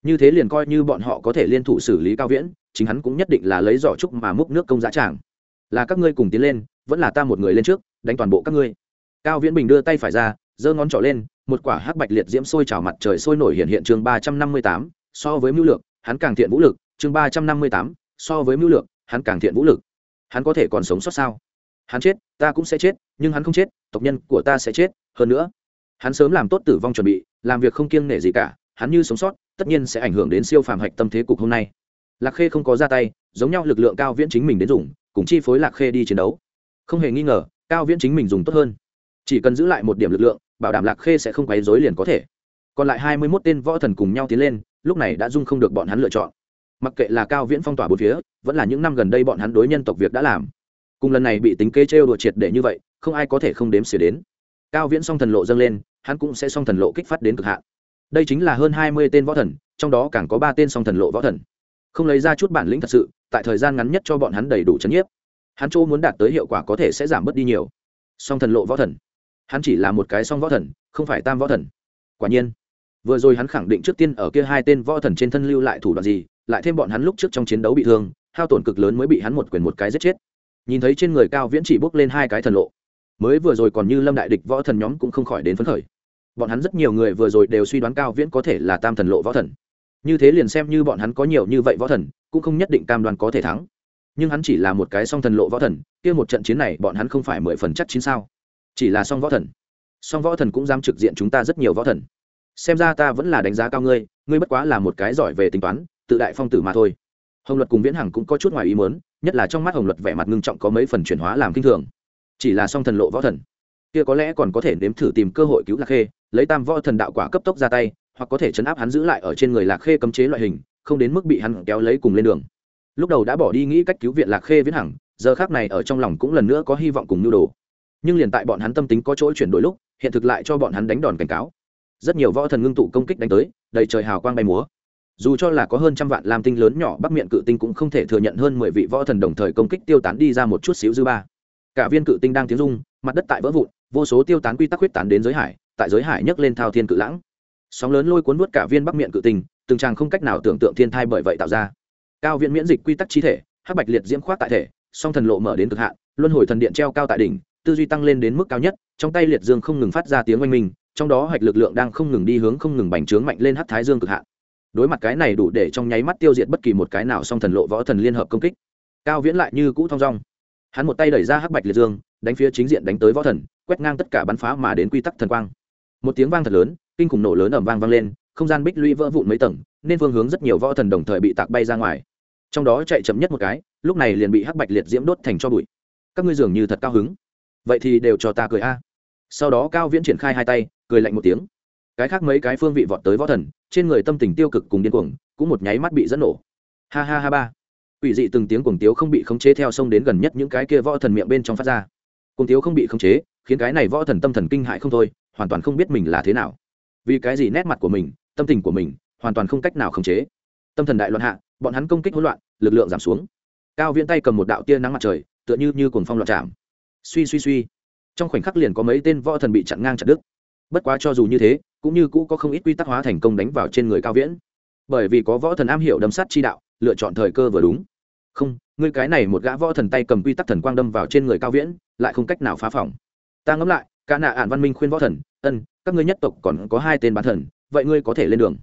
Như thế liền coi như bọn họ có thể liên thủ xử lý cao viễn, chính hắn cũng nhất định là lấy giỏ trúc mà múc nước công giá tràng. Là các ngươi cùng tiến lên, vẫn là ta một người lên trước, đánh toàn bộ các ngươi. Cao viễn bình đưa tay phải ra giơ ngón trỏ lên, một quả hắc bạch liệt diễm sôi trào mặt trời sôi nổi hiện hiện chương ba trăm năm mươi tám, so với mưu lược, hắn càng thiện vũ lực, chương ba trăm năm mươi tám, so với mưu lược, hắn càng thiện vũ lực. Hắn có thể còn sống sót sao? Hắn chết, ta cũng sẽ chết, nhưng hắn không chết, tộc nhân của ta sẽ chết, hơn nữa, hắn sớm làm tốt tử vong chuẩn bị, làm việc không kiêng nể gì cả, hắn như sống sót, tất nhiên sẽ ảnh hưởng đến siêu phàm hạch tâm thế cục hôm nay. Lạc khê không có ra tay, giống nhau lực lượng cao viễn chính mình đến dùng, cùng chi phối lạc khê đi chiến đấu. Không hề nghi ngờ, cao viễn chính mình dùng tốt hơn. Chỉ cần giữ lại một điểm lực lượng bảo đảm lạc khê sẽ không quấy dối liền có thể. Còn lại hai mươi mốt tên võ thần cùng nhau tiến lên, lúc này đã dung không được bọn hắn lựa chọn. Mặc kệ là cao viễn phong tỏa bốn phía, vẫn là những năm gần đây bọn hắn đối nhân tộc việc đã làm. Cùng lần này bị tính kế trêu đùa triệt để như vậy, không ai có thể không đếm xỉa đến. Cao viễn song thần lộ dâng lên, hắn cũng sẽ song thần lộ kích phát đến cực hạn. Đây chính là hơn hai mươi tên võ thần, trong đó càng có ba tên song thần lộ võ thần. Không lấy ra chút bản lĩnh thật sự, tại thời gian ngắn nhất cho bọn hắn đầy đủ c h ấ n nhiếp. Hắn chỗ muốn đạt tới hiệu quả có thể sẽ giảm bớt đi nhiều. Song thần lộ võ thần hắn chỉ là một cái song võ thần, không phải tam võ thần. Quả nhiên, vừa rồi hắn khẳng định trước tiên ở kia hai tên võ thần trên thân lưu lại thủ đoạn gì, lại thêm bọn hắn lúc trước trong chiến đấu bị thương, hao tổn cực lớn mới bị hắn một quyền một cái giết chết. Nhìn thấy trên người cao viễn chỉ bốc lên hai cái thần lộ, mới vừa rồi còn như lâm đại địch võ thần nhóm cũng không khỏi đến phấn khởi. Bọn hắn rất nhiều người vừa rồi đều suy đoán cao viễn có thể là tam thần lộ võ thần. Như thế liền xem như bọn hắn có nhiều như vậy võ thần, cũng không nhất định cam đoan có thể thắng. Nhưng hắn chỉ là một cái song thần lộ võ thần, kia một trận chiến này bọn hắn không phải mười phần chắc chín sao chỉ là song võ thần. Song võ thần cũng dám trực diện chúng ta rất nhiều võ thần. Xem ra ta vẫn là đánh giá cao ngươi ngươi bất quá là một cái giỏi về tính toán, tự đại phong tử mà thôi. Hồng luật cùng viễn hằng cũng có chút ngoài ý mớn nhất là trong mắt hồng luật vẻ mặt ngưng trọng có mấy phần chuyển hóa làm kinh thường. Chỉ là song thần lộ võ thần. Kia có lẽ còn có thể nếm thử tìm cơ hội cứu lạc khê, lấy tam võ thần đạo quả cấp tốc ra tay, hoặc có thể chấn áp hắn giữ lại ở trên người lạc khê cấm chế loại hình, không đến mức bị hắn kéo lấy cùng lên đường. Lúc đầu đã bỏ đi nghĩ cách cứu viện lạc khê viễn hằng, giờ khác này ở trong lòng cũng lần nữa có hy vọng cùng nhu đồ nhưng liền tại bọn hắn tâm tính có chỗ chuyển đổi lúc, hiện thực lại cho bọn hắn đánh đòn cảnh cáo. Rất nhiều võ thần ngưng tụ công kích đánh tới, đầy trời hào quang bay múa. Dù cho là có hơn trăm vạn lam tinh lớn nhỏ bắc miệng cự tinh cũng không thể thừa nhận hơn mười vị võ thần đồng thời công kích tiêu tán đi ra một chút xíu dư ba. Cả viên cự tinh đang tiếng rung, mặt đất tại vỡ vụn, vô số tiêu tán quy tắc huyết tán đến giới hải, tại giới hải nhấc lên thao thiên cự lãng. Sóng lớn lôi cuốn nuốt cả viên bắc miệng cự tinh, từng tràng không cách nào tưởng tượng thiên thai bởi vậy tạo ra. Cao viện miễn dịch quy tắc chi thể, hắc bạch liệt diễm khoát tại thể, song thần lộ mở đến cực hạn, luân hồi thần điện treo cao tại đỉnh tư duy tăng lên đến mức cao nhất, trong tay liệt dương không ngừng phát ra tiếng oanh minh, trong đó hạch lực lượng đang không ngừng đi hướng không ngừng bành trướng mạnh lên hắc thái dương cực hạn. Đối mặt cái này đủ để trong nháy mắt tiêu diệt bất kỳ một cái nào song thần lộ võ thần liên hợp công kích. Cao viễn lại như cũ thong dong. Hắn một tay đẩy ra hắc bạch liệt dương, đánh phía chính diện đánh tới võ thần, quét ngang tất cả bắn phá mà đến quy tắc thần quang. Một tiếng vang thật lớn, kinh khủng nổ lớn ẩm vang vang lên, không gian bích lũy vỡ vụn mấy tầng, nên phương hướng rất nhiều võ thần đồng thời bị tạc bay ra ngoài. Trong đó chạy chậm nhất một cái, lúc này liền bị hắc bạch liệt diễm đốt thành cho bụi. Các ngươi dường như thật cao hứng vậy thì đều cho ta cười a. Sau đó cao viễn triển khai hai tay, cười lạnh một tiếng. Cái khác mấy cái phương vị vọt tới võ thần, trên người tâm tình tiêu cực cùng điên cuồng, cũng một nháy mắt bị dẫn nổ. Ha ha ha ba. Ủy dị từng tiếng cuồng tiếu không bị khống chế theo sông đến gần nhất những cái kia võ thần miệng bên trong phát ra. Cuồng tiếu không bị khống chế, khiến cái này võ thần tâm thần kinh hại không thôi, hoàn toàn không biết mình là thế nào. Vì cái gì nét mặt của mình, tâm tình của mình, hoàn toàn không cách nào khống chế. Tâm thần đại loạn hạ, bọn hắn công kích hỗn loạn, lực lượng giảm xuống. Cao viễn tay cầm một đạo tia nắng mặt trời, tựa như như cuồng phong loạn chạm suy suy suy. Trong khoảnh khắc liền có mấy tên võ thần bị chặn ngang chặt đứt. Bất quá cho dù như thế, cũng như cũ có không ít quy tắc hóa thành công đánh vào trên người cao viễn. Bởi vì có võ thần am hiểu đâm sát chi đạo, lựa chọn thời cơ vừa đúng. Không, ngươi cái này một gã võ thần tay cầm quy tắc thần quang đâm vào trên người cao viễn, lại không cách nào phá phòng. Ta ngẫm lại ca nạ ạn văn minh khuyên võ thần, ân, các ngươi nhất tộc còn có hai tên bán thần, vậy ngươi có thể lên đường.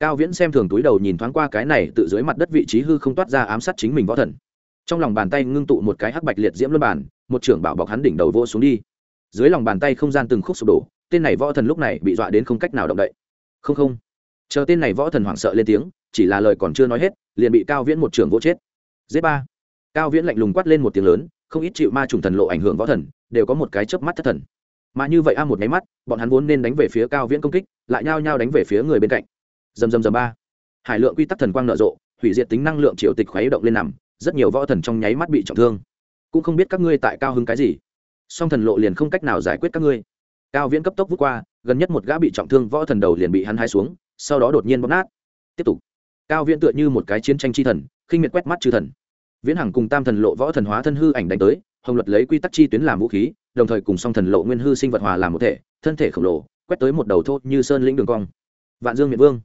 Cao viễn xem thường túi đầu nhìn thoáng qua cái này tự dưới mặt đất vị trí hư không toát ra ám sát chính mình võ thần. Trong lòng bàn tay ngưng tụ một cái hắc bạch liệt diễm luân bản một trưởng bảo bọc hắn đỉnh đầu vô xuống đi. Dưới lòng bàn tay không gian từng khúc sụp đổ, tên này võ thần lúc này bị dọa đến không cách nào động đậy. Không không. Chờ tên này võ thần hoảng sợ lên tiếng, chỉ là lời còn chưa nói hết, liền bị cao viễn một trưởng vỗ chết. Giết ba. Cao viễn lạnh lùng quát lên một tiếng lớn, không ít chịu ma trùng thần lộ ảnh hưởng võ thần, đều có một cái chớp mắt thất thần. Mà như vậy a một nháy mắt, bọn hắn vốn nên đánh về phía cao viễn công kích, lại nhao nhao đánh về phía người bên cạnh. Dầm dầm dầm ba. Hải lượng quy tắc thần quang nở rộ, hủy diệt tính năng lượng triệu tịch khuấy động lên nằm, rất nhiều võ thần trong nháy mắt bị trọng thương cũng không biết các ngươi tại cao hứng cái gì. Song thần lộ liền không cách nào giải quyết các ngươi. Cao viễn cấp tốc vút qua, gần nhất một gã bị trọng thương võ thần đầu liền bị hắn hai xuống, sau đó đột nhiên bóp nát. Tiếp tục. Cao viễn tựa như một cái chiến tranh chi thần, khinh miệt quét mắt chư thần. Viễn hằng cùng tam thần lộ võ thần hóa thân hư ảnh đánh tới, hồng luật lấy quy tắc chi tuyến làm vũ khí, đồng thời cùng song thần lộ nguyên hư sinh vật hòa làm một thể, thân thể khổng lồ, quét tới một đầu thô như sơn lĩnh đường cong. Vạn dương miệt vương.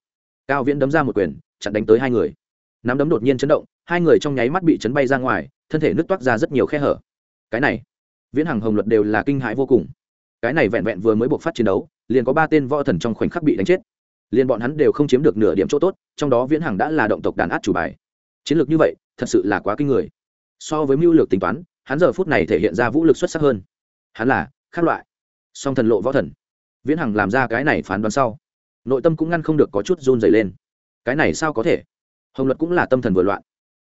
Cao viễn đấm ra một quyền, chặn đánh tới hai người. Nắm đấm đột nhiên chấn động hai người trong nháy mắt bị chấn bay ra ngoài, thân thể nứt toát ra rất nhiều khe hở. Cái này, viễn hằng hồng luật đều là kinh hãi vô cùng. Cái này vẹn vẹn vừa mới buộc phát chiến đấu, liền có ba tên võ thần trong khoảnh khắc bị đánh chết. Liền bọn hắn đều không chiếm được nửa điểm chỗ tốt, trong đó viễn hằng đã là động tộc đàn át chủ bài. Chiến lược như vậy, thật sự là quá kinh người. So với mưu lược tính toán, hắn giờ phút này thể hiện ra vũ lực xuất sắc hơn. Hắn là, khác loại. Song thần lộ võ thần. Viễn hằng làm ra cái này phán đoán sau, nội tâm cũng ngăn không được có chút run dày lên. Cái này sao có thể? Hồng luật cũng là tâm thần vừa loạn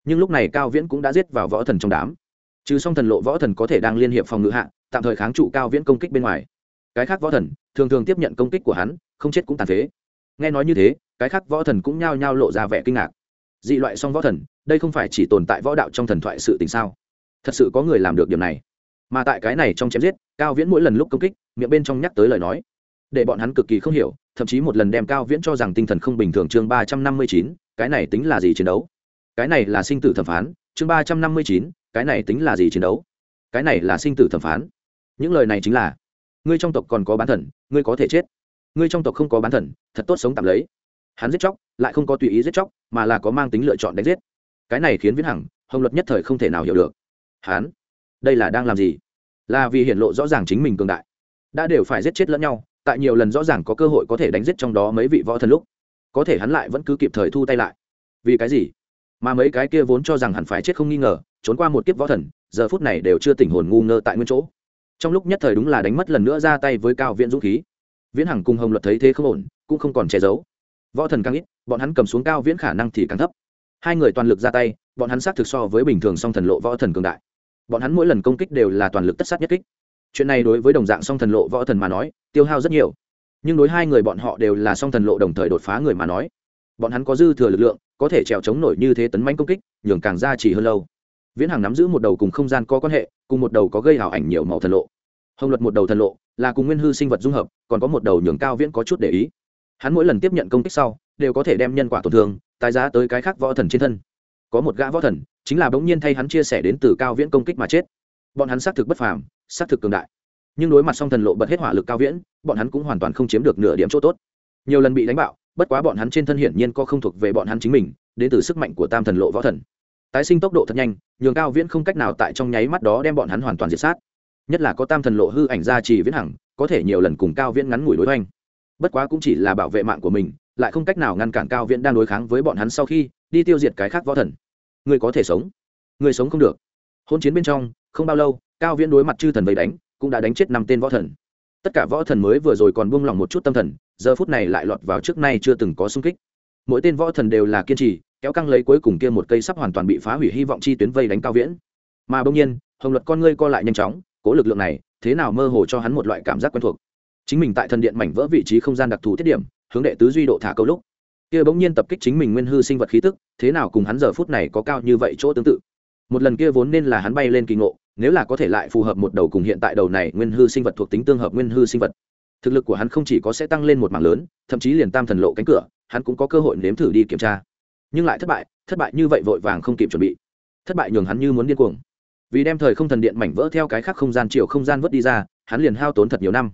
nhưng lúc này cao viễn cũng đã giết vào võ thần trong đám. Trừ song thần lộ võ thần có thể đang liên hiệp phòng ngự hạ, tạm thời kháng trụ cao viễn công kích bên ngoài. Cái khác võ thần, thường thường tiếp nhận công kích của hắn, không chết cũng tàn phế. Nghe nói như thế, cái khác võ thần cũng nhao nhao lộ ra vẻ kinh ngạc. Dị loại song võ thần, đây không phải chỉ tồn tại võ đạo trong thần thoại sự tình sao? Thật sự có người làm được điều này. Mà tại cái này trong chém giết, cao viễn mỗi lần lúc công kích, miệng bên trong nhắc tới lời nói. Để bọn hắn cực kỳ không hiểu, thậm chí một lần đem cao viễn cho rằng tinh thần không bình thường chương ba trăm năm mươi chín, cái này tính là gì chiến đấu? Cái này là sinh tử thẩm phán, chương ba trăm năm mươi chín, cái này tính là gì chiến đấu? Cái này là sinh tử thẩm phán. Những lời này chính là, ngươi trong tộc còn có bán thần, ngươi có thể chết. Ngươi trong tộc không có bán thần, thật tốt sống tạm lấy. Hắn giết chóc, lại không có tùy ý giết chóc, mà là có mang tính lựa chọn đánh giết. Cái này khiến viễn hằng, hồng luật nhất thời không thể nào hiểu được. Hắn, đây là đang làm gì? Là vì hiện lộ rõ ràng chính mình cường đại. Đã đều phải giết chết lẫn nhau, tại nhiều lần rõ ràng có cơ hội có thể đánh giết trong đó mấy vị võ thần lúc, có thể hắn lại vẫn cứ kịp thời thu tay lại. Vì cái gì? Mà mấy cái kia vốn cho rằng hẳn phải chết không nghi ngờ, trốn qua một kiếp võ thần, giờ phút này đều chưa tỉnh hồn ngu ngơ tại nguyên chỗ. Trong lúc nhất thời đúng là đánh mất lần nữa ra tay với cao viễn dũng khí. Viễn hằng cùng hồng luật thấy thế không ổn, cũng không còn che giấu. Võ thần càng ít, bọn hắn cầm xuống cao viễn khả năng thì càng thấp. Hai người toàn lực ra tay, bọn hắn xác thực so với bình thường song thần lộ võ thần cường đại. Bọn hắn mỗi lần công kích đều là toàn lực tất sát nhất kích. Chuyện này đối với đồng dạng song thần lộ võ thần mà nói, tiêu hao rất nhiều. Nhưng đối hai người bọn họ đều là song thần lộ đồng thời đột phá người mà nói bọn hắn có dư thừa lực lượng, có thể trèo chống nổi như thế tấn manh công kích, nhường càng ra chỉ hơn lâu. Viễn hằng nắm giữ một đầu cùng không gian có quan hệ, cùng một đầu có gây hào ảnh nhiều màu thần lộ. Hồng luật một đầu thần lộ là cùng nguyên hư sinh vật dung hợp, còn có một đầu nhường cao viễn có chút để ý. Hắn mỗi lần tiếp nhận công kích sau, đều có thể đem nhân quả tổn thương, tái giá tới cái khác võ thần trên thân. Có một gã võ thần, chính là bỗng nhiên thay hắn chia sẻ đến từ cao viễn công kích mà chết. Bọn hắn xác thực bất phàm, xác thực cường đại. Nhưng đối mặt song thần lộ bật hết hỏa lực cao viễn, bọn hắn cũng hoàn toàn không chiếm được nửa điểm chỗ tốt. Nhiều lần bị đánh bạo bất quá bọn hắn trên thân hiển nhiên có không thuộc về bọn hắn chính mình, đến từ sức mạnh của tam thần lộ võ thần. Tái sinh tốc độ thật nhanh, nhường cao viễn không cách nào tại trong nháy mắt đó đem bọn hắn hoàn toàn diệt sát. Nhất là có tam thần lộ hư ảnh ra trì viễn hằng, có thể nhiều lần cùng cao viễn ngắn ngủi đối oanh bất quá cũng chỉ là bảo vệ mạng của mình, lại không cách nào ngăn cản cao viễn đang đối kháng với bọn hắn sau khi đi tiêu diệt cái khác võ thần. Người có thể sống, người sống không được. Hôn chiến bên trong, không bao lâu, cao viễn đối mặt chư thần vây đánh, cũng đã đánh chết năm tên võ thần. Tất cả võ thần mới vừa rồi còn buông lỏng một chút tâm thần giờ phút này lại lọt vào trước nay chưa từng có sung kích. Mỗi tên võ thần đều là kiên trì, kéo căng lấy cuối cùng kia một cây sắp hoàn toàn bị phá hủy hy vọng chi tuyến vây đánh cao viễn. Mà bỗng nhiên, hồng luật con ngươi co lại nhanh chóng, cố lực lượng này, thế nào mơ hồ cho hắn một loại cảm giác quen thuộc. Chính mình tại thần điện mảnh vỡ vị trí không gian đặc thù tiết điểm, hướng đệ tứ duy độ thả câu lúc. Kia bỗng nhiên tập kích chính mình nguyên hư sinh vật khí tức, thế nào cùng hắn giờ phút này có cao như vậy chỗ tương tự? Một lần kia vốn nên là hắn bay lên kỳ ngộ, nếu là có thể lại phù hợp một đầu cùng hiện tại đầu này nguyên hư sinh vật thuộc tính tương hợp nguyên hư sinh vật thực lực của hắn không chỉ có sẽ tăng lên một mảng lớn, thậm chí liền tam thần lộ cánh cửa, hắn cũng có cơ hội nếm thử đi kiểm tra. Nhưng lại thất bại thất bại như vậy vội vàng không kịp chuẩn bị. Thất bại nhường hắn như muốn điên cuồng. Vì đem thời không thần điện mảnh vỡ theo cái khác không gian chiều không gian vớt đi ra, hắn liền hao tốn thật nhiều năm.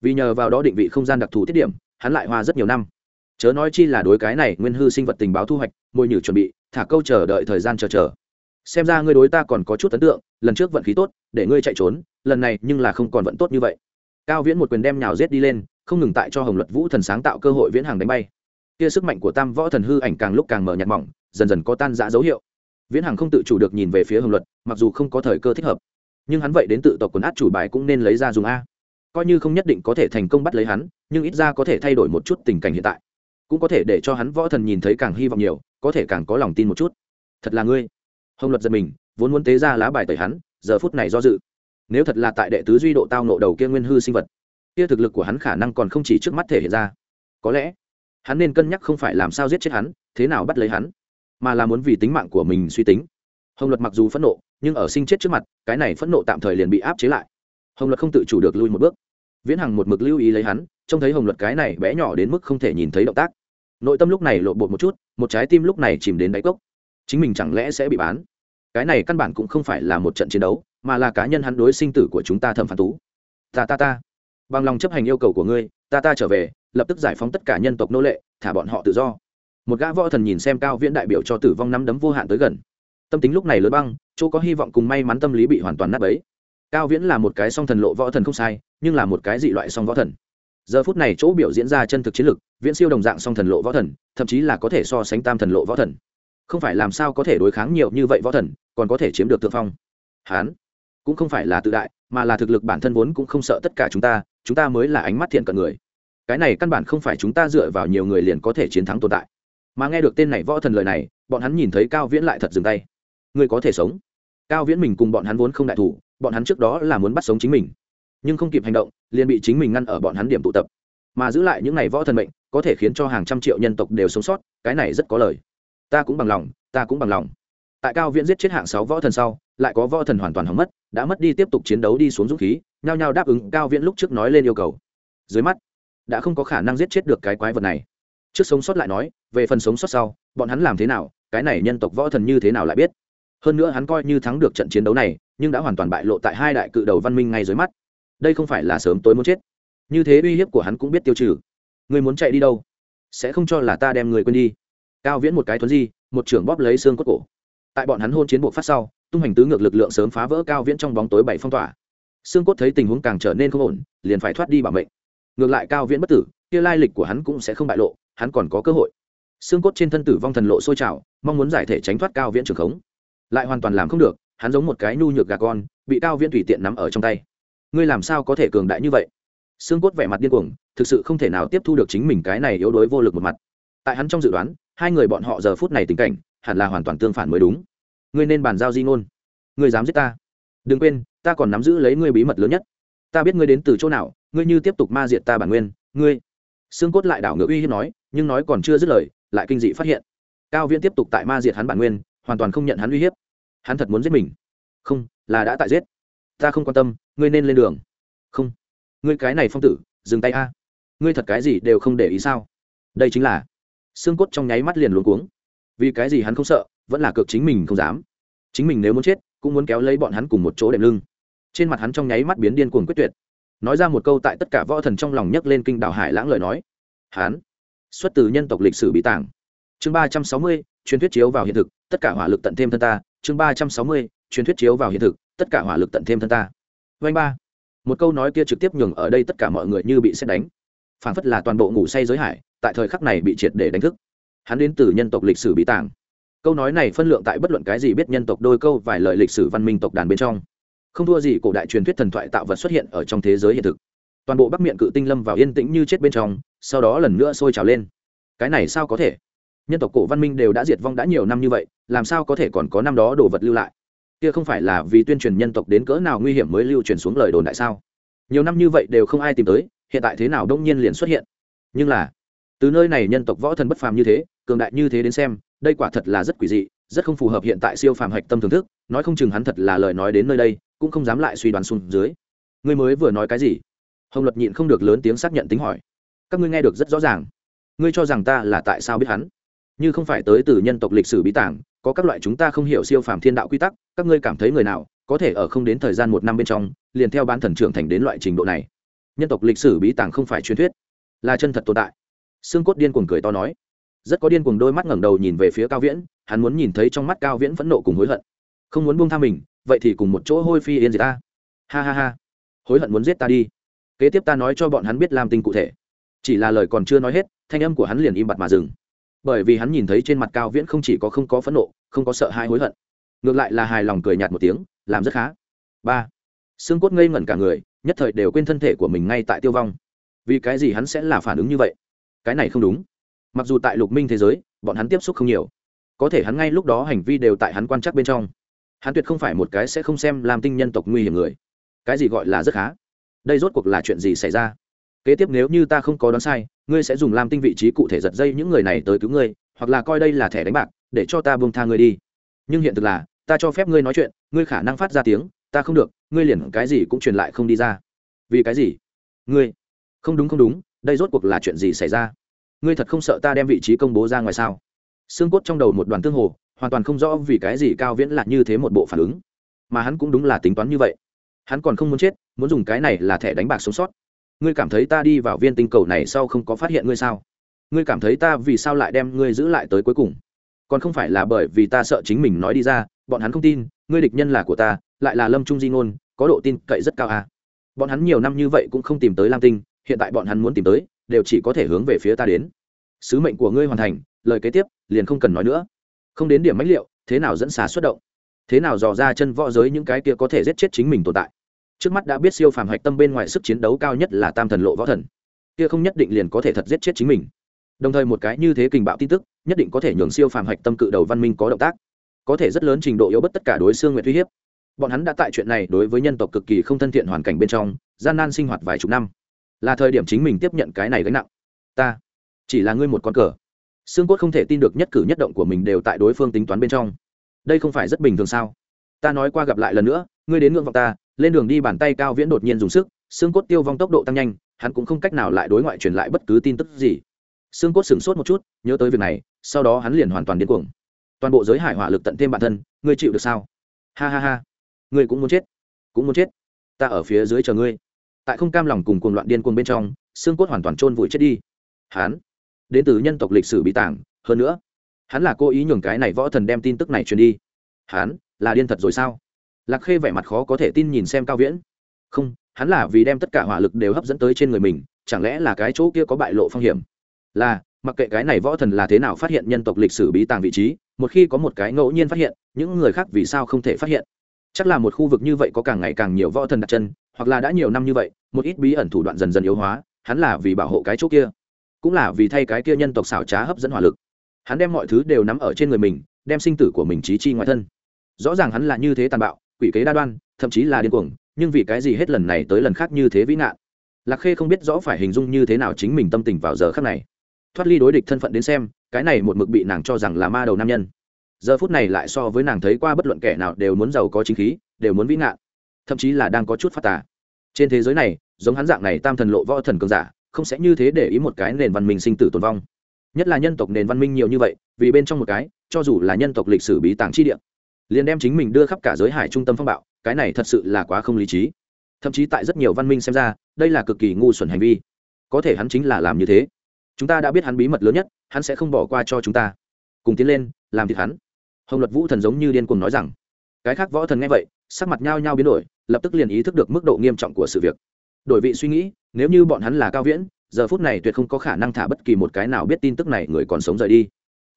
Vì nhờ vào đó định vị không gian đặc thù tiết điểm, hắn lại hoa rất nhiều năm. Chớ nói chi là đối cái này nguyên hư sinh vật tình báo thu hoạch, môi nhử chuẩn bị, thả câu chờ đợi thời gian chờ chờ. Xem ra ngươi đối ta còn có chút ấn tượng, lần trước vận khí tốt, để ngươi chạy trốn, lần này nhưng là không còn vận tốt như vậy cao viễn một quyền đem nhào rết đi lên, không ngừng tại cho hồng luật vũ thần sáng tạo cơ hội viễn hàng đánh bay. Kia sức mạnh của tam võ thần hư ảnh càng lúc càng mở nhạt mỏng, dần dần có tan giã dấu hiệu. Viễn hàng không tự chủ được nhìn về phía hồng luật, mặc dù không có thời cơ thích hợp, nhưng hắn vậy đến tự tộc quần át chủ bài cũng nên lấy ra dùng a. Coi như không nhất định có thể thành công bắt lấy hắn, nhưng ít ra có thể thay đổi một chút tình cảnh hiện tại. Cũng có thể để cho hắn võ thần nhìn thấy càng hy vọng nhiều, có thể càng có lòng tin một chút. Thật là ngươi. Hồng luật giật mình, vốn muốn tế ra lá bài tẩy hắn, giờ phút này do dự nếu thật là tại đệ tứ duy độ tao nộ đầu kia nguyên hư sinh vật, kia thực lực của hắn khả năng còn không chỉ trước mắt thể hiện ra. Có lẽ, hắn nên cân nhắc không phải làm sao giết chết hắn, thế nào bắt lấy hắn, mà là muốn vì tính mạng của mình suy tính. Hồng luật mặc dù phẫn nộ, nhưng ở sinh chết trước mặt, cái này phẫn nộ tạm thời liền bị áp chế lại. Hồng luật không tự chủ được lui một bước. Viễn hằng một mực lưu ý lấy hắn, trông thấy hồng luật cái này bé nhỏ đến mức không thể nhìn thấy động tác. Nội tâm lúc này lộ bột một chút, một trái tim lúc này chìm đến đáy cốc. Chính mình chẳng lẽ sẽ bị bán? Cái này căn bản cũng không phải là một trận chiến đấu, mà là cá nhân hắn đối sinh tử của chúng ta thẩm phán tú. Ta ta ta. Bằng lòng chấp hành yêu cầu của ngươi, ta ta trở về, lập tức giải phóng tất cả nhân tộc nô lệ, thả bọn họ tự do. Một gã võ thần nhìn xem cao viễn đại biểu cho tử vong năm đấm vô hạn tới gần. Tâm tính lúc này lớn băng, chỗ có hy vọng cùng may mắn tâm lý bị hoàn toàn nát ấy cao viễn là một cái song thần lộ võ thần không sai, nhưng là một cái dị loại song võ thần. Giờ phút này chỗ biểu diễn ra chân thực chiến lực, viễn siêu đồng dạng song thần lộ võ thần, thậm chí là có thể so sánh tam thần lộ võ thần không phải làm sao có thể đối kháng nhiều như vậy võ thần, còn có thể chiếm được thượng phong. Hán, cũng không phải là tự đại, mà là thực lực bản thân vốn cũng không sợ tất cả chúng ta chúng ta mới là ánh mắt thiện cận người. Cái này căn bản không phải chúng ta dựa vào nhiều người liền có thể chiến thắng tồn tại. Mà nghe được tên này võ thần lời này, bọn hắn nhìn thấy cao viễn lại thật dừng tay. Ngươi có thể sống. Cao viễn mình cùng bọn hắn vốn không đại thủ, bọn hắn trước đó là muốn bắt sống chính mình. Nhưng không kịp hành động, liền bị chính mình ngăn ở bọn hắn điểm tụ tập. Mà giữ lại những ngày võ thần mệnh, có thể khiến cho hàng trăm triệu nhân tộc đều sống sót, cái này rất có lời ta cũng bằng lòng, ta cũng bằng lòng. Tại cao viễn giết chết hạng sáu võ thần sau, lại có võ thần hoàn toàn hỏng mất, đã mất đi tiếp tục chiến đấu đi xuống dũng khí, nhao nhao đáp ứng cao viễn lúc trước nói lên yêu cầu. Dưới mắt, đã không có khả năng giết chết được cái quái vật này. Trước sống sót lại nói, về phần sống sót sau, bọn hắn làm thế nào, cái này nhân tộc võ thần như thế nào lại biết. Hơn nữa hắn coi như thắng được trận chiến đấu này, nhưng đã hoàn toàn bại lộ tại hai đại cự đầu văn minh ngay dưới mắt. Đây không phải là sớm tối muốn chết. Như thế uy hiếp của hắn cũng biết tiêu trừ. Người muốn chạy đi đâu? Sẽ không cho là ta đem người quên đi cao viễn một cái thuấn di, một trưởng bóp lấy xương cốt cổ. Tại bọn hắn hôn chiến buộc phát sau, tung hành tứ ngược lực lượng sớm phá vỡ cao viễn trong bóng tối bảy phong tỏa. Xương cốt thấy tình huống càng trở nên không ổn, liền phải thoát đi bảo mệnh. Ngược lại cao viễn bất tử, kia lai lịch của hắn cũng sẽ không bại lộ, hắn còn có cơ hội. Xương cốt trên thân tử vong thần lộ sôi trào, mong muốn giải thể tránh thoát cao viễn trường khống. Lại hoàn toàn làm không được, hắn giống một cái nhu nhược gà con, bị cao viễn tùy tiện nắm ở trong tay. Ngươi làm sao có thể cường đại như vậy? Xương cốt vẻ mặt điên cuồng, thực sự không thể nào tiếp thu được chính mình cái này yếu đuối vô lực một mặt. Tại hắn trong dự đoán hai người bọn họ giờ phút này tình cảnh, hẳn là hoàn toàn tương phản mới đúng. Ngươi nên bàn giao di ngôn. Ngươi dám giết ta. Đừng quên, ta còn nắm giữ lấy ngươi bí mật lớn nhất. Ta biết ngươi đến từ chỗ nào, ngươi như tiếp tục ma diệt ta bản nguyên. Ngươi. Xương cốt lại đảo ngược uy hiếp nói, nhưng nói còn chưa dứt lời, lại kinh dị phát hiện. Cao viễn tiếp tục tại ma diệt hắn bản nguyên, hoàn toàn không nhận hắn uy hiếp. Hắn thật muốn giết mình. Không, là đã tại giết. Ta không quan tâm, ngươi nên lên đường. Không. Ngươi cái này phong tử, dừng tay a. Ngươi thật cái gì đều không để ý sao? Đây chính là xương cốt trong nháy mắt liền luống cuống. Vì cái gì hắn không sợ, vẫn là cược chính mình không dám. Chính mình nếu muốn chết, cũng muốn kéo lấy bọn hắn cùng một chỗ đệm lưng. Trên mặt hắn trong nháy mắt biến điên cuồng quyết tuyệt. Nói ra một câu tại tất cả võ thần trong lòng nhấc lên kinh đảo hải lãng lời nói. Hắn, xuất từ nhân tộc lịch sử bị tàng. Chương ba trăm sáu mươi, truyền thuyết chiếu vào hiện thực, tất cả hỏa lực tận thêm thân ta. Chương ba trăm sáu mươi, truyền thuyết chiếu vào hiện thực, tất cả hỏa lực tận thêm thân ta. Vanh ba. Một câu nói kia trực tiếp nhường ở đây tất cả mọi người như bị xét đánh. Phản phất là toàn bộ ngủ say giới hải tại thời khắc này bị triệt để đánh thức. Hắn đến từ nhân tộc lịch sử bí tàng. Câu nói này phân lượng tại bất luận cái gì biết nhân tộc đôi câu vài lời lịch sử văn minh tộc đàn bên trong. Không thua gì cổ đại truyền thuyết thần thoại tạo vật xuất hiện ở trong thế giới hiện thực. Toàn bộ bắc miệng cự tinh lâm vào yên tĩnh như chết bên trong, sau đó lần nữa sôi trào lên. Cái này sao có thể? Nhân tộc cổ văn minh đều đã diệt vong đã nhiều năm như vậy, làm sao có thể còn có năm đó đồ vật lưu lại? Kia không phải là vì tuyên truyền nhân tộc đến cỡ nào nguy hiểm mới lưu truyền xuống lời đồn đại sao? Nhiều năm như vậy đều không ai tìm tới, hiện tại thế nào đông nhiên liền xuất hiện? Nhưng là từ nơi này nhân tộc võ thần bất phàm như thế, cường đại như thế đến xem, đây quả thật là rất quỷ dị, rất không phù hợp hiện tại siêu phàm hạch tâm thưởng thức, nói không chừng hắn thật là lời nói đến nơi đây, cũng không dám lại suy đoán xuống dưới. Ngươi mới vừa nói cái gì? Hồng luật nhịn không được lớn tiếng xác nhận tính hỏi. Các ngươi nghe được rất rõ ràng. Ngươi cho rằng ta là tại sao biết hắn? Như không phải tới từ nhân tộc lịch sử bí tảng có các loại chúng ta không hiểu siêu phàm thiên đạo quy tắc, các ngươi cảm thấy người nào có thể ở không đến thời gian một năm bên trong, liền theo bán thần trưởng thành đến loại trình độ này? Nhân tộc lịch sử bí tàng không phải truyền thuyết, là chân thật tồn tại xương cốt điên cuồng cười to nói. Rất có điên cuồng đôi mắt ngẩng đầu nhìn về phía cao viễn, hắn muốn nhìn thấy trong mắt cao viễn phẫn nộ cùng hối hận. Không muốn buông tha mình, vậy thì cùng một chỗ hôi phi yên gì ta. Ha ha ha. Hối hận muốn giết ta đi. Kế tiếp ta nói cho bọn hắn biết làm tình cụ thể. Chỉ là lời còn chưa nói hết, thanh âm của hắn liền im bặt mà dừng. Bởi vì hắn nhìn thấy trên mặt cao viễn không chỉ có không có phẫn nộ, không có sợ hãi hối hận, ngược lại là hài lòng cười nhạt một tiếng, làm rất khá. Ba. Xương cốt ngây ngẩn cả người, nhất thời đều quên thân thể của mình ngay tại tiêu vong. Vì cái gì hắn sẽ là phản ứng như vậy? Cái này không đúng. Mặc dù tại lục minh thế giới, bọn hắn tiếp xúc không nhiều. Có thể hắn ngay lúc đó hành vi đều tại hắn quan trắc bên trong. Hắn tuyệt không phải một cái sẽ không xem làm tinh nhân tộc nguy hiểm người. Cái gì gọi là rất khá? Đây rốt cuộc là chuyện gì xảy ra? Kế tiếp nếu như ta không có đoán sai, ngươi sẽ dùng làm tinh vị trí cụ thể giật dây những người này tới cứu ngươi, hoặc là coi đây là thẻ đánh bạc, để cho ta buông tha ngươi đi. Nhưng hiện thực là, ta cho phép ngươi nói chuyện, ngươi khả năng phát ra tiếng, ta không được, ngươi liền cái gì cũng truyền lại không đi ra. Vì cái gì? Ngươi. Không đúng không đúng đây rốt cuộc là chuyện gì xảy ra? Ngươi thật không sợ ta đem vị trí công bố ra ngoài sao? Xương cốt trong đầu một đoàn tương hồ, hoàn toàn không rõ vì cái gì cao viễn là như thế một bộ phản ứng. Mà hắn cũng đúng là tính toán như vậy. Hắn còn không muốn chết, muốn dùng cái này là thẻ đánh bạc sống sót. Ngươi cảm thấy ta đi vào viên tinh cầu này sau không có phát hiện ngươi sao? Ngươi cảm thấy ta vì sao lại đem ngươi giữ lại tới cuối cùng? Còn không phải là bởi vì ta sợ chính mình nói đi ra, bọn hắn không tin, ngươi địch nhân là của ta, lại là lâm trung di ngôn, có độ tin cậy rất cao à. bọn hắn nhiều năm như vậy cũng không tìm tới lam tinh hiện tại bọn hắn muốn tìm tới, đều chỉ có thể hướng về phía ta đến. Sứ mệnh của ngươi hoàn thành, lời kế tiếp, liền không cần nói nữa. Không đến điểm mãnh liệu thế nào dẫn xà xuất động? Thế nào dò ra chân võ giới những cái kia có thể giết chết chính mình tồn tại? Trước mắt đã biết siêu phàm hạch tâm bên ngoài sức chiến đấu cao nhất là tam thần lộ võ thần. Kia không nhất định liền có thể thật giết chết chính mình. Đồng thời một cái như thế kình bạo tin tức, nhất định có thể nhường siêu phàm hạch tâm cự đầu văn minh có động tác. Có thể rất lớn trình độ yếu bất tất cả đối xương nguyện uy hiếp. Bọn hắn đã tại chuyện này đối với nhân tộc cực kỳ không thân thiện hoàn cảnh bên trong, gian nan sinh hoạt vài chục năm là thời điểm chính mình tiếp nhận cái này gánh nặng. Ta, chỉ là ngươi một con cờ. Xương cốt không thể tin được nhất cử nhất động của mình đều tại đối phương tính toán bên trong. Đây không phải rất bình thường sao? Ta nói qua gặp lại lần nữa, ngươi đến ngưỡng vọng ta, lên đường đi bàn tay cao viễn đột nhiên dùng sức, xương cốt tiêu vong tốc độ tăng nhanh, hắn cũng không cách nào lại đối ngoại truyền lại bất cứ tin tức gì. Xương cốt sửng sốt một chút, nhớ tới việc này, sau đó hắn liền hoàn toàn điên cuồng. Toàn bộ giới hải hỏa lực tận thêm bản thân, ngươi chịu được sao? Ha ha ha. Ngươi cũng muốn chết, cũng muốn chết. Ta ở phía dưới chờ ngươi tại không cam lòng cùng cuồng loạn điên cuồng bên trong, xương cốt hoàn toàn chôn vùi chết đi. Hắn, đến từ nhân tộc lịch sử bị tảng hơn nữa, hắn là cố ý nhường cái này võ thần đem tin tức này truyền đi. Hắn, là điên thật rồi sao? Lạc khê vẻ mặt khó có thể tin nhìn xem cao viễn. Không, hắn là vì đem tất cả hỏa lực đều hấp dẫn tới trên người mình, chẳng lẽ là cái chỗ kia có bại lộ phong hiểm? Là, mặc kệ cái này võ thần là thế nào phát hiện nhân tộc lịch sử bí tàng vị trí, một khi có một cái ngẫu nhiên phát hiện, những người khác vì sao không thể phát hiện? Chắc là một khu vực như vậy có càng ngày càng nhiều võ thần đặt chân hoặc là đã nhiều năm như vậy, một ít bí ẩn thủ đoạn dần dần yếu hóa, hắn là vì bảo hộ cái chỗ kia, cũng là vì thay cái kia nhân tộc xảo trá hấp dẫn hỏa lực. Hắn đem mọi thứ đều nắm ở trên người mình, đem sinh tử của mình trí chi ngoại thân. Rõ ràng hắn là như thế tàn bạo, quỷ kế đa đoan, thậm chí là điên cuồng, nhưng vì cái gì hết lần này tới lần khác như thế vĩ nạn lạc khê không biết rõ phải hình dung như thế nào chính mình tâm tình vào giờ khác này. Thoát ly đối địch thân phận đến xem, cái này một mực bị nàng cho rằng là ma đầu nam nhân. Giờ phút này lại so với nàng thấy qua bất luận kẻ nào đều muốn giàu có chính khí, đều muốn vĩ ngạn thậm chí là đang có chút phát tà. Trên thế giới này, giống hắn dạng này tam thần lộ võ thần cường giả, không sẽ như thế để ý một cái nền văn minh sinh tử tồn vong. Nhất là nhân tộc nền văn minh nhiều như vậy, vì bên trong một cái, cho dù là nhân tộc lịch sử bí tàng chi địa, liền đem chính mình đưa khắp cả giới hải trung tâm phong bạo, cái này thật sự là quá không lý trí. Thậm chí tại rất nhiều văn minh xem ra, đây là cực kỳ ngu xuẩn hành vi. Có thể hắn chính là làm như thế. Chúng ta đã biết hắn bí mật lớn nhất, hắn sẽ không bỏ qua cho chúng ta. Cùng tiến lên, làm thịt hắn. Hồng luật vũ thần giống như điên cuồng nói rằng. Cái khác võ thần nghe vậy, sắc mặt nhao nhao biến đổi lập tức liền ý thức được mức độ nghiêm trọng của sự việc. Đổi vị suy nghĩ, nếu như bọn hắn là cao viễn, giờ phút này tuyệt không có khả năng thả bất kỳ một cái nào biết tin tức này người còn sống rời đi.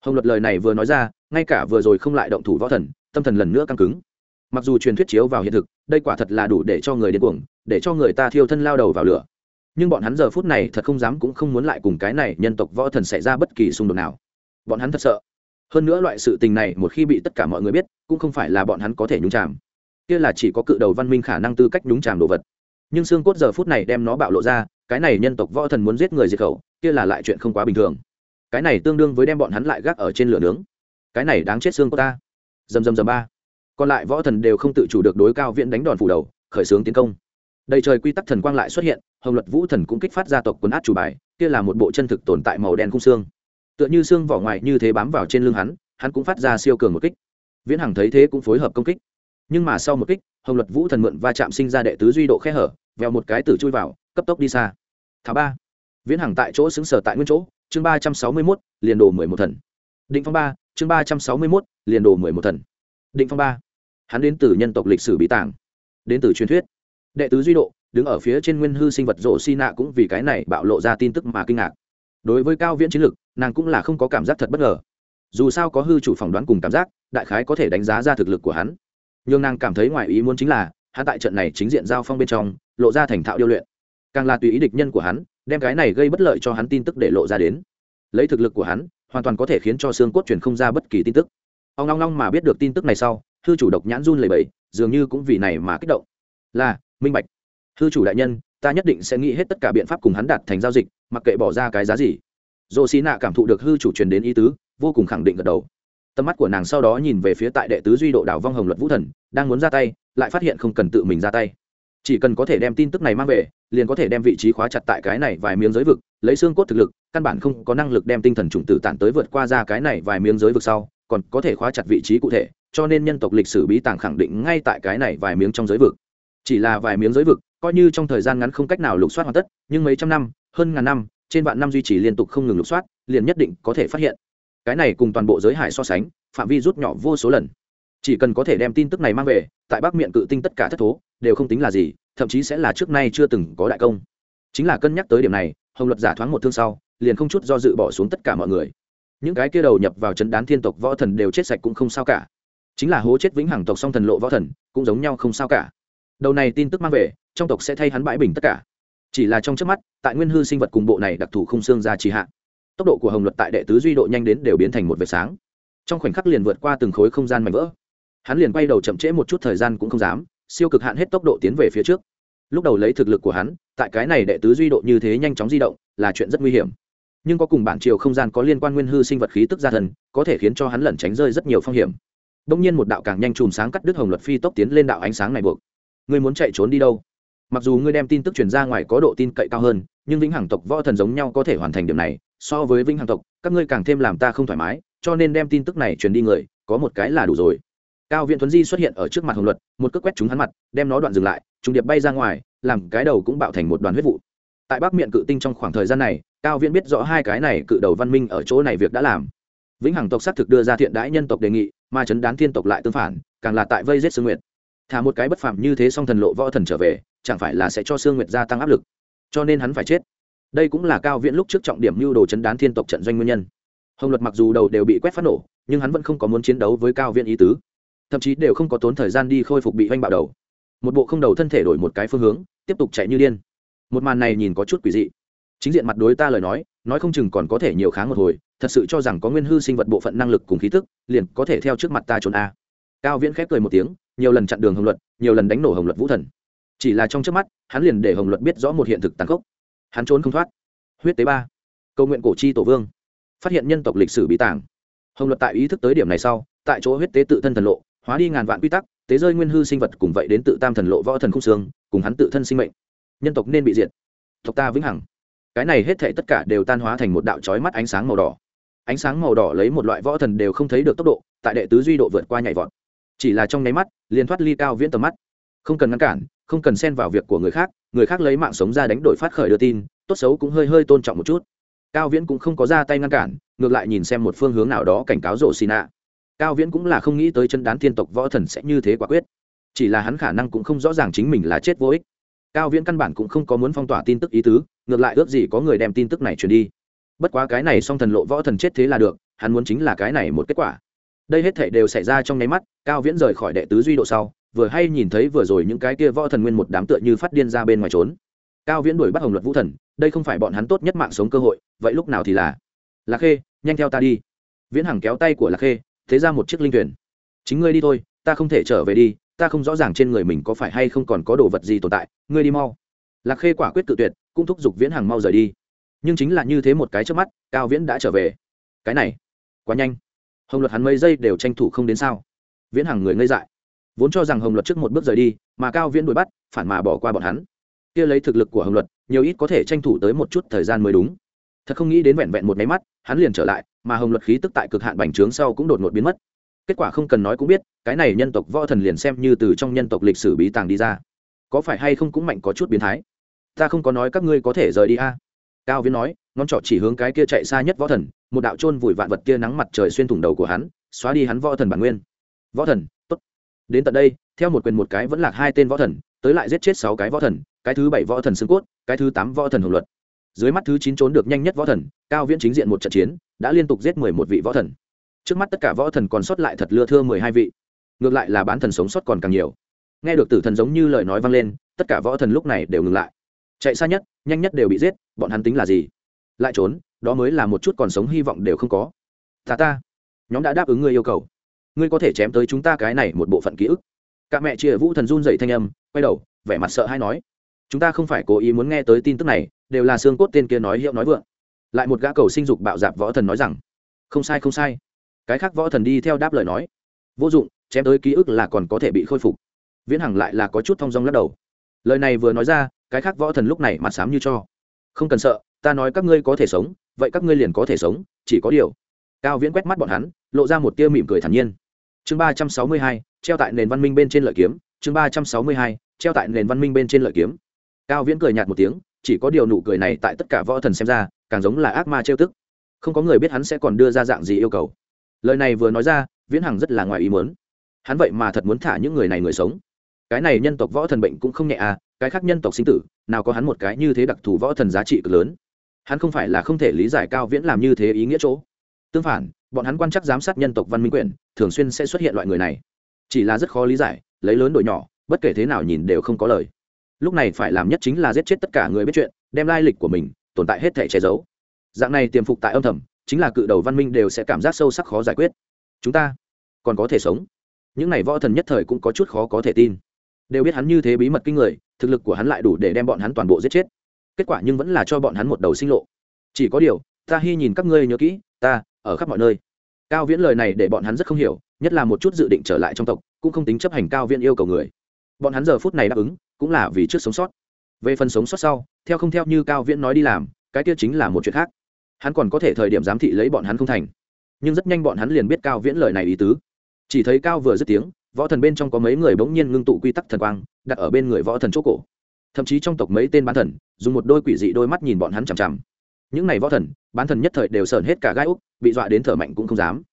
Hồng luật lời này vừa nói ra, ngay cả vừa rồi không lại động thủ võ thần, tâm thần lần nữa căng cứng. Mặc dù truyền thuyết chiếu vào hiện thực, đây quả thật là đủ để cho người điên cuồng, để cho người ta thiêu thân lao đầu vào lửa. Nhưng bọn hắn giờ phút này thật không dám cũng không muốn lại cùng cái này nhân tộc võ thần xảy ra bất kỳ xung đột nào. Bọn hắn thật sợ. Hơn nữa loại sự tình này một khi bị tất cả mọi người biết, cũng không phải là bọn hắn có thể nhúng chạm kia là chỉ có cự đầu văn minh khả năng tư cách nhúng chàm đồ vật. Nhưng xương cốt giờ phút này đem nó bạo lộ ra, cái này nhân tộc võ thần muốn giết người diệt khẩu, kia là lại chuyện không quá bình thường. Cái này tương đương với đem bọn hắn lại gác ở trên lửa nướng. Cái này đáng chết xương của ta. Dầm dầm dầm ba. Còn lại võ thần đều không tự chủ được đối cao viễn đánh đòn phủ đầu, khởi xướng tiến công. Đầy trời quy tắc thần quang lại xuất hiện, hồng luật vũ thần cũng kích phát gia tộc quân át chủ bài, kia là một bộ chân thực tồn tại màu đen cung xương. Tựa như xương vỏ ngoài như thế bám vào trên lưng hắn hắn cũng phát ra siêu cường một kích. Viễn hằng thấy thế cũng phối hợp công kích nhưng mà sau một kích, hồng luật vũ thần mượn va chạm sinh ra đệ tứ duy độ khe hở, vèo một cái tử chui vào, cấp tốc đi xa. Thả ba. Viễn hằng tại chỗ xứng sở tại nguyên chỗ, chương ba trăm sáu mươi mốt, liền đồ mười một thần. Định phong ba, chương ba trăm sáu mươi mốt, liền đồ mười một thần. Định phong ba. Hắn đến từ nhân tộc lịch sử bí tàng. Đến từ truyền thuyết. Đệ tứ duy độ, đứng ở phía trên nguyên hư sinh vật rộ si nạ cũng vì cái này bạo lộ ra tin tức mà kinh ngạc. Đối với cao viễn chiến lược nàng cũng là không có cảm giác thật bất ngờ. Dù sao có hư chủ phỏng đoán cùng cảm giác, đại khái có thể đánh giá ra thực lực của hắn nhưng nàng cảm thấy ngoài ý muốn chính là, hắn tại trận này chính diện giao phong bên trong, lộ ra thành thạo điêu luyện. Càng là tùy ý địch nhân của hắn, đem cái này gây bất lợi cho hắn tin tức để lộ ra đến. Lấy thực lực của hắn, hoàn toàn có thể khiến cho xương cốt truyền không ra bất kỳ tin tức. Ông long long mà biết được tin tức này sau, hư chủ độc nhãn run lầy bẫy dường như cũng vì này mà kích động. Là, minh bạch. Hư chủ đại nhân, ta nhất định sẽ nghĩ hết tất cả biện pháp cùng hắn đạt thành giao dịch, mặc kệ bỏ ra cái giá gì. Dồ xì nạ cảm thụ được hư chủ truyền đến ý tứ, vô cùng khẳng định gật đầu tầm mắt của nàng sau đó nhìn về phía tại đệ tứ duy độ đảo vong hồng luật vũ thần, đang muốn ra tay, lại phát hiện không cần tự mình ra tay. Chỉ cần có thể đem tin tức này mang về, liền có thể đem vị trí khóa chặt tại cái này vài miếng giới vực, lấy xương cốt thực lực, căn bản không có năng lực đem tinh thần chủng tử tản tới vượt qua ra cái này vài miếng giới vực sau, còn có thể khóa chặt vị trí cụ thể, cho nên nhân tộc lịch sử bí tàng khẳng định ngay tại cái này vài miếng trong giới vực. Chỉ là vài miếng giới vực, coi như trong thời gian ngắn không cách nào lục soát hoàn tất, nhưng mấy trăm năm, hơn ngàn năm, trên vạn năm duy trì liên tục không ngừng lục soát, liền nhất định có thể phát hiện cái này cùng toàn bộ giới hải so sánh, phạm vi rút nhỏ vô số lần. Chỉ cần có thể đem tin tức này mang về, tại bắc miệng cự tinh tất cả thất thố, đều không tính là gì, thậm chí sẽ là trước nay chưa từng có đại công. Chính là cân nhắc tới điểm này, hồng luật giả thoáng một thương sau, liền không chút do dự bỏ xuống tất cả mọi người. Những cái kia đầu nhập vào chấn đán thiên tộc võ thần đều chết sạch cũng không sao cả. Chính là hố chết vĩnh hằng tộc song thần lộ võ thần, cũng giống nhau không sao cả. Đầu này tin tức mang về, trong tộc sẽ thay hắn bãi bình tất cả. Chỉ là trong trước mắt, tại nguyên hư sinh vật cùng bộ này đặc thù không xương ra trì hạ tốc độ của hồng luật tại đệ tứ duy độ nhanh đến đều biến thành một vệt sáng. Trong khoảnh khắc liền vượt qua từng khối không gian mảnh vỡ. Hắn liền quay đầu chậm trễ một chút thời gian cũng không dám, siêu cực hạn hết tốc độ tiến về phía trước. Lúc đầu lấy thực lực của hắn, tại cái này đệ tứ duy độ như thế nhanh chóng di động, là chuyện rất nguy hiểm. Nhưng có cùng bản chiều không gian có liên quan nguyên hư sinh vật khí tức gia thần, có thể khiến cho hắn lẩn tránh rơi rất nhiều phong hiểm. Đông nhiên một đạo càng nhanh chùm sáng cắt đứt hồng luật phi tốc tiến lên đạo ánh sáng này buộc. Ngươi muốn chạy trốn đi đâu? Mặc dù ngươi đem tin tức truyền ra ngoài có độ tin cậy cao hơn, nhưng vĩnh hằng tộc võ thần giống nhau có thể hoàn thành điểm này, so với vĩnh hằng tộc, các ngươi càng thêm làm ta không thoải mái, cho nên đem tin tức này truyền đi người, có một cái là đủ rồi. Cao viện thuấn di xuất hiện ở trước mặt hồng luật, một cước quét chúng hắn mặt, đem nó đoạn dừng lại, trùng điệp bay ra ngoài, làm cái đầu cũng bạo thành một đoàn huyết vụ. Tại bắc miệng cự tinh trong khoảng thời gian này, cao viện biết rõ hai cái này cự đầu văn minh ở chỗ này việc đã làm. Vĩnh hằng tộc xác thực đưa ra thiện đãi nhân tộc đề nghị, mà chấn đán thiên tộc lại tương phản, càng là tại vây giết sư nguyện thả một cái bất phạm như thế song thần lộ võ thần trở về chẳng phải là sẽ cho sương nguyệt gia tăng áp lực, cho nên hắn phải chết. Đây cũng là cao viễn lúc trước trọng điểm mưu đồ chấn đán thiên tộc trận doanh nguyên nhân. Hồng luật mặc dù đầu đều bị quét phát nổ, nhưng hắn vẫn không có muốn chiến đấu với cao viễn ý tứ. Thậm chí đều không có tốn thời gian đi khôi phục bị oanh bạo đầu. Một bộ không đầu thân thể đổi một cái phương hướng, tiếp tục chạy như điên. Một màn này nhìn có chút quỷ dị. Chính diện mặt đối ta lời nói nói không chừng còn có thể nhiều kháng một hồi, thật sự cho rằng có nguyên hư sinh vật bộ phận năng lực cùng khí thức, liền có thể theo trước mặt ta trốn a. Cao viễn khép cười một tiếng, nhiều lần chặn đường hồng luật, nhiều lần đánh nổ hồng luật vũ thần chỉ là trong trước mắt, hắn liền để hồng luật biết rõ một hiện thực tàn khốc. Hắn trốn không thoát. Huyết tế ba. Cầu nguyện cổ chi tổ vương. Phát hiện nhân tộc lịch sử bí tàng. Hồng luật tại ý thức tới điểm này sau, tại chỗ huyết tế tự thân thần lộ, hóa đi ngàn vạn quy tắc, tế rơi nguyên hư sinh vật cùng vậy đến tự tam thần lộ võ thần khung xương, cùng hắn tự thân sinh mệnh. Nhân tộc nên bị diệt. Tộc ta vĩnh hằng. Cái này hết thể tất cả đều tan hóa thành một đạo trói mắt ánh sáng màu đỏ. Ánh sáng màu đỏ lấy một loại võ thần đều không thấy được tốc độ, tại đệ tứ duy độ vượt qua nhảy vọt. Chỉ là trong nháy mắt, liền thoát ly cao viễn tầm mắt. Không cần ngăn cản không cần xen vào việc của người khác người khác lấy mạng sống ra đánh đổi phát khởi đưa tin, tốt xấu cũng hơi hơi tôn trọng một chút. Cao viễn cũng không có ra tay ngăn cản, ngược lại nhìn xem một phương hướng nào đó cảnh cáo rổ xì nạ cao viễn cũng là không nghĩ tới chân đán thiên tộc võ thần sẽ như thế quả quyết. Chỉ là hắn khả năng cũng không rõ ràng chính mình là chết vô ích. Cao viễn căn bản cũng không có muốn phong tỏa tin tức ý tứ, ngược lại ước gì có người đem tin tức này truyền đi. Bất quá cái này song thần lộ võ thần chết thế là được, hắn muốn chính là cái này một kết quả. Đây hết thể đều xảy ra trong nháy mắt, cao viễn rời khỏi đệ tứ duy độ sau vừa hay nhìn thấy vừa rồi những cái kia võ thần nguyên một đám tựa như phát điên ra bên ngoài trốn. Cao viễn đuổi bắt hồng luật vũ thần, đây không phải bọn hắn tốt nhất mạng sống cơ hội, vậy lúc nào thì là? Lạc khê, nhanh theo ta đi. Viễn hằng kéo tay của lạc khê, thế ra một chiếc linh thuyền. Chính ngươi đi thôi, ta không thể trở về đi, ta không rõ ràng trên người mình có phải hay không còn có đồ vật gì tồn tại, ngươi đi mau. Lạc khê quả quyết tự tuyệt, cũng thúc giục viễn hằng mau rời đi. Nhưng chính là như thế một cái trước mắt, cao viễn đã trở về. Cái này, quá nhanh. Hồng luật hắn mấy giây đều tranh thủ không đến sao. Viễn hằng người ngây dại vốn cho rằng hồng luật trước một bước rời đi, mà cao viễn đuổi bắt, phản mà bỏ qua bọn hắn. Kia lấy thực lực của hồng luật, nhiều ít có thể tranh thủ tới một chút thời gian mới đúng. Thật không nghĩ đến vẹn vẹn một máy mắt, hắn liền trở lại, mà hồng luật khí tức tại cực hạn bành trướng sau cũng đột ngột biến mất. Kết quả không cần nói cũng biết, cái này nhân tộc võ thần liền xem như từ trong nhân tộc lịch sử bí tàng đi ra. Có phải hay không cũng mạnh có chút biến thái? Ta không có nói các ngươi có thể rời đi a. Cao viễn nói, ngón trỏ chỉ hướng cái kia chạy xa nhất võ thần, một đạo trôn vùi vạn vật kia nắng mặt trời xuyên thủng đầu của hắn, xóa đi hắn võ thần bản nguyên. Võ thần đến tận đây, theo một quyền một cái vẫn lạc hai tên võ thần, tới lại giết chết sáu cái võ thần, cái thứ bảy võ thần xương cốt, cái thứ tám võ thần hồng luật. Dưới mắt thứ chín trốn được nhanh nhất võ thần, cao viễn chính diện một trận chiến, đã liên tục giết mười một vị võ thần. Trước mắt tất cả võ thần còn sót lại thật lưa thưa mười hai vị. Ngược lại là bán thần sống sót còn càng nhiều. Nghe được tử thần giống như lời nói vang lên, tất cả võ thần lúc này đều ngừng lại. Chạy xa nhất, nhanh nhất đều bị giết, bọn hắn tính là gì? Lại trốn, đó mới là một chút còn sống hy vọng đều không có. Ta ta, nhóm đã đáp ứng ngươi yêu cầu ngươi có thể chém tới chúng ta cái này một bộ phận ký ức. Cả mẹ chia vũ thần run dậy thanh âm, quay đầu, vẻ mặt sợ hay nói, chúng ta không phải cố ý muốn nghe tới tin tức này, đều là xương cốt tên kia nói hiệu nói vượng. Lại một gã cầu sinh dục bạo dạp võ thần nói rằng, không sai không sai. Cái khác võ thần đi theo đáp lời nói, vô dụng, chém tới ký ức là còn có thể bị khôi phục. Viễn hằng lại là có chút thong dong lắc đầu. Lời này vừa nói ra, cái khác võ thần lúc này mặt sám như cho. Không cần sợ, ta nói các ngươi có thể sống, vậy các ngươi liền có thể sống, chỉ có điều. Cao viễn quét mắt bọn hắn lộ ra một tia mỉm cười thản nhiên. Chương ba trăm sáu mươi hai, treo tại nền văn minh bên trên lợi kiếm. Chương ba trăm sáu mươi hai, treo tại nền văn minh bên trên lợi kiếm. Cao viễn cười nhạt một tiếng, chỉ có điều nụ cười này tại tất cả võ thần xem ra, càng giống là ác ma trêu tức. Không có người biết hắn sẽ còn đưa ra dạng gì yêu cầu. Lời này vừa nói ra, viễn hằng rất là ngoài ý muốn. Hắn vậy mà thật muốn thả những người này người sống. Cái này nhân tộc võ thần bệnh cũng không nhẹ à cái khác nhân tộc sinh tử, nào có hắn một cái như thế đặc thù võ thần giá trị cực lớn. Hắn không phải là không thể lý giải cao viễn làm như thế ý nghĩa chỗ tương phản, bọn hắn quan chắc giám sát nhân tộc văn minh quyền, thường xuyên sẽ xuất hiện loại người này. Chỉ là rất khó lý giải, lấy lớn đổi nhỏ, bất kể thế nào nhìn đều không có lời. Lúc này phải làm nhất chính là giết chết tất cả người biết chuyện, đem lai lịch của mình, tồn tại hết thể che giấu. Dạng này tiềm phục tại âm thầm, chính là cự đầu văn minh đều sẽ cảm giác sâu sắc khó giải quyết. Chúng ta còn có thể sống. Những này võ thần nhất thời cũng có chút khó có thể tin. Đều biết hắn như thế bí mật kinh người, thực lực của hắn lại đủ để đem bọn hắn toàn bộ giết chết. Kết quả nhưng vẫn là cho bọn hắn một đầu sinh lộ. Chỉ có điều, ta hy nhìn các ngươi nhớ kỹ, ta ở khắp mọi nơi. Cao viễn lời này để bọn hắn rất không hiểu, nhất là một chút dự định trở lại trong tộc, cũng không tính chấp hành cao viễn yêu cầu người. Bọn hắn giờ phút này đáp ứng, cũng là vì trước sống sót. Về phần sống sót sau, theo không theo như cao viễn nói đi làm, cái kia chính là một chuyện khác. Hắn còn có thể thời điểm giám thị lấy bọn hắn không thành. Nhưng rất nhanh bọn hắn liền biết cao viễn lời này ý tứ. Chỉ thấy cao vừa dứt tiếng, võ thần bên trong có mấy người bỗng nhiên ngưng tụ quy tắc thần quang, đặt ở bên người võ thần chỗ cổ. Thậm chí trong tộc mấy tên bán thần, dùng một đôi quỷ dị đôi mắt nhìn bọn hắn chằm chằm những n à y võ thần, bán thần nhất thời đều sờn hết cả gai úc, bị dọa đến thở mạnh cũng không dám.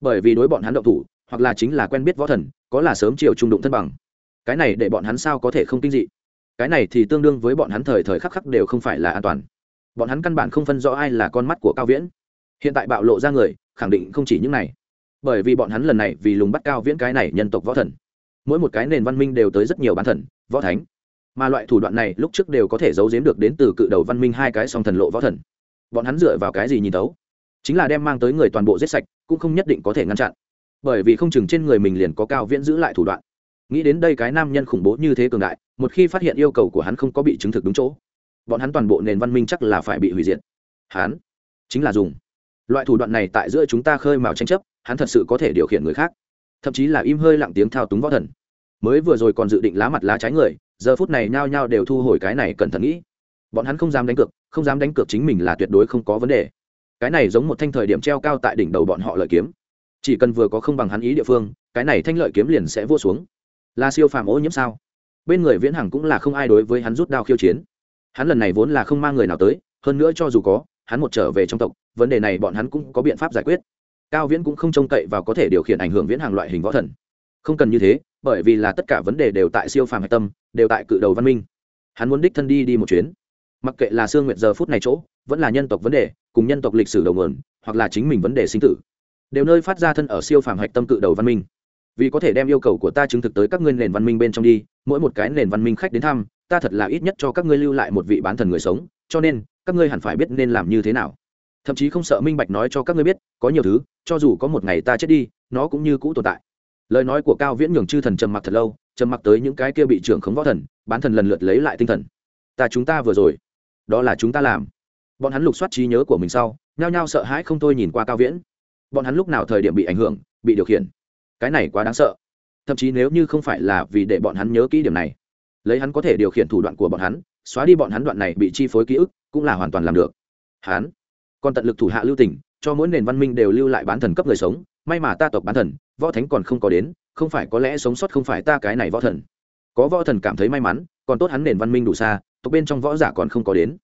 Bởi vì đối bọn hắn động thủ, hoặc là chính là quen biết võ thần, có là sớm chiều trung đụng thân bằng. Cái này để bọn hắn sao có thể không kinh dị? Cái này thì tương đương với bọn hắn thời thời khắc khắc đều không phải là an toàn. Bọn hắn căn bản không phân rõ ai là con mắt của cao viễn. Hiện tại bạo lộ ra người, khẳng định không chỉ những này. Bởi vì bọn hắn lần này vì lùng bắt cao viễn cái này nhân tộc võ thần. Mỗi một cái nền văn minh đều tới rất nhiều bán thần, võ thánh. Mà loại thủ đoạn này lúc trước đều có thể giấu giếm được đến từ cự đầu văn minh hai cái song thần lộ võ thần bọn hắn dựa vào cái gì nhìn tấu chính là đem mang tới người toàn bộ giết sạch, cũng không nhất định có thể ngăn chặn. Bởi vì không chừng trên người mình liền có cao viễn giữ lại thủ đoạn. Nghĩ đến đây cái nam nhân khủng bố như thế cường đại, một khi phát hiện yêu cầu của hắn không có bị chứng thực đúng chỗ, bọn hắn toàn bộ nền văn minh chắc là phải bị hủy diệt. Hắn chính là dùng. Loại thủ đoạn này tại giữa chúng ta khơi mào tranh chấp, hắn thật sự có thể điều khiển người khác. Thậm chí là im hơi lặng tiếng thao túng võ thần. Mới vừa rồi còn dự định lá mặt lá trái người, giờ phút này nhao nhao đều thu hồi cái này cẩn thận nghĩ bọn hắn không dám đánh cược, không dám đánh cược chính mình là tuyệt đối không có vấn đề. Cái này giống một thanh thời điểm treo cao tại đỉnh đầu bọn họ lợi kiếm. Chỉ cần vừa có không bằng hắn ý địa phương, cái này thanh lợi kiếm liền sẽ vô xuống. Là siêu phàm ô nhiễm sao? Bên người viễn hằng cũng là không ai đối với hắn rút đao khiêu chiến. Hắn lần này vốn là không mang người nào tới, hơn nữa cho dù có, hắn một trở về trong tộc, vấn đề này bọn hắn cũng có biện pháp giải quyết. Cao viễn cũng không trông cậy và có thể điều khiển ảnh hưởng viễn hàng loại hình võ thần. Không cần như thế, bởi vì là tất cả vấn đề đều tại siêu phàm hạch tâm, đều tại cự đầu văn minh. Hắn muốn đích thân đi đi một chuyến mặc kệ là sương nguyệt giờ phút này chỗ, vẫn là nhân tộc vấn đề, cùng nhân tộc lịch sử đầu nguồn, hoặc là chính mình vấn đề sinh tử, đều nơi phát ra thân ở siêu phàm hạch tâm cự đầu văn minh. Vì có thể đem yêu cầu của ta chứng thực tới các ngươi nền văn minh bên trong đi, mỗi một cái nền văn minh khách đến thăm, ta thật là ít nhất cho các ngươi lưu lại một vị bán thần người sống, cho nên, các ngươi hẳn phải biết nên làm như thế nào. Thậm chí không sợ minh bạch nói cho các ngươi biết, có nhiều thứ, cho dù có một ngày ta chết đi, nó cũng như cũ tồn tại. Lời nói của cao viễn nhường chư thần trầm mặc thật lâu, trầm mặc tới những cái kia bị trưởng khống võ thần, bán thần lần lượt lấy lại tinh thần. Ta chúng ta vừa rồi đó là chúng ta làm. Bọn hắn lục soát trí nhớ của mình sau, nhao nhao sợ hãi không thôi nhìn qua cao viễn. Bọn hắn lúc nào thời điểm bị ảnh hưởng, bị điều khiển? Cái này quá đáng sợ. Thậm chí nếu như không phải là vì để bọn hắn nhớ kỹ điểm này, lấy hắn có thể điều khiển thủ đoạn của bọn hắn, xóa đi bọn hắn đoạn này bị chi phối ký ức, cũng là hoàn toàn làm được. Hắn còn tận lực thủ hạ lưu tình, cho mỗi nền văn minh đều lưu lại bán thần cấp người sống, may mà ta tộc bán thần, võ thánh còn không có đến, không phải có lẽ sống sót không phải ta cái này võ thần. Có võ thần cảm thấy may mắn còn tốt hắn nền văn minh đủ xa, tộc bên trong võ giả còn không có đến.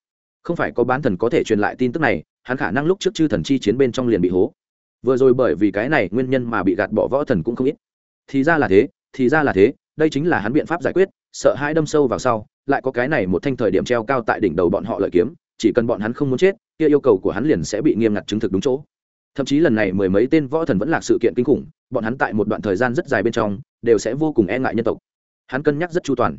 Không phải có bán thần có thể truyền lại tin tức này, hắn khả năng lúc trước chư thần chi chiến bên trong liền bị hố. Vừa rồi bởi vì cái này nguyên nhân mà bị gạt bỏ võ thần cũng không ít. Thì ra là thế, thì ra là thế, đây chính là hắn biện pháp giải quyết, sợ hai đâm sâu vào sau, lại có cái này một thanh thời điểm treo cao tại đỉnh đầu bọn họ lợi kiếm, chỉ cần bọn hắn không muốn chết, kia yêu cầu của hắn liền sẽ bị nghiêm ngặt chứng thực đúng chỗ. Thậm chí lần này mười mấy tên võ thần vẫn là sự kiện kinh khủng, bọn hắn tại một đoạn thời gian rất dài bên trong, đều sẽ vô cùng e ngại nhân tộc. Hắn cân nhắc rất chu toàn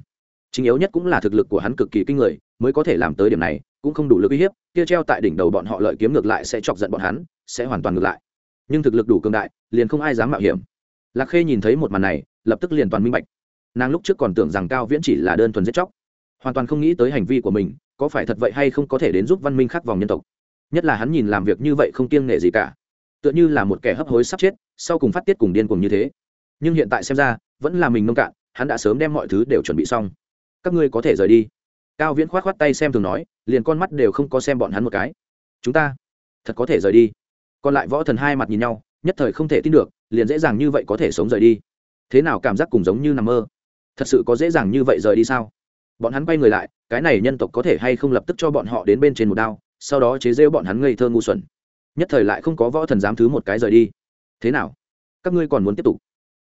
chính yếu nhất cũng là thực lực của hắn cực kỳ kinh người, mới có thể làm tới điểm này, cũng không đủ lực uy hiếp, kia treo tại đỉnh đầu bọn họ lợi kiếm ngược lại sẽ chọc giận bọn hắn, sẽ hoàn toàn ngược lại. Nhưng thực lực đủ cường đại, liền không ai dám mạo hiểm. Lạc khê nhìn thấy một màn này, lập tức liền toàn minh bạch. Nàng lúc trước còn tưởng rằng cao viễn chỉ là đơn thuần giết chóc, hoàn toàn không nghĩ tới hành vi của mình, có phải thật vậy hay không có thể đến giúp văn minh khắc vòng nhân tộc. Nhất là hắn nhìn làm việc như vậy không kiêng nể gì cả, tựa như là một kẻ hấp hối sắp chết, sau cùng phát tiết cùng điên cùng như thế. Nhưng hiện tại xem ra, vẫn là mình nông cạn, hắn đã sớm đem mọi thứ đều chuẩn bị xong các ngươi có thể rời đi. Cao viễn k h o á t k h o á t tay xem thường nói, liền con mắt đều không có xem bọn hắn một cái. Chúng ta, thật có thể rời đi. Còn lại võ thần hai mặt nhìn nhau, nhất thời không thể tin được, liền dễ dàng như vậy có thể sống rời đi. Thế nào cảm giác cùng giống như nằm mơ? Thật sự có dễ dàng như vậy rời đi sao? Bọn hắn quay người lại, cái này nhân tộc có thể hay không lập tức cho bọn họ đến bên trên một đao, sau đó chế rêu bọn hắn ngây thơ ngu xuẩn. Nhất thời lại không có võ thần dám thứ một cái rời đi. Thế nào? Các ngươi còn muốn tiếp tục?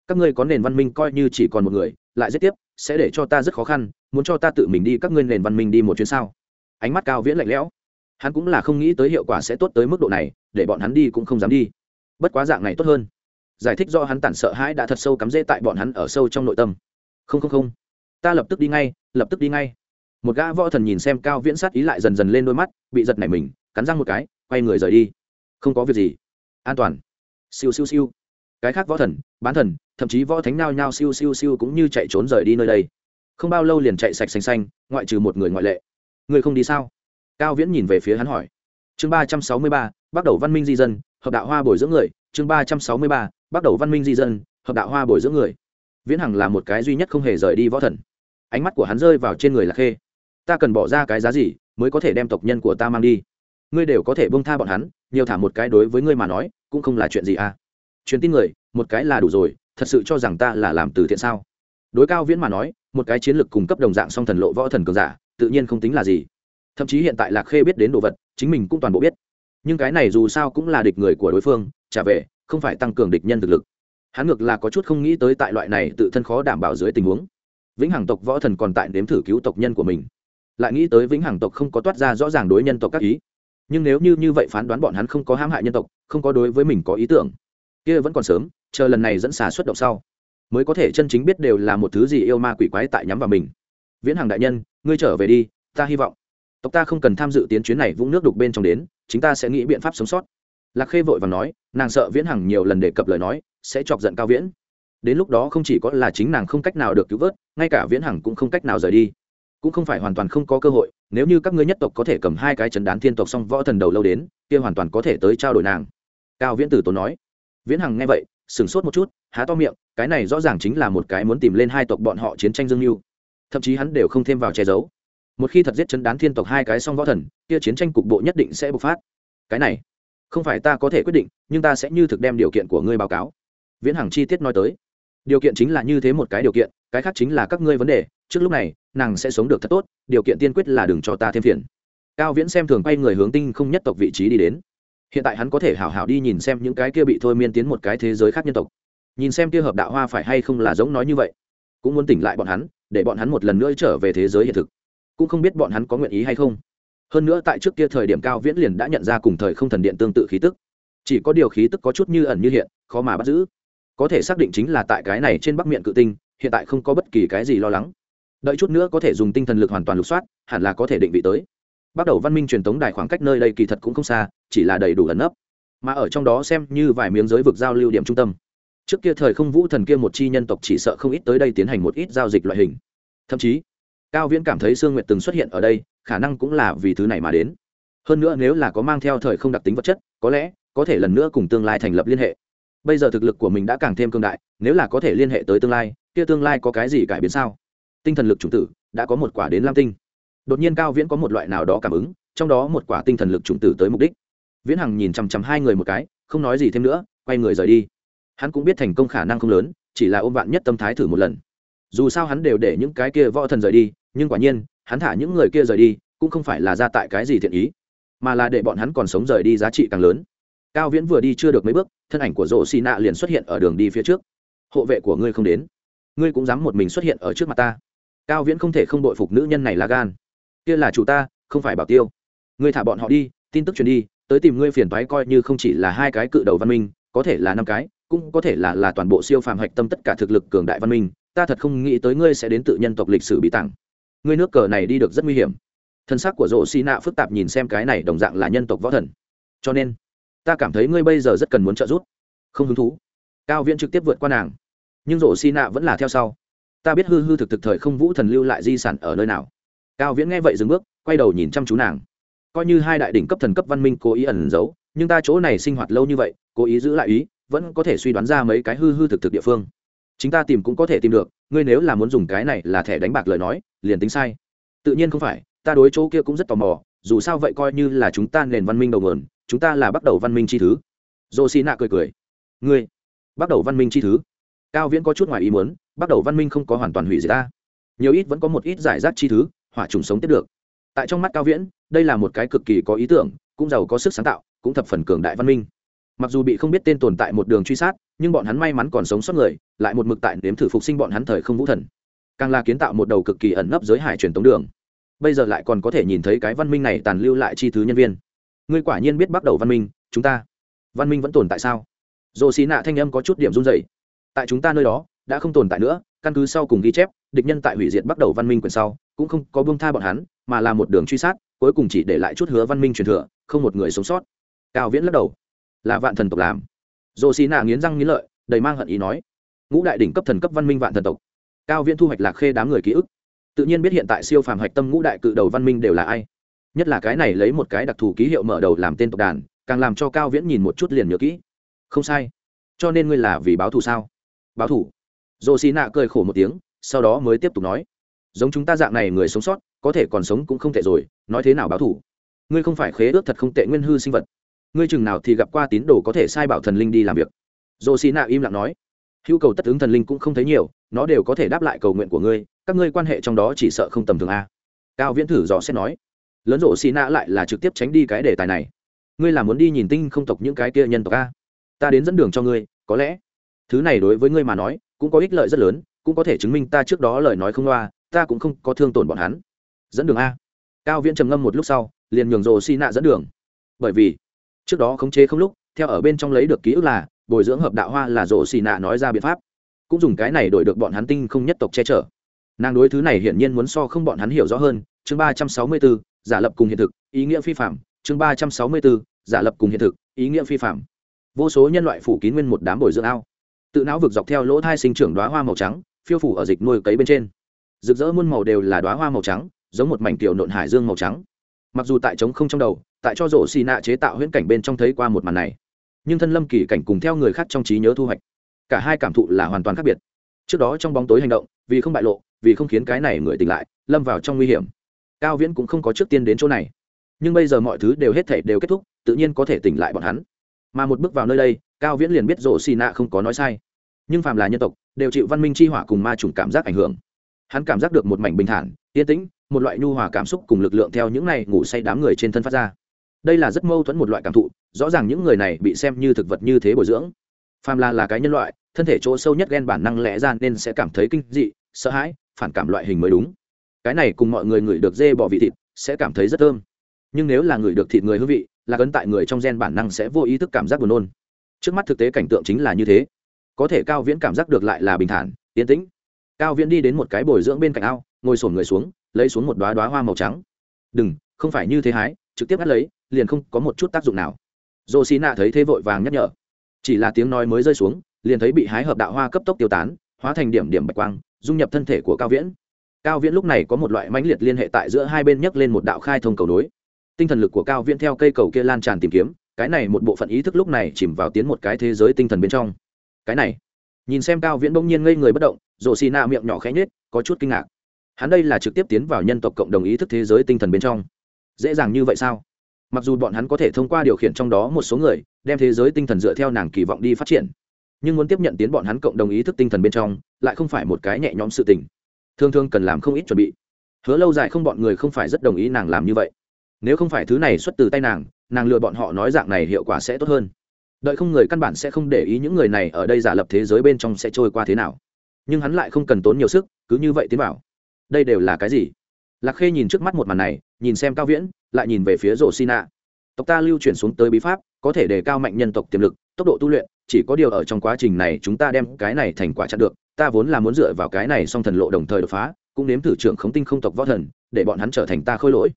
Các ngươi có nền văn minh coi như chỉ còn một người, lại giết tiếp sẽ để cho ta rất khó khăn, muốn cho ta tự mình đi các ngươi nền văn minh đi một chuyến sao? Ánh mắt cao viễn lạnh lẽo. Hắn cũng là không nghĩ tới hiệu quả sẽ tốt tới mức độ này, để bọn hắn đi cũng không dám đi. Bất quá dạng này tốt hơn. Giải thích do hắn tản sợ hãi đã thật sâu cắm rễ tại bọn hắn ở sâu trong nội tâm. Không không không. Ta lập tức đi ngay, lập tức đi ngay. Một gã võ thần nhìn xem cao viễn sát ý lại dần dần lên đôi mắt, bị giật nảy mình, cắn răng một cái, quay người rời đi. Không có việc gì. An toàn. Siêu siêu siêu. Cái khác võ thần, bán thần thậm chí võ thánh nao nhao siêu siêu siêu cũng như chạy trốn rời đi nơi đây. Không bao lâu liền chạy sạch xanh xanh, ngoại trừ một người ngoại lệ. Người không đi sao? Cao viễn nhìn về phía hắn hỏi. Chương ba trăm sáu mươi ba, bắt đầu văn minh di dân, hợp đạo hoa bồi dưỡng người. Chương ba trăm sáu mươi ba, bắt đầu văn minh di dân, hợp đạo hoa bồi dưỡng người. Viễn hằng là một cái duy nhất không hề rời đi võ thần. Ánh mắt của hắn rơi vào trên người lạc khê. Ta cần bỏ ra cái giá gì mới có thể đem tộc nhân của ta mang đi? Ngươi đều có thể bông tha bọn hắn, nhiều thả một cái đối với ngươi mà nói, cũng không là chuyện gì à? Truyền tin người, một cái là đủ rồi thật sự cho rằng ta là làm từ thiện sao? Đối cao viễn mà nói, một cái chiến lược cung cấp đồng dạng song thần lộ võ thần cường giả, tự nhiên không tính là gì. Thậm chí hiện tại lạc khê biết đến đồ vật, chính mình cũng toàn bộ biết. Nhưng cái này dù sao cũng là địch người của đối phương, trả về, không phải tăng cường địch nhân thực lực. Hắn ngược là có chút không nghĩ tới tại loại này tự thân khó đảm bảo dưới tình huống. Vĩnh hằng tộc võ thần còn tại nếm thử cứu tộc nhân của mình. Lại nghĩ tới vĩnh hằng tộc không có toát ra rõ ràng đối nhân tộc các ý. Nhưng nếu như như vậy phán đoán bọn hắn không có hãm hại nhân tộc, không có đối với mình có ý tưởng, kia vẫn còn sớm chờ lần này dẫn xà xuất động sau, mới có thể chân chính biết đều là một thứ gì yêu ma quỷ quái tại nhắm vào mình. Viễn hằng đại nhân, ngươi trở về đi, ta hy vọng. Tộc ta không cần tham dự tiến chuyến này vũng nước đục bên trong đến, chúng ta sẽ nghĩ biện pháp sống sót. Lạc khê vội và nói, nàng sợ viễn hằng nhiều lần đề cập lời nói, sẽ chọc giận cao viễn. Đến lúc đó không chỉ có là chính nàng không cách nào được cứu vớt, ngay cả viễn hằng cũng không cách nào rời đi. Cũng không phải hoàn toàn không có cơ hội, nếu như các ngươi nhất tộc có thể cầm hai cái chấn đán thiên tộc xong võ thần đầu lâu đến, kia hoàn toàn có thể tới trao đổi nàng. Cao viễn tử tốn nói. Viễn hằng nghe vậy sửng sốt một chút, há to miệng, cái này rõ ràng chính là một cái muốn tìm lên hai tộc bọn họ chiến tranh dương mưu. Thậm chí hắn đều không thêm vào che giấu. Một khi thật giết chấn đán thiên tộc hai cái song võ thần, kia chiến tranh cục bộ nhất định sẽ bộc phát. Cái này, không phải ta có thể quyết định, nhưng ta sẽ như thực đem điều kiện của ngươi báo cáo. Viễn hằng chi tiết nói tới. Điều kiện chính là như thế một cái điều kiện, cái khác chính là các ngươi vấn đề, trước lúc này, nàng sẽ sống được thật tốt, điều kiện tiên quyết là đừng cho ta thêm phiền. Cao viễn xem thường quay người hướng tinh không nhất tộc vị trí đi đến hiện tại hắn có thể hảo hảo đi nhìn xem những cái kia bị thôi miên tiến một cái thế giới khác nhân tộc. Nhìn xem kia hợp đạo hoa phải hay không là giống nói như vậy. Cũng muốn tỉnh lại bọn hắn, để bọn hắn một lần nữa trở về thế giới hiện thực. Cũng không biết bọn hắn có nguyện ý hay không. Hơn nữa tại trước kia thời điểm cao viễn liền đã nhận ra cùng thời không thần điện tương tự khí tức. Chỉ có điều khí tức có chút như ẩn như hiện, khó mà bắt giữ. Có thể xác định chính là tại cái này trên bắc miệng cự tinh, hiện tại không có bất kỳ cái gì lo lắng. Đợi chút nữa có thể dùng tinh thần lực hoàn toàn lục soát, hẳn là có thể định vị tới. Bắt đầu văn minh truyền thống đài khoảng cách nơi đây kỳ thật cũng không xa chỉ là đầy đủ ẩn nấp. Mà ở trong đó xem như vài miếng giới vực giao lưu điểm trung tâm. Trước kia thời không vũ thần kia một chi nhân tộc chỉ sợ không ít tới đây tiến hành một ít giao dịch loại hình. Thậm chí, cao viễn cảm thấy sương nguyệt từng xuất hiện ở đây, khả năng cũng là vì thứ này mà đến. Hơn nữa nếu là có mang theo thời không đặc tính vật chất, có lẽ có thể lần nữa cùng tương lai thành lập liên hệ. Bây giờ thực lực của mình đã càng thêm cương đại, nếu là có thể liên hệ tới tương lai, kia tương lai có cái gì cải biến sao? Tinh thần lực chủng tử, đã có một quả đến lam tinh. Đột nhiên cao viễn có một loại nào đó cảm ứng, trong đó một quả tinh thần lực chủng tử tới mục đích viễn hằng nhìn chằm chằm hai người một cái, không nói gì thêm nữa, quay người rời đi. Hắn cũng biết thành công khả năng không lớn, chỉ là ôm vạn nhất tâm thái thử một lần. Dù sao hắn đều để những cái kia võ thần rời đi, nhưng quả nhiên, hắn thả những người kia rời đi, cũng không phải là ra tại cái gì thiện ý, mà là để bọn hắn còn sống rời đi giá trị càng lớn. Cao viễn vừa đi chưa được mấy bước, thân ảnh của rổ xì nạ liền xuất hiện ở đường đi phía trước. Hộ vệ của ngươi không đến. Ngươi cũng dám một mình xuất hiện ở trước mặt ta. Cao viễn không thể không đội phục nữ nhân này là gan. Kia là chủ ta, không phải bảo tiêu. Ngươi thả bọn họ đi, tin tức truyền đi tới tìm ngươi phiền toái coi như không chỉ là hai cái cự đầu văn minh, có thể là năm cái, cũng có thể là là toàn bộ siêu phàm hạch tâm tất cả thực lực cường đại văn minh, ta thật không nghĩ tới ngươi sẽ đến tự nhân tộc lịch sử bị tặng ngươi nước cờ này đi được rất nguy hiểm. Thân xác của rộ xi nạ phức tạp nhìn xem cái này đồng dạng là nhân tộc võ thần. Cho nên, ta cảm thấy ngươi bây giờ rất cần muốn trợ giúp. Không hứng thú. Cao viễn trực tiếp vượt qua nàng. Nhưng rộ xi nạ vẫn là theo sau. Ta biết hư hư thực thực thời không vũ thần lưu lại di sản ở nơi nào. Cao viễn nghe vậy dừng bước, quay đầu nhìn chăm chú nàng coi như hai đại đỉnh cấp thần cấp văn minh cố ý ẩn giấu, nhưng ta chỗ này sinh hoạt lâu như vậy, cố ý giữ lại ý, vẫn có thể suy đoán ra mấy cái hư hư thực thực địa phương. Chính ta tìm cũng có thể tìm được, ngươi nếu là muốn dùng cái này là thẻ đánh bạc lời nói, liền tính sai. Tự nhiên không phải, ta đối chỗ kia cũng rất tò mò, dù sao vậy coi như là chúng ta nền văn minh đầu nguồn, chúng ta là bắt đầu văn minh chi thứ. Dô xì nạ cười cười. Ngươi, bắt đầu văn minh chi thứ? Cao viễn có chút ngoài ý muốn, bắt đầu văn minh không có hoàn toàn hủy diệt ta. Nhiều ít vẫn có một ít giải rác chi thứ, hỏa trùng sống tiếp được. Tại trong mắt cao viễn đây là một cái cực kỳ có ý tưởng, cũng giàu có sức sáng tạo, cũng thập phần cường đại văn minh. Mặc dù bị không biết tên tồn tại một đường truy sát, nhưng bọn hắn may mắn còn sống sót người, lại một mực tại nếm thử phục sinh bọn hắn thời không vũ thần. Càng là kiến tạo một đầu cực kỳ ẩn nấp giới hải truyền tống đường. Bây giờ lại còn có thể nhìn thấy cái văn minh này tàn lưu lại chi thứ nhân viên. Ngươi quả nhiên biết bắt đầu văn minh, chúng ta. Văn minh vẫn tồn tại sao? Dồ xì nạ thanh âm có chút điểm run dày tại chúng ta nơi đó, đã không tồn tại nữa, căn cứ sau cùng ghi chép, địch nhân tại hủy diệt bắt đầu văn minh quyền sau, cũng không có buông tha bọn hắn, mà là một đường truy sát cuối cùng chỉ để lại chút hứa văn minh truyền thừa, không một người sống sót. Cao viễn lắc đầu. Là vạn thần tộc làm. Dồ xì nạ nghiến răng nghiến lợi, đầy mang hận ý nói. Ngũ đại đỉnh cấp thần cấp văn minh vạn thần tộc. Cao viễn thu hoạch lạc khê đám người ký ức. Tự nhiên biết hiện tại siêu phàm hạch tâm ngũ đại cự đầu văn minh đều là ai. Nhất là cái này lấy một cái đặc thù ký hiệu mở đầu làm tên tộc đàn, càng làm cho cao viễn nhìn một chút liền nhớ kỹ. Không sai. Cho nên ngươi là vì báo thù sao? Báo thù. Dồ xì nạ cười khổ một tiếng, sau đó mới tiếp tục nói. Giống chúng ta dạng này người sống sót có thể còn sống cũng không thể rồi, nói thế nào báo thù? Ngươi không phải khế ước thật không tệ nguyên hư sinh vật. Ngươi chừng nào thì gặp qua tín đồ có thể sai bảo thần linh đi làm việc. Dồ xì nạ im lặng nói. Hữu cầu tất ứng thần linh cũng không thấy nhiều, nó đều có thể đáp lại cầu nguyện của ngươi, các ngươi quan hệ trong đó chỉ sợ không tầm thường a. Cao viễn thử dò xét nói. Lớn rộ xì nạ lại là trực tiếp tránh đi cái đề tài này. Ngươi là muốn đi nhìn tinh không tộc những cái kia nhân tộc a? Ta đến dẫn đường cho ngươi, có lẽ. Thứ này đối với ngươi mà nói, cũng có ích lợi rất lớn, cũng có thể chứng minh ta trước đó lời nói không loa, ta cũng không có thương tổn bọn hắn dẫn đường a. Cao viễn trầm ngâm một lúc sau, liền nhường rồ xì nạ dẫn đường. Bởi vì, trước đó khống chế không lúc, theo ở bên trong lấy được ký ức là, bồi dưỡng hợp đạo hoa là rồ xì nạ nói ra biện pháp. Cũng dùng cái này đổi được bọn hắn tinh không nhất tộc che chở. Nàng đối thứ này hiển nhiên muốn so không bọn hắn hiểu rõ hơn, chương ba trăm sáu mươi bốn, giả lập cùng hiện thực, ý nghĩa phi phạm, chương ba trăm sáu mươi bốn, giả lập cùng hiện thực, ý nghĩa phi phạm. Vô số nhân loại phủ kín nguyên một đám bồi dưỡng ao. Tự não vực dọc theo lỗ thai sinh trưởng đoá hoa màu trắng, phiêu phủ ở dịch nuôi cấy bên trên. Rực rỡ muôn màu đều là đoá hoa màu trắng giống một mảnh tiểu nộn hải dương màu trắng. Mặc dù tại trống không trong đầu, tại cho rổ xì nạ chế tạo huyễn cảnh bên trong thấy qua một màn này, nhưng thân lâm kỳ cảnh cùng theo người khác trong trí nhớ thu hoạch, cả hai cảm thụ là hoàn toàn khác biệt. Trước đó trong bóng tối hành động, vì không bại lộ, vì không khiến cái này người tỉnh lại, lâm vào trong nguy hiểm. Cao viễn cũng không có trước tiên đến chỗ này, nhưng bây giờ mọi thứ đều hết thể đều kết thúc, tự nhiên có thể tỉnh lại bọn hắn. Mà một bước vào nơi đây, cao viễn liền biết rổ xì nạ không có nói sai. Nhưng phàm là nhân tộc, đều chịu văn minh chi hỏa cùng ma trùng cảm giác ảnh hưởng. Hắn cảm giác được một mảnh bình thản, yên tĩnh một loại nhu hòa cảm xúc cùng lực lượng theo những này ngủ say đám người trên thân phát ra. Đây là rất mâu thuẫn một loại cảm thụ, rõ ràng những người này bị xem như thực vật như thế bồi dưỡng. Phàm là là cái nhân loại, thân thể chỗ sâu nhất ghen bản năng lẽ ra nên sẽ cảm thấy kinh dị, sợ hãi, phản cảm loại hình mới đúng. Cái này cùng mọi người ngửi được dê bỏ vị thịt sẽ cảm thấy rất thơm. Nhưng nếu là người được thịt người hương vị, là cấn tại người trong gen bản năng sẽ vô ý thức cảm giác buồn nôn. Trước mắt thực tế cảnh tượng chính là như thế. Có thể cao viễn cảm giác được lại là bình thản, yên tĩnh. Cao viễn đi đến một cái bồi dưỡng bên cạnh ao, ngồi sổn người xuống lấy xuống một đoá đoá hoa màu trắng. Đừng, không phải như thế hái, trực tiếp ngắt lấy, liền không có một chút tác dụng nào. Dồ xì nạ thấy thế vội vàng nhắc nhở. Chỉ là tiếng nói mới rơi xuống, liền thấy bị hái hợp đạo hoa cấp tốc tiêu tán, hóa thành điểm điểm bạch quang, dung nhập thân thể của cao viễn. Cao viễn lúc này có một loại mãnh liệt liên hệ tại giữa hai bên nhấc lên một đạo khai thông cầu nối. Tinh thần lực của cao viễn theo cây cầu kia lan tràn tìm kiếm, cái này một bộ phận ý thức lúc này chìm vào tiến một cái thế giới tinh thần bên trong. Cái này, nhìn xem cao viễn bỗng nhiên ngây người bất động rổ xì nạ miệng nhỏ khẽ nhết có chút kinh ngạc hắn đây là trực tiếp tiến vào nhân tộc cộng đồng ý thức thế giới tinh thần bên trong. Dễ dàng như vậy sao? Mặc dù bọn hắn có thể thông qua điều khiển trong đó một số người, đem thế giới tinh thần dựa theo nàng kỳ vọng đi phát triển, nhưng muốn tiếp nhận tiến bọn hắn cộng đồng ý thức tinh thần bên trong, lại không phải một cái nhẹ nhõm sự tình. Thường thường cần làm không ít chuẩn bị. Hứa lâu dài không bọn người không phải rất đồng ý nàng làm như vậy. Nếu không phải thứ này xuất từ tay nàng nàng lừa bọn họ nói dạng này hiệu quả sẽ tốt hơn. Đợi không người căn bản sẽ không để ý những người này ở đây giả lập thế giới bên trong sẽ trôi qua thế nào. Nhưng hắn lại không cần tốn nhiều sức, cứ như vậy tiến bảo đây đều là cái gì? Lạc khê nhìn trước mắt một màn này, nhìn xem cao viễn, lại nhìn về phía rổ xi nạ tộc ta lưu chuyển xuống tới bí pháp, có thể đề cao mạnh nhân tộc tiềm lực, tốc độ tu luyện, chỉ có điều ở trong quá trình này chúng ta đem cái này thành quả chặn được, ta vốn là muốn dựa vào cái này song thần lộ đồng thời đột phá, cũng nếm thử trưởng khống tinh không tộc võ thần, để bọn hắn trở thành ta khôi lỗi.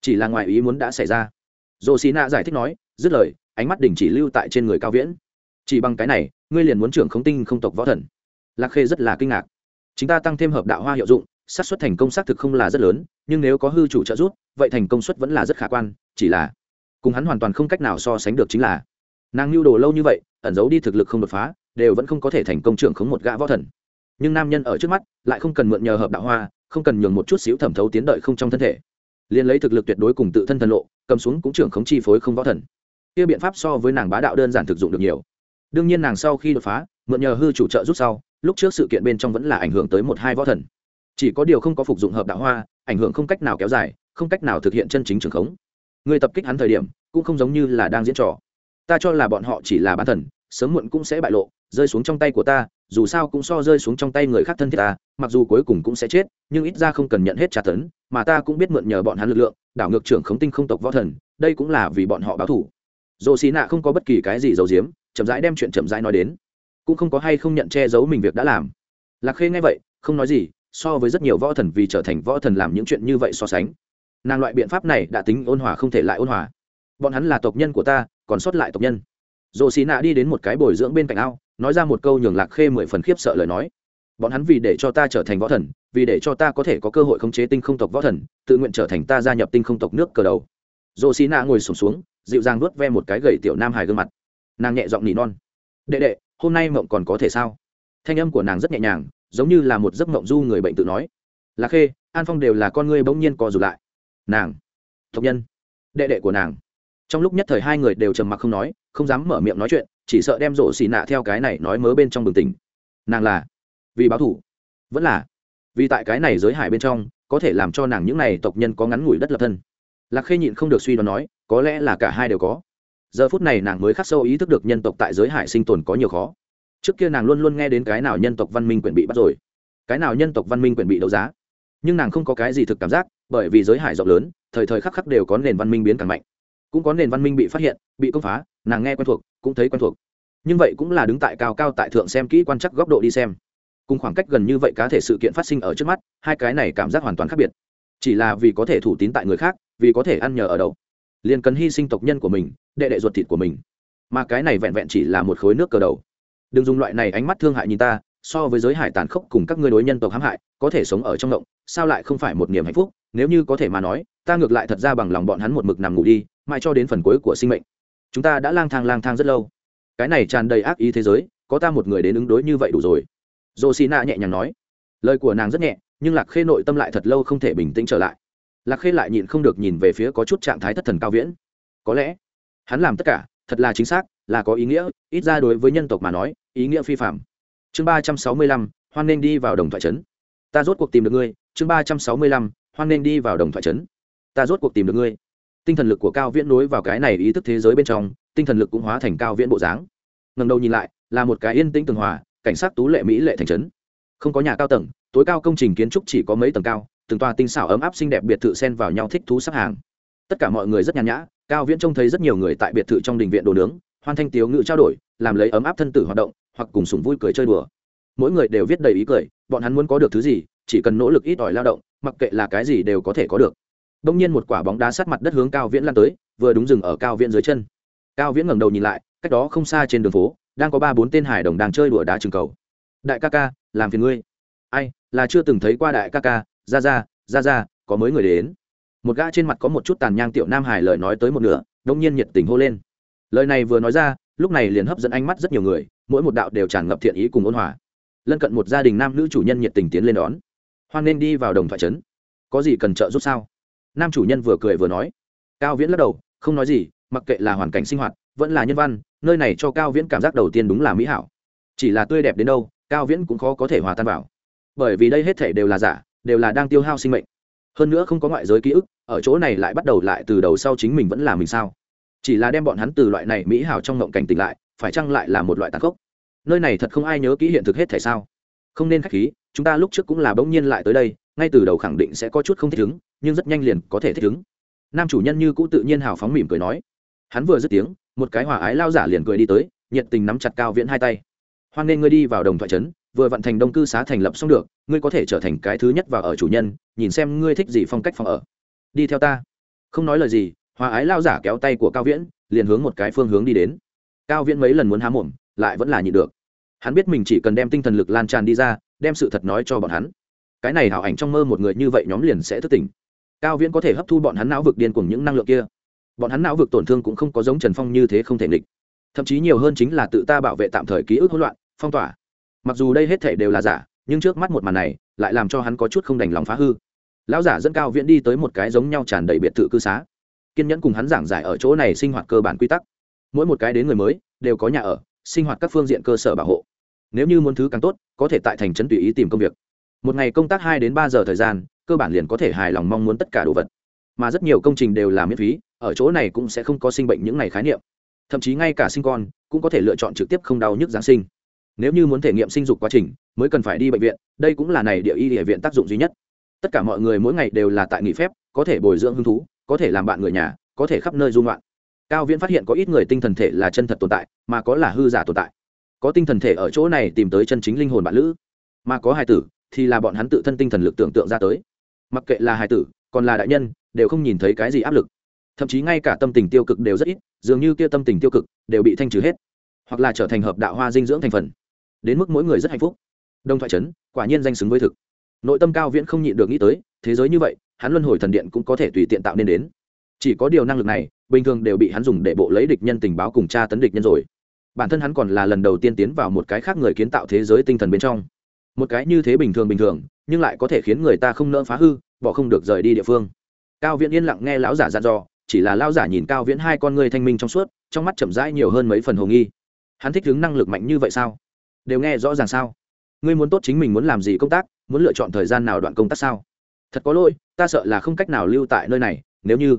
Chỉ là ngoài ý muốn đã xảy ra. Dồ xì nạ giải thích nói, dứt lời, ánh mắt đình chỉ lưu tại trên người cao viễn. Chỉ bằng cái này, ngươi liền muốn trưởng khống tinh không tộc võ thần. Lạc khê rất là kinh ngạc. Chúng ta tăng thêm hợp đạo hoa hiệu dụng xác suất thành công xác thực không là rất lớn, nhưng nếu có hư chủ trợ giúp, vậy thành công suất vẫn là rất khả quan, chỉ là cùng hắn hoàn toàn không cách nào so sánh được chính là nàng lưu đồ lâu như vậy, ẩn giấu đi thực lực không đột phá, đều vẫn không có thể thành công trưởng khống một gã võ thần. Nhưng nam nhân ở trước mắt, lại không cần mượn nhờ hợp đạo hoa, không cần nhường một chút xíu thẩm thấu tiến đợi không trong thân thể. Liền lấy thực lực tuyệt đối cùng tự thân thần lộ, cầm xuống cũng trưởng khống chi phối không võ thần. Kia biện pháp so với nàng bá đạo đơn giản thực dụng được nhiều. Đương nhiên nàng sau khi đột phá, mượn nhờ hư chủ trợ rút sau, lúc trước sự kiện bên trong vẫn là ảnh hưởng tới một hai võ thần chỉ có điều không có phục dụng hợp đạo hoa, ảnh hưởng không cách nào kéo dài, không cách nào thực hiện chân chính trường khống. Người tập kích hắn thời điểm, cũng không giống như là đang diễn trò. Ta cho là bọn họ chỉ là bán thần, sớm muộn cũng sẽ bại lộ, rơi xuống trong tay của ta, dù sao cũng so rơi xuống trong tay người khác thân thiết ta, mặc dù cuối cùng cũng sẽ chết, nhưng ít ra không cần nhận hết trả tấn, mà ta cũng biết mượn nhờ bọn hắn lực lượng, đảo ngược trưởng khống tinh không tộc võ thần, đây cũng là vì bọn họ báo thủ. Dồ xì nạ không có bất kỳ cái gì giấu giếm, chậm rãi đem chuyện chậm rãi nói đến. Cũng không có hay không nhận che giấu mình việc đã làm. Lạc khê nghe vậy, không nói gì so với rất nhiều võ thần vì trở thành võ thần làm những chuyện như vậy so sánh. Nàng loại biện pháp này đã tính ôn hòa không thể lại ôn hòa. Bọn hắn là tộc nhân của ta còn sót lại tộc nhân. Dồ xì nạ đi đến một cái bồi dưỡng bên cạnh ao nói ra một câu nhường lạc khê mười phần khiếp sợ lời nói. Bọn hắn vì để cho ta trở thành võ thần vì để cho ta có thể có cơ hội khống chế tinh không tộc võ thần tự nguyện trở thành ta gia nhập tinh không tộc nước cờ đầu. Dồ xì nạ ngồi sùng xuống, xuống dịu dàng nuốt ve một cái gậy tiểu nam hài gương mặt. Nàng nhẹ giọng nỉ non. Đệ đệ hôm nay mộng còn có thể sao? Thanh âm của nàng rất nhẹ nhàng giống như là một giấc mộng du người bệnh tự nói. Lạc khê, an phong đều là con ngươi bỗng nhiên co rụt lại. Nàng, tộc nhân, đệ đệ của nàng. Trong lúc nhất thời hai người đều trầm mặc không nói, không dám mở miệng nói chuyện, chỉ sợ đem rổ xì nạ theo cái này nói mớ bên trong bừng tỉnh. Nàng là, vì báo thủ. Vẫn là, vì tại cái này giới hải bên trong, có thể làm cho nàng những n à y tộc nhân có ngắn ngủi đất lập thân. Lạc khê nhịn không được suy đoán nói, có lẽ là cả hai đều có. Giờ phút này nàng mới khắc sâu ý thức được nhân tộc tại giới hải sinh tồn có nhiều khó trước kia nàng luôn luôn nghe đến cái nào nhân tộc văn minh quyển bị bắt rồi, cái nào nhân tộc văn minh quyển bị đấu giá. Nhưng nàng không có cái gì thực cảm giác, bởi vì giới hải rộng lớn, thời thời khắc khắc đều có nền văn minh biến càng mạnh. Cũng có nền văn minh bị phát hiện, bị công phá, nàng nghe quen thuộc, cũng thấy quen thuộc. Nhưng vậy cũng là đứng tại cao cao tại thượng xem kỹ quan chắc góc độ đi xem. Cùng khoảng cách gần như vậy cá thể sự kiện phát sinh ở trước mắt, hai cái này cảm giác hoàn toàn khác biệt. Chỉ là vì có thể thủ tín tại người khác, vì có thể ăn nhờ ở đâu. Liền cần hy sinh tộc nhân của mình, đệ đệ ruột thịt của mình. Mà cái này vẹn vẹn chỉ là một khối nước cờ đầu đừng dùng loại này ánh mắt thương hại nhìn ta, so với giới hải tàn khốc cùng các ngươi đối nhân tộc hãm hại, có thể sống ở trong động, sao lại không phải một niềm hạnh phúc? Nếu như có thể mà nói, ta ngược lại thật ra bằng lòng bọn hắn một mực nằm ngủ đi, mãi cho đến phần cuối của sinh mệnh. Chúng ta đã lang thang lang thang rất lâu. Cái này tràn đầy ác ý thế giới, có ta một người đến ứng đối như vậy đủ rồi. Dồ xì nạ nhẹ nhàng nói. Lời của nàng rất nhẹ, nhưng lạc khê nội tâm lại thật lâu không thể bình tĩnh trở lại. Lạc khê lại nhịn không được nhìn về phía có chút trạng thái thất thần cao viễn. Có lẽ, hắn làm tất cả thật là chính xác, là có ý nghĩa, ít ra đối với nhân tộc mà nói, ý nghĩa phi phạm chương ba trăm sáu mươi lăm, hoan nên đi vào đồng thoại trấn. Ta rốt cuộc tìm được ngươi. Chương ba trăm sáu mươi lăm, hoan nên đi vào đồng thoại trấn. Ta rốt cuộc tìm được ngươi. Tinh thần lực của cao viễn nối vào cái này ý thức thế giới bên trong, tinh thần lực cũng hóa thành cao viễn bộ dáng. Ngầm đầu nhìn lại, là một cái yên tĩnh tường hòa, cảnh sát tú lệ mỹ lệ thành trấn. Không có nhà cao tầng, tối cao công trình kiến trúc chỉ có mấy tầng cao, từng tòa tinh xảo ấm áp xinh đẹp biệt thự xen vào nhau thích thú sắp hàng. Tất cả mọi người rất nhàn nhã cao viễn trông thấy rất nhiều người tại biệt thự trong đình viện đồ nướng, hoan thanh tiếu ngự trao đổi, làm lấy ấm áp thân tử hoạt động, hoặc cùng sùng vui cười chơi đùa. Mỗi người đều viết đầy ý cười, bọn hắn muốn có được thứ gì, chỉ cần nỗ lực ít ỏi lao động, mặc kệ là cái gì đều có thể có được. Đông nhiên một quả bóng đá sát mặt đất hướng cao viễn lan tới, vừa đúng dừng ở cao viễn dưới chân. Cao viễn ngẩng đầu nhìn lại, cách đó không xa trên đường phố, đang có ba bốn tên hải đồng đang chơi đùa đá trường cầu. Đại ca ca, làm phiền ngươi. Ai, là chưa từng thấy qua đại ca ca, ra ra ra ra, có mới người đến? Một gã trên mặt có một chút tàn nhang tiểu nam hải lời nói tới một nửa, đông nhiên nhiệt tình hô lên. Lời này vừa nói ra, lúc này liền hấp dẫn ánh mắt rất nhiều người, mỗi một đạo đều tràn ngập thiện ý cùng ôn hòa. Lân cận một gia đình nam nữ chủ nhân nhiệt tình tiến lên đón. Hoan nên đi vào đồng thoại trấn. Có gì cần trợ giúp sao? Nam chủ nhân vừa cười vừa nói. Cao viễn lắc đầu, không nói gì, mặc kệ là hoàn cảnh sinh hoạt, vẫn là nhân văn, nơi này cho cao viễn cảm giác đầu tiên đúng là mỹ hảo. Chỉ là tươi đẹp đến đâu, cao viễn cũng khó có thể hòa tan vào. Bởi vì đây hết thể đều là giả, đều là đang tiêu hao sinh mệnh hơn nữa không có ngoại giới ký ức, ở chỗ này lại bắt đầu lại từ đầu sau chính mình vẫn là mình sao? Chỉ là đem bọn hắn từ loại này mỹ hảo trong ngộng cảnh tỉnh lại, phải chăng lại là một loại tàn khốc? Nơi này thật không ai nhớ kỹ hiện thực hết thể sao? Không nên k h á c h khí, chúng ta lúc trước cũng là bỗng nhiên lại tới đây, ngay từ đầu khẳng định sẽ có chút không thích ứng, nhưng rất nhanh liền có thể thích ứng. Nam chủ nhân như cũ tự nhiên hào phóng mỉm cười nói. Hắn vừa dứt tiếng, một cái hòa ái lao giả liền cười đi tới, nhiệt tình nắm chặt cao viễn hai tay. Hoan nên ngươi đi vào đồng thoại trấn vừa vận thành đông cư xá thành lập xong được, ngươi có thể trở thành cái thứ nhất vào ở chủ nhân, nhìn xem ngươi thích gì phong cách phòng ở. Đi theo ta. Không nói lời gì, hòa ái lao giả kéo tay của cao viễn, liền hướng một cái phương hướng đi đến. Cao viễn mấy lần muốn há mồm, lại vẫn là nhịn được. Hắn biết mình chỉ cần đem tinh thần lực lan tràn đi ra, đem sự thật nói cho bọn hắn. Cái này hảo ảnh trong mơ một người như vậy nhóm liền sẽ thức tỉnh. Cao viễn có thể hấp thu bọn hắn não vực điên cùng những năng lượng kia. Bọn hắn não vực tổn thương cũng không có giống trần phong như thế không thể nghịch. Thậm chí nhiều hơn chính là tự ta bảo vệ tạm thời ký ức hỗn loạn, phong tỏa mặc dù đây hết thể đều là giả, nhưng trước mắt một màn này, lại làm cho hắn có chút không đành lòng phá hư. Lão giả dẫn cao viễn đi tới một cái giống nhau tràn đầy biệt thự cư xá. Kiên nhẫn cùng hắn giảng giải ở chỗ này sinh hoạt cơ bản quy tắc. Mỗi một cái đến người mới, đều có nhà ở, sinh hoạt các phương diện cơ sở bảo hộ. Nếu như muốn thứ càng tốt, có thể tại thành trấn tùy ý tìm công việc. Một ngày công tác hai đến ba giờ thời gian, cơ bản liền có thể hài lòng mong muốn tất cả đồ vật. Mà rất nhiều công trình đều là miễn phí, ở chỗ này cũng sẽ không có sinh bệnh những ngày khái niệm. Thậm chí ngay cả sinh con, cũng có thể lựa chọn trực tiếp không đau nhức giáng sinh nếu như muốn thể nghiệm sinh dục quá trình, mới cần phải đi bệnh viện, đây cũng là này địa y địa viện tác dụng duy nhất. Tất cả mọi người mỗi ngày đều là tại nghỉ phép, có thể bồi dưỡng hứng thú, có thể làm bạn người nhà, có thể khắp nơi dung loạn cao viễn phát hiện có ít người tinh thần thể là chân thật tồn tại, mà có là hư giả tồn tại. Có tinh thần thể ở chỗ này tìm tới chân chính linh hồn bạn lữ, mà có hài tử thì là bọn hắn tự thân tinh thần lực tưởng tượng ra tới. Mặc kệ là hài tử, còn là đại nhân, đều không nhìn thấy cái gì áp lực. Thậm chí ngay cả tâm tình tiêu cực đều rất ít, dường như kia tâm tình tiêu cực đều bị thanh trừ hết, hoặc là trở thành hợp đạo hoa dinh dưỡng thành phần đến mức mỗi người rất hạnh phúc. Đồng thoại trấn quả nhiên danh xứng với thực. Nội tâm cao viễn không nhịn được nghĩ tới, thế giới như vậy, hắn luân hồi thần điện cũng có thể tùy tiện tạo nên đến. Chỉ có điều năng lực này, bình thường đều bị hắn dùng để bộ lấy địch nhân tình báo cùng tra tấn địch nhân rồi. Bản thân hắn còn là lần đầu tiên tiến vào một cái khác người kiến tạo thế giới tinh thần bên trong. Một cái như thế bình thường bình thường, nhưng lại có thể khiến người ta không nỡ phá hư, bỏ không được rời đi địa phương. Cao viễn yên lặng nghe lão giả dặn dò, chỉ là lão giả nhìn cao viễn hai con người thanh minh trong suốt, trong mắt chậm rãi nhiều hơn mấy phần hồ nghi. Hắn thích ứng năng lực mạnh như vậy sao? Đều nghe rõ ràng sao? Ngươi muốn tốt chính mình muốn làm gì công tác, muốn lựa chọn thời gian nào đoạn công tác sao? Thật có lỗi, ta sợ là không cách nào lưu tại nơi này, nếu như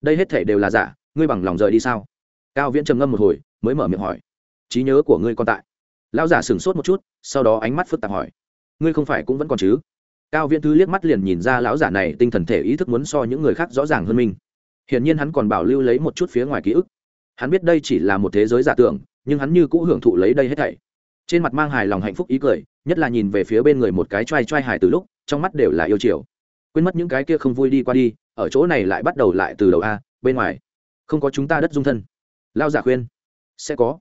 đây hết thể đều là giả, ngươi bằng lòng rời đi sao? Cao viễn trầm ngâm một hồi, mới mở miệng hỏi. Trí nhớ của ngươi còn tại. Lão giả sửng sốt một chút, sau đó ánh mắt phức tạp hỏi. Ngươi không phải cũng vẫn còn chứ? Cao viễn thư liếc mắt liền nhìn ra lão giả này tinh thần thể ý thức muốn so những người khác rõ ràng hơn mình. Hiển nhiên hắn còn bảo lưu lấy một chút phía ngoài ký ức. Hắn biết đây chỉ là một thế giới giả tưởng, nhưng hắn như cũ hưởng thụ lấy đây hết thảy trên mặt mang hài lòng hạnh phúc ý cười, nhất là nhìn về phía bên người một cái t r a i t r a i hài từ lúc, trong mắt đều là yêu chiều. Quên mất những cái kia không vui đi qua đi, ở chỗ này lại bắt đầu lại từ đầu a, bên ngoài. Không có chúng ta đất dung thân. Lao giả khuyên. Sẽ có.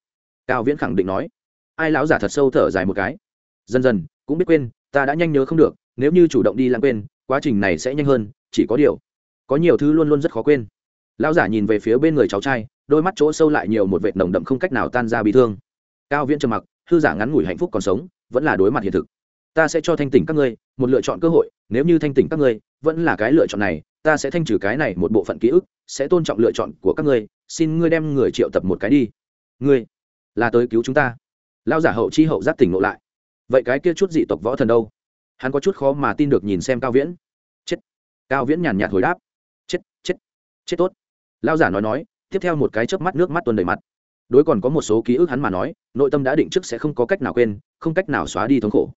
Cao viễn khẳng định nói. Ai lão giả thật sâu thở dài một cái. Dần dần, cũng biết quên, ta đã nhanh nhớ không được, nếu như chủ động đi lãng quên, quá trình này sẽ nhanh hơn, chỉ có điều. Có nhiều thứ luôn luôn rất khó quên. Lão giả nhìn về phía bên người cháu trai, đôi mắt chỗ sâu lại nhiều một vệt nồng đậm không cách nào tan ra bị thương. Cao viễn trầm mặc hư giả ngắn ngủi hạnh phúc còn sống, vẫn là đối mặt hiện thực. Ta sẽ cho thanh tỉnh các ngươi một lựa chọn cơ hội, nếu như thanh tỉnh các ngươi, vẫn là cái lựa chọn này, ta sẽ thanh trừ cái này một bộ phận ký ức, sẽ tôn trọng lựa chọn của các ngươi, xin ngươi đem người triệu tập một cái đi. Ngươi, là tới cứu chúng ta. Lao giả hậu chi hậu giác tỉnh ngộ lại. Vậy cái kia chút dị tộc võ thần đâu? Hắn có chút khó mà tin được nhìn xem cao viễn. Chết. Cao viễn nhàn nhạt hồi đáp. Chết chết chết tốt. Lao giả nói nói, tiếp theo một cái chớp mắt nước mắt tuần đầy mặt đối còn có một số ký ức hắn mà nói, nội tâm đã định trước sẽ không có cách nào quên, không cách nào xóa đi thống khổ.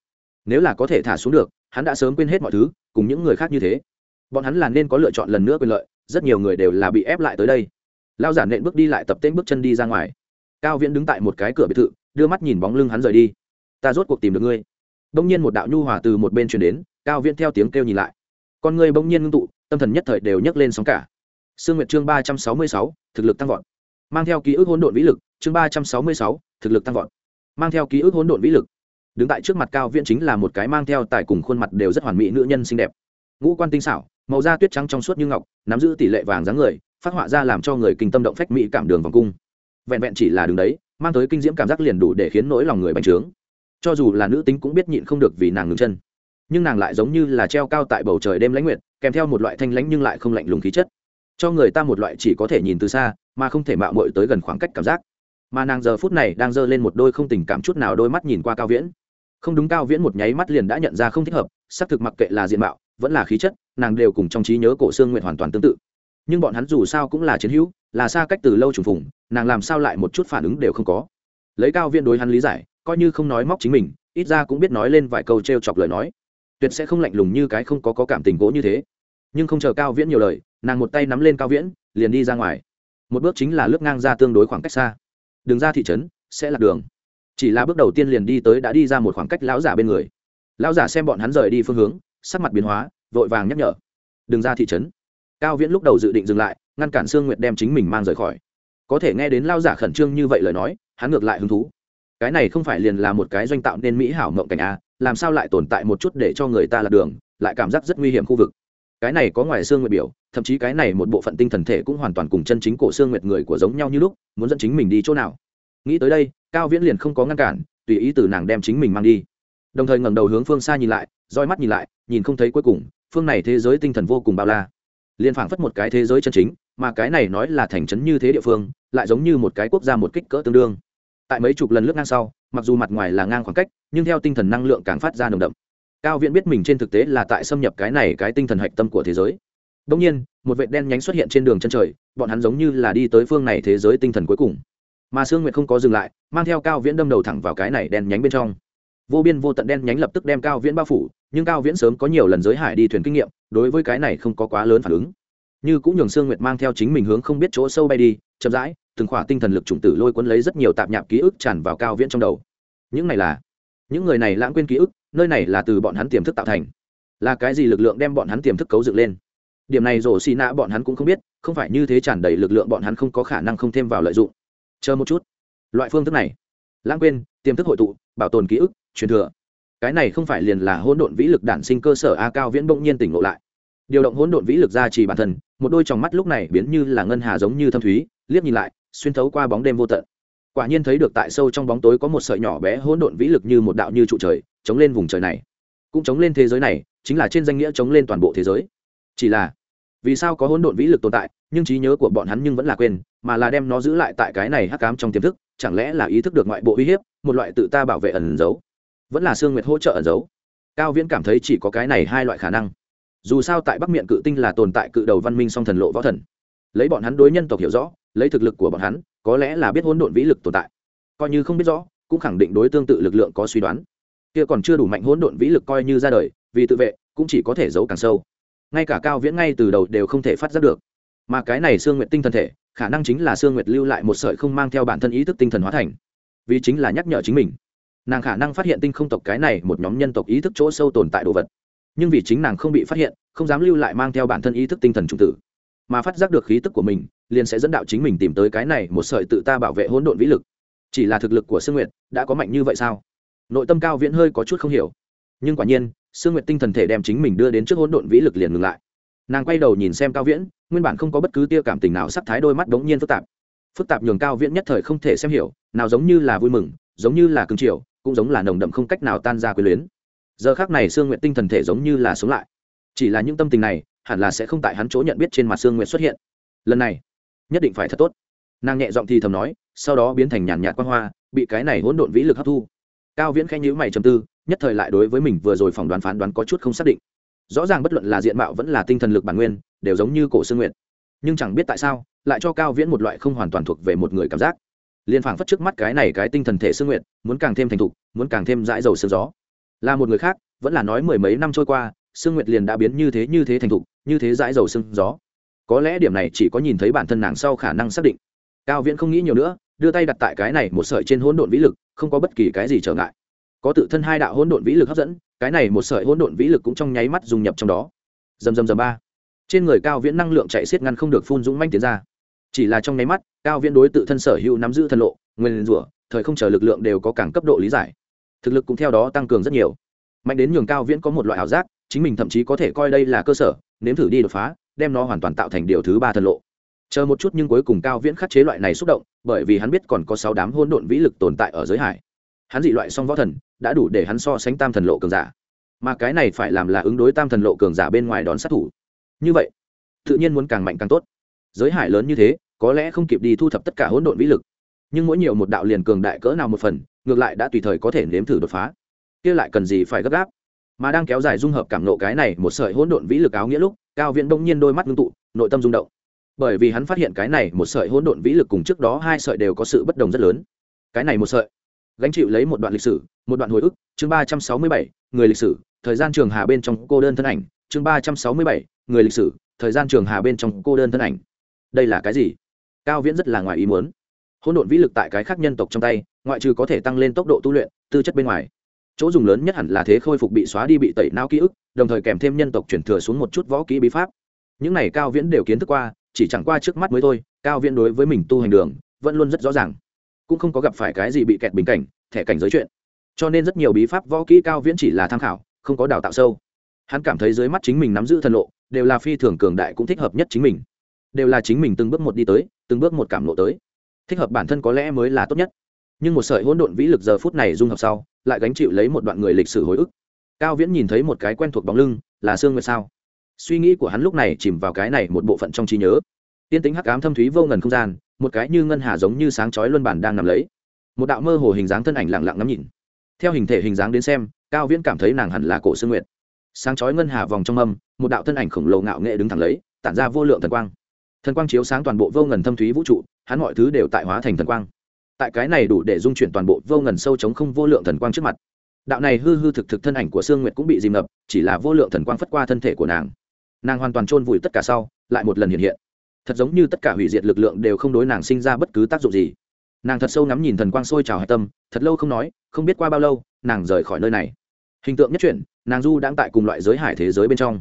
Nếu là có thể thả xuống được, hắn đã sớm quên hết mọi thứ, cùng những người khác như thế. Bọn hắn là nên có lựa chọn lần nữa quyền lợi, rất nhiều người đều là bị ép lại tới đây. Lao giả nện bước đi lại tập tên bước chân đi ra ngoài. Cao viễn đứng tại một cái cửa biệt thự, đưa mắt nhìn bóng lưng hắn rời đi. Ta rốt cuộc tìm được ngươi. Bỗng nhiên một đạo nhu hòa từ một bên chuyển đến, cao viễn theo tiếng kêu nhìn lại. Con người bỗng nhiên ngưng tụ, tâm thần nhất thời đều nhấc lên sóng cả. Sương nguyệt chương ba trăm sáu mươi sáu, thực lực tăng vọt. Mang theo ký ức hỗn độn vĩ lực chương ba trăm sáu mươi sáu, thực lực tăng vọt. Mang theo ký ức hỗn độn vĩ lực. Đứng tại trước mặt cao viễn chính là một cái mang theo tài cùng khuôn mặt đều rất hoàn mỹ nữ nhân xinh đẹp. Ngũ quan tinh xảo, màu da tuyết trắng trong suốt như ngọc, nắm giữ tỷ lệ vàng dáng người, phát họa ra làm cho người kinh tâm động phách mỹ cảm đường vòng cung. Vẹn vẹn chỉ là đứng đấy, mang tới kinh diễm cảm giác liền đủ để khiến nỗi lòng người bành trướng. Cho dù là nữ tính cũng biết nhịn không được vì nàng ngừng chân. Nhưng nàng lại giống như là treo cao tại bầu trời đêm lãnh nguyện kèm theo một loại thanh lãnh nhưng lại không lạnh lùng khí chất. Cho người ta một loại chỉ có thể nhìn từ xa, mà không thể mạo muội tới gần khoảng cách cảm giác mà nàng giờ phút này đang giơ lên một đôi không tình cảm chút nào đôi mắt nhìn qua cao viễn. Không đúng cao viễn một nháy mắt liền đã nhận ra không thích hợp xác thực mặc kệ là diện mạo vẫn là khí chất nàng đều cùng trong trí nhớ cổ xương nguyện hoàn toàn tương tự. Nhưng bọn hắn dù sao cũng là chiến hữu là xa cách từ lâu trùng phùng nàng làm sao lại một chút phản ứng đều không có. Lấy cao viễn đối hắn lý giải coi như không nói móc chính mình ít ra cũng biết nói lên vài câu t r e o chọc lời nói. Tuyệt sẽ không lạnh lùng như cái không có, có cảm tình gỗ như thế. Nhưng không chờ cao viễn nhiều lời nàng một tay nắm lên cao viễn liền đi ra ngoài. Một bước chính là lướt ngang ra tương đối khoảng cách xa đường ra thị trấn, sẽ là đường. Chỉ là bước đầu tiên liền đi tới đã đi ra một khoảng cách lão giả bên người. Lão giả xem bọn hắn rời đi phương hướng, sắc mặt biến hóa, vội vàng nhắc nhở. Đừng ra thị trấn. Cao viễn lúc đầu dự định dừng lại, ngăn cản sương nguyệt đem chính mình mang rời khỏi. Có thể nghe đến lao giả khẩn trương như vậy lời nói, hắn ngược lại hứng thú. Cái này không phải liền là một cái doanh tạo nên mỹ hảo mộng cảnh a làm sao lại tồn tại một chút để cho người ta lạc đường, lại cảm giác rất nguy hiểm khu vực cái này có ngoài xương nguyệt biểu, thậm chí cái này một bộ phận tinh thần thể cũng hoàn toàn cùng chân chính cổ xương nguyệt người của giống nhau như lúc, muốn dẫn chính mình đi chỗ nào. Nghĩ tới đây, cao viễn liền không có ngăn cản, tùy ý từ nàng đem chính mình mang đi. Đồng thời ngẩng đầu hướng phương xa nhìn lại, roi mắt nhìn lại, nhìn không thấy cuối cùng, phương này thế giới tinh thần vô cùng bao la. Liền phảng phất một cái thế giới chân chính, mà cái này nói là thành trấn như thế địa phương, lại giống như một cái quốc gia một kích cỡ tương đương. Tại mấy chục lần lướt ngang sau, mặc dù mặt ngoài là ngang khoảng cách, nhưng theo tinh thần năng lượng càng phát ra nồng đậm cao viễn biết mình trên thực tế là tại xâm nhập cái này cái tinh thần hạch tâm của thế giới. Đông nhiên, một vệ đen nhánh xuất hiện trên đường chân trời, bọn hắn giống như là đi tới phương này thế giới tinh thần cuối cùng. Mà sương nguyệt không có dừng lại, mang theo cao viễn đâm đầu thẳng vào cái này đen nhánh bên trong. Vô biên vô tận đen nhánh lập tức đem cao viễn bao phủ, nhưng cao viễn sớm có nhiều lần giới hải đi thuyền kinh nghiệm, đối với cái này không có quá lớn phản ứng. Như cũng nhường sương nguyệt mang theo chính mình hướng không biết chỗ sâu bay đi, chậm rãi, từng khỏa tinh thần lực chủng tử lôi cuốn lấy rất nhiều tạp nhạp ký ức tràn vào cao viễn trong đầu. Những này là, những người này lãng quên ký ức nơi này là từ bọn hắn tiềm thức tạo thành. Là cái gì lực lượng đem bọn hắn tiềm thức cấu dựng lên? Điểm này rổ xì nạ bọn hắn cũng không biết, không phải như thế tràn đầy lực lượng bọn hắn không có khả năng không thêm vào lợi dụng. Chờ một chút. Loại phương thức này. Lãng quên, tiềm thức hội tụ, bảo tồn ký ức, truyền thừa. Cái này không phải liền là hỗn độn vĩ lực đản sinh cơ sở a cao viễn bỗng nhiên tỉnh ngộ lại. Điều động hỗn độn vĩ lực ra chỉ bản thân, một đôi tròng mắt lúc này biến như là ngân hà giống như thâm thúy, liếc nhìn lại, xuyên thấu qua bóng đêm vô tận quả nhiên thấy được tại sâu trong bóng tối có một sợi nhỏ bé hỗn độn vĩ lực như một đạo như trụ trời, chống lên vùng trời này. Cũng chống lên thế giới này, chính là trên danh nghĩa chống lên toàn bộ thế giới. Chỉ là, vì sao có hỗn độn vĩ lực tồn tại, nhưng trí nhớ của bọn hắn nhưng vẫn là quên, mà là đem nó giữ lại tại cái này hắc cám trong tiềm thức, chẳng lẽ là ý thức được ngoại bộ uy hiếp, một loại tự ta bảo vệ ẩn giấu? Vẫn là sương nguyệt hỗ trợ ẩn giấu? Cao viễn cảm thấy chỉ có cái này hai loại khả năng. Dù sao tại bắc miệng cự tinh là tồn tại cự đầu văn minh song thần lộ võ thần. Lấy bọn hắn đối nhân tộc hiểu rõ, lấy thực lực của bọn hắn có lẽ là biết hỗn độn vĩ lực tồn tại. Coi như không biết rõ, cũng khẳng định đối tương tự lực lượng có suy đoán. Kia còn chưa đủ mạnh hỗn độn vĩ lực coi như ra đời, vì tự vệ, cũng chỉ có thể giấu càng sâu. Ngay cả cao viễn ngay từ đầu đều không thể phát giác được. Mà cái này xương nguyệt tinh thần thể, khả năng chính là xương nguyệt lưu lại một sợi không mang theo bản thân ý thức tinh thần hóa thành. Vì chính là nhắc nhở chính mình. Nàng khả năng phát hiện tinh không tộc cái này một nhóm nhân tộc ý thức chỗ sâu tồn tại đồ vật. Nhưng vì chính nàng không bị phát hiện, không dám lưu lại mang theo bản thân ý thức tinh thần trung tử. Mà phát giác được khí tức của mình liền sẽ dẫn đạo chính mình tìm tới cái này một sợi tự ta bảo vệ hỗn độn vĩ lực. Chỉ là thực lực của sương nguyệt đã có mạnh như vậy sao? Nội tâm cao viễn hơi có chút không hiểu. Nhưng quả nhiên, sương nguyệt tinh thần thể đem chính mình đưa đến trước hỗn độn vĩ lực liền ngừng lại. Nàng quay đầu nhìn xem cao viễn, nguyên bản không có bất cứ tia cảm tình nào, sắc thái đôi mắt đống nhiên phức tạp. Phức tạp nhường cao viễn nhất thời không thể xem hiểu, nào giống như là vui mừng, giống như là cưng chiều, cũng giống là nồng đậm không cách nào tan ra quyền luyến. Giờ khác này sương nguyện tinh thần thể giống như là sống lại. Chỉ là những tâm tình này, hẳn là sẽ không tại hắn chỗ nhận biết trên mặt sương nguyện xuất hiện. Lần này nhất định phải thật tốt. Nàng nhẹ giọng thì thầm nói, sau đó biến thành nhàn nhạt quan hoa, bị cái này hỗn độn vĩ lực hấp thu. Cao viễn khanh nhữ mày trầm tư, nhất thời lại đối với mình vừa rồi phỏng đoán phán đoán có chút không xác định. Rõ ràng bất luận là diện mạo vẫn là tinh thần lực bản nguyên, đều giống như cổ sư nguyện nhưng chẳng biết tại sao, lại cho cao viễn một loại không hoàn toàn thuộc về một người cảm giác. Liên phảng phất trước mắt cái này cái tinh thần thể sư nguyện muốn càng thêm thành thục, muốn càng thêm dãi dầu sương gió. Là một người khác, vẫn là nói mười mấy năm trôi qua sương nguyệt liền đã biến như thế như thế thành thục, như thế dãi dầu sương gió có lẽ điểm này chỉ có nhìn thấy bản thân nàng sau khả năng xác định. Cao viễn không nghĩ nhiều nữa, đưa tay đặt tại cái này một sợi trên hỗn độn vĩ lực, không có bất kỳ cái gì trở ngại. Có tự thân hai đạo hỗn độn vĩ lực hấp dẫn, cái này một sợi hỗn độn vĩ lực cũng trong nháy mắt dùng nhập trong đó. Dầm dầm dầm ba. Trên người cao viễn năng lượng chạy xiết ngăn không được phun dũng manh tiến ra. Chỉ là trong nháy mắt, cao viễn đối tự thân sở hữu nắm giữ thân lộ, nguyên rủa, thời không chờ lực lượng đều có càng cấp độ lý giải. Thực lực cũng theo đó tăng cường rất nhiều. Mạnh đến nhường cao viễn có một loại ảo giác, chính mình thậm chí có thể coi đây là cơ sở, nếm thử đi đột phá đem nó hoàn toàn tạo thành điều thứ ba thần lộ. Chờ một chút nhưng cuối cùng cao viễn khắc chế loại này xúc động, bởi vì hắn biết còn có sáu đám hôn độn vĩ lực tồn tại ở giới hải. Hắn dị loại song võ thần, đã đủ để hắn so sánh tam thần lộ cường giả. Mà cái này phải làm là ứng đối tam thần lộ cường giả bên ngoài đón sát thủ. Như vậy, tự nhiên muốn càng mạnh càng tốt. Giới hải lớn như thế, có lẽ không kịp đi thu thập tất cả hỗn độn vĩ lực. Nhưng mỗi nhiều một đạo liền cường đại cỡ nào một phần, ngược lại đã tùy thời có thể nếm thử đột phá. Kia lại cần gì phải gấp gáp? Mà đang kéo dài dung hợp cảm nộ cái này một sợi hỗn độn vĩ lực áo nghĩa lúc, cao viễn đông nhiên đôi mắt ngưng tụ, nội tâm rung động. Bởi vì hắn phát hiện cái này một sợi hỗn độn vĩ lực cùng trước đó hai sợi đều có sự bất đồng rất lớn. Cái này một sợi, gánh chịu lấy một đoạn lịch sử, một đoạn hồi ức, chương ba trăm sáu mươi bảy, người lịch sử, thời gian trường hà bên trong cô đơn thân ảnh, chương ba trăm sáu mươi bảy, người lịch sử, thời gian trường hà bên trong cô đơn thân ảnh. Đây là cái gì? Cao viễn rất là ngoài ý muốn. Hỗn độn vĩ lực tại cái khác nhân tộc trong tay, ngoại trừ có thể tăng lên tốc độ tu luyện, tư chất bên ngoài chỗ dùng lớn nhất hẳn là thế khôi phục bị xóa đi bị tẩy não ký ức, đồng thời kèm thêm nhân tộc chuyển thừa xuống một chút võ kỹ bí pháp. Những này cao viễn đều kiến thức qua, chỉ chẳng qua trước mắt mới thôi, cao viễn đối với mình tu hành đường, vẫn luôn rất rõ ràng. Cũng không có gặp phải cái gì bị kẹt bình cảnh, thẻ cảnh giới chuyện. Cho nên rất nhiều bí pháp võ kỹ cao viễn chỉ là tham khảo, không có đào tạo sâu. Hắn cảm thấy dưới mắt chính mình nắm giữ thần lộ, đều là phi thường cường đại cũng thích hợp nhất chính mình. Đều là chính mình từng bước một đi tới, từng bước một cảm lộ tới. Thích hợp bản thân có lẽ mới là tốt nhất. Nhưng một sợi hỗn độn vĩ lực giờ phút này dung hợp sau lại gánh chịu lấy một đoạn người lịch sử hồi ức. Cao viễn nhìn thấy một cái quen thuộc bóng lưng, là sương nguyệt sao? Suy nghĩ của hắn lúc này chìm vào cái này một bộ phận trong trí nhớ. Tiên tính hắc ám thâm thúy vô ngần không gian, một cái như ngân hà giống như sáng chói luân bản đang nằm lấy. Một đạo mơ hồ hình dáng thân ảnh lặng lặng ngắm nhìn. Theo hình thể hình dáng đến xem, cao viễn cảm thấy nàng hẳn là cổ sương nguyệt. Sáng chói ngân hà vòng trong âm, một đạo thân ảnh khổng lồ ngạo nghệ đứng thẳng lấy, tản ra vô lượng thần quang. Thần quang chiếu sáng toàn bộ vô ngần thâm thúy vũ trụ, hắn mọi thứ đều tại hóa thành thần quang tại cái này đủ để dung chuyển toàn bộ vô ngần sâu chống không vô lượng thần quang trước mặt. Đạo này hư hư thực thực thân ảnh của sương nguyệt cũng bị dìm ngập, chỉ là vô lượng thần quang phất qua thân thể của nàng. Nàng hoàn toàn chôn vùi tất cả sau, lại một lần hiện hiện. Thật giống như tất cả hủy diệt lực lượng đều không đối nàng sinh ra bất cứ tác dụng gì. Nàng thật sâu ngắm nhìn thần quang sôi trào hạch tâm, thật lâu không nói, không biết qua bao lâu, nàng rời khỏi nơi này. Hình tượng nhất chuyển, nàng du đang tại cùng loại giới hải thế giới bên trong.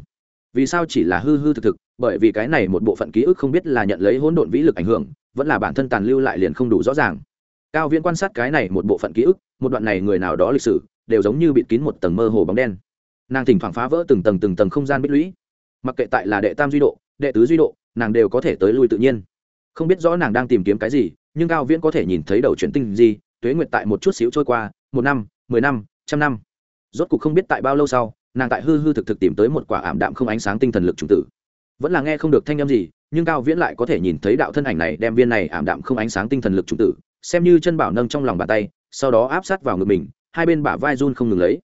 Vì sao chỉ là hư hư thực thực? Bởi vì cái này một bộ phận ký ức không biết là nhận lấy hỗn độn vĩ lực ảnh hưởng, vẫn là bản thân tàn lưu lại liền không đủ rõ ràng cao viễn quan sát cái này một bộ phận ký ức, một đoạn này người nào đó lịch sử, đều giống như bịt kín một tầng mơ hồ bóng đen. Nàng thỉnh thoảng phá vỡ từng tầng từng tầng không gian bích lũy. Mặc kệ tại là đệ tam duy độ, đệ tứ duy độ, nàng đều có thể tới lui tự nhiên. Không biết rõ nàng đang tìm kiếm cái gì, nhưng cao viễn có thể nhìn thấy đầu chuyển tinh gì, tuế nguyệt tại một chút xíu trôi qua, một năm, mười năm, trăm năm. Rốt cuộc không biết tại bao lâu sau, nàng tại hư hư thực thực tìm tới một quả ảm đạm không ánh sáng tinh thần lực trùng tử. Vẫn là nghe không được thanh âm gì, nhưng cao viễn lại có thể nhìn thấy đạo thân ảnh này đem viên này ảm đạm không ánh sáng tinh thần lực trùng tử xem như chân bảo nâng trong lòng bàn tay, sau đó áp sát vào ngực mình, hai bên bả vai run không ngừng lấy.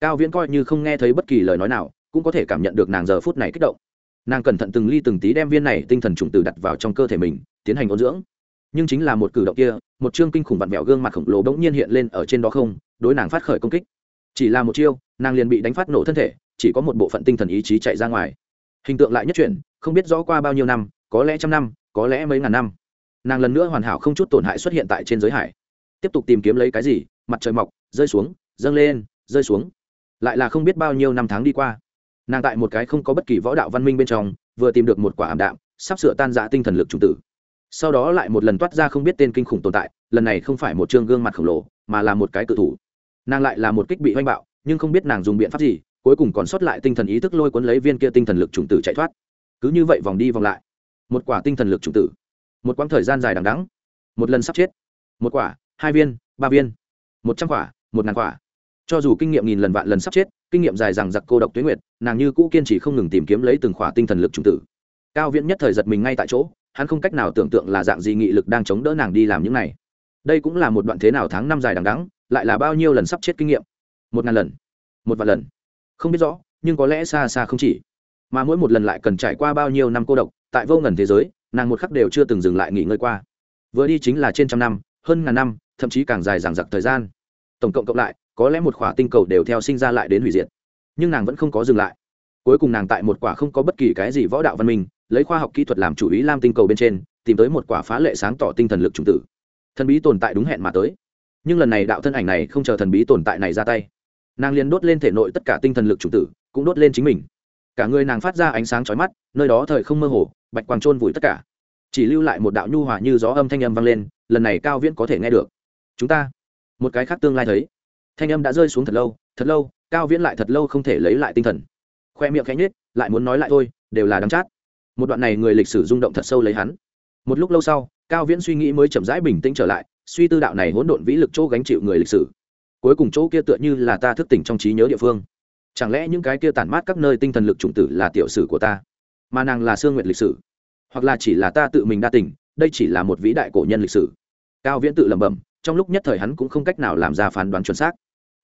Cao viễn coi như không nghe thấy bất kỳ lời nói nào, cũng có thể cảm nhận được nàng giờ phút này kích động. Nàng cẩn thận từng ly từng tí đem viên này tinh thần trùng tử đặt vào trong cơ thể mình, tiến hành ôn dưỡng. Nhưng chính là một cử động kia, một chương kinh khủng vặn vẹo gương mặt khổng lồ bỗng nhiên hiện lên ở trên đó không, đối nàng phát khởi công kích. Chỉ là một chiêu, nàng liền bị đánh phát nổ thân thể, chỉ có một bộ phận tinh thần ý chí chạy ra ngoài. Hình tượng lại nhất chuyển, không biết rõ qua bao nhiêu năm, có lẽ trăm năm, có lẽ mấy ngàn năm nàng lần nữa hoàn hảo không chút tổn hại xuất hiện tại trên giới hải. Tiếp tục tìm kiếm lấy cái gì? Mặt trời mọc, rơi xuống, dâng lên, rơi xuống. Lại là không biết bao nhiêu năm tháng đi qua. Nàng tại một cái không có bất kỳ võ đạo văn minh bên trong, vừa tìm được một quả ảm đạm, sắp sửa tan dạ tinh thần lực chủng tử. Sau đó lại một lần toát ra không biết tên kinh khủng tồn tại, lần này không phải một chương gương mặt khổng lồ, mà là một cái cự thủ. Nàng lại là một kích bị oanh bạo, nhưng không biết nàng dùng biện pháp gì, cuối cùng còn sót lại tinh thần ý thức lôi cuốn lấy viên kia tinh thần lực chủng tử chạy thoát. Cứ như vậy vòng đi vòng lại. Một quả tinh thần lực chủng tử một quãng thời gian dài đằng đắng một lần sắp chết, một quả, hai viên, ba viên, một trăm quả, một ngàn quả. Cho dù kinh nghiệm nghìn lần vạn lần sắp chết, kinh nghiệm dài rằng giặc cô độc tuyến nguyệt, nàng như cũ kiên trì không ngừng tìm kiếm lấy từng khỏa tinh thần lực chủng tử. Cao viễn nhất thời giật mình ngay tại chỗ, hắn không cách nào tưởng tượng là dạng gì nghị lực đang chống đỡ nàng đi làm những này. Đây cũng là một đoạn thế nào tháng năm dài đằng đắng lại là bao nhiêu lần sắp chết kinh nghiệm? Một ngàn lần, một vạn lần. Không biết rõ, nhưng có lẽ xa xa không chỉ. Mà mỗi một lần lại cần trải qua bao nhiêu năm cô độc, tại vô ngần thế giới nàng một khắc đều chưa từng dừng lại nghỉ ngơi qua. Vừa đi chính là trên trăm năm, hơn ngàn năm, thậm chí càng dài dằng dặc thời gian. Tổng cộng cộng lại, có lẽ một khỏa tinh cầu đều theo sinh ra lại đến hủy diệt. Nhưng nàng vẫn không có dừng lại. Cuối cùng nàng tại một quả không có bất kỳ cái gì võ đạo văn minh, lấy khoa học kỹ thuật làm chủ ý lam tinh cầu bên trên, tìm tới một quả phá lệ sáng tỏ tinh thần lực chủng tử. Thần bí tồn tại đúng hẹn mà tới. Nhưng lần này đạo thân ảnh này không chờ thần bí tồn tại này ra tay. Nàng liền đốt lên thể nội tất cả tinh thần lực chủng tử, cũng đốt lên chính mình. Cả người nàng phát ra ánh sáng chói mắt, nơi đó thời không mơ hồ, bạch quang trôn vùi tất cả chỉ lưu lại một đạo nhu hòa như gió âm thanh âm vang lên, lần này cao viễn có thể nghe được. Chúng ta, một cái khác tương lai thấy. Thanh âm đã rơi xuống thật lâu thật lâu, cao viễn lại thật lâu không thể lấy lại tinh thần. Khoe miệng khẽ nhết lại muốn nói lại thôi, đều là đắng chát. Một đoạn này người lịch sử rung động thật sâu lấy hắn. Một lúc lâu sau, cao viễn suy nghĩ mới chậm rãi bình tĩnh trở lại, suy tư đạo này hỗn độn vĩ lực chỗ gánh chịu người lịch sử. Cuối cùng chỗ kia tựa như là ta thức tỉnh trong trí nhớ địa phương. Chẳng lẽ những cái kia tản mát các nơi tinh thần lực chủng tử là tiểu sử của ta? Mà nàng là sương nguyện lịch sử hoặc là chỉ là ta tự mình đa tình, đây chỉ là một vĩ đại cổ nhân lịch sử. Cao viễn tự lẩm bẩm, trong lúc nhất thời hắn cũng không cách nào làm ra phán đoán chuẩn xác.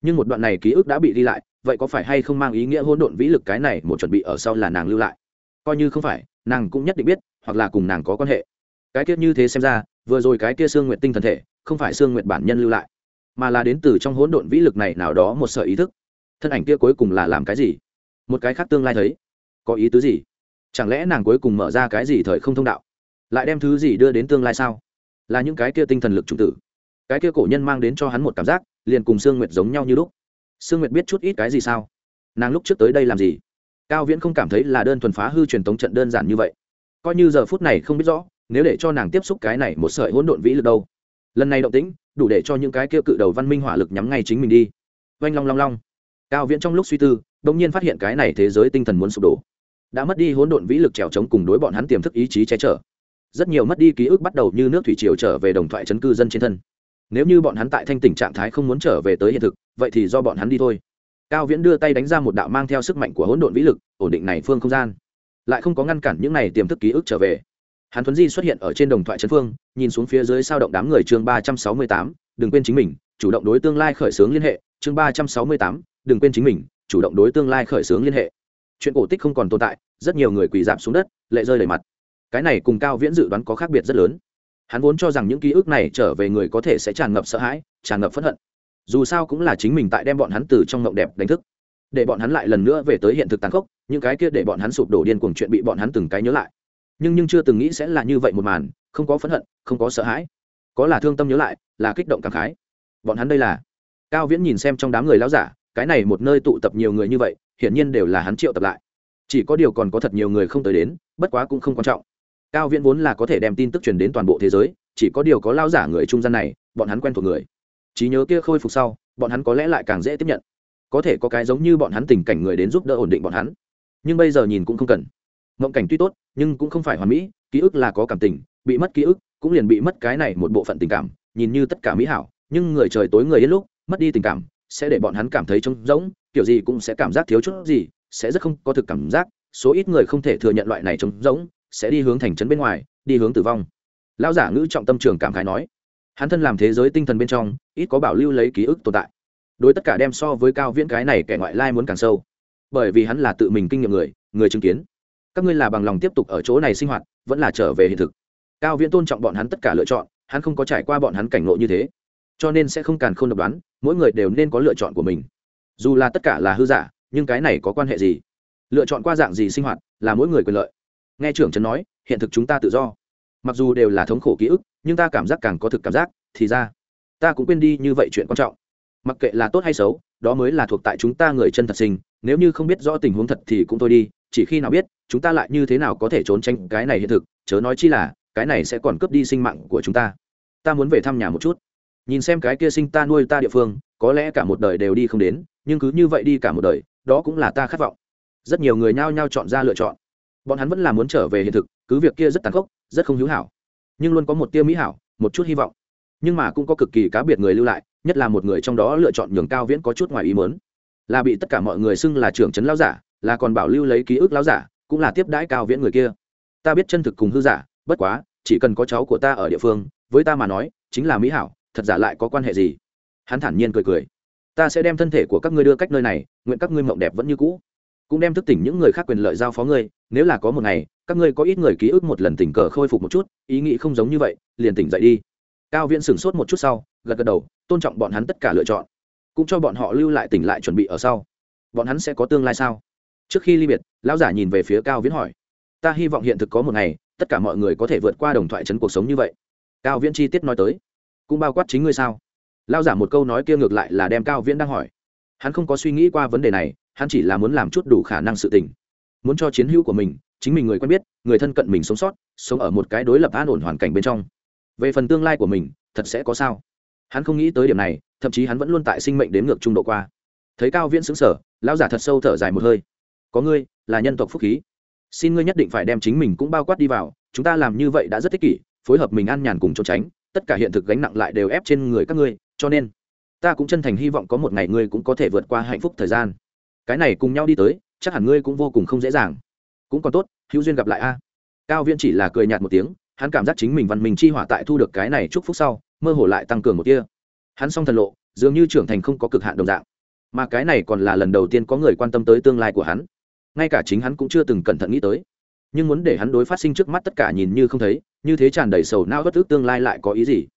Nhưng một đoạn này ký ức đã bị đi lại, vậy có phải hay không mang ý nghĩa hỗn độn vĩ lực cái này một chuẩn bị ở sau là nàng lưu lại? Coi như không phải, nàng cũng nhất định biết, hoặc là cùng nàng có quan hệ. Cái kia như thế xem ra, vừa rồi cái kia xương nguyện tinh thần thể, không phải xương nguyện bản nhân lưu lại, mà là đến từ trong hỗn độn vĩ lực này nào đó một sở ý thức. Thân ảnh kia cuối cùng là làm cái gì? Một cái khác tương lai thấy. Có ý tứ gì? Chẳng lẽ nàng cuối cùng mở ra cái gì thời không thông đạo? Lại đem thứ gì đưa đến tương lai sao? Là những cái kia tinh thần lực trung tử. Cái kia cổ nhân mang đến cho hắn một cảm giác, liền cùng sương nguyệt giống nhau như lúc. Sương nguyệt biết chút ít cái gì sao? Nàng lúc trước tới đây làm gì? Cao viễn không cảm thấy là đơn thuần phá hư truyền thống trận đơn giản như vậy. Coi như giờ phút này không biết rõ, nếu để cho nàng tiếp xúc cái này một sợi hỗn độn vĩ lực đâu? Lần này động tĩnh, đủ để cho những cái kia cự đầu văn minh hỏa lực nhắm ngay chính mình đi. Oanh long long long. Cao viễn trong lúc suy tư đ nhiên phát hiện cái này thế giới tinh thần muốn sụp đổ đã mất đi hỗn độn vĩ lực trèo trống cùng đối bọn hắn tiềm thức ý chí che chở. Rất nhiều mất đi ký ức bắt đầu như nước thủy triều trở về đồng thoại chấn cư dân trên thân. Nếu như bọn hắn tại thanh tỉnh trạng thái không muốn trở về tới hiện thực, vậy thì do bọn hắn đi thôi. Cao viễn đưa tay đánh ra một đạo mang theo sức mạnh của hỗn độn vĩ lực, ổn định này phương không gian. Lại không có ngăn cản những này tiềm thức ký ức trở về. Hắn thuấn di xuất hiện ở trên đồng thoại trấn phương, nhìn xuống phía dưới sao động đám người chương ba trăm sáu mươi tám, đừng quên chính mình, chủ động đối tương lai khởi xướng liên hệ, chương ba trăm sáu mươi tám, đừng quên chính mình, chủ động đối tương lai khởi xướng liên hệ chuyện cổ tích không còn tồn tại, rất nhiều người quỳ giảm xuống đất, lệ rơi đầy mặt. Cái này cùng cao viễn dự đoán có khác biệt rất lớn. Hắn vốn cho rằng những ký ức này trở về người có thể sẽ tràn ngập sợ hãi, tràn ngập phẫn hận. Dù sao cũng là chính mình tại đem bọn hắn từ trong mộng đẹp đánh thức. Để bọn hắn lại lần nữa về tới hiện thực tàn khốc, những cái kia để bọn hắn sụp đổ điên cuồng chuyện bị bọn hắn từng cái nhớ lại. Nhưng nhưng chưa từng nghĩ sẽ là như vậy một màn, không có phẫn hận, không có sợ hãi. Có là thương tâm nhớ lại, là kích động cảm khái. Bọn hắn đây là. Cao viễn nhìn xem trong đám người lao giả, cái này một nơi tụ tập nhiều người như vậy hiển nhiên đều là hắn triệu tập lại. Chỉ có điều còn có thật nhiều người không tới đến, bất quá cũng không quan trọng. Cao viễn vốn là có thể đem tin tức truyền đến toàn bộ thế giới, chỉ có điều có lao giả người trung gian này, bọn hắn quen thuộc người. Trí nhớ kia khôi phục sau, bọn hắn có lẽ lại càng dễ tiếp nhận. Có thể có cái giống như bọn hắn tình cảnh người đến giúp đỡ ổn định bọn hắn. Nhưng bây giờ nhìn cũng không cần. Mộng cảnh tuy tốt, nhưng cũng không phải hoàn mỹ, ký ức là có cảm tình, bị mất ký ức, cũng liền bị mất cái này một bộ phận tình cảm, nhìn như tất cả mỹ hảo, nhưng người trời tối người yên lúc, mất đi tình cảm, sẽ để bọn hắn cảm thấy trống rỗng kiểu gì cũng sẽ cảm giác thiếu chút gì, sẽ rất không có thực cảm giác, số ít người không thể thừa nhận loại này trống rỗng, sẽ đi hướng thành trấn bên ngoài, đi hướng tử vong. Lão giả ngữ trọng tâm trường cảm khái nói, hắn thân làm thế giới tinh thần bên trong, ít có bảo lưu lấy ký ức tồn tại. Đối tất cả đem so với cao viễn cái này kẻ ngoại lai muốn càng sâu. Bởi vì hắn là tự mình kinh nghiệm người người chứng kiến. Các ngươi là bằng lòng tiếp tục ở chỗ này sinh hoạt, vẫn là trở về hiện thực. Cao viễn tôn trọng bọn hắn tất cả lựa chọn, hắn không có trải qua bọn hắn cảnh ngộ như thế. Cho nên sẽ không càn k h ô n độc đoán, mỗi người đều nên có lựa chọn của mình dù là tất cả là hư giả, nhưng cái này có quan hệ gì? Lựa chọn qua dạng gì sinh hoạt là mỗi người quyền lợi. Nghe trưởng trấn nói, hiện thực chúng ta tự do. Mặc dù đều là thống khổ ký ức, nhưng ta cảm giác càng có thực cảm giác, thì ra, ta cũng quên đi như vậy chuyện quan trọng. Mặc kệ là tốt hay xấu, đó mới là thuộc tại chúng ta người chân thật sinh, nếu như không biết rõ tình huống thật thì cũng thôi đi, chỉ khi nào biết, chúng ta lại như thế nào có thể trốn tránh cái này hiện thực, chớ nói chi là, cái này sẽ còn cướp đi sinh mạng của chúng ta. Ta muốn về thăm nhà một chút. Nhìn xem cái kia sinh ta nuôi ta địa phương có lẽ cả một đời đều đi không đến, nhưng cứ như vậy đi cả một đời, đó cũng là ta khát vọng. Rất nhiều người nhao nhao chọn ra lựa chọn. Bọn hắn vẫn là muốn trở về hiện thực, cứ việc kia rất tàn khốc, rất không hữu hảo, nhưng luôn có một tia mỹ hảo, một chút hy vọng. Nhưng mà cũng có cực kỳ cá biệt người lưu lại, nhất là một người trong đó lựa chọn nhường cao viễn có chút ngoài ý mớn là bị tất cả mọi người xưng là trưởng trấn lao giả, là còn bảo lưu lấy ký ức lao giả, cũng là tiếp đãi cao viễn người kia. Ta biết chân thực cùng hư giả, bất quá, chỉ cần có cháu của ta ở địa phương, với ta mà nói, chính là mỹ hảo, thật giả lại có quan hệ gì? Hắn thản nhiên cười cười. Ta sẽ đem thân thể của các ngươi đưa cách nơi này, nguyện các ngươi mộng đẹp vẫn như cũ. Cũng đem thức tỉnh những người khác quyền lợi giao phó ngươi, nếu là có một ngày, các ngươi có ít người ký ức một lần tình cờ khôi phục một chút, ý nghĩ không giống như vậy, liền tỉnh dậy đi. Cao viễn sửng sốt một chút sau, gật gật đầu, tôn trọng bọn hắn tất cả lựa chọn. Cũng cho bọn họ lưu lại tỉnh lại chuẩn bị ở sau. Bọn hắn sẽ có tương lai sao? Trước khi ly biệt, lão giả nhìn về phía cao viễn hỏi. Ta hy vọng hiện thực có một ngày, tất cả mọi người có thể vượt qua đồng thoại chấn cuộc sống như vậy. Cao viễn chi tiết nói tới. Cũng bao quát chính ngươi sao? Lão giả một câu nói kia ngược lại là đem cao viễn đang hỏi. Hắn không có suy nghĩ qua vấn đề này, hắn chỉ là muốn làm chút đủ khả năng sự tình. Muốn cho chiến hữu của mình, chính mình người quen biết, người thân cận mình sống sót, sống ở một cái đối lập an ổn hoàn cảnh bên trong. Về phần tương lai của mình, thật sẽ có sao? Hắn không nghĩ tới điểm này, thậm chí hắn vẫn luôn tại sinh mệnh đến ngược trung độ qua. Thấy cao viễn xứng sở lão giả thật sâu thở dài một hơi. Có ngươi, là nhân tộc phúc khí. Xin ngươi nhất định phải đem chính mình cũng bao quát đi vào, chúng ta làm như vậy đã rất thích kỷ, phối hợp mình ăn nhàn cùng trốn tránh, tất cả hiện thực gánh nặng lại đều ép trên người các ngươi cho nên, ta cũng chân thành hy vọng có một ngày ngươi cũng có thể vượt qua hạnh phúc thời gian. Cái này cùng nhau đi tới, chắc hẳn ngươi cũng vô cùng không dễ dàng. Cũng còn tốt, hữu duyên gặp lại a. Cao viễn chỉ là cười nhạt một tiếng, hắn cảm giác chính mình văn minh chi hỏa tại thu được cái này chúc phúc sau, mơ hồ lại tăng cường một kia hắn song thần lộ, dường như trưởng thành không có cực hạn đồng dạng. Mà cái này còn là lần đầu tiên có người quan tâm tới tương lai của hắn. Ngay cả chính hắn cũng chưa từng cẩn thận nghĩ tới. Nhưng muốn để hắn đối phát sinh trước mắt tất cả nhìn như không thấy, như thế tràn đầy sầu não bất ước tương lai lại có ý gì?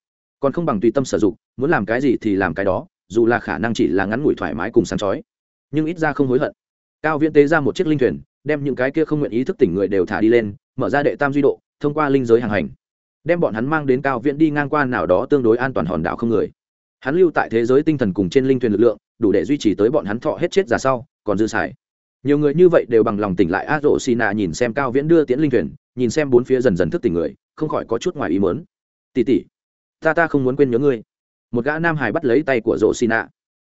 Còn không bằng tùy tâm sử dụng, muốn làm cái gì thì làm cái đó, dù là khả năng chỉ là ngắn ngủi thoải mái cùng sáng chói. Nhưng ít ra không hối hận. Cao viễn tế ra một chiếc linh thuyền, đem những cái kia không nguyện ý thức tỉnh người đều thả đi lên, mở ra đệ tam duy độ, thông qua linh giới hàng hành. Đem bọn hắn mang đến cao viễn đi ngang qua nào đó tương đối an toàn hòn đảo không người. Hắn lưu tại thế giới tinh thần cùng trên linh thuyền lực lượng, đủ để duy trì tới bọn hắn thọ hết chết ra sau, còn dư xài. Nhiều người như vậy đều bằng lòng tỉnh lại a rộ xì nạ nhìn xem cao viễn đưa tiễn linh thuyền, nhìn xem bốn phía dần dần thức tỉnh người, không khỏi có chút ngoài ý mớn tỉ tỉ ta ta không muốn quên nhớ ngươi. Một gã nam hải bắt lấy tay của rổ xì nạ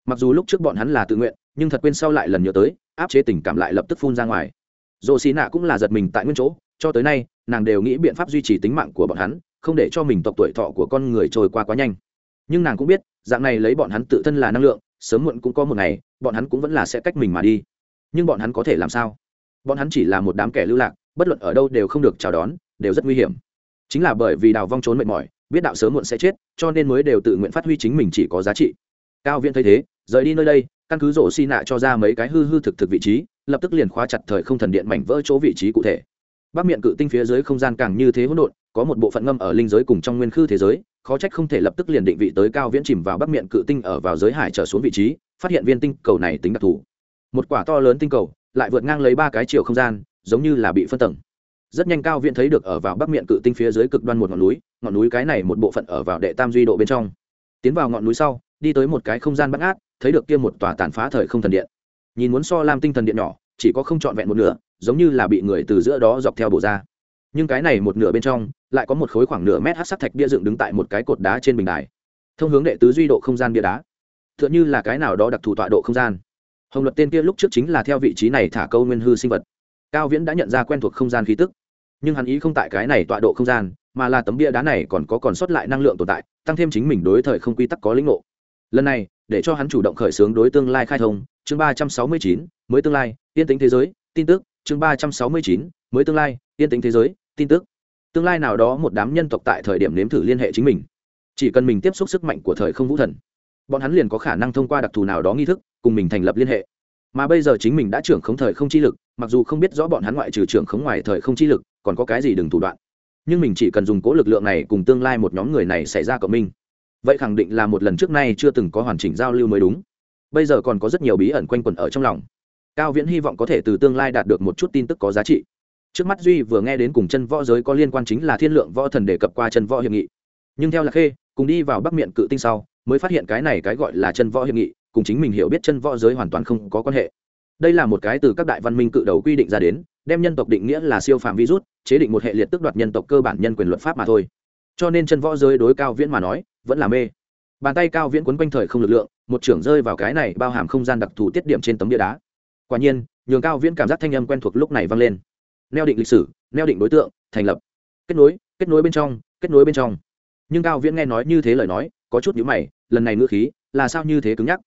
mặc dù lúc trước bọn hắn là tự nguyện, nhưng thật quên sau lại lần nhớ tới, áp chế tình cảm lại lập tức phun ra ngoài. Rổ xì nạ cũng là giật mình tại nguyên chỗ, cho tới nay, nàng đều nghĩ biện pháp duy trì tính mạng của bọn hắn, không để cho mình tộc tuổi thọ của con người trôi qua quá nhanh. Nhưng nàng cũng biết, dạng này lấy bọn hắn tự thân là năng lượng, sớm muộn cũng có một ngày, bọn hắn cũng vẫn là sẽ cách mình mà đi. Nhưng bọn hắn có thể làm sao? Bọn hắn chỉ là một đám kẻ lưu lạc, bất luận ở đâu đều không được chào đón, đều rất nguy hiểm. Chính là bởi vì đào vong trốn mệt mỏi biết đạo sớm muộn sẽ chết, cho nên mới đều tự nguyện phát huy chính mình chỉ có giá trị. Cao viễn thấy thế, rời đi nơi đây, căn cứ rổ xi nạ cho ra mấy cái hư hư thực thực vị trí, lập tức liền khóa chặt thời không thần điện mảnh vỡ chỗ vị trí cụ thể. Bắc miệng cự tinh phía dưới không gian càng như thế hỗn độn, có một bộ phận ngâm ở linh giới cùng trong nguyên khư thế giới, khó trách không thể lập tức liền định vị tới cao viễn chìm vào bắc miệng cự tinh ở vào giới hải trở xuống vị trí, phát hiện viên tinh cầu này tính đặc thù. Một quả to lớn tinh cầu, lại vượt ngang lấy ba cái chiều không gian, giống như là bị phân tầng rất nhanh cao viễn thấy được ở vào bắc miệng cự tinh phía dưới cực đoan một ngọn núi ngọn núi cái này một bộ phận ở vào đệ tam duy độ bên trong. Tiến vào ngọn núi sau, đi tới một cái không gian bắt ngát thấy được kia một tòa tàn phá thời không thần điện. Nhìn muốn so lam tinh thần điện nhỏ, chỉ có không trọn vẹn một nửa, giống như là bị người từ giữa đó dọc theo bổ ra. Nhưng cái này một nửa bên trong, lại có một khối khoảng nửa mét hát sắc thạch bia dựng đứng tại một cái cột đá trên bình đài. Thông hướng đệ tứ duy độ không gian bia đá. T h ư ợ n h ư là cái nào đó đặc thù tọa độ không gian. Hồng luật tên kia lúc trước chính là theo vị trí này thả câu nguyên hư sinh vật. Cao viễn đã nhận ra quen thuộc không gian khí tức nhưng hắn ý không tại cái này tọa độ không gian, mà là tấm bia đá này còn có còn sót lại năng lượng tồn tại, tăng thêm chính mình đối thời không quy tắc có lĩnh ngộ. Lần này, để cho hắn chủ động khởi xướng đối tương lai khai thông, chương ba trăm sáu mươi chín, mới tương lai, yên tính thế giới, tin tức, chương ba trăm sáu mươi chín, mới tương lai, yên tĩnh thế giới, tin tức. Tương lai nào đó một đám nhân tộc tại thời điểm nếm thử liên hệ chính mình. Chỉ cần mình tiếp xúc sức mạnh của thời không vũ thần, bọn hắn liền có khả năng thông qua đặc thù nào đó nghi thức, cùng mình thành lập liên hệ. Mà bây giờ chính mình đã trưởng khống thời không chi lực, mặc dù không biết rõ bọn hắn ngoại trừ trưởng khống ngoài thời không chi lực còn có cái gì đừng thủ đoạn. Nhưng mình chỉ cần dùng cố lực lượng này cùng tương lai một nhóm người này xảy ra cộng minh. Vậy khẳng định là một lần trước nay chưa từng có hoàn chỉnh giao lưu mới đúng. Bây giờ còn có rất nhiều bí ẩn quanh quẩn ở trong lòng. Cao viễn hy vọng có thể từ tương lai đạt được một chút tin tức có giá trị. Trước mắt duy vừa nghe đến cùng chân võ giới có liên quan chính là thiên lượng võ thần đề cập qua chân võ hiệp nghị. Nhưng theo là khê, cùng đi vào bắc miệng cự tinh sau, mới phát hiện cái này cái gọi là chân võ hiệp nghị, cùng chính mình hiểu biết chân võ giới hoàn toàn không có quan hệ đây là một cái từ các đại văn minh cự đầu quy định ra đến, đem nhân tộc định nghĩa là siêu phạm virus, chế định một hệ liệt tước đoạt nhân tộc cơ bản nhân quyền luật pháp mà thôi. Cho nên chân võ giới đối cao viễn mà nói, vẫn là mê. Bàn tay cao viễn quấn quanh thời không lực lượng, một trưởng rơi vào cái này bao hàm không gian đặc thù tiết điểm trên tấm địa đá. Quả nhiên, nhường cao viễn cảm giác thanh âm quen thuộc lúc này vang lên. Neo định lịch sử, neo định đối tượng, thành lập. Kết nối kết nối bên trong, kết nối bên trong. Nhưng cao viễn nghe nói như thế lời nói, có chút nhữ mày, lần này ngữ khí là sao như thế cứng nhắc.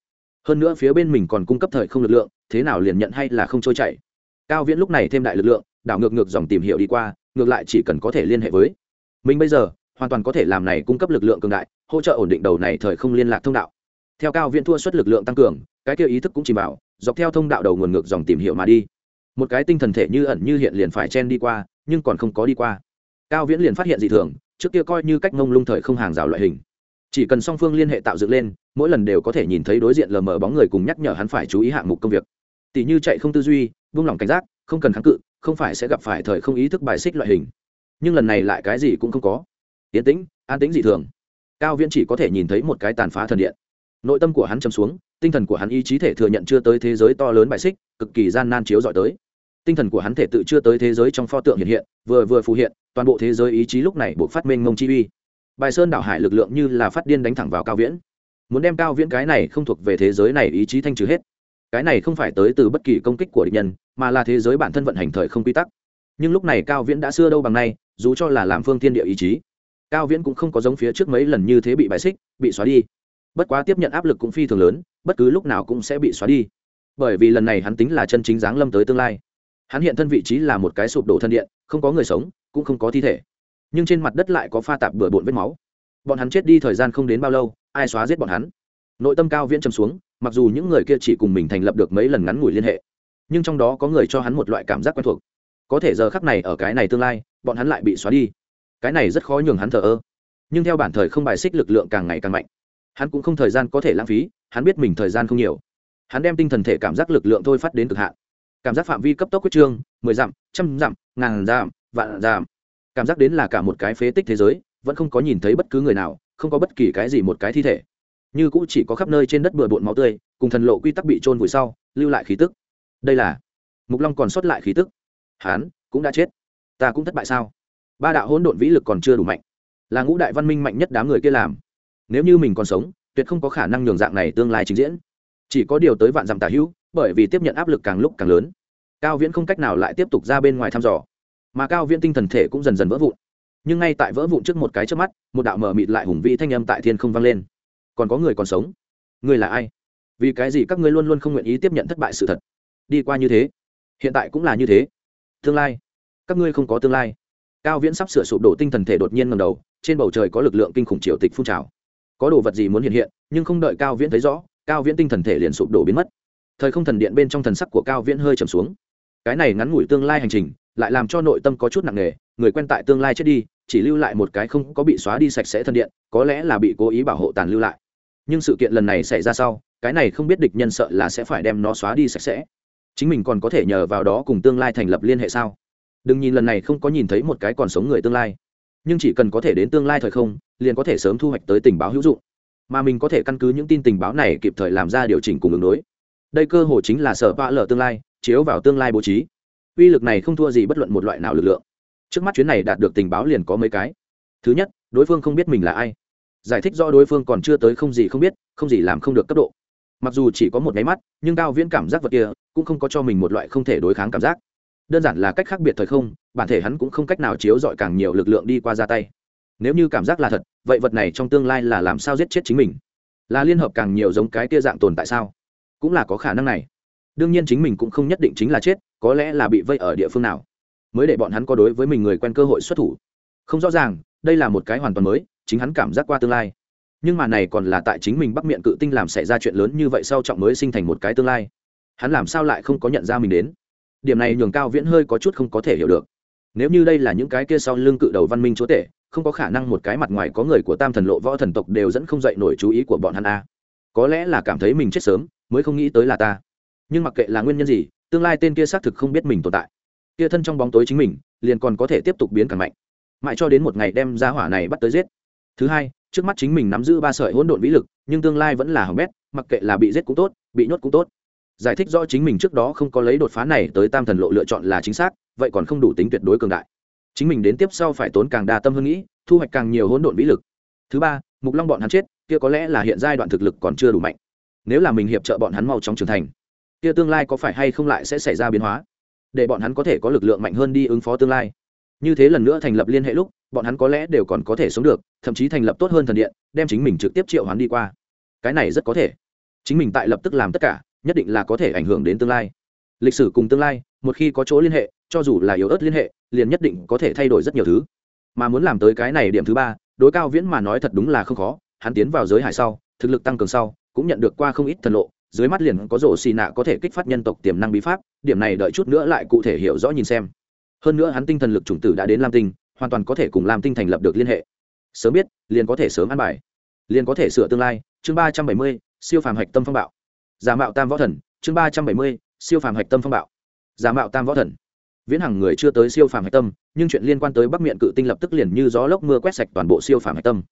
Hơn nữa phía bên mình còn cung cấp thời không lực lượng thế nào liền nhận hay là không trôi chảy. Cao viễn lúc này thêm đại lực lượng, đảo ngược ngược dòng tìm hiểu đi qua, ngược lại chỉ cần có thể liên hệ với mình bây giờ, hoàn toàn có thể làm này cung cấp lực lượng cường đại, hỗ trợ ổn định đầu này thời không liên lạc thông đạo. Theo cao viễn thua suất lực lượng tăng cường, cái kia ý thức cũng chỉ bảo dọc theo thông đạo đầu nguồn ngược dòng tìm hiểu mà đi. Một cái tinh thần thể như ẩn như hiện liền phải chen đi qua, nhưng còn không có đi qua. Cao viễn liền phát hiện dị thường, trước kia coi như cách ngông lung thời không hàng rào loại hình. Chỉ cần song phương liên hệ tạo dựng lên, mỗi lần đều có thể nhìn thấy đối diện lờ mờ bóng người cùng nhắc nhở hắn phải chú ý hạng mục công việc tỷ như chạy không tư duy, buông lỏng cảnh giác, không cần kháng cự, không phải sẽ gặp phải thời không ý thức bài xích loại hình. Nhưng lần này lại cái gì cũng không có. Yến tĩnh, an tĩnh dị thường. Cao viễn chỉ có thể nhìn thấy một cái tàn phá thần điện. Nội tâm của hắn châm xuống, tinh thần của hắn ý chí thể thừa nhận chưa tới thế giới to lớn bài xích, cực kỳ gian nan chiếu dọi tới. Tinh thần của hắn thể tự chưa tới thế giới trong pho tượng hiện hiện, vừa vừa phù hiện, toàn bộ thế giới ý chí lúc này buộc phát minh mông chi uy. Bài sơn đảo hải lực lượng như là phát điên đánh thẳng vào cao viễn. Muốn đem cao viễn cái này không thuộc về thế giới này ý chí thanh trừ hết cái này không phải tới từ bất kỳ công kích của địch nhân, mà là thế giới bản thân vận hành thời không quy tắc. Nhưng lúc này cao viễn đã xưa đâu bằng nay, dù cho là làm phương tiên địa ý chí, cao viễn cũng không có giống phía trước mấy lần như thế bị bài xích, bị xóa đi. Bất quá tiếp nhận áp lực cũng phi thường lớn, bất cứ lúc nào cũng sẽ bị xóa đi. Bởi vì lần này hắn tính là chân chính giáng lâm tới tương lai. Hắn hiện thân vị trí là một cái sụp đổ thân điện, không có người sống, cũng không có thi thể. Nhưng trên mặt đất lại có pha tạp bừa bộn vết máu. Bọn hắn chết đi thời gian không đến bao lâu, ai xóa giết bọn hắn? Nội tâm cao viễn trầm xuống mặc dù những người kia chỉ cùng mình thành lập được mấy lần ngắn ngủi liên hệ, nhưng trong đó có người cho hắn một loại cảm giác quen thuộc. Có thể giờ khắc này ở cái này tương lai, bọn hắn lại bị xóa đi. Cái này rất khó nhường hắn thờ ơ. Nhưng theo bản thời không bài xích lực lượng càng ngày càng mạnh, hắn cũng không thời gian có thể lãng phí, hắn biết mình thời gian không nhiều. Hắn đem tinh thần thể cảm giác lực lượng thôi phát đến cực hạn. Cảm giác phạm vi cấp tốc quyết trương, mười dặm, trăm dặm, ngàn dặm, vạn dặm. Cảm giác đến là cả một cái phế tích thế giới, vẫn không có nhìn thấy bất cứ người nào, không có bất kỳ cái gì một cái thi thể như cũ chỉ có khắp nơi trên đất bừa bộn máu tươi, cùng thần lộ quy tắc bị trôn vùi sau, lưu lại khí tức. Đây là, mục long còn sót lại khí tức. Hán cũng đã chết. Ta cũng thất bại sao? Ba đạo hỗn độn vĩ lực còn chưa đủ mạnh. Là ngũ đại văn minh mạnh nhất đám người kia làm. Nếu như mình còn sống, tuyệt không có khả năng nhường dạng này tương lai trình diễn. Chỉ có điều tới vạn dặm tả hữu, bởi vì tiếp nhận áp lực càng lúc càng lớn. Cao viễn không cách nào lại tiếp tục ra bên ngoài thăm dò. Mà cao viễn tinh thần thể cũng dần dần vỡ vụn. Nhưng ngay tại vỡ vụn trước một cái trước mắt, một đạo mờ mịt lại hùng vĩ thanh âm tại thiên không vang lên còn có người còn sống. Ngươi là ai? Vì cái gì các ngươi luôn luôn không nguyện ý tiếp nhận thất bại sự thật? Đi qua như thế, hiện tại cũng là như thế. Tương lai, các ngươi không có tương lai. Cao viễn sắp sửa sụp đổ tinh thần thể đột nhiên ngầm đầu, trên bầu trời có lực lượng kinh khủng triều tịch phun trào. Có đồ vật gì muốn hiện hiện, nhưng không đợi cao viễn thấy rõ, cao viễn tinh thần thể liền sụp đổ biến mất. Thời không thần điện bên trong thần sắc của cao viễn hơi trầm xuống. Cái này ngắn ngủi tương lai hành trình, lại làm cho nội tâm có chút nặng nề, người quen tại tương lai chết đi, chỉ lưu lại một cái không có bị xóa đi sạch sẽ thần điện, có lẽ là bị cố ý bảo hộ tàn lưu lại nhưng sự kiện lần này xảy ra sau, cái này không biết địch nhân sợ là sẽ phải đem nó xóa đi sạch sẽ. Chính mình còn có thể nhờ vào đó cùng tương lai thành lập liên hệ sao? Đừng nhìn lần này không có nhìn thấy một cái còn sống người tương lai. Nhưng chỉ cần có thể đến tương lai thời không, liền có thể sớm thu hoạch tới tình báo hữu dụng. Mà mình có thể căn cứ những tin tình báo này kịp thời làm ra điều chỉnh cùng ứng đối. Đây cơ hội chính là sở vạ lở tương lai, chiếu vào tương lai bố trí. Uy lực này không thua gì bất luận một loại nào lực lượng. Trước mắt chuyến này đạt được tình báo liền có mấy cái. Thứ nhất, đối phương không biết mình là ai giải thích do đối phương còn chưa tới không gì không biết, không gì làm không được cấp độ. Mặc dù chỉ có một nháy mắt, nhưng cao viễn cảm giác vật kia cũng không có cho mình một loại không thể đối kháng cảm giác. Đơn giản là cách khác biệt thời không, bản thể hắn cũng không cách nào chiếu dọi càng nhiều lực lượng đi qua ra tay. Nếu như cảm giác là thật, vậy vật này trong tương lai là làm sao giết chết chính mình? Là liên hợp càng nhiều giống cái kia dạng tồn tại sao? Cũng là có khả năng này. Đương nhiên chính mình cũng không nhất định chính là chết, có lẽ là bị vây ở địa phương nào. Mới để bọn hắn có đối với mình người quen cơ hội xuất thủ. Không rõ ràng, đây là một cái hoàn toàn mới chính hắn cảm giác qua tương lai. Nhưng mà này còn là tại chính mình bắc miệng cự tinh làm xảy ra chuyện lớn như vậy sau trọng mới sinh thành một cái tương lai. Hắn làm sao lại không có nhận ra mình đến? Điểm này nhường cao viễn hơi có chút không có thể hiểu được. Nếu như đây là những cái kia sau lưng cự đầu văn minh chúa tể, không có khả năng một cái mặt ngoài có người của tam thần lộ võ thần tộc đều dẫn không dậy nổi chú ý của bọn hắn a có lẽ là cảm thấy mình chết sớm, mới không nghĩ tới là ta. Nhưng mặc kệ là nguyên nhân gì, tương lai tên kia xác thực không biết mình tồn tại. Kia thân trong bóng tối chính mình, liền còn có thể tiếp tục biến càng mạnh. Mãi cho đến một ngày đem ra hỏa này bắt tới giết thứ hai, trước mắt chính mình nắm giữ ba sợi hỗn độn vĩ lực, nhưng tương lai vẫn là hỏng bét, mặc kệ là bị giết cũng tốt, bị nhốt cũng tốt. Giải thích rõ chính mình trước đó không có lấy đột phá này tới tam thần lộ lựa chọn là chính xác, vậy còn không đủ tính tuyệt đối cường đại. Chính mình đến tiếp sau phải tốn càng đa tâm hơn nghĩ, thu hoạch càng nhiều hỗn độn vĩ lực. Thứ ba, mục long bọn hắn chết, kia có lẽ là hiện giai đoạn thực lực còn chưa đủ mạnh. Nếu là mình hiệp trợ bọn hắn mau chóng trưởng thành, kia tương lai có phải hay không lại sẽ xảy ra biến hóa? Để bọn hắn có thể có lực lượng mạnh hơn đi ứng phó tương lai. Như thế lần nữa thành lập liên hệ lúc bọn hắn có lẽ đều còn có thể sống được, thậm chí thành lập tốt hơn thần điện, đem chính mình trực tiếp triệu hoán đi qua. Cái này rất có thể. Chính mình tại lập tức làm tất cả, nhất định là có thể ảnh hưởng đến tương lai. Lịch sử cùng tương lai, một khi có chỗ liên hệ, cho dù là yếu ớt liên hệ, liền nhất định có thể thay đổi rất nhiều thứ. Mà muốn làm tới cái này điểm thứ ba, đối cao viễn mà nói thật đúng là không khó, hắn tiến vào giới hải sau, thực lực tăng cường sau, cũng nhận được qua không ít thần lộ, dưới mắt liền có rổ xì nạ có thể kích phát nhân tộc tiềm năng bí pháp, điểm này đợi chút nữa lại cụ thể hiểu rõ nhìn xem. Hơn nữa hắn tinh thần lực chủng tử đã đến lam tinh hoàn toàn có thể cùng lam tinh thành lập được liên hệ. Sớm biết, liền có thể sớm ăn bài. Liền có thể sửa tương lai. Chương ba trăm bảy mươi, siêu phàm hạch tâm phong bạo. Giả mạo tam võ thần. Chương ba trăm bảy mươi, siêu phàm hạch tâm phong bạo. Giả mạo tam võ thần. Viễn hằng người chưa tới siêu phàm hạch tâm, nhưng chuyện liên quan tới bắc miệng cự tinh lập tức liền như gió lốc mưa quét sạch toàn bộ siêu phàm hạch tâm.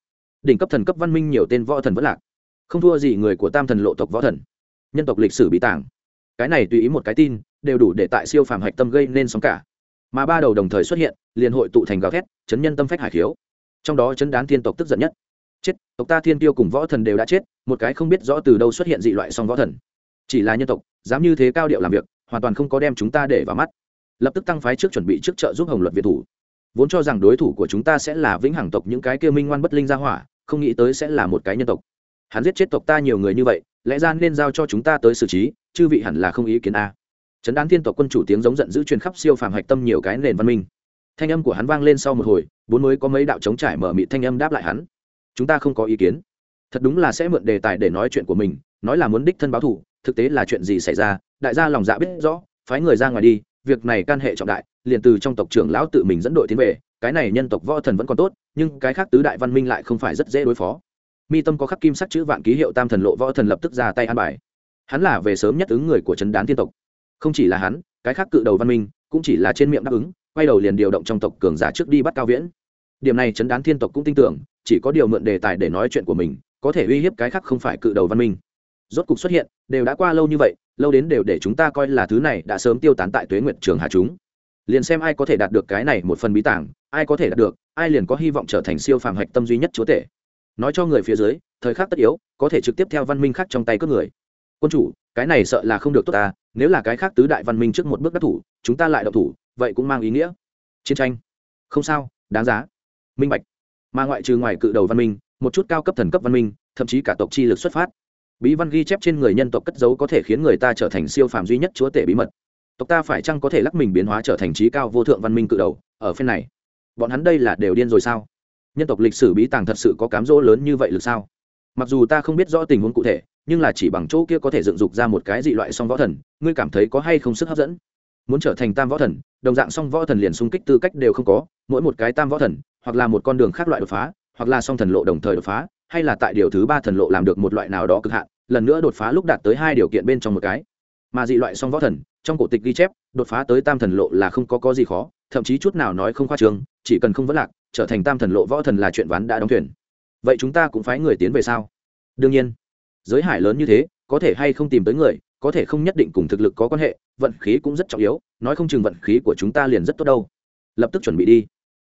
Đỉnh cấp thần cấp văn minh nhiều tên võ thần vẫn lạc. Không thua gì người của tam thần lộ tộc võ thần. Nhân tộc lịch sử bị tảng. Cái này tùy ý một cái tin, đều đủ để tại siêu phàm hạch tâm gây nên sóng cả mà ba đầu đồng thời xuất hiện, liền hội tụ thành gào thét, chấn nhân tâm phách hải khiếu. Trong đó chấn đán thiên tộc tức giận nhất. Chết, tộc ta thiên tiêu cùng võ thần đều đã chết, một cái không biết rõ từ đâu xuất hiện dị loại song võ thần. Chỉ là nhân tộc, dám như thế cao điệu làm việc, hoàn toàn không có đem chúng ta để vào mắt. Lập tức tăng phái trước chuẩn bị trước trợ giúp hồng luật việt thủ. Vốn cho rằng đối thủ của chúng ta sẽ là vĩnh hằng tộc những cái kia minh ngoan bất linh gia hỏa, không nghĩ tới sẽ là một cái nhân tộc. Hắn giết chết tộc ta nhiều người như vậy, lẽ ra nên giao cho chúng ta tới xử trí, chư vị hẳn là không ý kiến a trấn đán thiên tộc quân chủ tiếng giống giận dữ truyền khắp siêu phàm hạch tâm nhiều cái nền văn minh. Thanh âm của hắn vang lên sau một hồi, bốn mới có mấy đạo chống trải mở miệng thanh âm đáp lại hắn. Chúng ta không có ý kiến. Thật đúng là sẽ mượn đề tài để nói chuyện của mình, nói là muốn đích thân báo thủ thực tế là chuyện gì xảy ra, đại gia lòng dạ biết rõ, phái người ra ngoài đi, việc này can hệ trọng đại, liền từ trong tộc trưởng lão tự mình dẫn đội tiến về, cái này nhân tộc võ thần vẫn còn tốt, nhưng cái khác tứ đại văn minh lại không phải rất dễ đối phó. Mi tâm có khắc kim sắc chữ vạn ký hiệu tam thần lộ võ thần lập tức ra tay an bài. Hắn là về sớm nhất ứng người của trấn đán tiên tộc không chỉ là hắn, cái khác cự đầu văn minh cũng chỉ là trên miệng đáp ứng, quay đầu liền điều động trong tộc cường giả trước đi bắt cao viễn. Điểm này chấn đán thiên tộc cũng tin tưởng, chỉ có điều mượn đề tài để nói chuyện của mình, có thể uy hiếp cái khác không phải cự đầu văn minh. Rốt cục xuất hiện, đều đã qua lâu như vậy, lâu đến đều để chúng ta coi là thứ này đã sớm tiêu tán tại tuế nguyện trường hà chúng. Liền xem ai có thể đạt được cái này một phần bí tảng, ai có thể đạt được, ai liền có hy vọng trở thành siêu phàm hạch tâm duy nhất chúa tể. Nói cho người phía dưới, thời khắc tất yếu, có thể trực tiếp theo văn minh khác trong tay cướp người. Quân chủ, cái này sợ là không được tốt ta nếu là cái khác tứ đại văn minh trước một bước đắc thủ, chúng ta lại đậu thủ, vậy cũng mang ý nghĩa. Chiến tranh? Không sao, đáng giá. Minh bạch. Mà ngoại trừ ngoài cự đầu văn minh, một chút cao cấp thần cấp văn minh, thậm chí cả tộc chi lực xuất phát. Bí văn ghi chép trên người nhân tộc cất giấu có thể khiến người ta trở thành siêu phàm duy nhất chúa tể bí mật. Tộc ta phải chăng có thể lắc mình biến hóa trở thành trí cao vô thượng văn minh cự đầu, ở phen này? Bọn hắn đây là đều điên rồi sao? Nhân tộc lịch sử bí tàng thật sự có cám dỗ lớn như vậy lực sao? Mặc dù ta không biết rõ tình huống cụ thể nhưng là chỉ bằng chỗ kia có thể dựng dục ra một cái dị loại song võ thần, ngươi cảm thấy có hay không sức hấp dẫn? Muốn trở thành tam võ thần, đồng dạng song võ thần liền xung kích tư cách đều không có, mỗi một cái tam võ thần, hoặc là một con đường khác loại đột phá, hoặc là song thần lộ đồng thời đột phá, hay là tại điều thứ ba thần lộ làm được một loại nào đó cực hạn, lần nữa đột phá lúc đạt tới hai điều kiện bên trong một cái. Mà dị loại song võ thần, trong cổ tịch ghi chép, đột phá tới tam thần lộ là không có có gì khó, thậm chí chút nào nói không khoa trương, chỉ cần không vấn lạc, trở thành tam thần lộ võ thần là chuyện ván đã đóng thuyền. Vậy chúng ta cũng phái người tiến về sao? Đương nhiên giới hải lớn như thế, có thể hay không tìm tới người, có thể không nhất định cùng thực lực có quan hệ, vận khí cũng rất trọng yếu, nói không chừng vận khí của chúng ta liền rất tốt đâu. Lập tức chuẩn bị đi.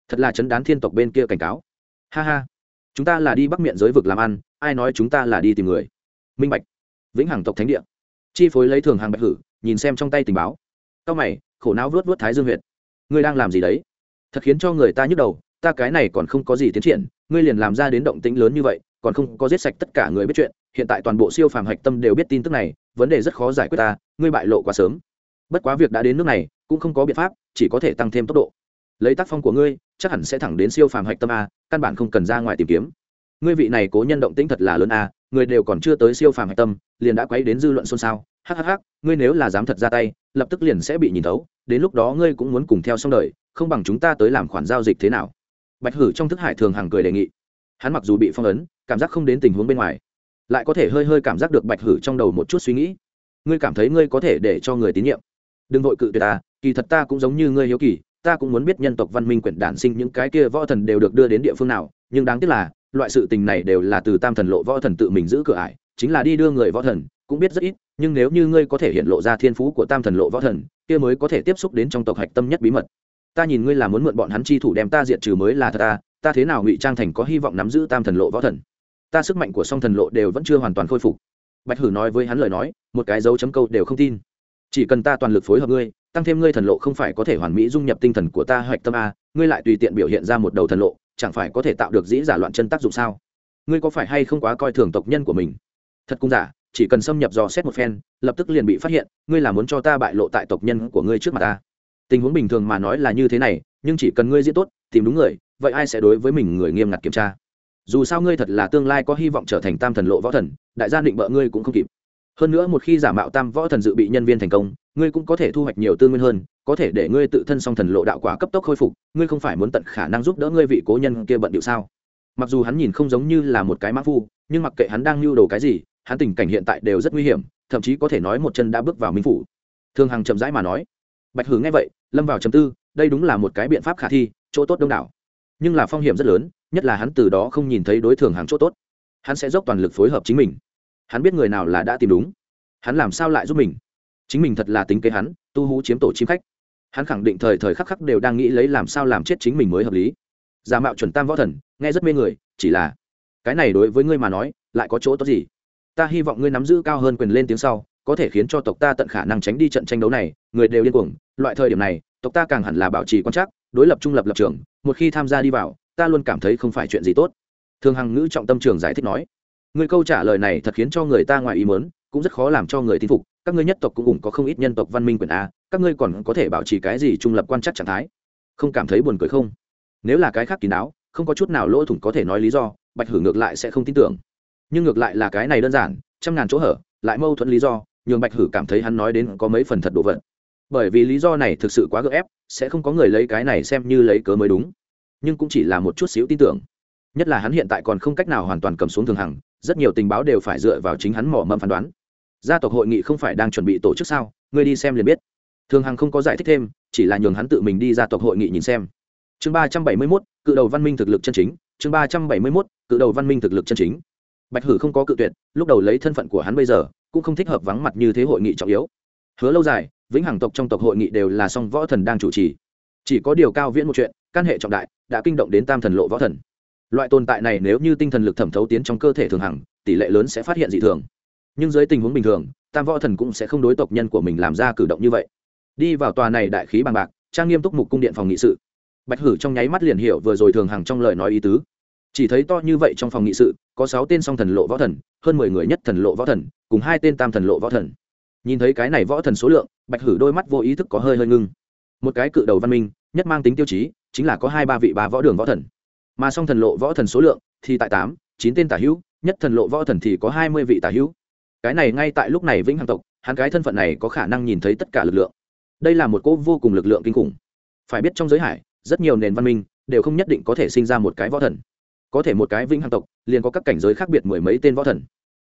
Thật là chấn đán thiên tộc bên kia cảnh cáo. Ha ha. Chúng ta là đi bắc miệng giới vực làm ăn, ai nói chúng ta là đi tìm người? Minh bạch. Vĩnh hằng tộc thánh địa. Chi phối lấy thường hàng bạch hử, nhìn xem trong tay tình báo. Cao mày, khổ não vớt vớt thái dương huyệt. ngươi đang làm gì đấy? Thật khiến cho người ta nhức đầu, ta cái này còn không có gì tiến triển, ngươi liền làm ra đến động tĩnh lớn như vậy, còn không có giết sạch tất cả người biết chuyện hiện tại toàn bộ siêu phàm hạch tâm đều biết tin tức này, vấn đề rất khó giải quyết ta, ngươi bại lộ quá sớm. Bất quá việc đã đến nước này, cũng không có biện pháp, chỉ có thể tăng thêm tốc độ. Lấy tác phong của ngươi, chắc hẳn sẽ thẳng đến siêu phàm hạch tâm a, căn bản không cần ra ngoài tìm kiếm. Ngươi vị này cố nhân động tĩnh thật là lớn a, người đều còn chưa tới siêu phàm hạch tâm, liền đã quấy đến dư luận xôn xao. Hhh ngươi nếu là dám thật ra tay, lập tức liền sẽ bị nhìn thấu, đến lúc đó ngươi cũng muốn cùng theo xong đời, không bằng chúng ta tới làm khoản giao dịch thế nào? Bạch hử trong thức hải thường hàng cười đề nghị. Hắn mặc dù bị phong ấn, cảm giác không đến tình huống bên ngoài lại có thể hơi hơi cảm giác được bạch hử trong đầu một chút suy nghĩ. Ngươi cảm thấy ngươi có thể để cho người tín nhiệm. Đừng vội cự tuyệt ta, kỳ thật ta cũng giống như ngươi hiếu kỳ, ta cũng muốn biết nhân tộc văn minh quyển đản sinh những cái kia võ thần đều được đưa đến địa phương nào, nhưng đáng tiếc là, loại sự tình này đều là từ tam thần lộ võ thần tự mình giữ cửa ải, chính là đi đưa người võ thần, cũng biết rất ít, nhưng nếu như ngươi có thể hiện lộ ra thiên phú của tam thần lộ võ thần, kia mới có thể tiếp xúc đến trong tộc hạch tâm nhất bí mật. Ta nhìn ngươi là muốn mượn bọn hắn chi thủ đem ta diệt trừ mới là thật ta ta thế nào ngụy trang thành có hy vọng nắm giữ tam thần lộ võ thần? Ta sức mạnh của song thần lộ đều vẫn chưa hoàn toàn khôi phục. Bạch hử nói với hắn lời nói, một cái dấu chấm câu đều không tin. Chỉ cần ta toàn lực phối hợp ngươi, tăng thêm ngươi thần lộ không phải có thể hoàn mỹ dung nhập tinh thần của ta hoạch tâm a, ngươi lại tùy tiện biểu hiện ra một đầu thần lộ, chẳng phải có thể tạo được dĩ giả loạn chân tác dụng sao? Ngươi có phải hay không quá coi thường tộc nhân của mình? Thật cung giả, chỉ cần xâm nhập dò xét một phen, lập tức liền bị phát hiện, ngươi là muốn cho ta bại lộ tại tộc nhân của ngươi trước mặt ta. Tình huống bình thường mà nói là như thế này, nhưng chỉ cần ngươi diễn tốt, tìm đúng người, vậy ai sẽ đối với mình người nghiêm ngặt kiểm tra? Dù sao ngươi thật là tương lai có hy vọng trở thành tam thần lộ võ thần, đại gia định bợ ngươi cũng không kịp. Hơn nữa một khi giả mạo tam võ thần dự bị nhân viên thành công, ngươi cũng có thể thu hoạch nhiều tư nguyên hơn, có thể để ngươi tự thân song thần lộ đạo quả cấp tốc khôi phục, ngươi không phải muốn tận khả năng giúp đỡ ngươi vị cố nhân kia bận điệu sao? Mặc dù hắn nhìn không giống như là một cái mã phu, nhưng mặc kệ hắn đang lưu đồ cái gì, hắn tình cảnh hiện tại đều rất nguy hiểm, thậm chí có thể nói một chân đã bước vào minh phủ. Thương hằng chậm rãi mà nói. Bạch hử nghe vậy, lâm vào chầm tư, đây đúng là một cái biện pháp khả thi, chỗ tốt đông đảo. Nhưng là phong hiểm rất lớn nhất là hắn từ đó không nhìn thấy đối thường hàng chỗ tốt. Hắn sẽ dốc toàn lực phối hợp chính mình. Hắn biết người nào là đã tìm đúng. Hắn làm sao lại giúp mình? Chính mình thật là tính kế hắn, tu hú chiếm tổ chim khách. Hắn khẳng định thời thời khắc khắc đều đang nghĩ lấy làm sao làm chết chính mình mới hợp lý. Giả mạo chuẩn tam võ thần, nghe rất mê người, chỉ là, cái này đối với ngươi mà nói, lại có chỗ tốt gì? Ta hy vọng ngươi nắm giữ cao hơn quyền lên tiếng sau, có thể khiến cho tộc ta tận khả năng tránh đi trận tranh đấu này, người đều điên cuồng. Loại thời điểm này, tộc ta càng hẳn là bảo trì quan trắc, đối lập trung lập lập trường, một khi tham gia đi vào ta luôn cảm thấy không phải chuyện gì tốt. Thường hằng ngữ trọng tâm trường giải thích nói người câu trả lời này thật khiến cho người ta ngoài ý mớn cũng rất khó làm cho người tin phục. Các ngươi nhất tộc cũng ủng có không ít nhân tộc văn minh quyền a, các ngươi còn có thể bảo trì cái gì trung lập quan chắc trạng thái? Không cảm thấy buồn cười không? Nếu là cái khác kín đáo, không có chút nào lỗ thủng có thể nói lý do, bạch hử ngược lại sẽ không tin tưởng. Nhưng ngược lại là cái này đơn giản, trăm ngàn chỗ hở, lại mâu thuẫn lý do, nhường bạch hử cảm thấy hắn nói đến có mấy phần thật đồ vận bởi vì lý do này thực sự quá gợ ép, sẽ không có người lấy cái này xem như lấy cớ mới đúng nhưng cũng chỉ là một chút xíu tin tưởng. Nhất là hắn hiện tại còn không cách nào hoàn toàn cầm xuống thường hằng, rất nhiều tình báo đều phải dựa vào chính hắn mỏ mẫm phán đoán. Gia tộc hội nghị không phải đang chuẩn bị tổ chức sao? Ngươi đi xem liền biết. Thường hằng không có giải thích thêm, chỉ là nhường hắn tự mình đi gia tộc hội nghị nhìn xem. Chương ba trăm bảy mươi mốt, cự đầu văn minh thực lực chân chính. Chương ba trăm bảy mươi mốt, cự đầu văn minh thực lực chân chính. Bạch hử không có cự tuyệt, lúc đầu lấy thân phận của hắn bây giờ, cũng không thích hợp vắng mặt như thế hội nghị trọng yếu. Hứa lâu dài, vĩnh hằng tộc trong tộc hội nghị đều là song võ thần đang chủ trì. Chỉ có điều cao viễn một chuyện, căn hệ trọng đại đã kinh động đến tam thần lộ võ thần. Loại tồn tại này nếu như tinh thần lực thẩm thấu tiến trong cơ thể thường hằng, tỷ lệ lớn sẽ phát hiện dị thường. Nhưng dưới tình huống bình thường, tam võ thần cũng sẽ không đối tộc nhân của mình làm ra cử động như vậy. Đi vào tòa này đại khí bằng bạc, trang nghiêm túc mục cung điện phòng nghị sự. Bạch hử trong nháy mắt liền hiểu vừa rồi thường hằng trong lời nói ý tứ. Chỉ thấy to như vậy trong phòng nghị sự, có sáu tên song thần lộ võ thần, hơn mười người nhất thần lộ võ thần, cùng hai tên tam thần lộ võ thần. Nhìn thấy cái này võ thần số lượng, bạch hử đôi mắt vô ý thức có hơi hơi ngưng. Một cái cự đầu văn minh, nhất mang tính tiêu chí chính là có hai ba vị ba võ đường võ thần. Mà song thần lộ võ thần số lượng thì tại tám, chín tên tả hữu, nhất thần lộ võ thần thì có hai mươi vị tả hữu. Cái này ngay tại lúc này vĩnh hằng tộc, hắn cái thân phận này có khả năng nhìn thấy tất cả lực lượng. Đây là một cỗ vô cùng lực lượng kinh khủng. Phải biết trong giới hải, rất nhiều nền văn minh đều không nhất định có thể sinh ra một cái võ thần. Có thể một cái vĩnh hằng tộc, liền có các cảnh giới khác biệt mười mấy tên võ thần.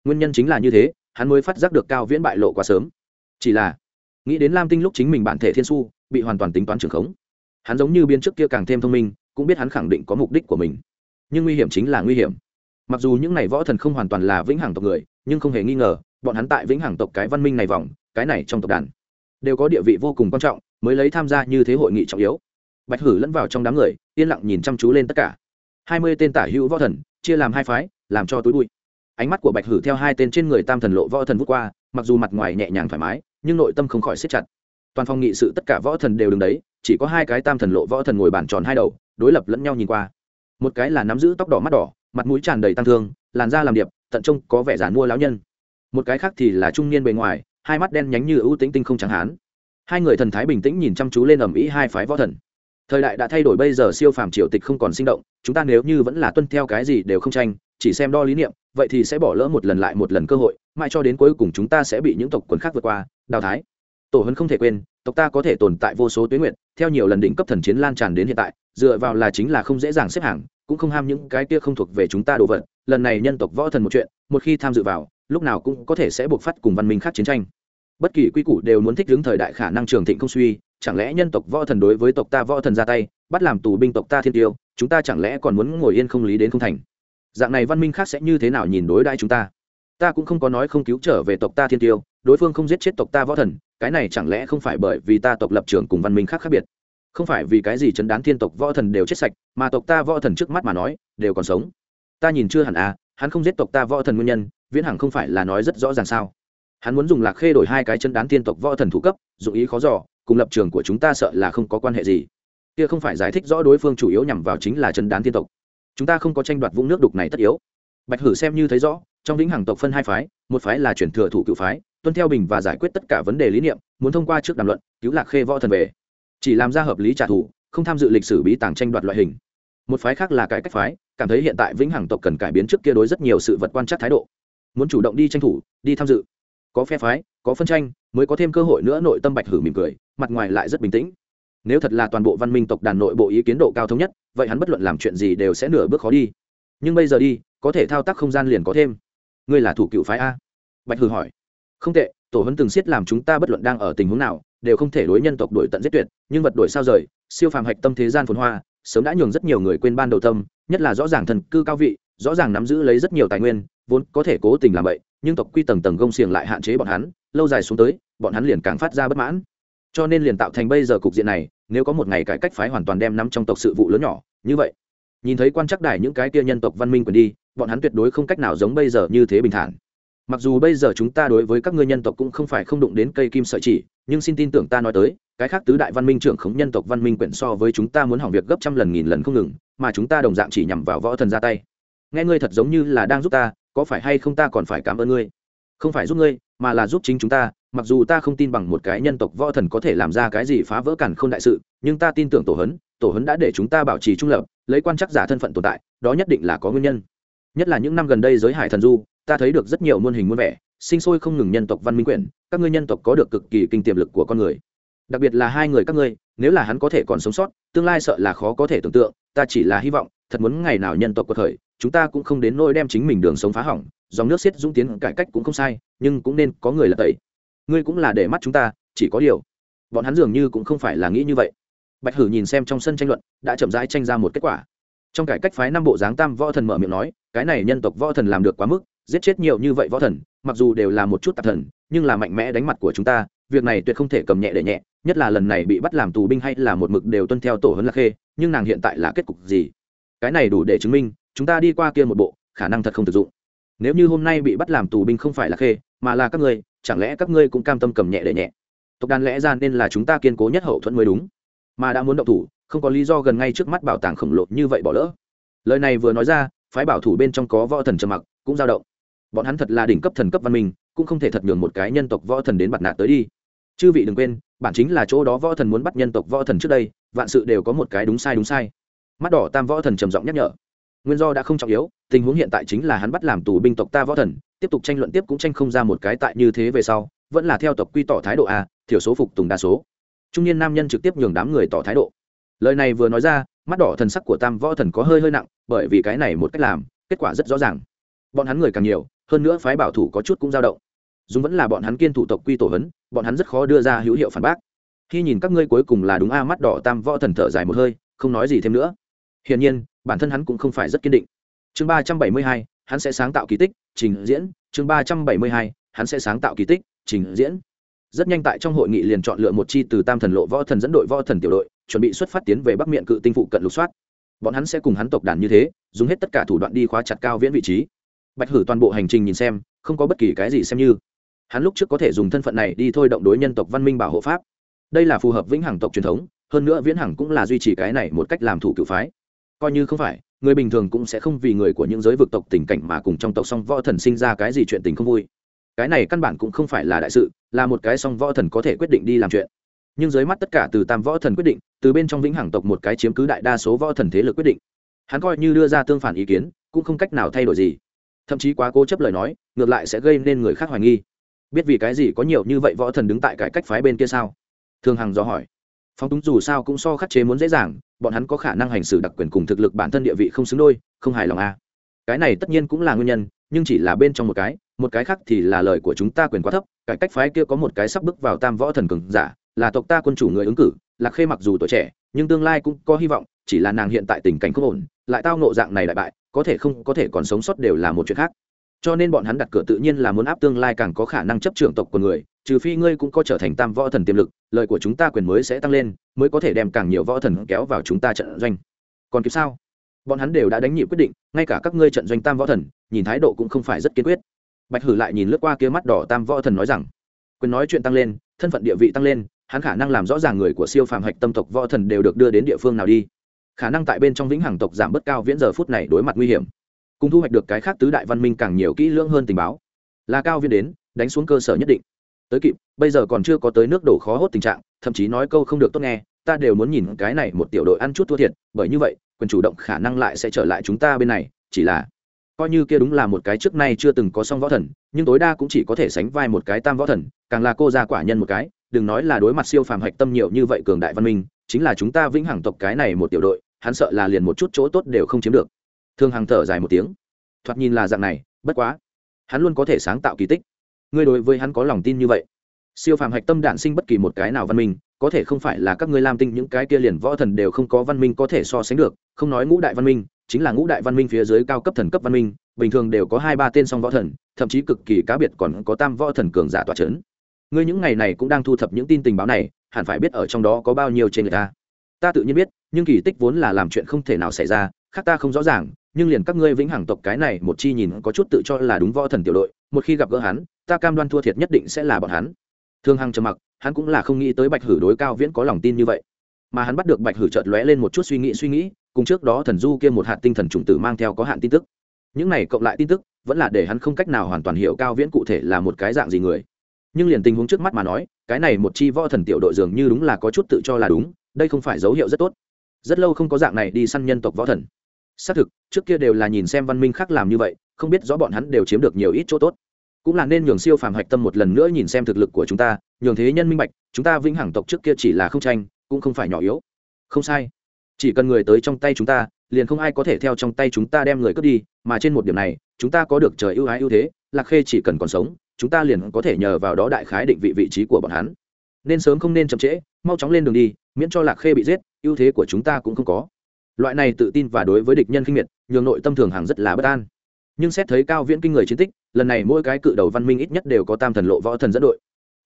Nguyên nhân chính là như thế, hắn mới phát giác được cao viễn bại lộ quá sớm. Chỉ là, nghĩ đến lam tinh lúc chính mình bản thể thiên su, bị hoàn toàn tính toán trường khống hắn giống như biên trước kia càng thêm thông minh, cũng biết hắn khẳng định có mục đích của mình. Nhưng nguy hiểm chính là nguy hiểm. Mặc dù những n à y võ thần không hoàn toàn là vĩnh hằng tộc người, nhưng không hề nghi ngờ, bọn hắn tại vĩnh hằng tộc cái văn minh này vòng, cái này trong tộc đàn, đều có địa vị vô cùng quan trọng, mới lấy tham gia như thế hội nghị trọng yếu. Bạch hử lẫn vào trong đám người, yên lặng nhìn chăm chú lên tất cả. Hai mươi tên tả hữu võ thần, chia làm hai phái, làm cho túi bụi. Ánh mắt của bạch hử theo hai tên trên người tam thần lộ võ thần vút qua, mặc dù mặt ngoài nhẹ nhàng thoải mái, nhưng nội tâm không khỏi xếp chặt toàn phòng nghị sự tất cả võ thần đều đứng đấy, chỉ có hai cái tam thần lộ võ thần ngồi bàn tròn hai đầu, đối lập lẫn nhau nhìn qua. Một cái là nắm giữ tóc đỏ mắt đỏ, mặt mũi tràn đầy tăng thương, làn da làm điệp, tận trông có vẻ giản mua lão nhân. Một cái khác thì là trung niên bề ngoài, hai mắt đen nhánh như ưu tĩnh tinh không trắng hán. Hai người thần thái bình tĩnh nhìn chăm chú lên ẩm ý hai phái võ thần. Thời đại đã thay đổi bây giờ siêu phàm triều tịch không còn sinh động, chúng ta nếu như vẫn là tuân theo cái gì đều không tranh, chỉ xem đo lý niệm, vậy thì sẽ bỏ lỡ một lần lại một lần cơ hội, mãi cho đến cuối cùng chúng ta sẽ bị những tộc quần khác vượt qua, đào thái tổ hấn không thể quên, tộc ta có thể tồn tại vô số tuyến nguyện, theo nhiều lần đỉnh cấp thần chiến lan tràn đến hiện tại, dựa vào là chính là không dễ dàng xếp hàng, cũng không ham những cái kia không thuộc về chúng ta đồ vật, lần này nhân tộc võ thần một chuyện, một khi tham dự vào, lúc nào cũng có thể sẽ buộc phát cùng văn minh khác chiến tranh. Bất kỳ quy củ đều muốn thích ứng thời đại khả năng trường thịnh không suy, chẳng lẽ nhân tộc võ thần đối với tộc ta võ thần ra tay, bắt làm tù binh tộc ta thiên tiêu, chúng ta chẳng lẽ còn muốn ngồi yên không lý đến không thành? Dạng này văn minh khác sẽ như thế nào nhìn đối đãi chúng ta? Ta cũng không có nói không cứu trở về tộc ta thiên tiêu đối phương không giết chết tộc ta võ thần, cái này chẳng lẽ không phải bởi vì ta tộc lập trường cùng văn minh khác khác biệt? Không phải vì cái gì chấn đán thiên tộc võ thần đều chết sạch, mà tộc ta võ thần trước mắt mà nói, đều còn sống. Ta nhìn chưa hẳn à hắn không giết tộc ta võ thần nguyên nhân, viễn hằng không phải là nói rất rõ ràng sao? Hắn muốn dùng lạc khê đổi hai cái chân đán thiên tộc võ thần thủ cấp, dụng ý khó dò, cùng lập trường của chúng ta sợ là không có quan hệ gì. Kia không phải giải thích rõ đối phương chủ yếu nhằm vào chính là chân đán thiên tộc. Chúng ta không có tranh đoạt vũng nước đục này tất yếu. Bạch hử xem như thấy rõ, trong vĩnh hằng tộc phân hai phái, một phái là chuyển thừa thủ cựu phái tuân theo bình và giải quyết tất cả vấn đề lý niệm, muốn thông qua trước đàm luận, cứu lạc khê võ thần về. Chỉ làm ra hợp lý trả thù, không tham dự lịch sử bí tàng tranh đoạt loại hình. Một phái khác là cải cách phái, cảm thấy hiện tại vĩnh hằng tộc cần cải biến trước kia đối rất nhiều sự vật quan trắc thái độ. Muốn chủ động đi tranh thủ, đi tham dự. Có phe phái, có phân tranh, mới có thêm cơ hội nữa nội tâm bạch hử mỉm cười, mặt ngoài lại rất bình tĩnh. Nếu thật là toàn bộ văn minh tộc đàn nội bộ ý kiến độ cao thống nhất, vậy hắn bất luận làm chuyện gì đều sẽ nửa bước khó đi. Nhưng bây giờ đi, có thể thao tác không gian liền có thêm. Ngươi là thủ cựu phái a? Bạch hử hỏi không tệ, tổ huấn từng siết làm chúng ta bất luận đang ở tình huống nào, đều không thể đối nhân tộc đổi tận giết tuyệt, nhưng vật đổi sao rời, siêu phàm hạch tâm thế gian phồn hoa, sớm đã nhường rất nhiều người quên ban đầu tâm, nhất là rõ ràng thần cư cao vị, rõ ràng nắm giữ lấy rất nhiều tài nguyên, vốn có thể cố tình làm vậy, nhưng tộc quy tầng tầng gông xiềng lại hạn chế bọn hắn, lâu dài xuống tới, bọn hắn liền càng phát ra bất mãn. Cho nên liền tạo thành bây giờ cục diện này, nếu có một ngày cải cách phái hoàn toàn đem nắm trong tộc sự vụ lớn nhỏ, như vậy, nhìn thấy quan chắc đài những cái kia nhân tộc văn minh quyền đi, bọn hắn tuyệt đối không cách nào giống bây giờ như thế bình thản mặc dù bây giờ chúng ta đối với các ngươi nhân tộc cũng không phải không đụng đến cây kim sợi chỉ, nhưng xin tin tưởng ta nói tới, cái khác tứ đại văn minh trưởng khống nhân tộc văn minh quyển so với chúng ta muốn hỏng việc gấp trăm lần nghìn lần không ngừng, mà chúng ta đồng dạng chỉ nhằm vào võ thần ra tay. Nghe ngươi thật giống như là đang giúp ta, có phải hay không ta còn phải cảm ơn ngươi? Không phải giúp ngươi, mà là giúp chính chúng ta, mặc dù ta không tin bằng một cái nhân tộc võ thần có thể làm ra cái gì phá vỡ cản không đại sự, nhưng ta tin tưởng tổ hấn tổ hấn đã để chúng ta bảo trì trung lập, lấy quan chắc giả thân phận tồn tại, đó nhất định là có nguyên nhân. Nhất là những năm gần đây giới hải thần du ta thấy được rất nhiều muôn hình muôn vẻ, sinh sôi không ngừng nhân tộc văn minh quyển, các ngươi nhân tộc có được cực kỳ kinh tiềm lực của con người. Đặc biệt là hai người các ngươi, nếu là hắn có thể còn sống sót, tương lai sợ là khó có thể tưởng tượng, ta chỉ là hy vọng, thật muốn ngày nào nhân tộc có thời chúng ta cũng không đến nỗi đem chính mình đường sống phá hỏng, dòng nước xiết dũng tiến cải cách cũng không sai, nhưng cũng nên có người là tẩy. Ngươi cũng là để mắt chúng ta, chỉ có điều, bọn hắn dường như cũng không phải là nghĩ như vậy. Bạch hử nhìn xem trong sân tranh luận, đã chậm rãi tranh ra một kết quả. Trong cải cách phái năm bộ dáng tam võ thần mở miệng nói, cái này nhân tộc võ thần làm được quá mức giết chết nhiều như vậy võ thần, mặc dù đều là một chút tạp thần, nhưng là mạnh mẽ đánh mặt của chúng ta, việc này tuyệt không thể cầm nhẹ để nhẹ, nhất là lần này bị bắt làm tù binh hay là một mực đều tuân theo tổ hấn lạc khê, nhưng nàng hiện tại là kết cục gì? Cái này đủ để chứng minh, chúng ta đi qua kia một bộ, khả năng thật không thực dụng. Nếu như hôm nay bị bắt làm tù binh không phải là khê, mà là các ngươi, chẳng lẽ các ngươi cũng cam tâm cầm nhẹ để nhẹ? Tộc đàn lẽ ra nên là chúng ta kiên cố nhất hậu thuẫn mới đúng. Mà đã muốn động thủ, không có lý do gần ngay trước mắt bảo tàng khổng lồ như vậy bỏ lỡ. Lời này vừa nói ra, phái bảo thủ bên trong có võ thần trầm mặc, cũng dao động bọn hắn thật là đỉnh cấp thần cấp văn minh, cũng không thể thật nhường một cái nhân tộc võ thần đến bặt nạt tới đi. Chư vị đừng quên, bản chính là chỗ đó võ thần muốn bắt nhân tộc võ thần trước đây, vạn sự đều có một cái đúng sai đúng sai. Mắt đỏ tam võ thần trầm giọng nhắc nhở. Nguyên do đã không trọng yếu, tình huống hiện tại chính là hắn bắt làm tù binh tộc ta võ thần, tiếp tục tranh luận tiếp cũng tranh không ra một cái tại như thế về sau, vẫn là theo tộc quy tỏ thái độ a, thiểu số phục tùng đa số. Trung niên nam nhân trực tiếp nhường đám người tỏ thái độ. Lời này vừa nói ra, mắt đỏ thần sắc của tam võ thần có hơi hơi nặng, bởi vì cái này một cách làm, kết quả rất rõ ràng. Bọn hắn người càng nhiều hơn nữa phái bảo thủ có chút cũng dao động. Dùng vẫn là bọn hắn kiên thủ tộc quy tổ hấn bọn hắn rất khó đưa ra hữu hiệu phản bác. Khi nhìn các ngươi cuối cùng là đúng a, mắt đỏ tam võ thần thở dài một hơi, không nói gì thêm nữa. Hiển nhiên, bản thân hắn cũng không phải rất kiên định. Chương ba trăm bảy mươi hai, hắn sẽ sáng tạo kỳ tích, trình diễn. Chương ba trăm bảy mươi hai, hắn sẽ sáng tạo kỳ tích, trình diễn. Rất nhanh tại trong hội nghị liền chọn lựa một chi từ tam thần lộ võ thần dẫn đội võ thần tiểu đội, chuẩn bị xuất phát tiến về bắc miệng cự tinh phụ cận lục soát. Bọn hắn sẽ cùng hắn tộc đàn như thế, dùng hết tất cả thủ đoạn đi khóa chặt cao viễn vị trí bạch hử toàn bộ hành trình nhìn xem, không có bất kỳ cái gì xem như. Hắn lúc trước có thể dùng thân phận này đi thôi động đối nhân tộc văn minh bảo hộ pháp. Đây là phù hợp vĩnh hằng tộc truyền thống, hơn nữa viễn hằng cũng là duy trì cái này một cách làm thủ cựu phái. Coi như không phải, người bình thường cũng sẽ không vì người của những giới vực tộc tình cảnh mà cùng trong tộc song võ thần sinh ra cái gì chuyện tình không vui. Cái này căn bản cũng không phải là đại sự, là một cái song võ thần có thể quyết định đi làm chuyện. Nhưng dưới mắt tất cả từ tam võ thần quyết định, từ bên trong vĩnh hằng tộc một cái chiếm cứ đại đa số võ thần thế lực quyết định. Hắn coi như đưa ra tương phản ý kiến, cũng không cách nào thay đổi gì thậm chí quá cố chấp lời nói, ngược lại sẽ gây nên người khác hoài nghi. Biết vì cái gì có nhiều như vậy võ thần đứng tại cải cách phái bên kia sao? Thường hằng dò hỏi. Phong túng dù sao cũng so khắc chế muốn dễ dàng, bọn hắn có khả năng hành xử đặc quyền cùng thực lực bản thân địa vị không xứng đôi, không hài lòng a à. cái này tất nhiên cũng là nguyên nhân, nhưng chỉ là bên trong một cái một cái khác thì là lời của chúng ta quyền quá thấp cải cách phái kia có một cái sắp bước vào tam võ thần cường giả, là tộc ta quân chủ người ứng cử, lạc khê mặc dù tuổi trẻ, nhưng tương lai cũng có hy vọng, chỉ là nàng hiện tại tình cảnh không ổn lại tao nộ dạng này đại bại, có thể không, có thể còn sống sót đều là một chuyện khác. Cho nên bọn hắn đặt cửa tự nhiên là muốn áp tương lai càng có khả năng chấp trưởng tộc của người, trừ phi ngươi cũng có trở thành tam võ thần tiềm lực lợi của chúng ta quyền mới sẽ tăng lên, mới có thể đem càng nhiều võ thần kéo vào chúng ta trận doanh. Còn kịp sao? Bọn hắn đều đã đánh nhị quyết định, ngay cả các ngươi trận doanh tam võ thần, nhìn thái độ cũng không phải rất kiên quyết. Bạch hử lại nhìn lướt qua kia mắt đỏ tam võ thần nói rằng, quyền nói chuyện tăng lên, thân phận địa vị tăng lên, hắn khả năng làm rõ ràng người của siêu phàm hạch tâm tộc võ thần đều được đưa đến địa phương nào đi khả năng tại bên trong vĩnh hằng tộc giảm bớt cao viễn giờ phút này đối mặt nguy hiểm. Cùng thu hoạch được cái khác tứ đại văn minh càng nhiều kỹ lưỡng hơn tình báo. Là cao viễn đến, đánh xuống cơ sở nhất định. Tới kịp, bây giờ còn chưa có tới nước đổ khó hốt tình trạng, thậm chí nói câu không được tốt nghe, ta đều muốn nhìn cái này một tiểu đội ăn chút thua thiệt, bởi như vậy, quyền chủ động khả năng lại sẽ trở lại chúng ta bên này, chỉ là coi như kia đúng là một cái trước nay chưa từng có song võ thần, nhưng tối đa cũng chỉ có thể sánh vai một cái tam võ thần, càng là cô gia quả nhân một cái, đừng nói là đối mặt siêu phàm hạch tâm nhiều như vậy cường đại văn minh, chính là chúng ta vĩnh hằng tộc cái này một tiểu đội hắn sợ là liền một chút chỗ tốt đều không chiếm được. Thương hằng thở dài một tiếng. Thoạt nhìn là dạng này, bất quá, hắn luôn có thể sáng tạo kỳ tích. Ngươi đối với hắn có lòng tin như vậy? Siêu phàm hạch tâm đản sinh bất kỳ một cái nào văn minh, có thể không phải là các ngươi lam tinh những cái kia liền võ thần đều không có văn minh có thể so sánh được. Không nói ngũ đại văn minh, chính là ngũ đại văn minh phía dưới cao cấp thần cấp văn minh, bình thường đều có hai ba tên song võ thần, thậm chí cực kỳ cá biệt còn có tam võ thần cường giả tỏa c h ấ n ngươi những ngày này cũng đang thu thập những tin tình báo này, hẳn phải biết ở trong đó có bao nhiêu trên người ta. Ta tự nhiên biết nhưng kỳ tích vốn là làm chuyện không thể nào xảy ra, khác ta không rõ ràng, nhưng liền các ngươi vĩnh hằng tộc cái này một chi nhìn có chút tự cho là đúng võ thần tiểu đội, một khi gặp gỡ hắn, ta cam đoan thua thiệt nhất định sẽ là bọn hắn. Thương hằng trầm mặc, hắn cũng là không nghĩ tới bạch hử đối cao viễn có lòng tin như vậy. Mà hắn bắt được bạch hử chợt lóe lên một chút suy nghĩ suy nghĩ, cùng trước đó thần du kia một hạt tinh thần chủng tử mang theo có hạn tin tức. Những này cộng lại tin tức, vẫn là để hắn không cách nào hoàn toàn hiểu cao viễn cụ thể là một cái dạng gì người. Nhưng liền tình huống trước mắt mà nói, cái này một chi võ thần tiểu đội dường như đúng là có chút tự cho là đúng, đây không phải dấu hiệu rất tốt rất lâu không có dạng này đi săn nhân tộc võ thần. Xác thực, trước kia đều là nhìn xem văn minh khác làm như vậy, không biết rõ bọn hắn đều chiếm được nhiều ít chỗ tốt. Cũng là nên nhường siêu phàm hạch tâm một lần nữa nhìn xem thực lực của chúng ta, nhường thế nhân minh bạch, chúng ta vĩnh hằng tộc trước kia chỉ là không tranh, cũng không phải nhỏ yếu. Không sai. Chỉ cần người tới trong tay chúng ta, liền không ai có thể theo trong tay chúng ta đem người cướp đi, mà trên một điểm này, chúng ta có được trời ưu ái ưu thế, lạc khê chỉ cần còn sống, chúng ta liền có thể nhờ vào đó đại khái định vị vị trí của bọn hắn. Nên sớm không nên chậm trễ, mau chóng lên đường đi, miễn cho lạc khê bị giết ưu thế của chúng ta cũng không có. Loại này tự tin và đối với địch nhân kinh miệt, nhường nội tâm thường hàng rất là bất an. Nhưng xét thấy cao viễn kinh người chiến tích, lần này mỗi cái cự đầu văn minh ít nhất đều có tam thần lộ võ thần dẫn đội.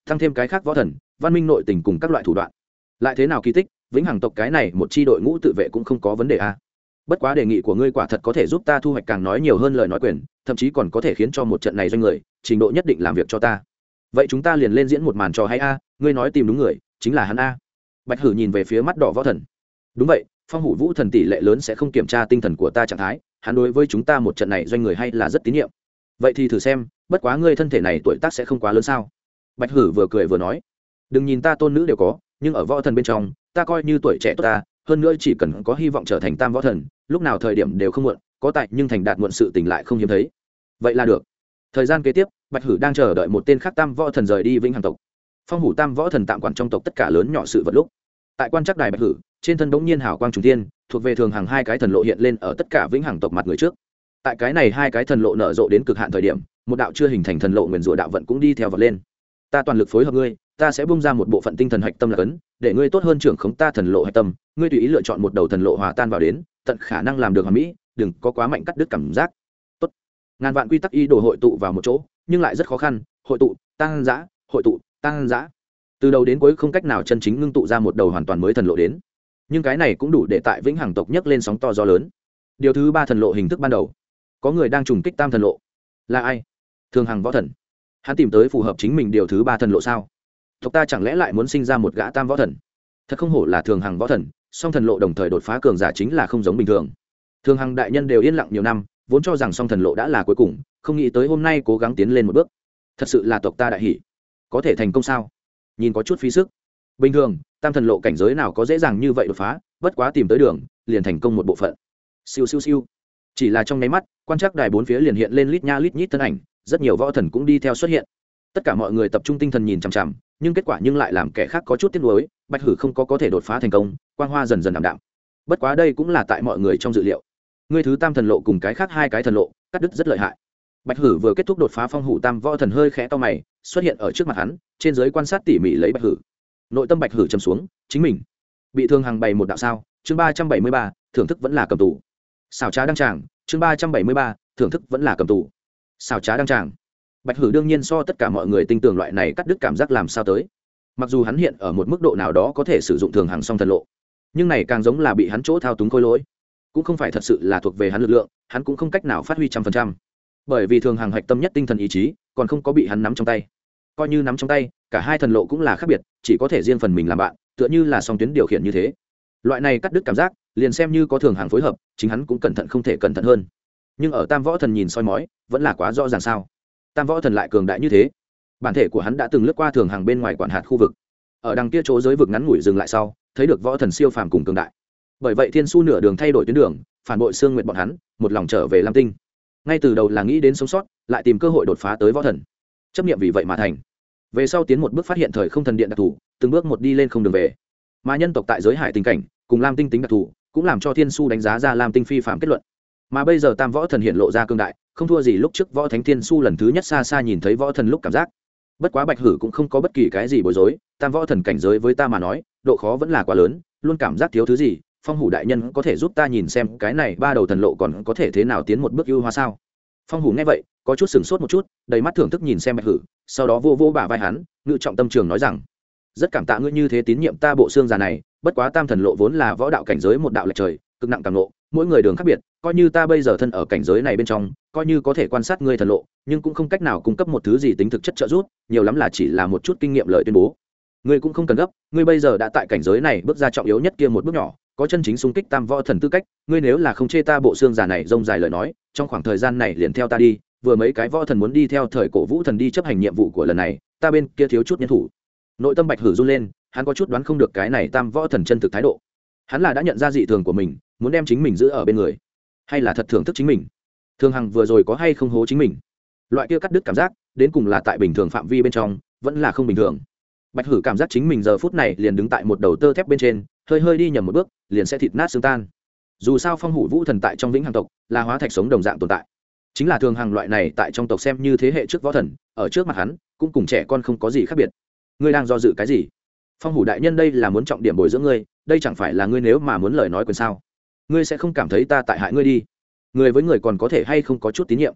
Thăng thêm cái khác võ thần, văn minh nội tình cùng các loại thủ đoạn. Lại thế nào kỳ tích, vĩnh hằng tộc cái này một c h i đội ngũ tự vệ cũng không có vấn đề a bất quá đề nghị của ngươi quả thật có thể giúp ta thu hoạch càng nói nhiều hơn lời nói quyền, thậm chí còn có thể khiến cho một trận này doanh người, trình độ nhất định làm việc cho ta. Vậy chúng ta liền lên diễn một màn trò hay a, ngươi nói tìm đúng người, chính là hắn a bạch hử nhìn về phía mắt đỏ võ thần. Đúng vậy, phong hủ vũ thần tỷ lệ lớn sẽ không kiểm tra tinh thần của ta trạng thái, hắn đối với chúng ta một trận này doanh người hay là rất tín nhiệm. Vậy thì thử xem, bất quá ngươi thân thể này tuổi tác sẽ không quá lớn sao? Bạch hử vừa cười vừa nói. Đừng nhìn ta tôn nữ đều có, nhưng ở võ thần bên trong, ta coi như tuổi trẻ tốt ta, hơn nữa chỉ cần có hy vọng trở thành tam võ thần, lúc nào thời điểm đều không muộn, có tại nhưng thành đạt muộn sự tỉnh lại không hiếm thấy. Vậy là được. Thời gian kế tiếp, bạch hử đang chờ đợi một tên khác tam võ thần rời đi vĩnh hằng tộc. Phong hủ tam võ thần tạm quản trong tộc tất cả lớn nhỏ sự vật lúc tại quan chắc đài bạch hử, trên thân bỗng nhiên hảo quang trùng tiên thuộc về thường hàng hai cái thần lộ hiện lên ở tất cả vĩnh hằng tộc mặt người trước. Tại cái này hai cái thần lộ nở rộ đến cực hạn thời điểm, một đạo chưa hình thành thần lộ nguyền rủa đạo vận cũng đi theo vật lên. Ta toàn lực phối hợp ngươi, ta sẽ bung ra một bộ phận tinh thần hạch tâm là cấn, để ngươi tốt hơn trưởng khống ta thần lộ hạch tâm, ngươi tùy ý lựa chọn một đầu thần lộ hòa tan vào đến, tận khả năng làm được hòa mỹ, đừng có quá mạnh cắt đứt cảm giác. Tốt. Ngàn vạn quy tắc y đồ hội tụ vào một chỗ, nhưng lại rất khó khăn, hội tụ, tăng giã, hội tụ, tăng giã từ đầu đến cuối không cách nào chân chính ngưng tụ ra một đầu hoàn toàn mới thần lộ đến. Nhưng cái này cũng đủ để tại vĩnh hằng tộc nhấc lên sóng to gió lớn. Điều thứ ba thần lộ hình thức ban đầu. Có người đang trùng kích tam thần lộ. Là ai? Thường hằng võ thần. Hắn tìm tới phù hợp chính mình điều thứ ba thần lộ sao? Tộc ta chẳng lẽ lại muốn sinh ra một gã tam võ thần? Thật không hổ là thường hằng võ thần, song thần lộ đồng thời đột phá cường giả chính là không giống bình thường. Thường hằng đại nhân đều yên lặng nhiều năm, vốn cho rằng song thần lộ đã là cuối cùng, không nghĩ tới hôm nay cố gắng tiến lên một bước. Thật sự là tộc ta đại hỷ có thể thành công sao? Nhìn có chút phí sức. Bình thường, tam thần lộ cảnh giới nào có dễ dàng như vậy đột phá, bất quá tìm tới đường, liền thành công một bộ phận. Siêu siêu siêu. Chỉ là trong nháy mắt, quan trắc đài bốn phía liền hiện lên lít nha lít nhít thân ảnh, rất nhiều võ thần cũng đi theo xuất hiện. Tất cả mọi người tập trung tinh thần nhìn chằm chằm, nhưng kết quả nhưng lại làm kẻ khác có chút tiếc nuối, bạch hử không có có thể đột phá thành công, quang hoa dần dần ảm đạm. Bất quá đây cũng là tại mọi người trong dự liệu. Ngươi thứ tam thần lộ cùng cái khác hai cái thần lộ, cắt đứt rất lợi hại bạch hử vừa kết thúc đột phá phong hủ tam võ thần hơi khẽ to mày, xuất hiện ở trước mặt hắn, trên giới quan sát tỉ mỉ lấy bạch hử. Nội tâm bạch hử chầm xuống, chính mình bị thương hàng bày một đạo sao? Chương ba trăm bảy mươi ba, thưởng thức vẫn là cầm tù. Xảo trá đăng tràng, chương ba trăm bảy mươi ba, thưởng thức vẫn là cầm tù. Xảo trá đăng tràng. Bạch hử đương nhiên so tất cả mọi người tin tưởng loại này cắt đứt cảm giác làm sao tới. Mặc dù hắn hiện ở một mức độ nào đó có thể sử dụng thường hàng song thần lộ, nhưng này càng giống là bị hắn chỗ thao túng khôi lỗi. Cũng không phải thật sự là thuộc về hắn lực lượng, hắn cũng không cách nào phát huy trăm phần trăm bởi vì thường hàng hạch tâm nhất tinh thần ý chí, còn không có bị hắn nắm trong tay. Coi như nắm trong tay, cả hai thần lộ cũng là khác biệt, chỉ có thể riêng phần mình làm bạn, tựa như là song tuyến điều khiển như thế. Loại này cắt đứt cảm giác, liền xem như có thường hàng phối hợp, chính hắn cũng cẩn thận không thể cẩn thận hơn. Nhưng ở tam võ thần nhìn soi mói, vẫn là quá rõ ràng sao? Tam võ thần lại cường đại như thế. Bản thể của hắn đã từng lướt qua thường hàng bên ngoài quản hạt khu vực. Ở đằng kia chỗ giới vực ngắn ngủi dừng lại sau, thấy được võ thần siêu phàm cùng cường đại. Bởi vậy thiên su nửa đường thay đổi tuyến đường, phản bội xương nguyện bọn hắn, một lòng trở về lam tinh ngay từ đầu là nghĩ đến sống sót, lại tìm cơ hội đột phá tới võ thần. Chấp nghiệm vì vậy mà thành. Về sau tiến một bước phát hiện thời không thần điện đặc thù, từng bước một đi lên không đường về. Mà nhân tộc tại giới hải tình cảnh, cùng lam tinh tính đặc thù, cũng làm cho thiên su đánh giá ra lam tinh phi phạm kết luận. Mà bây giờ tam võ thần hiện lộ ra cương đại, không thua gì lúc trước võ thánh thiên su lần thứ nhất xa xa nhìn thấy võ thần lúc cảm giác. Bất quá bạch hử cũng không có bất kỳ cái gì bối rối, tam võ thần cảnh giới với ta mà nói, độ khó vẫn là quá lớn, luôn cảm giác thiếu thứ gì phong hủ đại nhân có thể giúp ta nhìn xem cái này ba đầu thần lộ còn có thể thế nào tiến một bước ưu hoa sao? Phong hủ nghe vậy, có chút sửng sốt một chút, đầy mắt thưởng thức nhìn xem bạch hử, sau đó vô vô bả vai hắn, ngự trọng tâm trường nói rằng, rất cảm tạ ngươi như thế tín nhiệm ta bộ xương già này, bất quá tam thần lộ vốn là võ đạo cảnh giới một đạo lệch trời, cực nặng càng lộ, mỗi người đường khác biệt, coi như ta bây giờ thân ở cảnh giới này bên trong, coi như có thể quan sát ngươi thần lộ, nhưng cũng không cách nào cung cấp một thứ gì tính thực chất trợ giúp, nhiều lắm là chỉ là một chút kinh nghiệm lợi tuyên bố. Ngươi cũng không cần gấp, ngươi bây giờ đã tại cảnh giới này bước ra trọng yếu nhất kia một bước nhỏ có chân chính xung kích tam võ thần tư cách, ngươi nếu là không chê ta bộ xương già này rông dài lời nói, trong khoảng thời gian này liền theo ta đi, vừa mấy cái võ thần muốn đi theo thời cổ vũ thần đi chấp hành nhiệm vụ của lần này, ta bên kia thiếu chút nhân thủ. Nội tâm bạch hử run lên, hắn có chút đoán không được cái này tam võ thần chân thực thái độ. Hắn là đã nhận ra dị thường của mình, muốn đem chính mình giữ ở bên người, hay là thật thưởng thức chính mình? Thường hằng vừa rồi có hay không hố chính mình? Loại kia cắt đứt cảm giác, đến cùng là tại bình thường phạm vi bên trong, vẫn là không bình thường bạch hử cảm giác chính mình giờ phút này liền đứng tại một đầu tơ thép bên trên, hơi hơi đi nhầm một bước, liền sẽ thịt nát xương tan. Dù sao phong hủ vũ thần tại trong vĩnh hằng tộc, là hóa thạch sống đồng dạng tồn tại. Chính là thường hàng loại này tại trong tộc xem như thế hệ trước võ thần, ở trước mặt hắn, cũng cùng trẻ con không có gì khác biệt. Ngươi đang do dự cái gì? Phong hủ đại nhân đây là muốn trọng điểm bồi dưỡng ngươi, đây chẳng phải là ngươi nếu mà muốn lời nói quyền sao? Ngươi sẽ không cảm thấy ta tại hại ngươi đi. Người với người còn có thể hay không có chút tín nhiệm?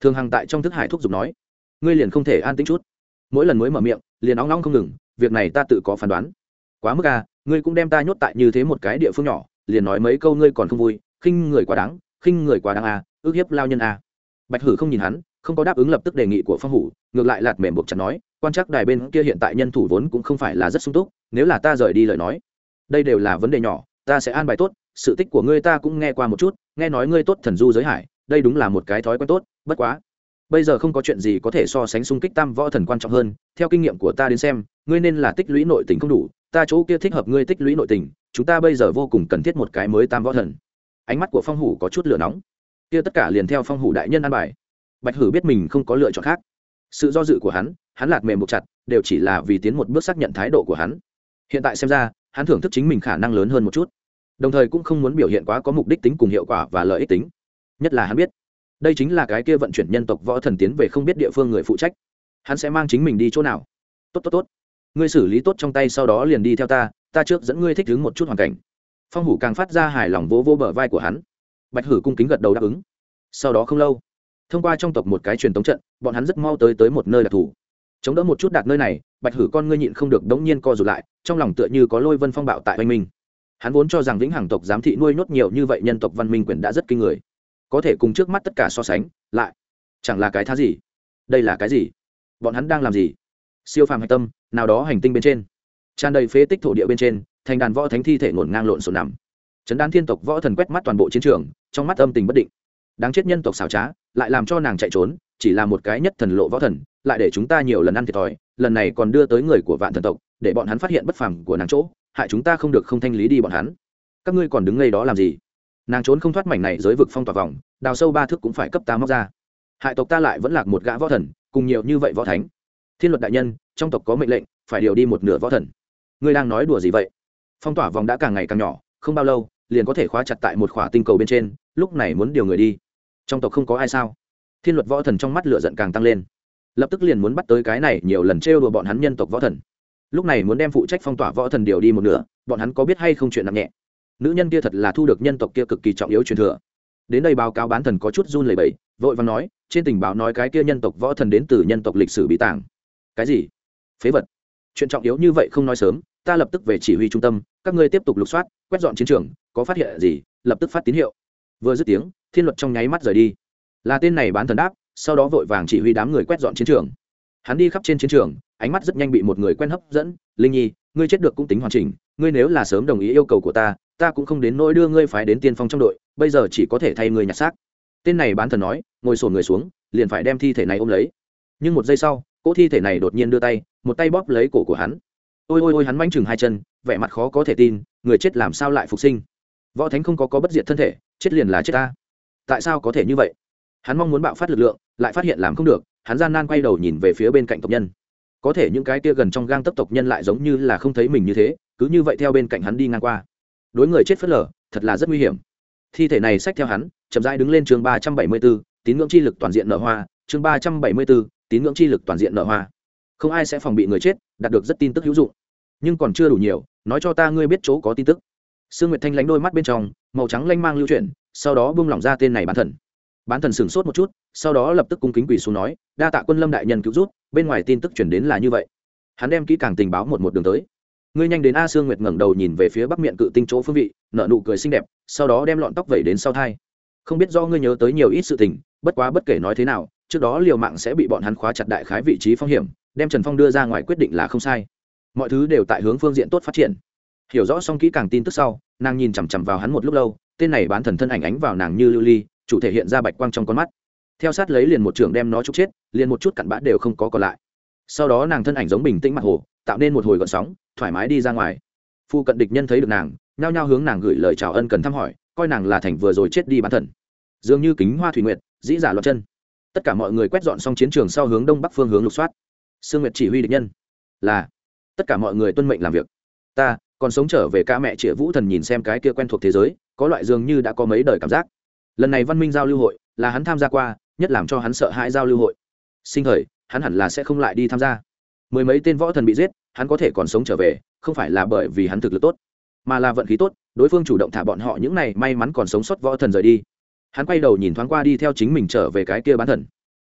Thường hằng tại trong thức hải thúc giục nói. Ngươi liền không thể an tính chút. Mỗi lần mới mở miệng liền óng nóng không ngừng, việc này ta tự có phán đoán. Quá mức à ngươi cũng đem ta nhốt tại như thế một cái địa phương nhỏ, liền nói mấy câu ngươi còn không vui, khinh người quá đáng, khinh người quá đáng à ước hiếp lao nhân à. Bạch hử không nhìn hắn, không có đáp ứng lập tức đề nghị của phong hủ, ngược lại lạt mềm buộc chặt nói, quan chắc đài bên kia hiện tại nhân thủ vốn cũng không phải là rất sung túc, nếu là ta rời đi lời nói, đây đều là vấn đề nhỏ, ta sẽ an bài tốt, sự tích của ngươi ta cũng nghe qua một chút, nghe nói ngươi tốt thần du giới hải, đây đúng là một cái thói quen tốt, bất quá bây giờ không có chuyện gì có thể so sánh xung kích tam võ thần quan trọng hơn, theo kinh nghiệm của ta đến xem, ngươi nên là tích lũy nội tình không đủ, ta chỗ kia thích hợp ngươi tích lũy nội tình, chúng ta bây giờ vô cùng cần thiết một cái mới tam võ thần. Ánh mắt của phong hủ có chút lửa nóng. Kia tất cả liền theo phong hủ đại nhân an bài. Bạch hử biết mình không có lựa chọn khác. Sự do dự của hắn hắn lạt mềm một chặt, đều chỉ là vì tiến một bước xác nhận thái độ của hắn. Hiện tại xem ra, hắn thưởng thức chính mình khả năng lớn hơn một chút. Đồng thời cũng không muốn biểu hiện quá có mục đích tính cùng hiệu quả và lợi ích tính. Nhất là hắn biết đây chính là cái kia vận chuyển nhân tộc võ thần tiến về không biết địa phương người phụ trách. Hắn sẽ mang chính mình đi chỗ nào? Tốt tốt tốt. Ngươi xử lý tốt trong tay sau đó liền đi theo ta ta trước dẫn ngươi thích ứng một chút hoàn cảnh. Phong hủ càng phát ra hài lòng vỗ vỗ bờ vai của hắn. Bạch hử cung kính gật đầu đáp ứng. Sau đó không lâu, thông qua trong tộc một cái truyền thống trận, bọn hắn rất mau tới tới một nơi đặc thù. Chống đỡ một chút đạt nơi này, bạch hử con ngươi nhịn không được đống nhiên co rụt lại, trong lòng tựa như có lôi vân phong bạo tại oanh minh. Hắn vốn cho rằng vĩnh hằng tộc giám thị nuôi nhốt nhiều như vậy nhân tộc văn minh quyền đã rất kinh người có thể cùng trước mắt tất cả so sánh, lại chẳng là cái thá gì. Đây là cái gì? Bọn hắn đang làm gì? Siêu phàm hạch tâm, nào đó hành tinh bên trên. Tràn đầy phế tích thổ địa bên trên, thành đàn võ thánh thi thể ngổn ngang lộn xộn nằm. Trấn đan thiên tộc võ thần quét mắt toàn bộ chiến trường, trong mắt âm tình bất định. Đáng chết nhân tộc xảo trá, lại làm cho nàng chạy trốn, chỉ là một cái nhất thần lộ võ thần, lại để chúng ta nhiều lần ăn thiệt thòi, lần này còn đưa tới người của vạn thần tộc, để bọn hắn phát hiện bất phẳng của nàng chỗ, hại chúng ta không được không thanh lý đi bọn hắn. Các ngươi còn đứng ngay đó làm gì? Nàng trốn không thoát mảnh này giới vực phong tỏa vòng, đào sâu ba thước cũng phải cấp ta móc ra. Hại tộc ta lại vẫn lạc một gã võ thần, cùng nhiều như vậy võ thánh. Thiên luật đại nhân, trong tộc có mệnh lệnh, phải điều đi một nửa võ thần. Ngươi đang nói đùa gì vậy? Phong tỏa vòng đã càng ngày càng nhỏ, không bao lâu, liền có thể khóa chặt tại một khỏa tinh cầu bên trên, lúc này muốn điều người đi. Trong tộc không có ai sao? Thiên luật võ thần trong mắt lửa giận càng tăng lên. Lập tức liền muốn bắt tới cái này, nhiều lần trêu đùa bọn hắn nhân tộc võ thần. Lúc này muốn đem phụ trách phong tỏa võ thần điều đi một nửa, bọn hắn có biết hay không chuyện nặng nhẹ? Nữ nhân kia thật là thu được nhân tộc kia cực kỳ trọng yếu truyền thừa. Đến đây báo cáo bán thần có chút run lẩy bẩy, vội và nói, trên tình báo nói cái kia nhân tộc võ thần đến từ nhân tộc lịch sử bí tàng. Cái gì? Phế vật. Chuyện trọng yếu như vậy không nói sớm, ta lập tức về chỉ huy trung tâm, các ngươi tiếp tục lục soát, quét dọn chiến trường, có phát hiện gì, lập tức phát tín hiệu. Vừa dứt tiếng, thiên luật trong nháy mắt rời đi. Là tên này bán thần đáp, sau đó vội vàng chỉ huy đám người quét dọn chiến trường. Hắn đi khắp trên chiến trường, ánh mắt rất nhanh bị một người quen hấp dẫn, linh nhi, ngươi chết được cũng tính hoàn chỉnh, ngươi nếu là sớm đồng ý yêu cầu của ta ta cũng không đến nỗi đưa ngươi phái đến tiên phong trong đội, bây giờ chỉ có thể thay ngươi nhặt xác. Tên này bán thần nói, ngồi sổn người xuống, liền phải đem thi thể này ôm lấy. Nhưng một giây sau, cỗ thi thể này đột nhiên đưa tay, một tay bóp lấy cổ của hắn. Ôi ôi ôi, hắn manh chừng hai chân, vẻ mặt khó có thể tin, người chết làm sao lại phục sinh? Võ thánh không có có bất diệt thân thể, chết liền là chết ta. Tại sao có thể như vậy? Hắn mong muốn bạo phát lực lượng, lại phát hiện làm không được, hắn gian nan quay đầu nhìn về phía bên cạnh tộc nhân. Có thể những cái kia gần trong gang tấp tộc nhân lại giống như là không thấy mình như thế, cứ như vậy theo bên cạnh hắn đi ngang qua đối người chết phớt lờ, thật là rất nguy hiểm. Thi thể này xách theo hắn, chậm rãi đứng lên chương ba trăm bảy mươi b ố tín ngưỡng chi lực toàn diện nở hoa. Chương ba trăm bảy mươi b ố tín ngưỡng chi lực toàn diện nở hoa. Không ai sẽ phòng bị người chết, đạt được rất tin tức hữu dụng. Nhưng còn chưa đủ nhiều, nói cho ta ngươi biết chỗ có tin tức. Sương nguyệt thanh lánh đôi mắt bên trong, màu trắng lanh mang lưu chuyển, sau đó bung lỏng ra tên này bán thần. Bán thần sửng sốt một chút, sau đó lập tức cung kính quỳ xuống nói, đa tạ quân lâm đại nhân cứu rút bên ngoài tin tức chuyển đến là như vậy. Hắn đem kỹ càng tình báo một một đường tới ngươi nhanh đến a sương nguyệt ngẩng đầu nhìn về phía bắc miệng cự tinh chỗ phương vị nợ nụ cười xinh đẹp, sau đó đem lọn tóc vẩy đến sau thai. Không biết do ngươi nhớ tới nhiều ít sự tình, bất quá bất kể nói thế nào, trước đó liều mạng sẽ bị bọn hắn khóa chặt đại khái vị trí phong hiểm, đem trần phong đưa ra ngoài quyết định là không sai. Mọi thứ đều tại hướng phương diện tốt phát triển. Hiểu rõ xong kỹ càng tin tức sau, nàng nhìn chằm chằm vào hắn một lúc lâu, tên này bán thần thân ảnh ánh vào nàng như lưu ly, chủ thể hiện ra bạch quang trong con mắt. Theo sát lấy liền một trường đem nó trục chết, liền một chút cặn bã đều không có còn lại. Sau đó nàng thân ảnh giống bình tĩnh mặt hồ, tạo nên một hồi gọn sóng thoải mái đi ra ngoài. Phu cận địch nhân thấy được nàng, nhao nhao hướng nàng gửi lời chào ân cần thăm hỏi, coi nàng là thành vừa rồi chết đi bán thần. Dường như kính hoa thủy nguyệt, dĩ giả loạt chân. Tất cả mọi người quét dọn xong chiến trường sau hướng đông bắc phương hướng lục soát. Sương nguyệt chỉ huy địch nhân. Là, tất cả mọi người tuân mệnh làm việc. Ta, còn sống trở về ca mẹ chĩa vũ thần nhìn xem cái kia quen thuộc thế giới, có loại dường như đã có mấy đời cảm giác. Lần này văn minh giao lưu hội, là hắn tham gia qua, nhất làm cho hắn sợ hãi giao lưu hội. Sinh thời, hắn hẳn là sẽ không lại đi tham gia. Mười mấy tên võ thần bị giết hắn có thể còn sống trở về, không phải là bởi vì hắn thực lực tốt, mà là vận khí tốt, đối phương chủ động thả bọn họ những này, may mắn còn sống sót võ thần rời đi. Hắn quay đầu nhìn thoáng qua đi theo chính mình trở về cái kia bán thần.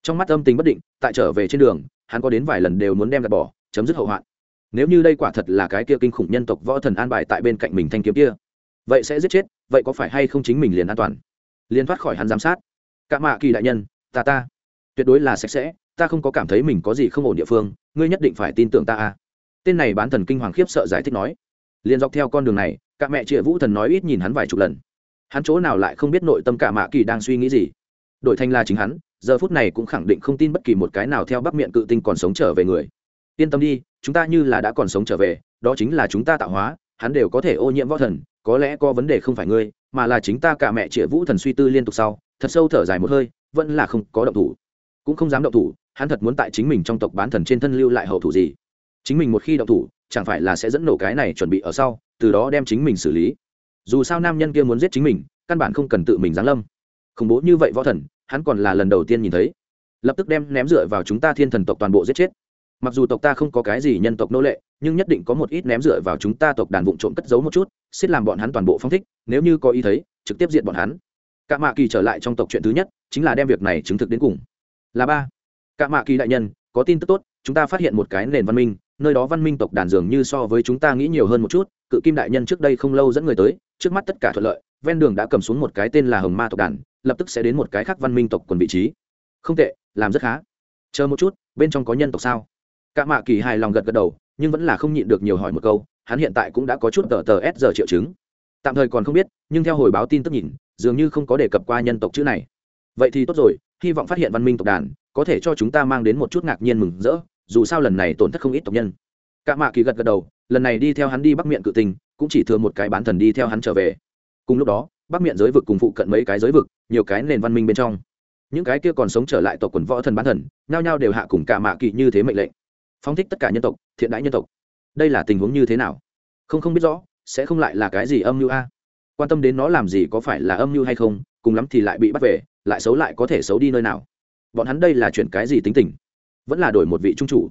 Trong mắt âm tình bất định, tại trở về trên đường, hắn có đến vài lần đều muốn đem gạt bỏ, chấm dứt hậu hoạn. Nếu như đây quả thật là cái kia kinh khủng nhân tộc võ thần an bài tại bên cạnh mình thanh kiếm kia, vậy sẽ giết chết, vậy có phải hay không chính mình liền an toàn? Liền thoát khỏi hắn giám sát. Cả mạ kỳ đại nhân, ta ta. Tuyệt đối là sạch sẽ, ta không có cảm thấy mình có gì không ổn địa phương, ngươi nhất định phải tin tưởng ta a tên này bán thần kinh hoàng khiếp sợ giải thích nói. Liền dọc theo con đường này, cả mẹ chịa vũ thần nói ít nhìn hắn vài chục lần. Hắn chỗ nào lại không biết nội tâm cả mạ kỳ đang suy nghĩ gì. Đổi thành là chính hắn, giờ phút này cũng khẳng định không tin bất kỳ một cái nào theo bắc miệng cự tinh còn sống trở về người. Yên tâm đi, chúng ta như là đã còn sống trở về, đó chính là chúng ta tạo hóa, hắn đều có thể ô nhiễm võ thần, có lẽ có vấn đề không phải ngươi, mà là chính ta cả mẹ chĩa vũ thần suy tư liên tục sau, thật sâu thở dài một hơi, vẫn là không có động thủ. Cũng không dám động thủ, hắn thật muốn tại chính mình trong tộc bán thần trên thân lưu lại hậu thủ gì chính mình một khi động thủ, chẳng phải là sẽ dẫn nổ cái này chuẩn bị ở sau, từ đó đem chính mình xử lý. Dù sao nam nhân kia muốn giết chính mình, căn bản không cần tự mình giáng lâm. Khủng bố như vậy võ thần, hắn còn là lần đầu tiên nhìn thấy. Lập tức đem ném dựa vào chúng ta thiên thần tộc toàn bộ giết chết. Mặc dù tộc ta không có cái gì nhân tộc nô lệ, nhưng nhất định có một ít ném dựa vào chúng ta tộc đàn vụ trộm cất giấu một chút, xiết làm bọn hắn toàn bộ phong thích, nếu như có ý thấy, trực tiếp diện bọn hắn. Cả mạ kỳ trở lại trong tộc chuyện thứ nhất, chính là đem việc này chứng thực đến cùng. Là ba. Cả mạ kỳ đại nhân, có tin tức tốt, chúng ta phát hiện một cái nền văn minh nơi đó văn minh tộc đàn dường như so với chúng ta nghĩ nhiều hơn một chút, cự kim đại nhân trước đây không lâu dẫn người tới, trước mắt tất cả thuận lợi, ven đường đã cầm xuống một cái tên là hồng ma tộc đàn, lập tức sẽ đến một cái khác văn minh tộc quần vị trí. Không tệ, làm rất khá. Chờ một chút, bên trong có nhân tộc sao? Cả mạ kỳ hài lòng gật gật đầu, nhưng vẫn là không nhịn được nhiều hỏi một câu, hắn hiện tại cũng đã có chút tờ tờ s giờ triệu chứng. Tạm thời còn không biết, nhưng theo hồi báo tin tức nhìn, dường như không có đề cập qua nhân tộc chữ này. Vậy thì tốt rồi, hy vọng phát hiện văn minh tộc đàn, có thể cho chúng ta mang đến một chút ngạc nhiên mừng rỡ dù sao lần này tổn thất không ít tộc nhân. Cả mạ kỳ gật gật đầu, lần này đi theo hắn đi bắc miệng cự tình cũng chỉ thừa một cái bán thần đi theo hắn trở về. Cùng lúc đó, bắc miệng giới vực cùng phụ cận mấy cái giới vực, nhiều cái nền văn minh bên trong. Những cái kia còn sống trở lại tộc quần võ thần bán thần, nhao nhao đều hạ cùng cả mạ kỳ như thế mệnh lệnh. Phóng thích tất cả nhân tộc, thiện đại nhân tộc. Đây là tình huống như thế nào? Không không biết rõ, sẽ không lại là cái gì âm mưu a? Quan tâm đến nó làm gì có phải là âm mưu hay không, cùng lắm thì lại bị bắt về, lại xấu lại có thể xấu đi nơi nào? Bọn hắn đây là chuyện cái gì tính tình? Vẫn là đổi một vị trung chủ.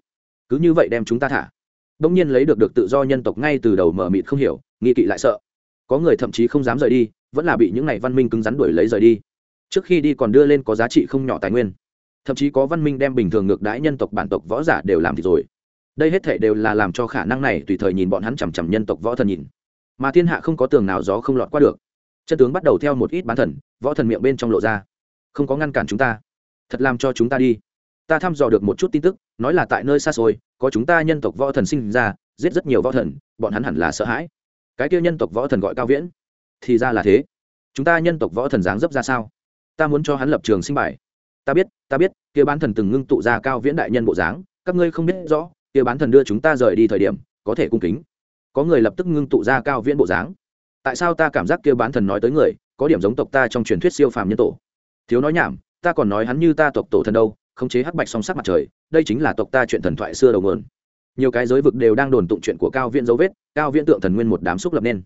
Cứ như vậy đem chúng ta thả. Đông nhiên lấy được được tự do nhân tộc ngay từ đầu mở mịt không hiểu, nghi kỵ lại sợ. Có người thậm chí không dám rời đi, vẫn là bị những này văn minh cứng rắn đuổi lấy rời đi. Trước khi đi còn đưa lên có giá trị không nhỏ tài nguyên. Thậm chí có văn minh đem bình thường ngược đãi nhân tộc bản tộc võ giả đều làm thì rồi. Đây hết thể đều là làm cho khả năng này tùy thời nhìn bọn hắn chằm chằm nhân tộc võ thần nhìn. Mà thiên hạ không có tường nào gió không lọt qua được. Chân tướng bắt đầu theo một ít bán thần, võ thần miệng bên trong lộ ra. Không có ngăn cản chúng ta. Thật làm cho chúng ta đi ta thăm dò được một chút tin tức, nói là tại nơi xa xôi, có chúng ta nhân tộc võ thần sinh ra, giết rất nhiều võ thần, bọn hắn hẳn là sợ hãi. Cái kia nhân tộc võ thần gọi cao viễn. Thì ra là thế. Chúng ta nhân tộc võ thần dáng dấp ra sao? Ta muốn cho hắn lập trường sinh bài. Ta biết ta biết, kia bán thần từng ngưng tụ ra cao viễn đại nhân bộ dáng, các ngươi không biết rõ, kia bán thần đưa chúng ta rời đi thời điểm, có thể cung kính. Có người lập tức ngưng tụ ra cao viễn bộ dáng. Tại sao ta cảm giác kia bán thần nói tới người, có điểm giống tộc ta trong truyền thuyết siêu phàm nhân tổ? Thiếu nói nhảm, ta còn nói hắn như ta tộc tổ thần đâu khống chế hắc bạch song sắc mặt trời, đây chính là tộc ta chuyện thần thoại xưa đầu nguồn. Nhiều cái giới vực đều đang đồn tụng chuyện của cao viễn dấu vết, cao viễn tượng thần nguyên một đám xúc lập nên.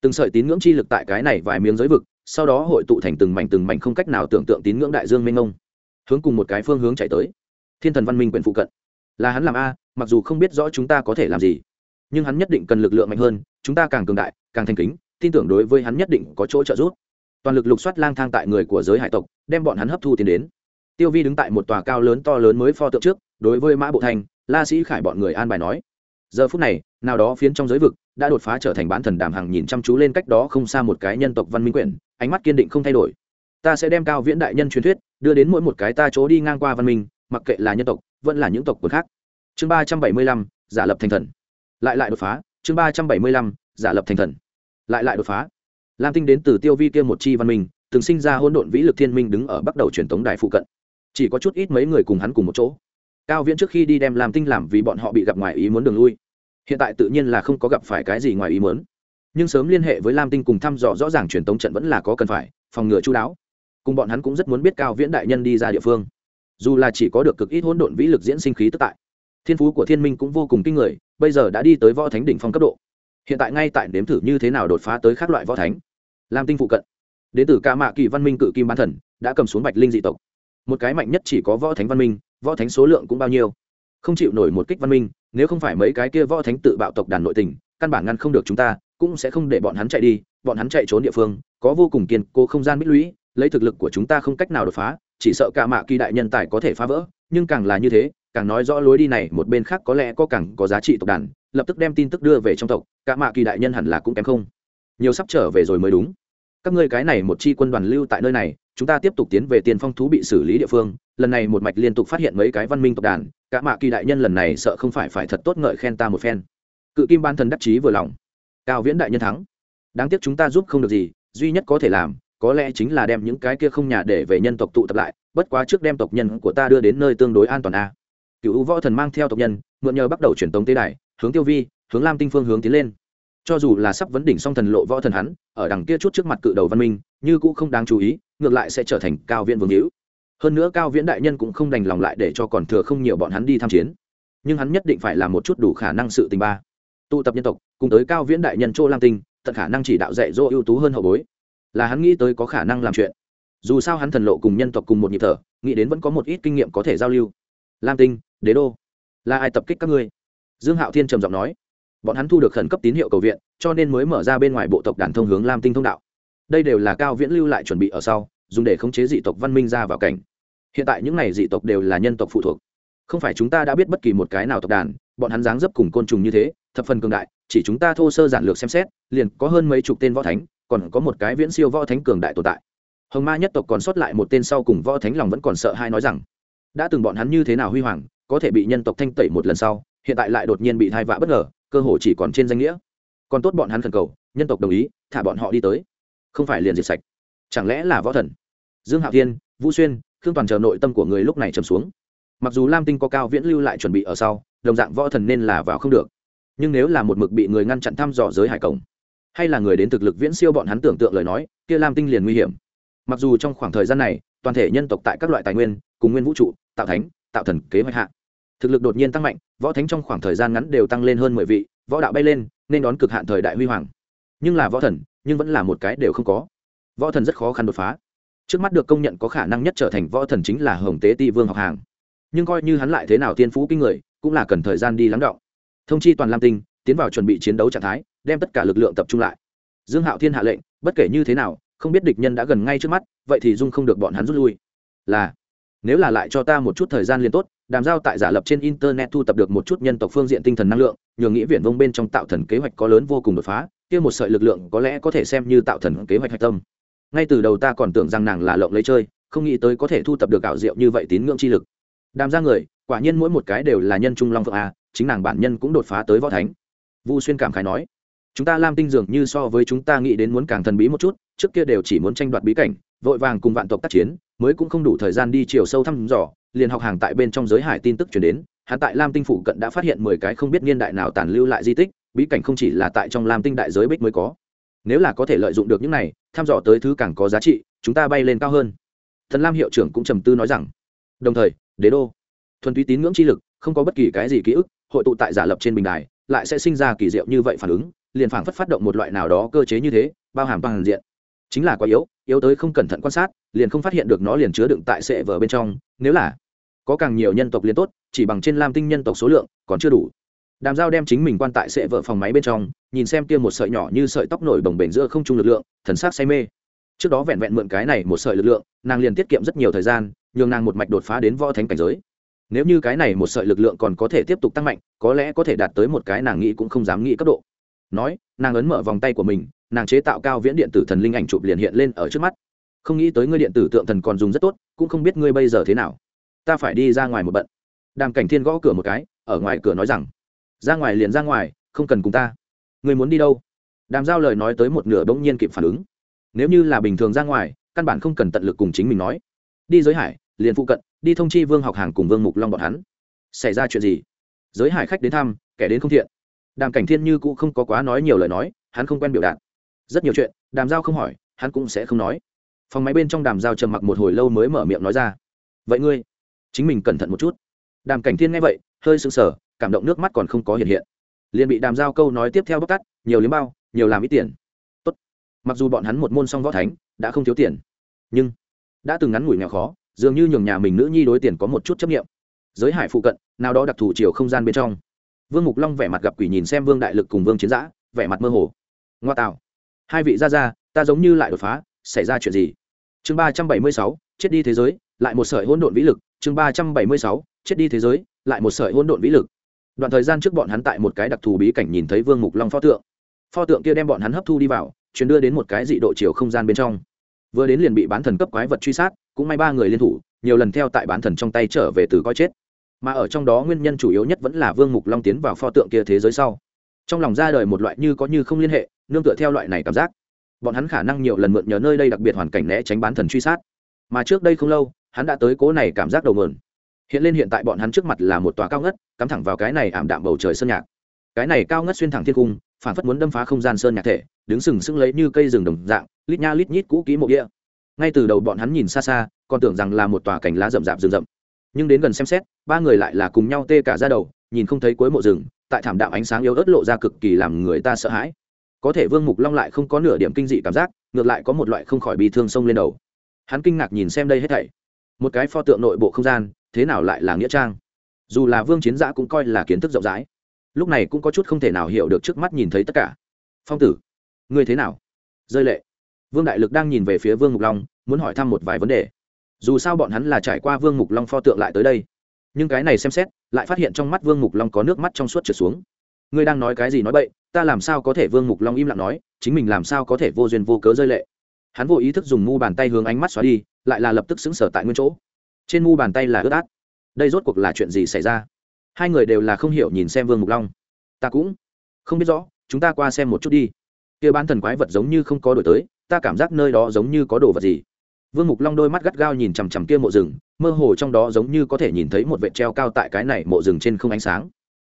Từng sợi tín ngưỡng chi lực tại cái này vài miếng giới vực, sau đó hội tụ thành từng mảnh từng mảnh không cách nào tưởng tượng tín ngưỡng đại dương mênh mông. Hướng cùng một cái phương hướng chạy tới. Thiên thần văn minh quyển phụ cận. Là hắn làm a, mặc dù không biết rõ chúng ta có thể làm gì, nhưng hắn nhất định cần lực lượng mạnh hơn, chúng ta càng cường đại, càng thành kính, tin tưởng đối với hắn nhất định có chỗ trợ giúp. Toàn lực lục soát lang thang tại người của giới hải tộc, đem bọn hắn hấp thu tiến đến tiêu vi đứng tại một tòa cao lớn to lớn mới pho tượng trước đối với mã bộ Thành, la sĩ khải bọn người an bài nói giờ phút này nào đó phiến trong giới vực đã đột phá trở thành bán thần đàm hàng nhìn chăm chú lên cách đó không xa một cái nhân tộc văn minh quyển ánh mắt kiên định không thay đổi. Ta sẽ đem cao viễn đại nhân truyền thuyết đưa đến mỗi một cái ta chỗ đi ngang qua văn minh mặc kệ là nhân tộc vẫn là những tộc quần khác. Chương ba trăm bảy mươi lăm giả lập thành thần. Lại lại đột phá. Chương ba trăm bảy mươi lăm giả lập thành thần. Lại lại đột phá. Lam tinh đến từ tiêu vi kia một chi văn minh từng sinh ra hỗn độn vĩ lực thiên minh đứng ở bắt đầu truyền tống đài phụ cận chỉ có chút ít mấy người cùng hắn cùng một chỗ. Cao viễn trước khi đi đem làm tinh làm vì bọn họ bị gặp ngoài ý muốn đường lui. Hiện tại tự nhiên là không có gặp phải cái gì ngoài ý muốn. Nhưng sớm liên hệ với lam tinh cùng thăm dò rõ ràng truyền tống trận vẫn là có cần phải, phòng ngừa chú đáo. Cùng bọn hắn cũng rất muốn biết cao viễn đại nhân đi ra địa phương. Dù là chỉ có được cực ít hỗn độn vĩ lực diễn sinh khí tức tại. Thiên phú của thiên minh cũng vô cùng kinh người, bây giờ đã đi tới võ thánh đỉnh phong cấp độ. Hiện tại ngay tại nếm thử như thế nào đột phá tới các loại võ thánh. Lam tinh phụ cận. Đến từ ca mạ kỳ văn minh cự kim bán thần, đã cầm xuống bạch linh dị tộc một cái mạnh nhất chỉ có võ thánh văn minh, võ thánh số lượng cũng bao nhiêu? Không chịu nổi một kích văn minh, nếu không phải mấy cái kia võ thánh tự bạo tộc đàn nội tình, căn bản ngăn không được chúng ta, cũng sẽ không để bọn hắn chạy đi, bọn hắn chạy trốn địa phương, có vô cùng kiên cố không gian bích lũy, lấy thực lực của chúng ta không cách nào đột phá, chỉ sợ cả mạ kỳ đại nhân tài có thể phá vỡ, nhưng càng là như thế, càng nói rõ lối đi này một bên khác có lẽ có càng có giá trị tộc đàn, lập tức đem tin tức đưa về trong tộc, cả mạ kỳ đại nhân hẳn là cũng kém không. Nhiều sắp trở về rồi mới đúng các ngươi cái này một chi quân đoàn lưu tại nơi này, chúng ta tiếp tục tiến về tiền phong thú bị xử lý địa phương. Lần này một mạch liên tục phát hiện mấy cái văn minh tộc đàn, cả mạ kỳ đại nhân lần này sợ không phải phải thật tốt ngợi khen ta một phen. Cự kim ban thần đắc chí vừa lòng. Cao viễn đại nhân thắng. Đáng tiếc chúng ta giúp không được gì, duy nhất có thể làm, có lẽ chính là đem những cái kia không nhà để về nhân tộc tụ tập lại, bất quá trước đem tộc nhân của ta đưa đến nơi tương đối an toàn a. Cựu võ thần mang theo tộc nhân, mượn nhờ bắt đầu truyền tống tế đài, hướng tiêu vi, hướng lam tinh phương hướng tiến lên cho dù là sắp vấn đỉnh song thần lộ võ thần hắn, ở đằng kia chút trước mặt cự đầu văn minh, như cũng không đáng chú ý, ngược lại sẽ trở thành cao viễn vương hữu. Hơn nữa cao viễn đại nhân cũng không đành lòng lại để cho còn thừa không nhiều bọn hắn đi tham chiến. Nhưng hắn nhất định phải làm một chút đủ khả năng sự tình ba. Tụ tập nhân tộc, cùng tới cao viễn đại nhân chỗ lam tinh, tận khả năng chỉ đạo dạy dỗ ưu tú hơn hậu bối. Là hắn nghĩ tới có khả năng làm chuyện. Dù sao hắn thần lộ cùng nhân tộc cùng một nhịp thở, nghĩ đến vẫn có một ít kinh nghiệm có thể giao lưu. Lam tinh, đế đô. Là ai tập kích các ngươi? Dương hạo thiên trầm giọng nói bọn hắn thu được khẩn cấp tín hiệu cầu viện, cho nên mới mở ra bên ngoài bộ tộc đàn thông hướng lam tinh thông đạo. Đây đều là cao viễn lưu lại chuẩn bị ở sau, dùng để khống chế dị tộc văn minh ra vào cảnh. Hiện tại những n à y dị tộc đều là nhân tộc phụ thuộc. Không phải chúng ta đã biết bất kỳ một cái nào tộc đàn, bọn hắn dáng dấp cùng côn trùng như thế, thập phần cường đại, chỉ chúng ta thô sơ giản lược xem xét, liền có hơn mấy chục tên võ thánh, còn có một cái viễn siêu võ thánh cường đại tồn tại. Hồng ma nhất tộc còn sót lại một tên sau cùng võ thánh lòng vẫn còn sợ hai nói rằng, đã từng bọn hắn như thế nào huy hoàng, có thể bị nhân tộc thanh tẩy một lần sau, hiện tại lại đột nhiên bị thai vạ bất ngờ cơ hội chỉ còn trên danh nghĩa. Còn tốt bọn hắn thần cầu, nhân tộc đồng ý, thả bọn họ đi tới. Không phải liền diệt sạch. Chẳng lẽ là võ thần? Dương hạo thiên vũ xuyên, khương toàn chờ nội tâm của người lúc này trầm xuống. Mặc dù lam tinh có cao viễn lưu lại chuẩn bị ở sau, đồng dạng võ thần nên là vào không được. Nhưng nếu là một mực bị người ngăn chặn thăm dò giới hải cổng, hay là người đến thực lực viễn siêu bọn hắn tưởng tượng lời nói, kia lam tinh liền nguy hiểm. Mặc dù trong khoảng thời gian này, toàn thể nhân tộc tại các loại tài nguyên, cùng nguyên vũ trụ, tạo thánh, tạo thần kế hoạch hạ thực lực đột nhiên tăng mạnh, võ thánh trong khoảng thời gian ngắn đều tăng lên hơn mười vị, võ đạo bay lên, nên đón cực hạn thời đại huy hoàng. Nhưng là võ thần, nhưng vẫn là một cái đều không có. Võ thần rất khó khăn đột phá. Trước mắt được công nhận có khả năng nhất trở thành võ thần chính là hồng tế ti vương học hàng. Nhưng coi như hắn lại thế nào tiên phú kinh người, cũng là cần thời gian đi lắng động thông chi toàn lam tinh, tiến vào chuẩn bị chiến đấu trạng thái, đem tất cả lực lượng tập trung lại. Dương hạo thiên hạ lệnh, bất kể như thế nào, không biết địch nhân đã gần ngay trước mắt, vậy thì dung không được bọn hắn rút lui. Là, nếu là lại cho ta một chút thời gian liên tốt đàm giao tại giả lập trên internet thu tập được một chút nhân tộc phương diện tinh thần năng lượng, nhường nghĩ viện vông bên trong tạo thần kế hoạch có lớn vô cùng đột phá, kia một sợi lực lượng có lẽ có thể xem như tạo thần kế hoạch hạch tâm. Ngay từ đầu ta còn tưởng rằng nàng là lộng lấy chơi, không nghĩ tới có thể thu tập được ảo diệu như vậy tín ngưỡng chi lực. Đàm ra người, quả nhiên mỗi một cái đều là nhân trung long phượng a, chính nàng bản nhân cũng đột phá tới võ thánh. Vu xuyên cảm khái nói, chúng ta lam tinh dường như so với chúng ta nghĩ đến muốn càng thần bí một chút, trước kia đều chỉ muốn tranh đoạt bí cảnh, vội vàng cùng vạn tộc tác chiến, mới cũng không đủ thời gian đi chiều sâu thăm dò liền học hàng tại bên trong giới hải tin tức chuyển đến, hắn tại lam tinh phủ cận đã phát hiện mười cái không biết niên đại nào tàn lưu lại di tích, bí cảnh không chỉ là tại trong lam tinh đại giới bích mới có. Nếu là có thể lợi dụng được những này thăm dò tới thứ càng có giá trị, chúng ta bay lên cao hơn. Thần lam hiệu trưởng cũng trầm tư nói rằng. Đồng thời, đế đô, thuần túy tín ngưỡng chi lực, không có bất kỳ cái gì ký ức, hội tụ tại giả lập trên bình đài, lại sẽ sinh ra kỳ diệu như vậy phản ứng, liền phảng phất phát động một loại nào đó cơ chế như thế, bao hàm bằng diện. Chính là quá yếu yếu tới không cẩn thận quan sát liền không phát hiện được nó liền chứa đựng tại sệ vở bên trong, nếu là có càng nhiều nhân tộc liền tốt, chỉ bằng trên lam tinh nhân tộc số lượng còn chưa đủ. Đàm giao đem chính mình quan tại sệ vợ phòng máy bên trong, nhìn xem kia một sợi nhỏ như sợi tóc nổi bồng bềnh giữa không trung lực lượng, thần sắc say mê. Trước đó vẹn vẹn mượn cái này một sợi lực lượng, nàng liền tiết kiệm rất nhiều thời gian, nhường nàng một mạch đột phá đến võ thánh cảnh giới. Nếu như cái này một sợi lực lượng còn có thể tiếp tục tăng mạnh, có lẽ có thể đạt tới một cái nàng nghĩ cũng không dám nghĩ cấp độ. Nói, nàng ấn mở vòng tay của mình, nàng chế tạo cao viễn điện tử thần linh ảnh chụp liền hiện lên ở trước mắt không nghĩ tới ngươi điện tử tượng thần còn dùng rất tốt, cũng không biết ngươi bây giờ thế nào. Ta phải đi ra ngoài một bận. Đàm cảnh thiên gõ cửa một cái, ở ngoài cửa nói rằng, ra ngoài liền ra ngoài, không cần cùng ta. Ngươi muốn đi đâu? Đàm giao lời nói tới một nửa bỗng nhiên kịp phản ứng. Nếu như là bình thường ra ngoài, căn bản không cần tận lực cùng chính mình nói. Đi giới hải, liền phụ cận, đi thông chi vương học hàng cùng vương mục long bọn hắn. Xảy ra chuyện gì? Giới hải khách đến thăm, kẻ đến không thiện. Đàm cảnh thiên như cũng không có quá nói nhiều lời nói, hắn không quen biểu đạt. Rất nhiều chuyện, đàm giao không hỏi, hắn cũng sẽ không nói phòng máy bên trong đàm giao trầm mặc một hồi lâu mới mở miệng nói ra. Vậy ngươi, chính mình cẩn thận một chút. Đàm cảnh thiên nghe vậy, hơi sững sờ, cảm động nước mắt còn không có hiện hiện. Liền bị đàm giao câu nói tiếp theo bóc tắt nhiều liếm bao, nhiều làm ít tiền. Tốt. Mặc dù bọn hắn một môn song võ thánh, đã không thiếu tiền, nhưng đã từng ngắn ngủi nghèo khó, dường như nhường nhà mình nữ nhi đối tiền có một chút chấp nghiệm giới hải phụ cận, nào đó đặc thù chiều không gian bên trong. Vương mục long vẻ mặt gặp quỷ nhìn xem vương đại lực cùng vương chiến giã, vẻ mặt mơ hồ. Ngoa tạo, hai vị ra ra ta giống như lại đột phá, xảy ra chuyện gì? Chương ba trăm bảy mươi sáu, chết đi thế giới, lại một sợi hỗn độn vĩ lực. Chương ba trăm bảy mươi sáu, chết đi thế giới, lại một sợi hỗn độn vĩ lực. Đoạn thời gian trước bọn hắn tại một cái đặc thù bí cảnh nhìn thấy vương mục long pho tượng. Pho tượng kia đem bọn hắn hấp thu đi vào, chuyển đưa đến một cái dị độ chiều không gian bên trong. Vừa đến liền bị bán thần cấp quái vật truy sát, cũng may ba người liên thủ, nhiều lần theo tại bán thần trong tay trở về từ coi chết. Mà ở trong đó nguyên nhân chủ yếu nhất vẫn là vương mục long tiến vào pho tượng kia thế giới sau. Trong lòng ra đời một loại như có như không liên hệ, nương tựa theo loại này cảm giác bọn hắn khả năng nhiều lần mượn nhờ nơi đây đặc biệt hoàn cảnh né tránh bán thần truy sát. Mà trước đây không lâu, hắn đã tới cố này cảm giác đầu mượn hiện lên hiện tại bọn hắn trước mặt là một tòa cao ngất, cắm thẳng vào cái này ảm đạm bầu trời sơn nhạc. Cái này cao ngất xuyên thẳng thiên cung, phản phất muốn đâm phá không gian sơn nhạc thể, đứng sừng sững lấy như cây rừng đồng dạng, lít nha lít nhít cũ kỹ mộ địa. Ngay từ đầu bọn hắn nhìn xa xa, còn tưởng rằng là một tòa cành lá rậm rạp rừng rậm. Nhưng đến gần xem xét, ba người lại là cùng nhau tê cả ra đầu, nhìn không thấy cuối mộ rừng, tại thảm đạo ánh sáng yếu ớt lộ ra cực kỳ làm người ta sợ hãi có thể vương mục long lại không có nửa điểm kinh dị cảm giác, ngược lại có một loại không khỏi bị thương sông lên đầu. Hắn kinh ngạc nhìn xem đây hết thảy. Một cái pho tượng nội bộ không gian, thế nào lại là nghĩa trang? Dù là vương chiến giã cũng coi là kiến thức rộng rãi. Lúc này cũng có chút không thể nào hiểu được trước mắt nhìn thấy tất cả. Phong tử, ngươi thế nào? Rơi lệ. Vương đại lực đang nhìn về phía vương mục long, muốn hỏi thăm một vài vấn đề. Dù sao bọn hắn là trải qua vương mục long pho tượng lại tới đây. Nhưng cái này xem xét, lại phát hiện trong mắt vương mục long có nước mắt trong suốt trượt xuống. Ngươi đang nói cái gì nói bậy? Ta làm sao có thể vương mục long im lặng nói, chính mình làm sao có thể vô duyên vô cớ rơi lệ. Hắn vô ý thức dùng mu bàn tay hướng ánh mắt xóa đi, lại là lập tức xứng sở tại nguyên chỗ. Trên mu bàn tay là ướt át. Đây rốt cuộc là chuyện gì xảy ra? Hai người đều là không hiểu nhìn xem vương mục long. Ta cũng không biết rõ, chúng ta qua xem một chút đi. Kia bán thần quái vật giống như không có đổi tới, ta cảm giác nơi đó giống như có đồ vật gì. Vương mục long đôi mắt gắt gao nhìn chằm chằm kia mộ rừng, mơ hồ trong đó giống như có thể nhìn thấy một vệt treo cao tại cái này mộ rừng trên không ánh sáng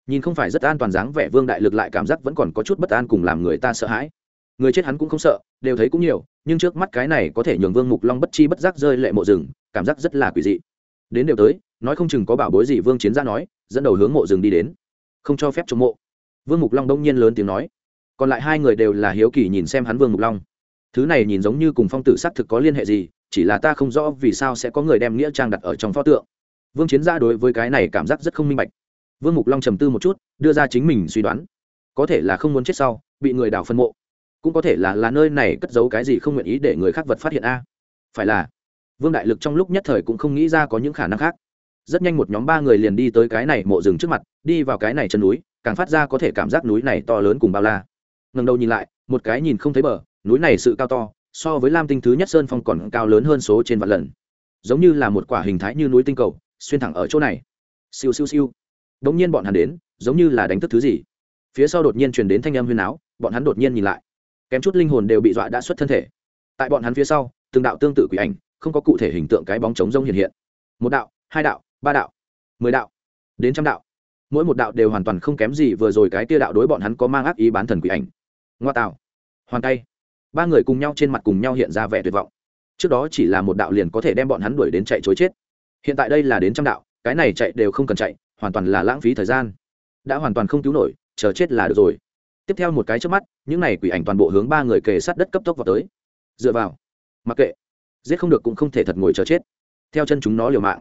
nhìn không phải rất an toàn dáng vẻ, vương đại lực lại cảm giác vẫn còn có chút bất an cùng làm người ta sợ hãi. Người chết hắn cũng không sợ, đều thấy cũng nhiều, nhưng trước mắt cái này có thể nhường vương mục long bất chi bất giác rơi lệ mộ rừng, cảm giác rất là quỷ dị. Đến đều tới, nói không chừng có bảo bối gì vương chiến gia nói, dẫn đầu hướng mộ rừng đi đến. Không cho phép chống mộ. Vương mục long đông nhiên lớn tiếng nói. Còn lại hai người đều là hiếu kỳ nhìn xem hắn vương mục long. Thứ này nhìn giống như cùng phong tử xác thực có liên hệ gì, chỉ là ta không rõ vì sao sẽ có người đem nghĩa trang đặt ở trong pho tượng. Vương chiến gia đối với cái này cảm giác rất không minh bạch vương mục long trầm tư một chút, đưa ra chính mình suy đoán. Có thể là không muốn chết sau, bị người đào phân mộ. Cũng có thể là là nơi này cất giấu cái gì không nguyện ý để người khác vật phát hiện a. Phải là, vương đại lực trong lúc nhất thời cũng không nghĩ ra có những khả năng khác. Rất nhanh một nhóm ba người liền đi tới cái này mộ rừng trước mặt, đi vào cái này chân núi, càng phát ra có thể cảm giác núi này to lớn cùng bao la. Ngần đầu nhìn lại, một cái nhìn không thấy bờ, núi này sự cao to, so với lam tinh thứ nhất sơn phong còn cao lớn hơn số trên vạn lần. Giống như là một quả hình thái như núi tinh cầu, xuyên thẳng ở chỗ này. Siêu siêu siêu đ ỗ n g nhiên bọn hắn đến, giống như là đánh thức thứ gì. Phía sau đột nhiên truyền đến thanh âm huyên áo bọn hắn đột nhiên nhìn lại. Kém chút linh hồn đều bị dọa đã xuất thân thể. Tại bọn hắn phía sau, từng đạo tương tự quỷ ảnh, không có cụ thể hình tượng cái bóng trống rông hiện hiện. Một đạo, hai đạo, ba đạo, mười đạo, đến trăm đạo. Mỗi một đạo đều hoàn toàn không kém gì vừa rồi cái tia đạo đối bọn hắn có mang ác ý bán thần quỷ ảnh. Ngoa tạo. Hoàn tay. Ba người cùng nhau trên mặt cùng nhau hiện ra vẻ tuyệt vọng. Trước đó chỉ là một đạo liền có thể đem bọn hắn đuổi đến chạy chối chết. Hiện tại đây là đến trăm đạo, cái này chạy đều không cần chạy hoàn toàn là lãng phí thời gian. Đã hoàn toàn không cứu nổi, chờ chết là được rồi. Tiếp theo một cái trước mắt, những này quỷ ảnh toàn bộ hướng ba người kề sát đất cấp tốc vào tới. Dựa vào, mặc kệ, giết không được cũng không thể thật ngồi chờ chết. Theo chân chúng nó liều mạng,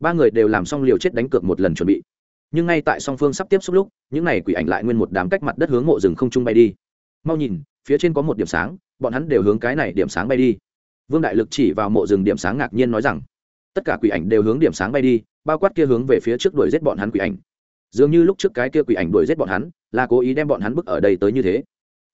ba người đều làm xong liều chết đánh cược một lần chuẩn bị. Nhưng ngay tại song phương sắp tiếp xúc lúc, những này quỷ ảnh lại nguyên một đám cách mặt đất hướng mộ rừng không trung bay đi. Mau nhìn, phía trên có một điểm sáng, bọn hắn đều hướng cái này điểm sáng bay đi. Vương đại lực chỉ vào mộ rừng điểm sáng ngạc nhiên nói rằng tất cả quỷ ảnh đều hướng điểm sáng bay đi, bao quát kia hướng về phía trước đuổi giết bọn hắn quỷ ảnh. Dường như lúc trước cái kia quỷ ảnh đuổi giết bọn hắn, là cố ý đem bọn hắn bức ở đây tới như thế.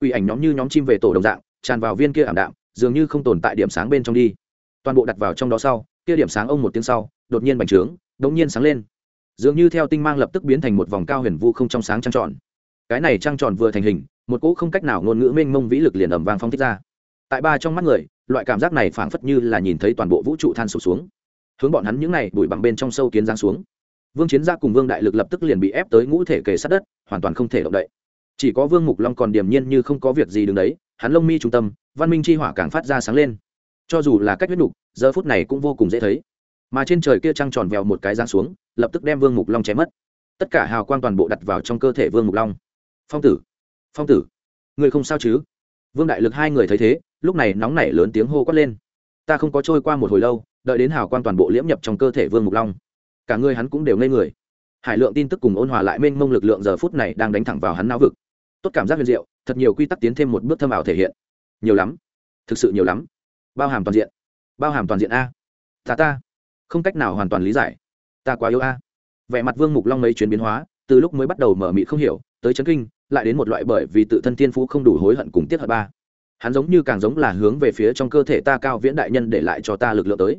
Quỷ ảnh nhóm như nhóm chim về tổ đồng dạng, tràn vào viên kia ảm đạm, dường như không tồn tại điểm sáng bên trong đi. Toàn bộ đặt vào trong đó sau, kia điểm sáng ông một tiếng sau, đột nhiên bành trướng, đống nhiên sáng lên. Dường như theo tinh mang lập tức biến thành một vòng cao huyền vu không trong sáng trăng tròn. Cái này trăng tròn vừa thành hình, một cỗ không cách nào ngôn ngữ mênh mông vĩ lực liền ầm vang phong thích ra. Tại ba trong mắt người, loại cảm giác này phảng phất như là nhìn thấy toàn bộ vũ trụ than sụp xuống hướng bọn hắn những này đuổi bằng bên trong sâu kiến giang xuống. Vương chiến gia cùng vương đại lực lập tức liền bị ép tới ngũ thể kề sát đất, hoàn toàn không thể động đậy. Chỉ có vương mục long còn điềm nhiên như không có việc gì đứng đấy, hắn lông mi trung tâm, văn minh chi hỏa càng phát ra sáng lên. Cho dù là cách huyết nục, giờ phút này cũng vô cùng dễ thấy. Mà trên trời kia trăng tròn vèo một cái giang xuống, lập tức đem vương mục long chém mất. Tất cả hào quang toàn bộ đặt vào trong cơ thể vương mục long. Phong tử phong tử người không sao chứ? Vương đại lực hai người thấy thế, lúc này nóng nảy lớn tiếng hô quát lên. Ta không có trôi qua một hồi lâu đợi đến hào quang toàn bộ liễm nhập trong cơ thể vương mục long. Cả người hắn cũng đều ngây người. Hải lượng tin tức cùng ôn hòa lại mênh mông lực lượng giờ phút này đang đánh thẳng vào hắn não vực. Tốt cảm giác huyền diệu, thật nhiều quy tắc tiến thêm một bước thâm ảo thể hiện. Nhiều lắm. Thực sự nhiều lắm. Bao hàm toàn diện. Bao hàm toàn diện a. Ta ta. Không cách nào hoàn toàn lý giải. Ta quá yêu a. Vẻ mặt vương mục long mấy chuyến biến hóa, từ lúc mới bắt đầu mở mị không hiểu, tới chấn kinh, lại đến một loại bởi vì tự thân thiên phú không đủ hối hận cùng tiết hận ba. Hắn giống như càng giống là hướng về phía trong cơ thể ta cao viễn đại nhân để lại cho ta lực lượng tới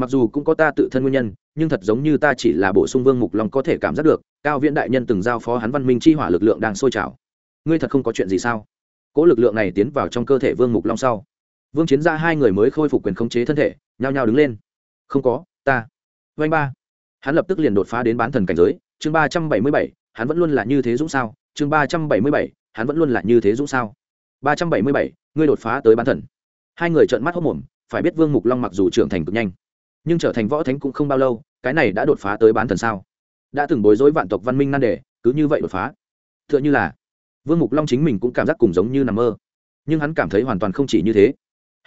mặc dù cũng có ta tự thân nguyên nhân, nhưng thật giống như ta chỉ là bổ sung vương mục long có thể cảm giác được, cao viễn đại nhân từng giao phó hắn văn minh chi hỏa lực lượng đang sôi trào. Ngươi thật không có chuyện gì sao? Cỗ lực lượng này tiến vào trong cơ thể vương mục long sau. Vương chiến ra hai người mới khôi phục quyền khống chế thân thể, nhao nhao đứng lên. Không có, ta. Vanh ba. Hắn lập tức liền đột phá đến bán thần cảnh giới. Chương ba trăm bảy mươi bảy, hắn vẫn luôn là như thế dũng sao? Chương ba trăm bảy mươi bảy, hắn vẫn luôn là như thế dũng sao? Ba trăm bảy mươi bảy, ngươi đột phá tới bán thần. Hai người trợn mắt hốc mồm, phải biết vương mục long mặc dù trưởng thành cực nhanh nhưng trở thành võ thánh cũng không bao lâu, cái này đã đột phá tới bán thần sao? Đã từng bối rối vạn tộc văn minh nan đề, cứ như vậy đột phá. T h ư ợ n h ư là vương mục long chính mình cũng cảm giác cùng giống như nằm mơ. Nhưng hắn cảm thấy hoàn toàn không chỉ như thế.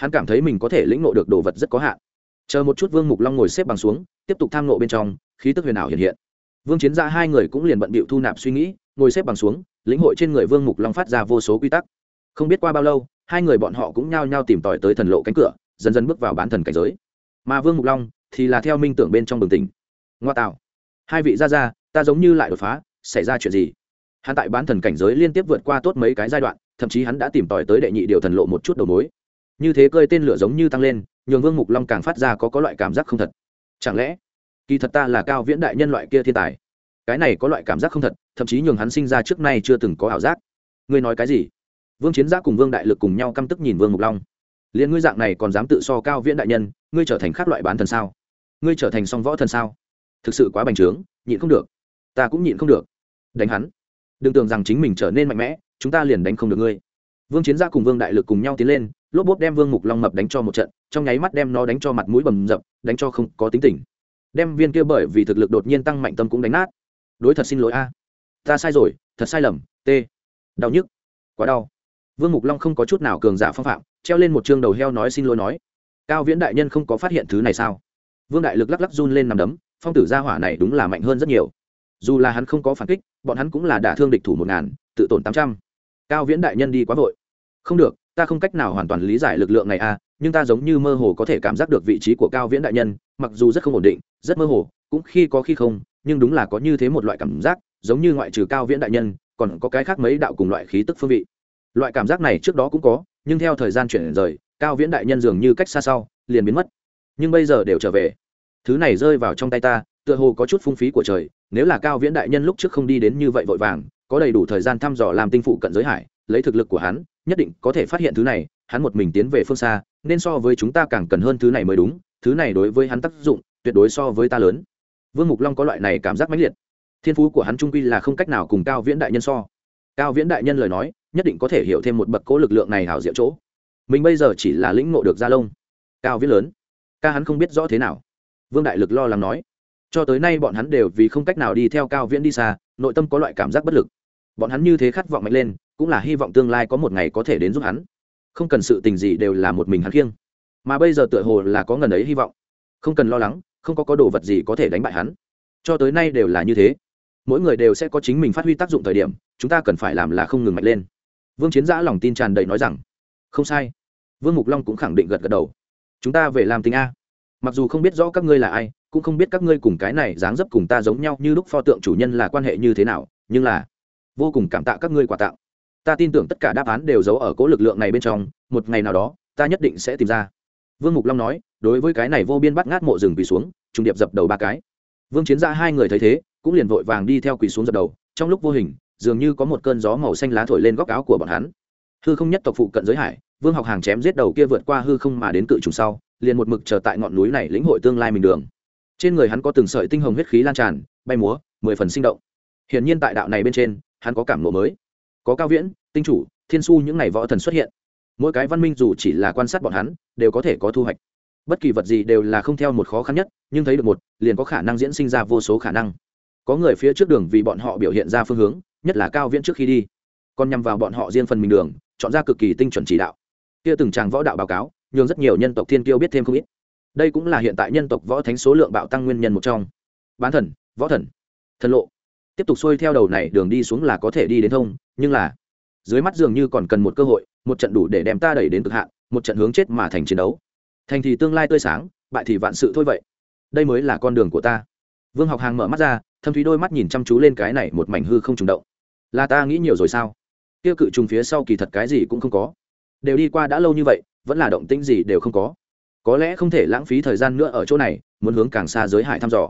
Hắn cảm thấy mình có thể lĩnh nộ được đồ vật rất có hạn. Chờ một chút vương mục long ngồi xếp bằng xuống, tiếp tục tham nộ bên trong, khí tức huyền ảo hiện hiện. Vương chiến ra hai người cũng liền bận bịu thu nạp suy nghĩ, ngồi xếp bằng xuống, lĩnh hội trên người vương mục long phát ra vô số quy tắc. Không biết qua bao lâu, hai người bọn họ cũng nhao nhao tìm tòi tới thần lộ cánh cửa, dần dần bước vào bán thần cảnh giới mà vương mục long thì là theo minh tưởng bên trong bừng tỉnh ngoa tạo hai vị ra ra ta giống như lại đột phá xảy ra chuyện gì hắn tại bán thần cảnh giới liên tiếp vượt qua tốt mấy cái giai đoạn thậm chí hắn đã tìm tòi tới đệ nhị điều thần lộ một chút đầu mối như thế cơi tên lửa giống như tăng lên nhường vương mục long càng phát ra có có loại cảm giác không thật chẳng lẽ kỳ thật ta là cao viễn đại nhân loại kia thiên tài cái này có loại cảm giác không thật thậm chí nhường hắn sinh ra trước nay chưa từng có ảo giác ngươi nói cái gì vương chiến giác cùng vương đại lực cùng nhau căm tức nhìn vương mục long liền ngươi dạng này còn dám tự so cao viễn đại nhân, ngươi trở thành khác loại bán thần sao? Ngươi trở thành song võ thần sao? Thực sự quá bành trướng, nhịn không được. Ta cũng nhịn không được. Đánh hắn. Đừng tưởng rằng chính mình trở nên mạnh mẽ, chúng ta liền đánh không được ngươi. Vương chiến gia cùng vương đại lực cùng nhau tiến lên, lốp bốp đem vương mục long mập đánh cho một trận, trong nháy mắt đem nó đánh cho mặt mũi bầm dập, đánh cho không có tính tình. Đem viên kia bởi vì thực lực đột nhiên tăng mạnh tâm cũng đánh nát. Đối thật xin lỗi a. Ta sai rồi, thật sai lầm t đau nhức. Quá đau vương mục long không có chút nào cường giả phong phạm treo lên một chương đầu heo nói xin lỗi nói. Cao viễn đại nhân không có phát hiện thứ này sao? Vương đại lực lắc lắc run lên nằm đấm phong tử gia hỏa này đúng là mạnh hơn rất nhiều. Dù là hắn không có phản kích bọn hắn cũng là đả thương địch thủ một ngàn tự tổn tám trăm. Cao viễn đại nhân đi quá vội. Không được ta không cách nào hoàn toàn lý giải lực lượng này a à, nhưng ta giống như mơ hồ có thể cảm giác được vị trí của cao viễn đại nhân mặc dù rất không ổn định rất mơ hồ cũng khi có khi không nhưng đúng là có như thế một loại cảm giác giống như ngoại trừ cao viễn đại nhân còn có cái khác mấy đạo cùng loại khí tức phương vị loại cảm giác này trước đó cũng có, nhưng theo thời gian chuyển rời, cao viễn đại nhân dường như cách xa sau, liền biến mất. Nhưng bây giờ đều trở về. Thứ này rơi vào trong tay ta, tựa hồ có chút phung phí của trời, nếu là cao viễn đại nhân lúc trước không đi đến như vậy vội vàng, có đầy đủ thời gian thăm dò làm tinh phụ cận giới hải, lấy thực lực của hắn, nhất định có thể phát hiện thứ này, hắn một mình tiến về phương xa, nên so với chúng ta càng cần hơn thứ này mới đúng, thứ này đối với hắn tác dụng, tuyệt đối so với ta lớn. Vương mục long có loại này cảm giác mãnh liệt. Thiên phú của hắn trung quy là không cách nào cùng cao viễn đại nhân so. Cao viễn đại nhân lời nói nhất định có thể hiểu thêm một bậc cố lực lượng này hảo diệu chỗ. Mình bây giờ chỉ là lĩnh ngộ được gia lông. Cao viết lớn. Ca hắn không biết rõ thế nào. Vương đại lực lo lắng nói. Cho tới nay bọn hắn đều vì không cách nào đi theo cao viễn đi xa, nội tâm có loại cảm giác bất lực. Bọn hắn như thế khát vọng mạnh lên, cũng là hy vọng tương lai có một ngày có thể đến giúp hắn. Không cần sự tình gì đều là một mình hắn khiêng. Mà bây giờ tựa hồ là có ngần ấy hy vọng. Không cần lo lắng, không có có đồ vật gì có thể đánh bại hắn. Cho tới nay đều là như thế. Mỗi người đều sẽ có chính mình phát huy tác dụng thời điểm, chúng ta cần phải làm là không ngừng mạnh lên vương chiến giã lòng tin tràn đầy nói rằng, không sai. Vương mục long cũng khẳng định gật gật đầu. Chúng ta về làm tình a. Mặc dù không biết rõ các ngươi là ai, cũng không biết các ngươi cùng cái này dáng dấp cùng ta giống nhau như lúc pho tượng chủ nhân là quan hệ như thế nào, nhưng là vô cùng cảm tạ các ngươi quà tặng ta tin tưởng tất cả đáp án đều giấu ở cố lực lượng này bên trong, một ngày nào đó, ta nhất định sẽ tìm ra. Vương mục long nói, đối với cái này vô biên bắt ngát mộ rừng quỳ xuống, trùng điệp dập đầu ba cái. Vương chiến ra hai người thấy thế, cũng liền vội vàng đi theo quỳ xuống dập đầu, trong lúc vô hình dường như có một cơn gió màu xanh lá thổi lên góc áo của bọn hắn. Hư không nhất tộc phụ cận giới hải, vương học hàng chém giết đầu kia vượt qua hư không mà đến cự trùng sau, liền một mực chờ tại ngọn núi này lĩnh hội tương lai mình đường. Trên người hắn có từng sợi tinh hồng huyết khí lan tràn, bay múa, mười phần sinh động. Hiển nhiên tại đạo này bên trên, hắn có cảm ngộ mới. Có cao viễn, tinh chủ, thiên su những ngày võ thần xuất hiện. Mỗi cái văn minh dù chỉ là quan sát bọn hắn, đều có thể có thu hoạch. Bất kỳ vật gì đều là không theo một khó khăn nhất, nhưng thấy được một, liền có khả năng diễn sinh ra vô số khả năng. Có người phía trước đường vì bọn họ biểu hiện ra phương hướng nhất là cao viễn trước khi đi. Còn nhằm vào bọn họ riêng phần mình đường, chọn ra cực kỳ tinh chuẩn chỉ đạo. Kia từng tràng võ đạo báo cáo, nhường rất nhiều nhân tộc thiên kiêu biết thêm không ít. Đây cũng là hiện tại nhân tộc võ thánh số lượng bạo tăng nguyên nhân một trong. Bán thần, võ thần thần lộ. Tiếp tục xuôi theo đầu này đường đi xuống là có thể đi đến thông, nhưng là dưới mắt dường như còn cần một cơ hội, một trận đủ để đem ta đẩy đến cực hạn, một trận hướng chết mà thành chiến đấu. Thành thì tương lai tươi sáng, bại thì vạn sự thôi vậy. Đây mới là con đường của ta. Vương học hàng mở mắt ra, thâm thúy đôi mắt nhìn chăm chú lên cái này một mảnh hư không trùng động là ta nghĩ nhiều rồi sao? Tiêu cự trùng phía sau kỳ thật cái gì cũng không có. Đều đi qua đã lâu như vậy, vẫn là động tĩnh gì đều không có. Có lẽ không thể lãng phí thời gian nữa ở chỗ này, muốn hướng càng xa giới hải thăm dò.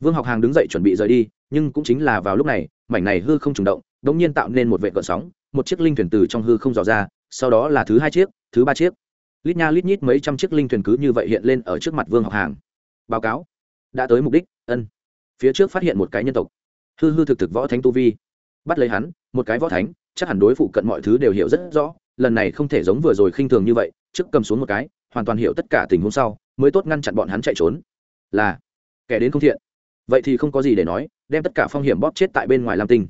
Vương học hàng đứng dậy chuẩn bị rời đi, nhưng cũng chính là vào lúc này, mảnh này hư không trùng động đ ỗ n g nhiên tạo nên một vệ cợn sóng, một chiếc linh thuyền từ trong hư không dò ra, sau đó là thứ hai chiếc, thứ ba chiếc. Lít nha lít nhít mấy trăm chiếc linh thuyền cứ như vậy hiện lên ở trước mặt vương học hàng. Báo cáo. Đã tới mục đích. Ân. Phía trước phát hiện một cái nhân tộc. Hư hư thực thực võ thánh tu vi bắt lấy hắn, một cái võ thánh, chắc hẳn đối phụ cận mọi thứ đều hiểu rất rõ, lần này không thể giống vừa rồi khinh thường như vậy, trước cầm xuống một cái, hoàn toàn hiểu tất cả tình huống sau, mới tốt ngăn chặn bọn hắn chạy trốn. Là, kẻ đến không thiện. Vậy thì không có gì để nói, đem tất cả phong hiểm bóp chết tại bên ngoài lam tinh.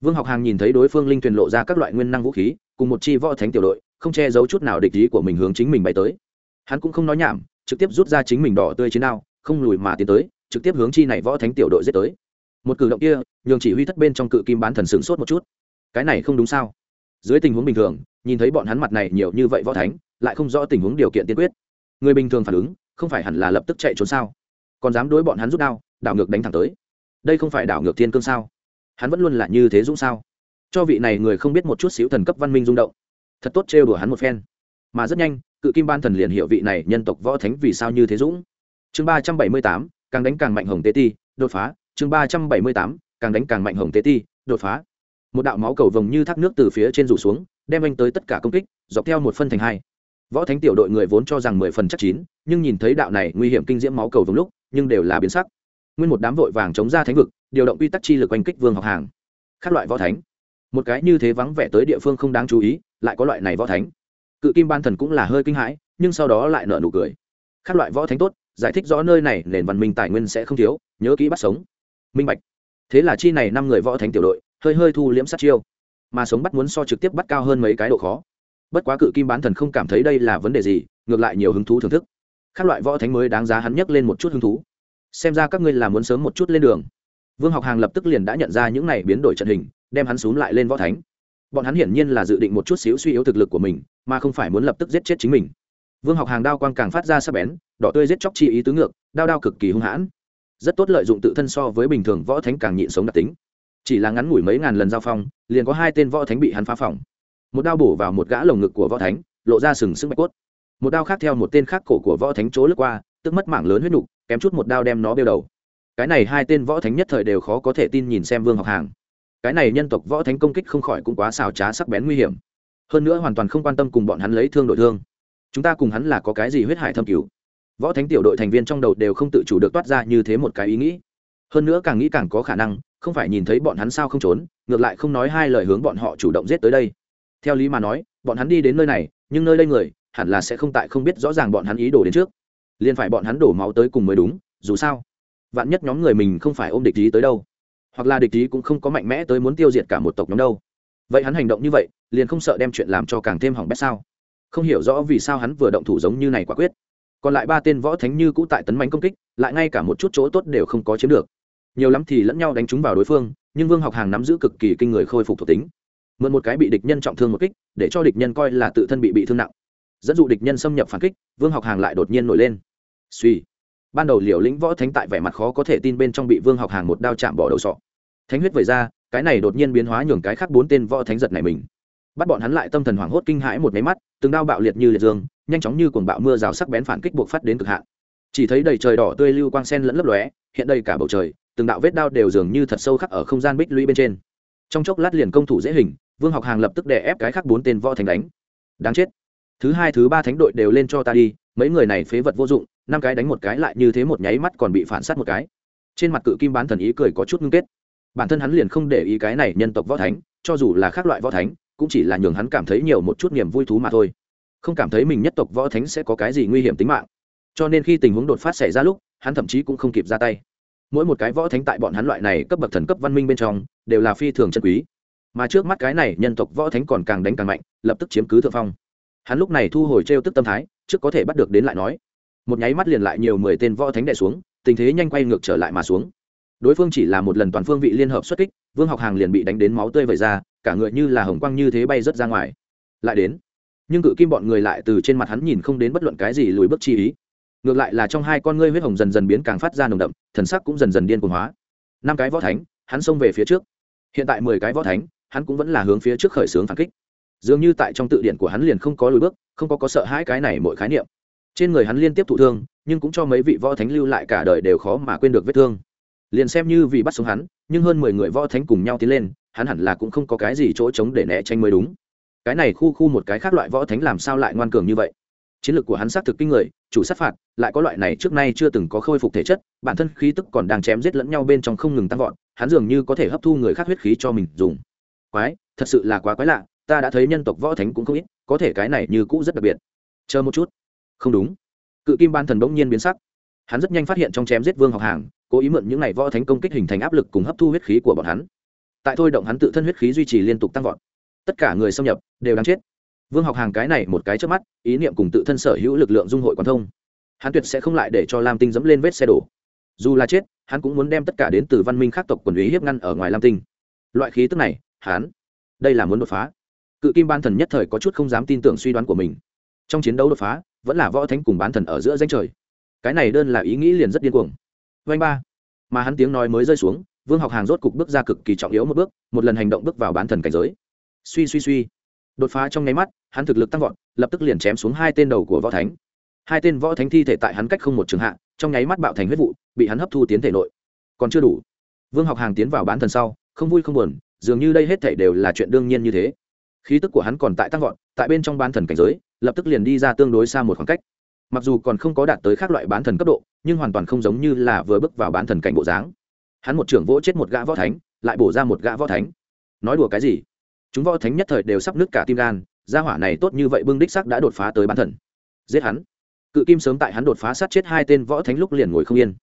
Vương học hàng nhìn thấy đối phương linh thuyền lộ ra các loại nguyên năng vũ khí, cùng một chi võ thánh tiểu đội, không che giấu chút nào địch ý của mình hướng chính mình bay tới. Hắn cũng không nói nhảm, trực tiếp rút ra chính mình đỏ tươi chiến đao, không lùi mà tiến tới, trực tiếp hướng chi này võ thánh tiểu đội giết tới một cử động kia, nhường chỉ huy thất bên trong cự kim bán thần sửng sốt một chút. Cái này không đúng sao? Dưới tình huống bình thường, nhìn thấy bọn hắn mặt này nhiều như vậy võ thánh, lại không rõ tình huống điều kiện tiên quyết. Người bình thường phản ứng, không phải hẳn là lập tức chạy trốn sao? Còn dám đối bọn hắn rút đao, đảo ngược đánh thẳng tới. Đây không phải đảo ngược thiên cương sao? Hắn vẫn luôn là như thế dũng sao? Cho vị này người không biết một chút xíu thần cấp văn minh rung động. Thật tốt trêu đùa hắn một phen. Mà rất nhanh, cự kim ban thần liền hiểu vị này nhân tộc võ thánh vì sao như thế dũng. Chương ba trăm bảy mươi tám, càng đánh càng mạnh hồng tế ti, đột phá chương ba trăm bảy mươi tám, càng đánh càng mạnh hồng tế ti, đột phá. Một đạo máu cầu vồng như thác nước từ phía trên rủ xuống, đem anh tới tất cả công kích, dọc theo một phân thành hai. Võ thánh tiểu đội người vốn cho rằng mười phần chắc chín, nhưng nhìn thấy đạo này nguy hiểm kinh diễm máu cầu vồng lúc, nhưng đều là biến sắc. Nguyên một đám vội vàng chống ra thánh vực, điều động quy tắc chi lực oanh kích vương học hàng. Các loại võ thánh. Một cái như thế vắng vẻ tới địa phương không đáng chú ý, lại có loại này võ thánh. Cự kim ban thần cũng là hơi kinh hãi, nhưng sau đó lại nở nụ cười. Các loại võ thánh tốt, giải thích rõ nơi này nền văn minh tài nguyên sẽ không thiếu, nhớ kỹ bắt sống minh bạch. Thế là chi này năm người võ thánh tiểu đội, hơi hơi thu liễm sát chiêu. Mà sống bắt muốn so trực tiếp bắt cao hơn mấy cái độ khó. Bất quá cự kim bán thần không cảm thấy đây là vấn đề gì, ngược lại nhiều hứng thú thưởng thức. Các loại võ thánh mới đáng giá hắn nhấc lên một chút hứng thú. Xem ra các ngươi là muốn sớm một chút lên đường. Vương học hàng lập tức liền đã nhận ra những này biến đổi trận hình, đem hắn xúm lại lên võ thánh. Bọn hắn hiển nhiên là dự định một chút xíu suy yếu thực lực của mình, mà không phải muốn lập tức giết chết chính mình. Vương học hàng đao quang càng phát ra sắc bén, đỏ tươi giết chóc chi ý tứ ngược, đao đao cực kỳ hung hãn rất tốt lợi dụng tự thân so với bình thường võ thánh càng nhịn sống đặc tính. Chỉ là ngắn ngủi mấy ngàn lần giao phong, liền có hai tên võ thánh bị hắn phá phỏng một đao bổ vào một gã lồng ngực của võ thánh, lộ ra sừng sức mạch cốt. Một đao khác theo một tên khác cổ của võ thánh chỗ lướt qua, tức mất mảng lớn huyết nục, kém chút một đao đem nó bêu đầu. Cái này hai tên võ thánh nhất thời đều khó có thể tin nhìn xem vương học hàng. Cái này nhân tộc võ thánh công kích không khỏi cũng quá xào trá sắc bén nguy hiểm. Hơn nữa hoàn toàn không quan tâm cùng bọn hắn lấy thương đội thương. Chúng ta cùng hắn là có cái gì huyết hải thâm cứu? Võ thánh tiểu đội thành viên trong đầu đều không tự chủ được toát ra như thế một cái ý nghĩ. Hơn nữa càng nghĩ càng có khả năng, không phải nhìn thấy bọn hắn sao không trốn, ngược lại không nói hai lời hướng bọn họ chủ động giết tới đây. Theo lý mà nói, bọn hắn đi đến nơi này, nhưng nơi đây người, hẳn là sẽ không tại không biết rõ ràng bọn hắn ý đồ đến trước. Liền phải bọn hắn đổ máu tới cùng mới đúng, dù sao, vạn nhất nhóm người mình không phải ôm địch ý tới đâu, hoặc là địch ý cũng không có mạnh mẽ tới muốn tiêu diệt cả một tộc nhóm đâu. Vậy hắn hành động như vậy, liền không sợ đem chuyện làm cho càng thêm hỏng bét sao? Không hiểu rõ vì sao hắn vừa động thủ giống như này quả quyết còn lại ba tên võ thánh như cũ tại tấn mạnh công kích, lại ngay cả một chút chỗ tốt đều không có chiếm được. Nhiều lắm thì lẫn nhau đánh trúng vào đối phương, nhưng vương học hàng nắm giữ cực kỳ kinh người khôi phục thuộc tính. Mượn một cái bị địch nhân trọng thương một kích, để cho địch nhân coi là tự thân bị bị thương nặng. Dẫn dụ địch nhân xâm nhập phản kích, vương học hàng lại đột nhiên nổi lên. Suy ban đầu liều lĩnh võ thánh tại vẻ mặt khó có thể tin bên trong bị vương học hàng một đao chạm bỏ đầu sọ. Thánh huyết vẩy ra, cái này đột nhiên biến hóa nhường cái khác bốn tên võ thánh giật này mình. Bắt bọn hắn lại tâm thần hoảng hốt kinh hãi một máy mắt, từng đao bạo liệt như liệt dương nhanh chóng như cuồng bạo mưa rào sắc bén phản kích buộc phát đến cực hạn. Chỉ thấy đầy trời đỏ tươi lưu quang sen lẫn lấp lóe, hiện đây cả bầu trời, từng đạo vết đao đều dường như thật sâu khắc ở không gian bích lũy bên trên. Trong chốc lát liền công thủ dễ hình, vương học hàng lập tức đè ép cái khác bốn tên võ thành đánh. Đáng chết. Thứ hai, thứ ba thánh đội đều lên cho ta đi, mấy người này phế vật vô dụng, năm cái đánh một cái lại như thế một nháy mắt còn bị phản sát một cái. Trên mặt cự kim bán thần ý cười có chút ngưng kết. Bản thân hắn liền không để ý cái này nhân tộc võ thánh, cho dù là khác loại võ thánh, cũng chỉ là nhường hắn cảm thấy nhiều một chút niềm vui thú mà thôi không cảm thấy mình nhất tộc võ thánh sẽ có cái gì nguy hiểm tính mạng. Cho nên khi tình huống đột phát xảy ra lúc, hắn thậm chí cũng không kịp ra tay. Mỗi một cái võ thánh tại bọn hắn loại này cấp bậc thần cấp văn minh bên trong, đều là phi thường chân quý. Mà trước mắt cái này nhân tộc võ thánh còn càng đánh càng mạnh, lập tức chiếm cứ thượng phong. Hắn lúc này thu hồi t tức tâm thái, trước có thể bắt được đến lại nói. Một nháy mắt liền lại nhiều mười tên võ thánh đẻ xuống, tình thế nhanh quay ngược trở lại mà xuống. Đối phương chỉ là một lần toàn phương vị liên hợp xuất kích, vương học hàng liền bị đánh đến máu tươi vẩy ra, cả người như là hồng quang như thế bay rớt ra ngoài. Lại đến nhưng cự kim bọn người lại từ trên mặt hắn nhìn không đến bất luận cái gì lùi bước chi ý. Ngược lại là trong hai con ngươi huyết hồng dần dần biến càng phát ra nồng đậm, thần sắc cũng dần dần điên cuồng hóa. Năm cái võ thánh, hắn xông về phía trước. Hiện tại mười cái võ thánh, hắn cũng vẫn là hướng phía trước khởi xướng phản kích. Dường như tại trong tự điển của hắn liền không có lùi bước, không có có sợ hãi cái này mỗi khái niệm. Trên người hắn liên tiếp thụ thương, nhưng cũng cho mấy vị võ thánh lưu lại cả đời đều khó mà quên được vết thương. Liền xem như vì bắt sống hắn, nhưng hơn mười người võ thánh cùng nhau tiến lên, hắn hẳn là cũng không có cái gì chỗ trống để né tranh mới đúng cái này khu khu một cái khác loại võ thánh làm sao lại ngoan cường như vậy? Chiến lược của hắn xác thực kinh người, chủ sát phạt, lại có loại này trước nay chưa từng có khôi phục thể chất, bản thân khí tức còn đang chém giết lẫn nhau bên trong không ngừng tăng vọt, hắn dường như có thể hấp thu người khác huyết khí cho mình dùng. Quái, thật sự là quá quái lạ, ta đã thấy nhân tộc võ thánh cũng không ít, có thể cái này như cũ rất đặc biệt. Chờ một chút. Không đúng. Cự kim ban thần bỗng nhiên biến sắc. Hắn rất nhanh phát hiện trong chém giết vương học hàng, cố ý mượn những ngày võ thánh công kích hình thành áp lực cùng hấp thu huyết khí của bọn hắn. Tại thôi động hắn tự thân huyết khí duy trì liên tục tăng vọt tất cả người xâm nhập đều đang chết. Vương học hàng cái này một cái trước mắt, ý niệm cùng tự thân sở hữu lực lượng dung hội quan thông. Hắn tuyệt sẽ không lại để cho lam tinh dẫm lên vết xe đổ. Dù là chết, hắn cũng muốn đem tất cả đến từ văn minh khác tộc quần ý hiếp ngăn ở ngoài lam tinh. Loại khí tức này, hắn, đây là muốn đột phá. Cự kim ban thần nhất thời có chút không dám tin tưởng suy đoán của mình. Trong chiến đấu đột phá, vẫn là võ thánh cùng bán thần ở giữa danh trời. Cái này đơn là ý nghĩ liền rất điên cuồng. Vanh ba. Mà hắn tiếng nói mới rơi xuống, vương học hàng rốt cục bước ra cực kỳ trọng yếu một bước, một lần hành động bước vào bán thần cảnh giới suy suy suy. Đột phá trong nháy mắt, hắn thực lực tăng vọt, lập tức liền chém xuống hai tên đầu của võ thánh. Hai tên võ thánh thi thể tại hắn cách không một trường hạ, trong nháy mắt bạo thành huyết vụ, bị hắn hấp thu tiến thể nội. Còn chưa đủ. Vương học hàng tiến vào bán thần sau, không vui không buồn, dường như đây hết thể đều là chuyện đương nhiên như thế. Khí tức của hắn còn tại tăng vọt, tại bên trong bán thần cảnh giới, lập tức liền đi ra tương đối xa một khoảng cách. Mặc dù còn không có đạt tới các loại bán thần cấp độ, nhưng hoàn toàn không giống như là vừa bước vào bán thần cảnh bộ dáng. Hắn một trưởng vỗ chết một gã võ thánh, lại bổ ra một gã võ thánh. Nói đùa cái gì? Chúng võ thánh nhất thời đều sắp nứt cả tim gan, gia hỏa này tốt như vậy bưng đích sắc đã đột phá tới bán thần. Giết hắn. Cự kim sớm tại hắn đột phá sát chết hai tên võ thánh lúc liền ngồi không yên.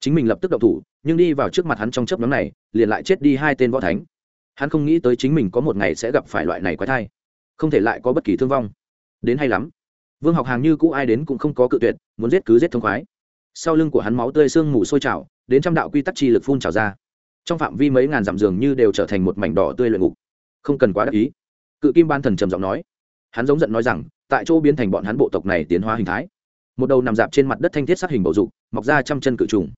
Chính mình lập tức động thủ, nhưng đi vào trước mặt hắn trong chớp nhóm này, liền lại chết đi hai tên võ thánh. Hắn không nghĩ tới chính mình có một ngày sẽ gặp phải loại này quái thai. Không thể lại có bất kỳ thương vong. Đến hay lắm. Vương học hàng như cũ ai đến cũng không có cự tuyệt, muốn giết cứ giết thông khoái. Sau lưng của hắn máu tươi sương mù sôi trào, đến trăm đạo quy tắc chi lực phun trào ra. Trong phạm vi mấy ngàn dặm giường như đều trở thành một mảnh đỏ tươi luyện ngục không cần quá đắc ý. Cự kim ban thần trầm giọng nói. Hắn giống giận nói rằng, tại chỗ biến thành bọn hắn bộ tộc này tiến hóa hình thái. Một đầu nằm dạp trên mặt đất thanh thiết sắc hình bầu dục, mọc ra trăm chân cự trùng.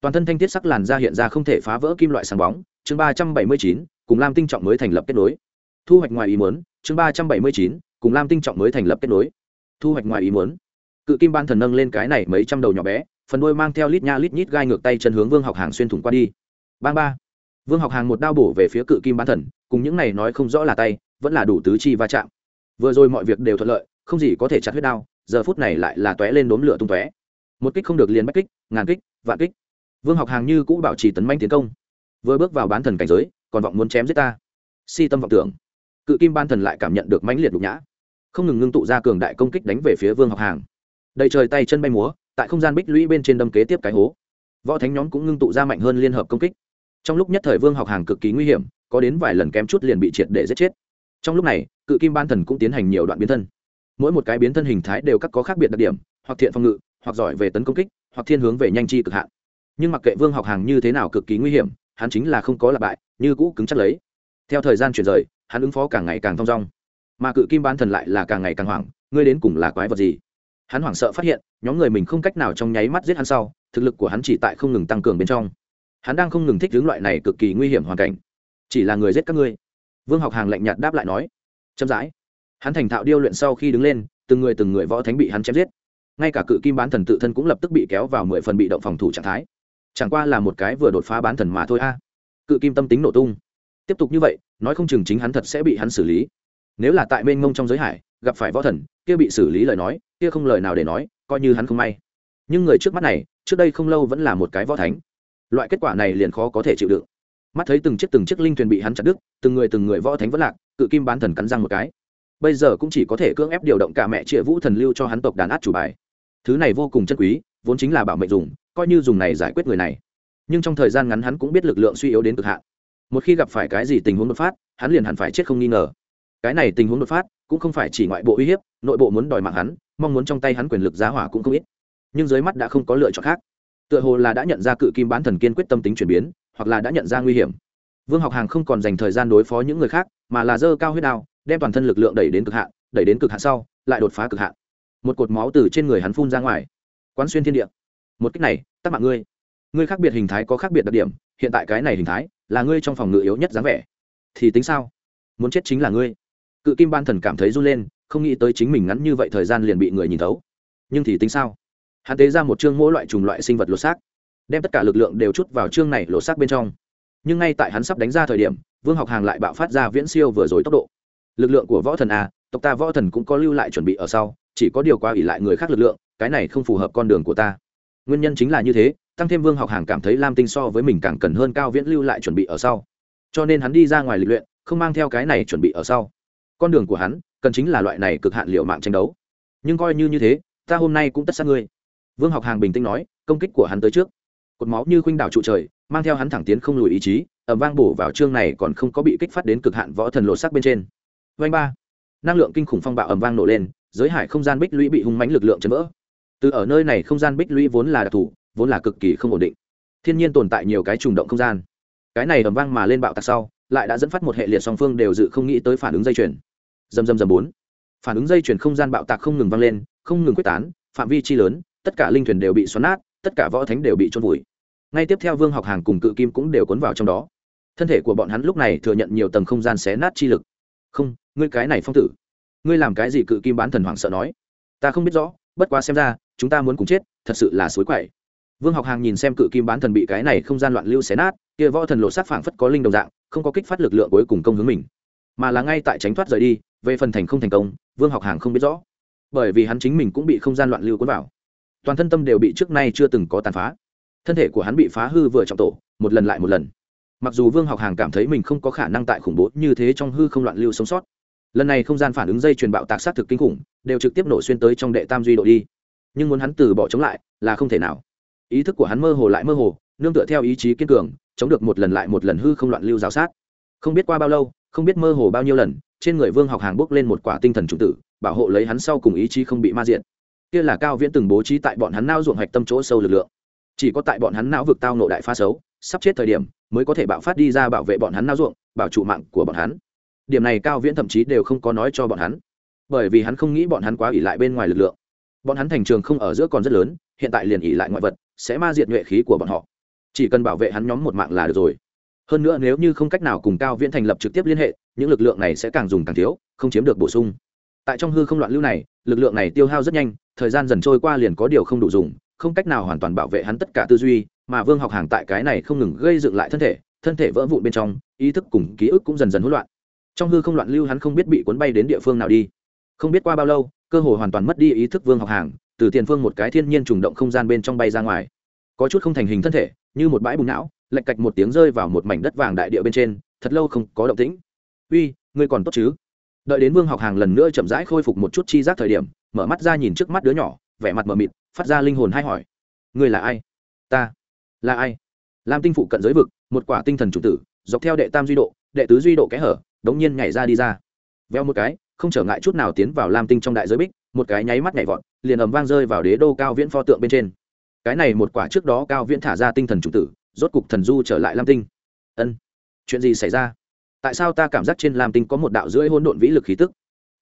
Toàn thân thanh thiết sắc làn da hiện ra không thể phá vỡ kim loại sáng bóng. Chương ba trăm bảy mươi chín, cùng lam tinh trọng mới thành lập kết nối. Thu hoạch ngoài ý muốn, chương ba trăm bảy mươi chín, cùng lam tinh trọng mới thành lập kết nối. Thu hoạch ngoài ý muốn. Cự kim ban thần nâng lên cái này mấy trăm đầu nhỏ bé, phần đuôi mang theo lít nha lít nhít gai ngược tay chân hướng vương học hàng xuyên thủng qua đi. Bang ba vương học hàng một đao bổ về phía cự kim Bán thần, cùng những này nói không rõ là tay, vẫn là đủ tứ chi va chạm. Vừa rồi mọi việc đều thuận lợi, không gì có thể chặt huyết đao, giờ phút này lại là tóe lên đốm lửa tung tóe. Một kích không được liền bách kích, ngàn kích, vạn kích. Vương học hàng như cũ bảo trì tấn manh tiến công. Vừa bước vào bán thần cảnh giới, còn vọng muốn chém giết ta. Si tâm vọng tưởng. Cự kim ban thần lại cảm nhận được mãnh liệt đục nhã. Không ngừng ngưng tụ ra cường đại công kích đánh về phía vương học hàng. Đầy trời tay chân bay múa, tại không gian bích lũy bên trên đâm kế tiếp cái hố. Võ thánh nhóm cũng ngưng tụ ra mạnh hơn liên hợp công kích trong lúc nhất thời vương học hàng cực kỳ nguy hiểm, có đến vài lần kém chút liền bị triệt để giết chết. Trong lúc này, cự kim ban thần cũng tiến hành nhiều đoạn biến thân. Mỗi một cái biến thân hình thái đều các có khác biệt đặc điểm, hoặc thiện phòng ngự, hoặc giỏi về tấn công kích, hoặc thiên hướng về nhanh chi cực hạn. Nhưng mặc kệ vương học hàng như thế nào cực kỳ nguy hiểm, hắn chính là không có lặp bại như cũ cứng chắc lấy. Theo thời gian chuyển rời, hắn ứng phó càng ngày càng thong dong. Mà cự kim ban thần lại là càng ngày càng hoảng, ngươi đến cùng là quái vật gì? Hắn hoảng sợ phát hiện, nhóm người mình không cách nào trong nháy mắt giết hắn sau, thực lực của hắn chỉ tại không ngừng tăng cường bên trong hắn đang không ngừng thích hướng loại này cực kỳ nguy hiểm hoàn cảnh. Chỉ là người giết các ngươi. Vương học hàng lạnh nhạt đáp lại nói. Chậm rãi. Hắn thành thạo điêu luyện sau khi đứng lên, từng người từng người võ thánh bị hắn chém giết. Ngay cả cự kim bán thần tự thân cũng lập tức bị kéo vào mười phần bị động phòng thủ trạng thái. Chẳng qua là một cái vừa đột phá bán thần mà thôi a. Cự kim tâm tính nổ tung. Tiếp tục như vậy, nói không chừng chính hắn thật sẽ bị hắn xử lý. Nếu là tại mênh ngông trong giới hải, gặp phải võ thần, kia bị xử lý lời nói, kia không lời nào để nói, coi như hắn không may. Nhưng người trước mắt này, trước đây không lâu vẫn là một cái võ thánh loại kết quả này liền khó có thể chịu đựng. Mắt thấy từng chiếc từng chiếc linh thuyền bị hắn chặt đứt, từng người từng người võ thánh vất lạc, cự kim bán thần cắn răng một cái. Bây giờ cũng chỉ có thể cưỡng ép điều động cả mẹ trịa vũ thần lưu cho hắn tộc đàn át chủ bài. Thứ này vô cùng chân quý, vốn chính là bảo mệnh dùng, coi như dùng này giải quyết người này. Nhưng trong thời gian ngắn hắn cũng biết lực lượng suy yếu đến cực hạn. Một khi gặp phải cái gì tình huống đột phát, hắn liền hẳn phải chết không nghi ngờ. Cái này tình huống đột phát, cũng không phải chỉ ngoại bộ uy hiếp, nội bộ muốn đòi mạng hắn, mong muốn trong tay hắn quyền lực giá hỏa cũng không ít. Nhưng dưới mắt đã không có lựa chọn khác tựa hồ là đã nhận ra cự kim bán thần kiên quyết tâm tính chuyển biến, hoặc là đã nhận ra nguy hiểm. Vương học hàng không còn dành thời gian đối phó những người khác, mà là dơ cao huyết đao, đem toàn thân lực lượng đẩy đến cực hạn, đẩy đến cực hạn sau, lại đột phá cực hạn. Một cột máu từ trên người hắn phun ra ngoài. Quán xuyên thiên địa. Một cách này, tắc mạng ngươi. Ngươi khác biệt hình thái có khác biệt đặc điểm, hiện tại cái này hình thái là ngươi trong phòng ngự yếu nhất dáng vẻ. Thì tính sao? Muốn chết chính là ngươi. Cự kim ban thần cảm thấy run lên, không nghĩ tới chính mình ngắn như vậy thời gian liền bị người nhìn thấu. Nhưng thì tính sao? Hắn tế ra một chương mỗi loại trùng loại sinh vật lột xác, đem tất cả lực lượng đều chút vào chương này lột xác bên trong. Nhưng ngay tại hắn sắp đánh ra thời điểm, vương học hàng lại bạo phát ra viễn siêu vừa rồi tốc độ. Lực lượng của võ thần a, tộc ta võ thần cũng có lưu lại chuẩn bị ở sau, chỉ có điều qua ỉ lại người khác lực lượng, cái này không phù hợp con đường của ta. Nguyên nhân chính là như thế, tăng thêm vương học hàng cảm thấy lam tinh so với mình càng cần hơn cao viễn lưu lại chuẩn bị ở sau. Cho nên hắn đi ra ngoài lịch luyện, không mang theo cái này chuẩn bị ở sau. Con đường của hắn cần chính là loại này cực hạn liệu mạng tranh đấu. Nhưng coi như như thế, ta hôm nay cũng tất sát ngươi vương học hàng bình tĩnh nói, công kích của hắn tới trước. Cột máu như khuynh đảo trụ trời, mang theo hắn thẳng tiến không lùi ý chí ẩm vang bổ vào chương này còn không có bị kích phát đến cực hạn võ thần lộ sắc bên trên. Vanh ba. Năng lượng kinh khủng phong bạo ẩm vang nổ lên, giới hải không gian bích lũy bị hung mánh lực lượng chấn vỡ. Từ ở nơi này không gian bích lũy vốn là đặc thù, vốn là cực kỳ không ổn định. Thiên nhiên tồn tại nhiều cái trùng động không gian. Cái này ẩm vang mà lên bạo tạc sau, lại đã dẫn phát một hệ liệt song phương đều dự không nghĩ tới phản ứng dây chuyển. dầm dầm dầm bốn. Phản ứng dây chuyển không gian bạo tạc không ngừng vang lên, không ngừng quyết tán, phạm vi chi lớn tất cả linh thuyền đều bị xoắn nát, tất cả võ thánh đều bị trôn vùi. Ngay tiếp theo vương học hàng cùng cự kim cũng đều cuốn vào trong đó. Thân thể của bọn hắn lúc này thừa nhận nhiều tầng không gian xé nát chi lực. Không, ngươi cái này phong tử, ngươi làm cái gì? Cự kim bán thần hoảng sợ nói. Ta không biết rõ, bất quá xem ra, chúng ta muốn cùng chết, thật sự là suối quậy. Vương học hàng nhìn xem cự kim bán thần bị cái này không gian loạn lưu xé nát, kia võ thần lộ sát phảng phất có linh đồng dạng, không có kích phát lực lượng cuối cùng công hướng mình. Mà là ngay tại tránh thoát rời đi, về phần thành không thành công, vương học hàng không biết rõ. Bởi vì hắn chính mình cũng bị không gian loạn lưu cuốn vào toàn thân tâm đều bị trước nay chưa từng có tàn phá. Thân thể của hắn bị phá hư vừa trọng tổ, một lần lại một lần. Mặc dù vương học hàng cảm thấy mình không có khả năng tại khủng bố như thế trong hư không loạn lưu sống sót, lần này không gian phản ứng dây truyền bạo tạc sát thực kinh khủng, đều trực tiếp nổ xuyên tới trong đệ tam duy độ đi. Nhưng muốn hắn từ bỏ chống lại, là không thể nào. Ý thức của hắn mơ hồ lại mơ hồ, nương tựa theo ý chí kiên cường, chống được một lần lại một lần hư không loạn lưu giáo sát. Không biết qua bao lâu, không biết mơ hồ bao nhiêu lần, trên người vương học hàng bốc lên một quả tinh thần chủ tử, bảo hộ lấy hắn sau cùng ý chí không bị ma diện kia là cao viễn từng bố trí tại bọn hắn nao ruộng hạch tâm chỗ sâu lực lượng. Chỉ có tại bọn hắn não vực tao nộ đại pha xấu, sắp chết thời điểm, mới có thể bạo phát đi ra bảo vệ bọn hắn nao ruộng, bảo trụ mạng của bọn hắn. Điểm này cao viễn thậm chí đều không có nói cho bọn hắn. Bởi vì hắn không nghĩ bọn hắn quá ỉ lại bên ngoài lực lượng. Bọn hắn thành trường không ở giữa còn rất lớn, hiện tại liền ỉ lại ngoại vật, sẽ ma diệt nhuệ khí của bọn họ. Chỉ cần bảo vệ hắn nhóm một mạng là được rồi. Hơn nữa nếu như không cách nào cùng cao viễn thành lập trực tiếp liên hệ, những lực lượng này sẽ càng dùng càng thiếu, không chiếm được bổ sung tại trong hư không loạn lưu này, lực lượng này tiêu hao rất nhanh, thời gian dần trôi qua liền có điều không đủ dùng, không cách nào hoàn toàn bảo vệ hắn tất cả tư duy, mà vương học hàng tại cái này không ngừng gây dựng lại thân thể thân thể vỡ vụn bên trong, ý thức cùng ký ức cũng dần dần hỗn loạn. Trong hư không loạn lưu hắn không biết bị cuốn bay đến địa phương nào đi. Không biết qua bao lâu, cơ hội hoàn toàn mất đi ý thức vương học hàng, từ tiền phương một cái thiên nhiên trùng động không gian bên trong bay ra ngoài. Có chút không thành hình thân thể, như một bãi bùng não lạch cạch một tiếng rơi vào một mảnh đất vàng đại địa bên trên, thật lâu không có động tĩnh. Uy, ngươi còn tốt chứ? Đợi đến vương học hàng lần nữa chậm rãi khôi phục một chút chi giác thời điểm, mở mắt ra nhìn trước mắt đứa nhỏ, vẻ mặt mờ mịt, phát ra linh hồn hay hỏi. Người là ai? Ta. Là ai? Lam tinh phụ cận giới vực, một quả tinh thần chủ tử, dọc theo đệ tam duy độ, đệ tứ duy độ kẽ hở, đống nhiên nhảy ra đi ra. Veo một cái, không trở ngại chút nào tiến vào lam tinh trong đại giới bích, một cái nháy mắt nhảy vọt, liền ầm vang rơi vào đế đô cao viễn pho tượng bên trên. Cái này một quả trước đó cao viễn thả ra tinh thần chủ tử, rốt cục thần du trở lại lam tinh. Ân. Chuyện gì xảy ra? Tại sao ta cảm giác trên lam tinh có một đạo rưỡi hỗn độn vĩ lực khí tức?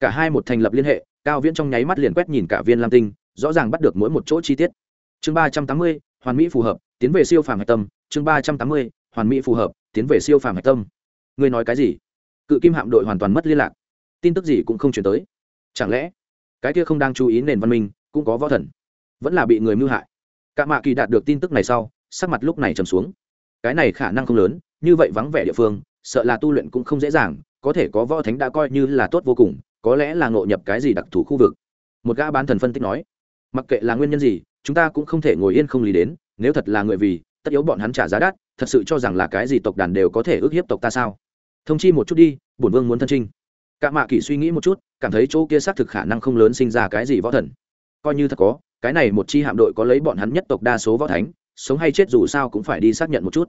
Cả hai một thành lập liên hệ, cao viễn trong nháy mắt liền quét nhìn cả viên lam tinh, rõ ràng bắt được mỗi một chỗ chi tiết. Chương ba trăm tám mươi, hoàn mỹ phù hợp, tiến về siêu phàm hạch tâm. Chương ba trăm tám mươi, hoàn mỹ phù hợp, tiến về siêu phàm hạch tâm. Ngươi nói cái gì? Cự kim hạm đội hoàn toàn mất liên lạc. Tin tức gì cũng không chuyển tới. Chẳng lẽ, cái kia không đang chú ý nền văn minh, cũng có võ thần? Vẫn là bị người mưu hại. Cả mạ kỳ đạt được tin tức này sau, sắc mặt lúc này trầm xuống. Cái này khả năng không lớn, như vậy vắng vẻ địa phương sợ là tu luyện cũng không dễ dàng, có thể có võ thánh đã coi như là tốt vô cùng, có lẽ là ngộ nhập cái gì đặc thù khu vực. Một gã bán thần phân tích nói, mặc kệ là nguyên nhân gì, chúng ta cũng không thể ngồi yên không lý đến, nếu thật là người vì, tất yếu bọn hắn trả giá đắt, thật sự cho rằng là cái gì tộc đàn đều có thể ước hiếp tộc ta sao? Thông chi một chút đi, bổn vương muốn thân trinh. Cả mạ kỷ suy nghĩ một chút, cảm thấy chỗ kia xác thực khả năng không lớn sinh ra cái gì võ thần. Coi như thật có, cái này một chi hạm đội có lấy bọn hắn nhất tộc đa số võ thánh, sống hay chết dù sao cũng phải đi xác nhận một chút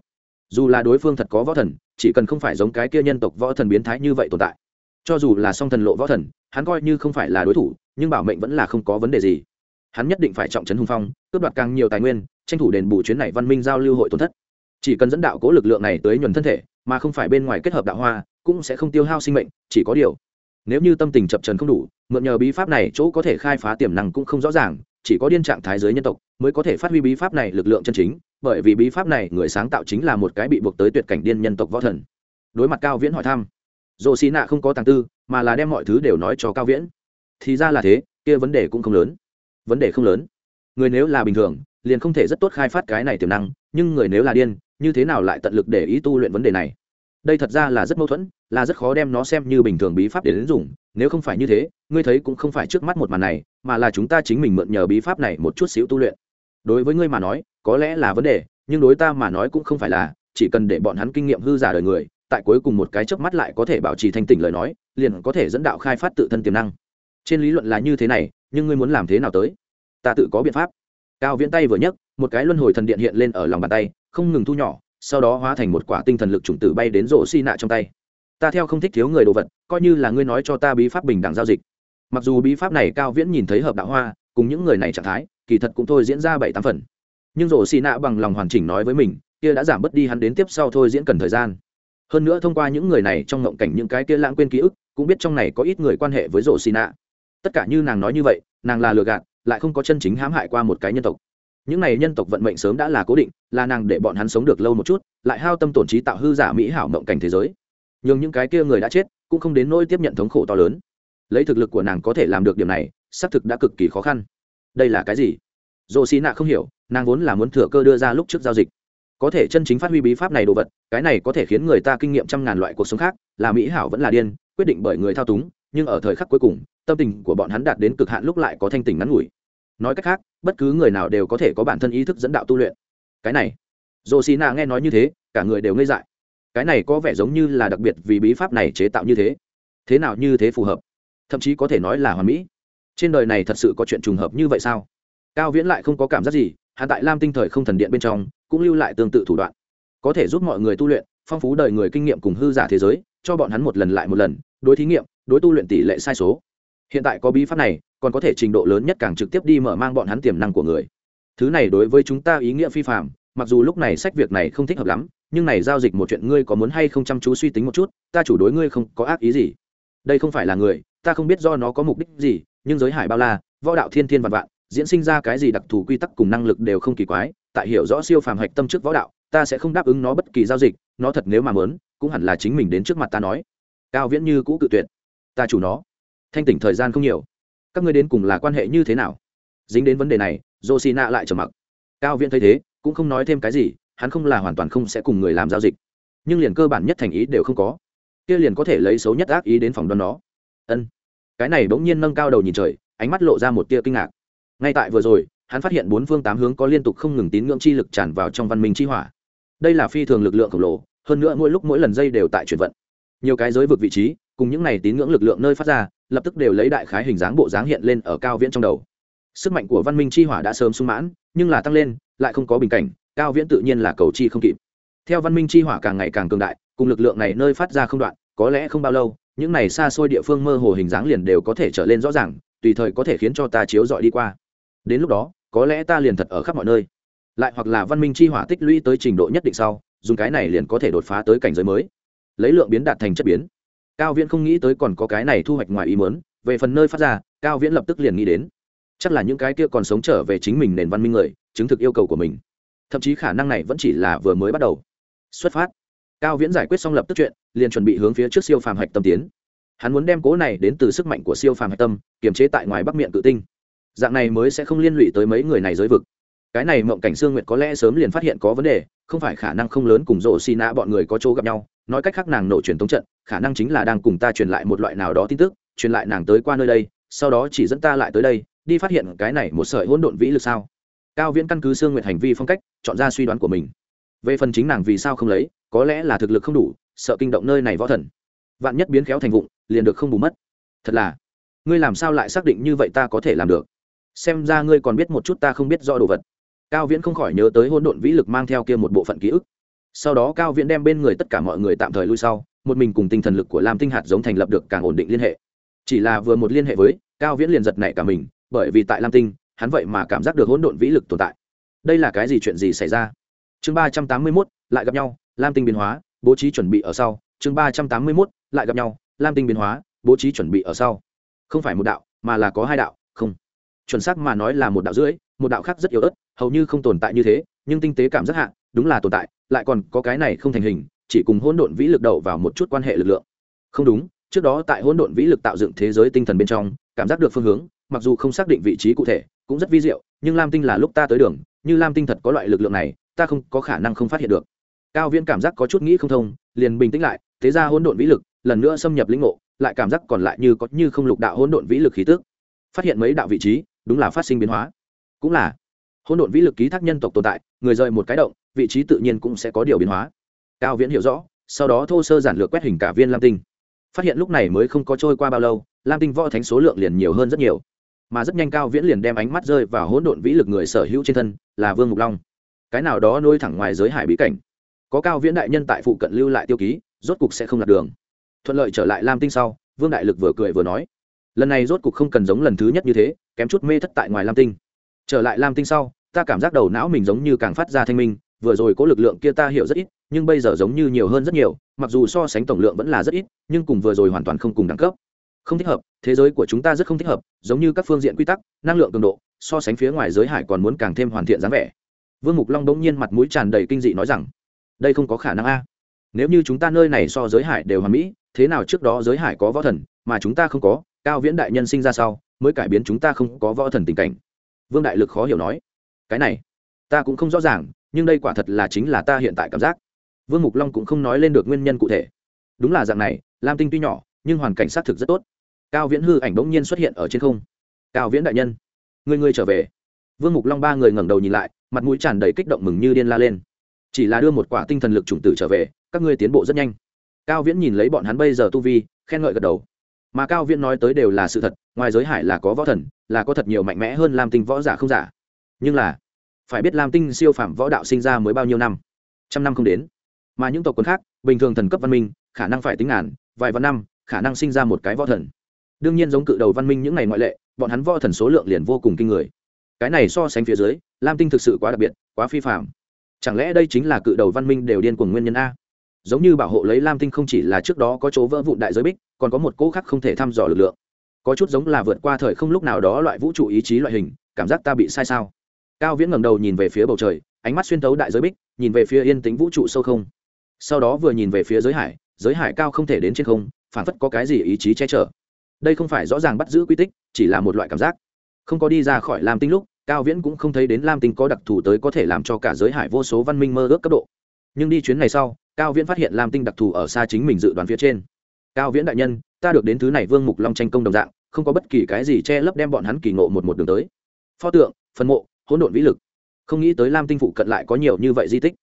dù là đối phương thật có võ thần, chỉ cần không phải giống cái kia nhân tộc võ thần biến thái như vậy tồn tại. Cho dù là song thần lộ võ thần, hắn coi như không phải là đối thủ, nhưng bảo mệnh vẫn là không có vấn đề gì. Hắn nhất định phải trọng trấn hùng phong, cướp đoạt càng nhiều tài nguyên, tranh thủ đền bù chuyến này văn minh giao lưu hội tổn thất. Chỉ cần dẫn đạo cố lực lượng này tới nhuần thân thể, mà không phải bên ngoài kết hợp đạo hoa, cũng sẽ không tiêu hao sinh mệnh, chỉ có điều, nếu như tâm tình chập trần không đủ, mượn nhờ bí pháp này chỗ có thể khai phá tiềm năng cũng không rõ ràng chỉ có điên trạng thái giới nhân tộc mới có thể phát huy bí pháp này lực lượng chân chính, bởi vì bí pháp này người sáng tạo chính là một cái bị buộc tới tuyệt cảnh điên nhân tộc võ thần. Đối mặt cao viễn hỏi thăm dồ xì nạ không có tàng tư, mà là đem mọi thứ đều nói cho cao viễn. Thì ra là thế, kia vấn đề cũng không lớn. Vấn đề không lớn. Người nếu là bình thường, liền không thể rất tốt khai phát cái này tiềm năng, nhưng người nếu là điên, như thế nào lại tận lực để ý tu luyện vấn đề này? Đây thật ra là rất mâu thuẫn, là rất khó đem nó xem như bình thường bí pháp để đến dùng nếu không phải như thế, ngươi thấy cũng không phải trước mắt một màn này mà là chúng ta chính mình mượn nhờ bí pháp này một chút xíu tu luyện. Đối với ngươi mà nói, có lẽ là vấn đề, nhưng đối ta mà nói cũng không phải là, chỉ cần để bọn hắn kinh nghiệm hư giả đời người, tại cuối cùng một cái chớp mắt lại có thể bảo trì thanh tỉnh lời nói, liền có thể dẫn đạo khai phát tự thân tiềm năng. Trên lý luận là như thế này, nhưng ngươi muốn làm thế nào tới? Ta tự có biện pháp. Cao viễn tay vừa nhấc, một cái luân hồi thần điện hiện lên ở lòng bàn tay, không ngừng thu nhỏ, sau đó hóa thành một quả tinh thần lực chủng tử bay đến rổ xi nạ trong tay. Ta theo không thích thiếu người đồ vật, coi như là ngươi nói cho ta bí pháp bình đẳng giao dịch mặc dù bí pháp này cao viễn nhìn thấy hợp đạo hoa, cùng những người này trạng thái, kỳ thật cũng thôi diễn ra bảy tám phần. Nhưng rổ xì nạ bằng lòng hoàn chỉnh nói với mình, kia đã giảm bớt đi hắn đến tiếp sau thôi diễn cần thời gian. Hơn nữa thông qua những người này trong ngộng cảnh những cái kia lãng quên ký ức, cũng biết trong này có ít người quan hệ với rổ xì nạ. Tất cả như nàng nói như vậy, nàng là lừa gạt, lại không có chân chính hãm hại qua một cái nhân tộc. Những này nhân tộc vận mệnh sớm đã là cố định, là nàng để bọn hắn sống được lâu một chút, lại hao tâm tổn trí tạo hư giả mỹ hảo mộng cảnh thế giới. Nhưng những cái kia người đã chết, cũng không đến nỗi tiếp nhận thống khổ to lớn lấy thực lực của nàng có thể làm được điểm này, xác thực đã cực kỳ khó khăn. Đây là cái gì? Dồ xì nạ không hiểu, nàng vốn là muốn thừa cơ đưa ra lúc trước giao dịch. Có thể chân chính phát huy bí pháp này đồ vật, cái này có thể khiến người ta kinh nghiệm trăm ngàn loại cuộc sống khác, là mỹ hảo vẫn là điên, quyết định bởi người thao túng, nhưng ở thời khắc cuối cùng, tâm tình của bọn hắn đạt đến cực hạn lúc lại có thanh tình ngắn ngủi. Nói cách khác, bất cứ người nào đều có thể có bản thân ý thức dẫn đạo tu luyện. Cái này dồ xì nạ nghe nói như thế, cả người đều ngây dại. Cái này có vẻ giống như là đặc biệt vì bí pháp này chế tạo như thế. Thế nào như thế phù hợp? Thậm chí có thể nói là hoàn mỹ. Trên đời này thật sự có chuyện trùng hợp như vậy sao? Cao viễn lại không có cảm giác gì, hắn tại lam tinh thời không thần điện bên trong, cũng lưu lại tương tự thủ đoạn. Có thể giúp mọi người tu luyện, phong phú đời người kinh nghiệm cùng hư giả thế giới, cho bọn hắn một lần lại một lần, đối thí nghiệm, đối tu luyện tỷ lệ sai số. Hiện tại có bí pháp này, còn có thể trình độ lớn nhất càng trực tiếp đi mở mang bọn hắn tiềm năng của người. Thứ này đối với chúng ta ý nghĩa phi phạm mặc dù lúc này sách việc này không thích hợp lắm, nhưng này giao dịch một chuyện ngươi có muốn hay không chăm chú suy tính một chút, ta chủ đối ngươi không có ác ý gì đây không phải là người, ta không biết do nó có mục đích gì, nhưng giới hải bao la, võ đạo thiên thiên vạn vạn, diễn sinh ra cái gì đặc thù quy tắc cùng năng lực đều không kỳ quái, tại hiểu rõ siêu phàm hạch tâm trước võ đạo, ta sẽ không đáp ứng nó bất kỳ giao dịch, nó thật nếu mà mớn cũng hẳn là chính mình đến trước mặt ta nói. Cao viễn như cũ cự tuyệt. Ta chủ nó. Thanh tỉnh thời gian không nhiều. Các ngươi đến cùng là quan hệ như thế nào? Dính đến vấn đề này dô xì nạ lại trầm mặc. Cao viễn thấy thế, cũng không nói thêm cái gì, hắn không là hoàn toàn không sẽ cùng người làm giao dịch. Nhưng liền cơ bản nhất thành ý đều không có kia liền có thể lấy xấu nhất ác ý đến phòng đoán nó. Ân. Cái này bỗng nhiên nâng cao đầu nhìn trời, ánh mắt lộ ra một tia kinh ngạc. Ngay tại vừa rồi, hắn phát hiện bốn phương tám hướng có liên tục không ngừng tín ngưỡng chi lực tràn vào trong văn minh chi hỏa. Đây là phi thường lực lượng khổng lồ, hơn nữa mỗi lúc mỗi lần dây đều tại chuyển vận. Nhiều cái giới vực vị trí, cùng những này tín ngưỡng lực lượng nơi phát ra, lập tức đều lấy đại khái hình dáng bộ dáng hiện lên ở cao viễn trong đầu. Sức mạnh của văn minh chi hỏa đã sớm sung mãn, nhưng là tăng lên, lại không có bình cảnh, cao viễn tự nhiên là cầu chi không kịp. Theo văn minh chi hỏa càng ngày càng cường đại, cùng lực lượng này nơi phát ra không đoạn có lẽ không bao lâu, những này xa xôi địa phương mơ hồ hình dáng liền đều có thể trở lên rõ ràng, tùy thời có thể khiến cho ta chiếu dọi đi qua. Đến lúc đó, có lẽ ta liền thật ở khắp mọi nơi. Lại hoặc là văn minh chi hỏa tích lũy tới trình độ nhất định sau, dùng cái này liền có thể đột phá tới cảnh giới mới. Lấy lượng biến đạt thành chất biến. Cao viễn không nghĩ tới còn có cái này thu hoạch ngoài ý mớn về phần nơi phát ra, cao viễn lập tức liền nghĩ đến. Chắc là những cái kia còn sống trở về chính mình nền văn minh người, chứng thực yêu cầu của mình. Thậm chí khả năng này vẫn chỉ là vừa mới bắt đầu. Xuất phát cao viễn giải quyết xong lập tức chuyện, liền chuẩn bị hướng phía trước siêu phàm hạch tâm tiến. Hắn muốn đem cố này đến từ sức mạnh của siêu phàm hạch tâm, kiềm chế tại ngoài bắc miệng cự tinh. Dạng này mới sẽ không liên lụy tới mấy người này giới vực. Cái này mộng cảnh sương nguyệt có lẽ sớm liền phát hiện có vấn đề, không phải khả năng không lớn cùng rộ xì nạ bọn người có chỗ gặp nhau. Nói cách khác nàng nổ truyền tống trận, khả năng chính là đang cùng ta truyền lại một loại nào đó tin tức, truyền lại nàng tới qua nơi đây, sau đó chỉ dẫn ta lại tới đây, đi phát hiện cái này một sợi hỗn độn vĩ lực sao? Cao viễn căn cứ Sương nguyệt hành vi phong cách, chọn ra suy đoán của mình. Về phần chính nàng vì sao không lấy có lẽ là thực lực không đủ, sợ kinh động nơi này võ thần. Vạn nhất biến khéo thành vụng, liền được không bù mất. Thật là, ngươi làm sao lại xác định như vậy ta có thể làm được? Xem ra ngươi còn biết một chút ta không biết do đồ vật. Cao viễn không khỏi nhớ tới hôn độn vĩ lực mang theo kia một bộ phận ký ức. Sau đó cao viễn đem bên người tất cả mọi người tạm thời lui sau, một mình cùng tinh thần lực của lam tinh hạt giống thành lập được càng ổn định liên hệ. Chỉ là vừa một liên hệ với, cao viễn liền giật nảy cả mình, bởi vì tại lam tinh, hắn vậy mà cảm giác được hỗn độn vĩ lực tồn tại. Đây là cái gì chuyện gì xảy ra? Chương ba trăm tám mươi mốt, lại gặp nhau lam tinh biến hóa, bố trí chuẩn bị ở sau. Chương ba trăm tám mươi mốt, lại gặp nhau. Lam tinh biến hóa, bố trí chuẩn bị ở sau. Không phải một đạo, mà là có hai đạo. Không. Chuẩn xác mà nói là một đạo rưỡi, một đạo khác rất yếu ớt, hầu như không tồn tại như thế, nhưng tinh tế cảm giác hạ, đúng là tồn tại, lại còn có cái này không thành hình, chỉ cùng hỗn độn vĩ lực đầu vào một chút quan hệ lực lượng. Không đúng, trước đó tại hỗn độn vĩ lực tạo dựng thế giới tinh thần bên trong, cảm giác được phương hướng, mặc dù không xác định vị trí cụ thể, cũng rất vi diệu, nhưng lam tinh là lúc ta tới đường, như lam tinh thật có loại lực lượng này, ta không có khả năng không phát hiện được cao viễn cảm giác có chút nghĩ không thông, liền bình tĩnh lại, thế ra hỗn độn vĩ lực, lần nữa xâm nhập lĩnh ngộ, lại cảm giác còn lại như có như không lục đạo hỗn độn vĩ lực khí tức. Phát hiện mấy đạo vị trí, đúng là phát sinh biến hóa. Cũng là, hỗn độn vĩ lực ký thác nhân tộc tồn tại, người rời một cái động, vị trí tự nhiên cũng sẽ có điều biến hóa. Cao viễn hiểu rõ, sau đó thô sơ giản lược quét hình cả viên lam tinh. Phát hiện lúc này mới không có trôi qua bao lâu, lam tinh võ thánh số lượng liền nhiều hơn rất nhiều. Mà rất nhanh cao viễn liền đem ánh mắt rơi vào hỗn độn vĩ lực người sở hữu trên thân, là vương mục long. Cái nào đó nuôi thẳng ngoài giới hải bí cảnh có cao viễn đại nhân tại phụ cận lưu lại tiêu ký, rốt cục sẽ không lạc đường. Thuận lợi trở lại lam tinh sau, vương đại lực vừa cười vừa nói, lần này rốt cục không cần giống lần thứ nhất như thế, kém chút mê thất tại ngoài lam tinh. Trở lại lam tinh sau, ta cảm giác đầu não mình giống như càng phát ra thanh minh, vừa rồi có lực lượng kia ta hiểu rất ít, nhưng bây giờ giống như nhiều hơn rất nhiều, mặc dù so sánh tổng lượng vẫn là rất ít, nhưng cùng vừa rồi hoàn toàn không cùng đẳng cấp. Không thích hợp, thế giới của chúng ta rất không thích hợp, giống như các phương diện quy tắc, năng lượng cường độ, so sánh phía ngoài giới hải còn muốn càng thêm hoàn thiện dáng vẻ. Vương mục long đống nhiên mặt mũi tràn đầy kinh dị nói rằng đây không có khả năng a. Nếu như chúng ta nơi này so giới hải đều hoàn mỹ, thế nào trước đó giới hải có võ thần, mà chúng ta không có, cao viễn đại nhân sinh ra sau, mới cải biến chúng ta không có võ thần tình cảnh. Vương đại lực khó hiểu nói. Cái này, ta cũng không rõ ràng, nhưng đây quả thật là chính là ta hiện tại cảm giác. Vương mục long cũng không nói lên được nguyên nhân cụ thể. Đúng là dạng này, lam tinh tuy nhỏ, nhưng hoàn cảnh xác thực rất tốt. Cao viễn hư ảnh bỗng nhiên xuất hiện ở trên không. Cao viễn đại nhân người người trở về. Vương mục long ba người ngẩng đầu nhìn lại, mặt mũi tràn đầy kích động mừng như điên la lên chỉ là đưa một quả tinh thần lực chủng tử trở về, các ngươi tiến bộ rất nhanh. Cao viễn nhìn lấy bọn hắn bây giờ tu vi, khen ngợi gật đầu. Mà cao viễn nói tới đều là sự thật, ngoài giới hải là có võ thần, là có thật nhiều mạnh mẽ hơn lam tinh võ giả không giả. Nhưng là, phải biết lam tinh siêu phạm võ đạo sinh ra mới bao nhiêu năm? Trăm năm không đến. Mà những tộc quân khác, bình thường thần cấp văn minh, khả năng phải tính ngàn, vài vạn năm, khả năng sinh ra một cái võ thần. Đương nhiên giống cự đầu văn minh những ngày ngoại lệ, bọn hắn võ thần số lượng liền vô cùng kinh người. Cái này so sánh phía dưới, lam tinh thực sự quá đặc biệt, quá phi phạm chẳng lẽ đây chính là cự đầu văn minh đều điên cuồng nguyên nhân a? Giống như bảo hộ lấy lam tinh không chỉ là trước đó có chỗ vỡ vụn đại giới bích, còn có một cỗ khác không thể thăm dò lực lượng. Có chút giống là vượt qua thời không lúc nào đó loại vũ trụ ý chí loại hình, cảm giác ta bị sai sao? Cao viễn ngẩng đầu nhìn về phía bầu trời, ánh mắt xuyên tấu đại giới bích, nhìn về phía yên tĩnh vũ trụ sâu không. Sau đó vừa nhìn về phía giới hải giới hải cao không thể đến trên không phản phất có cái gì ý chí che chở. Đây không phải rõ ràng bắt giữ quy tích, chỉ là một loại cảm giác. Không có đi ra khỏi lam tinh lúc cao viễn cũng không thấy đến lam tinh có đặc thù tới có thể làm cho cả giới hải vô số văn minh mơ ước cấp độ. Nhưng đi chuyến này sau, cao viễn phát hiện lam tinh đặc thù ở xa chính mình dự đoán phía trên. Cao viễn đại nhân, ta được đến thứ này vương mục long tranh công đồng dạng, không có bất kỳ cái gì che lấp đem bọn hắn kỳ ngộ một một đường tới. Pho tượng, phần mộ, hỗn độn vĩ lực. Không nghĩ tới lam tinh phụ cận lại có nhiều như vậy di tích.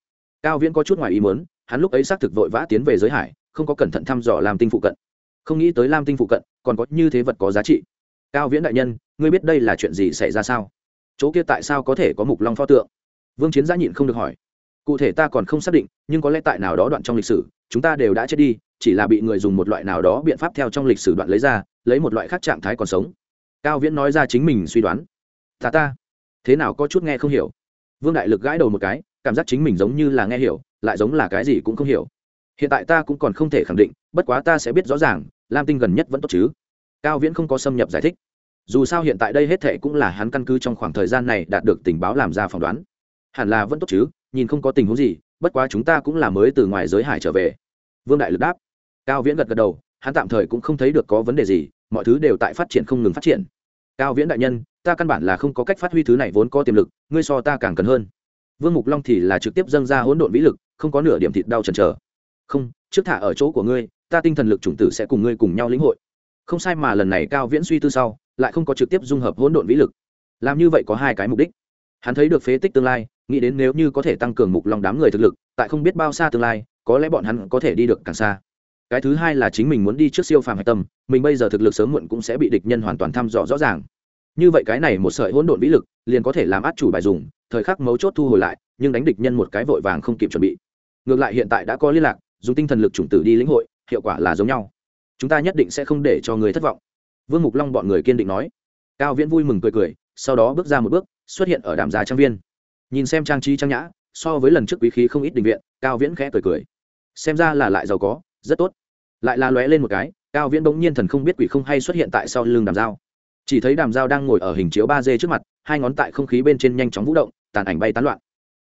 Cao viễn có chút ngoài ý muốn, hắn lúc ấy xác thực vội vã tiến về giới hải, không có cẩn thận thăm dò lam tinh phụ cận. Không nghĩ tới lam tinh phụ cận còn có như thế vật có giá trị. Cao viễn đại nhân, ngươi biết đây là chuyện gì xảy ra sao? Chỗ kia tại sao có thể có mục long pho tượng? Vương chiến giã nhịn không được hỏi. Cụ thể ta còn không xác định, nhưng có lẽ tại nào đó đoạn trong lịch sử, chúng ta đều đã chết đi, chỉ là bị người dùng một loại nào đó biện pháp theo trong lịch sử đoạn lấy ra, lấy một loại khác trạng thái còn sống. Cao viễn nói ra chính mình suy đoán. Ta ta. Thế nào có chút nghe không hiểu? Vương đại lực gãi đầu một cái, cảm giác chính mình giống như là nghe hiểu, lại giống là cái gì cũng không hiểu. Hiện tại ta cũng còn không thể khẳng định, bất quá ta sẽ biết rõ ràng, lam tinh gần nhất vẫn tốt chứ? Cao viễn không có xâm nhập giải thích dù sao hiện tại đây hết thệ cũng là hắn căn cứ trong khoảng thời gian này đạt được tình báo làm ra phỏng đoán. Hẳn là vẫn tốt chứ, nhìn không có tình huống gì, bất quá chúng ta cũng là mới từ ngoài giới hải trở về. Vương đại lực đáp. Cao viễn gật gật đầu, hắn tạm thời cũng không thấy được có vấn đề gì, mọi thứ đều tại phát triển không ngừng phát triển. Cao viễn đại nhân, ta căn bản là không có cách phát huy thứ này vốn có tiềm lực, ngươi so ta càng cần hơn. Vương mục long thì là trực tiếp dâng ra hỗn độn vĩ lực, không có nửa điểm thịt đau chần chờ. Không, trước thả ở chỗ của ngươi, ta tinh thần lực chủng tử sẽ cùng ngươi cùng nhau lĩnh hội. Không sai mà lần này cao viễn suy tư sau lại không có trực tiếp dung hợp hỗn độn vĩ lực. Làm như vậy có hai cái mục đích. Hắn thấy được phế tích tương lai, nghĩ đến nếu như có thể tăng cường mục long đám người thực lực, tại không biết bao xa tương lai, có lẽ bọn hắn có thể đi được càng xa. Cái thứ hai là chính mình muốn đi trước siêu phàm hạch tâm, mình bây giờ thực lực sớm muộn cũng sẽ bị địch nhân hoàn toàn thăm dò rõ ràng. Như vậy cái này một sợi hỗn độn vĩ lực, liền có thể làm át chủ bài dùng, thời khắc mấu chốt thu hồi lại, nhưng đánh địch nhân một cái vội vàng không kịp chuẩn bị. Ngược lại hiện tại đã có liên lạc, dùng tinh thần lực chủng tử đi lĩnh hội, hiệu quả là giống nhau. Chúng ta nhất định sẽ không để cho người thất vọng vương mục long bọn người kiên định nói. Cao viễn vui mừng cười cười, sau đó bước ra một bước, xuất hiện ở đàm gia trang viên. Nhìn xem trang trí trang nhã, so với lần trước quý khí không ít định viện, cao viễn khẽ cười cười. Xem ra là lại giàu có, rất tốt. Lại là lóe lên một cái, cao viễn bỗng nhiên thần không biết quỷ không hay xuất hiện tại sau lưng đàm dao chỉ thấy đàm dao đang ngồi ở hình chiếu ba d trước mặt, hai ngón tại không khí bên trên nhanh chóng vũ động, tàn ảnh bay tán loạn.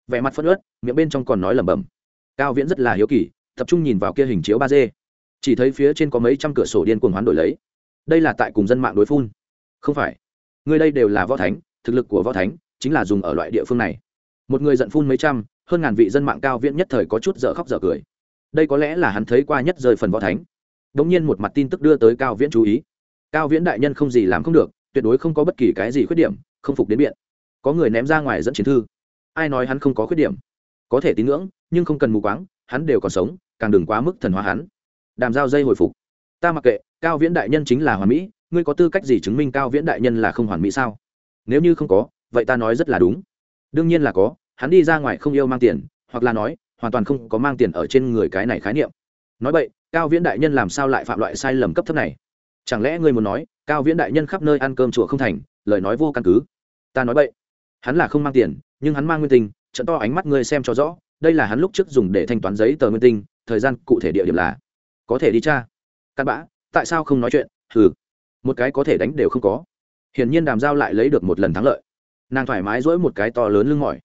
Vẻ mặt phất ớt miệng bên trong còn nói lẩm bẩm. Cao viễn rất là hiếu kỳ, tập trung nhìn vào kia hình chiếu ba d. Chỉ thấy phía trên có mấy trăm cửa sổ điên cuồng hoán đổi lấy đây là tại cùng dân mạng đối phun. Không phải. Người đây đều là võ thánh, thực lực của võ thánh chính là dùng ở loại địa phương này. Một người giận phun mấy trăm, hơn ngàn vị dân mạng cao viễn nhất thời có chút dở khóc dở cười. Đây có lẽ là hắn thấy qua nhất rời phần võ thánh. Đ ỗ n g nhiên một mặt tin tức đưa tới cao viễn chú ý. Cao viễn đại nhân không gì làm không được, tuyệt đối không có bất kỳ cái gì khuyết điểm, không phục đến biện. Có người ném ra ngoài dẫn chiến thư. Ai nói hắn không có khuyết điểm? Có thể tín ngưỡng, nhưng không cần mù quáng, hắn đều còn sống, càng đừng quá mức thần hóa hắn. Đàm giao dây hồi phục ta mặc kệ, cao viễn đại nhân chính là hoàn mỹ, ngươi có tư cách gì chứng minh cao viễn đại nhân là không hoàn mỹ sao? Nếu như không có, vậy ta nói rất là đúng. Đương nhiên là có, hắn đi ra ngoài không yêu mang tiền, hoặc là nói, hoàn toàn không có mang tiền ở trên người cái này khái niệm. Nói vậy, cao viễn đại nhân làm sao lại phạm loại sai lầm cấp thấp này? Chẳng lẽ ngươi muốn nói, cao viễn đại nhân khắp nơi ăn cơm chùa không thành, lời nói vô căn cứ? Ta nói vậy, hắn là không mang tiền, nhưng hắn mang nguyên tinh, trận to ánh mắt ngươi xem cho rõ, đây là hắn lúc trước dùng để thanh toán giấy tờ nguyên tinh, thời gian cụ thể địa điểm là, có thể đi cha cắt bã, tại sao không nói chuyện? Hừ, một cái có thể đánh đều không có. Hiển nhiên đàm giao lại lấy được một lần thắng lợi. Nàng thoải mái dỗi một cái to lớn lưng mỏi.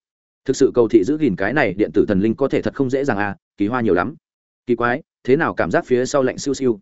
Thực sự cầu thị giữ gìn cái này điện tử thần linh có thể thật không dễ dàng à kỳ hoa nhiều lắm. Kỳ quái, thế nào cảm giác phía sau lạnh siêu siêu?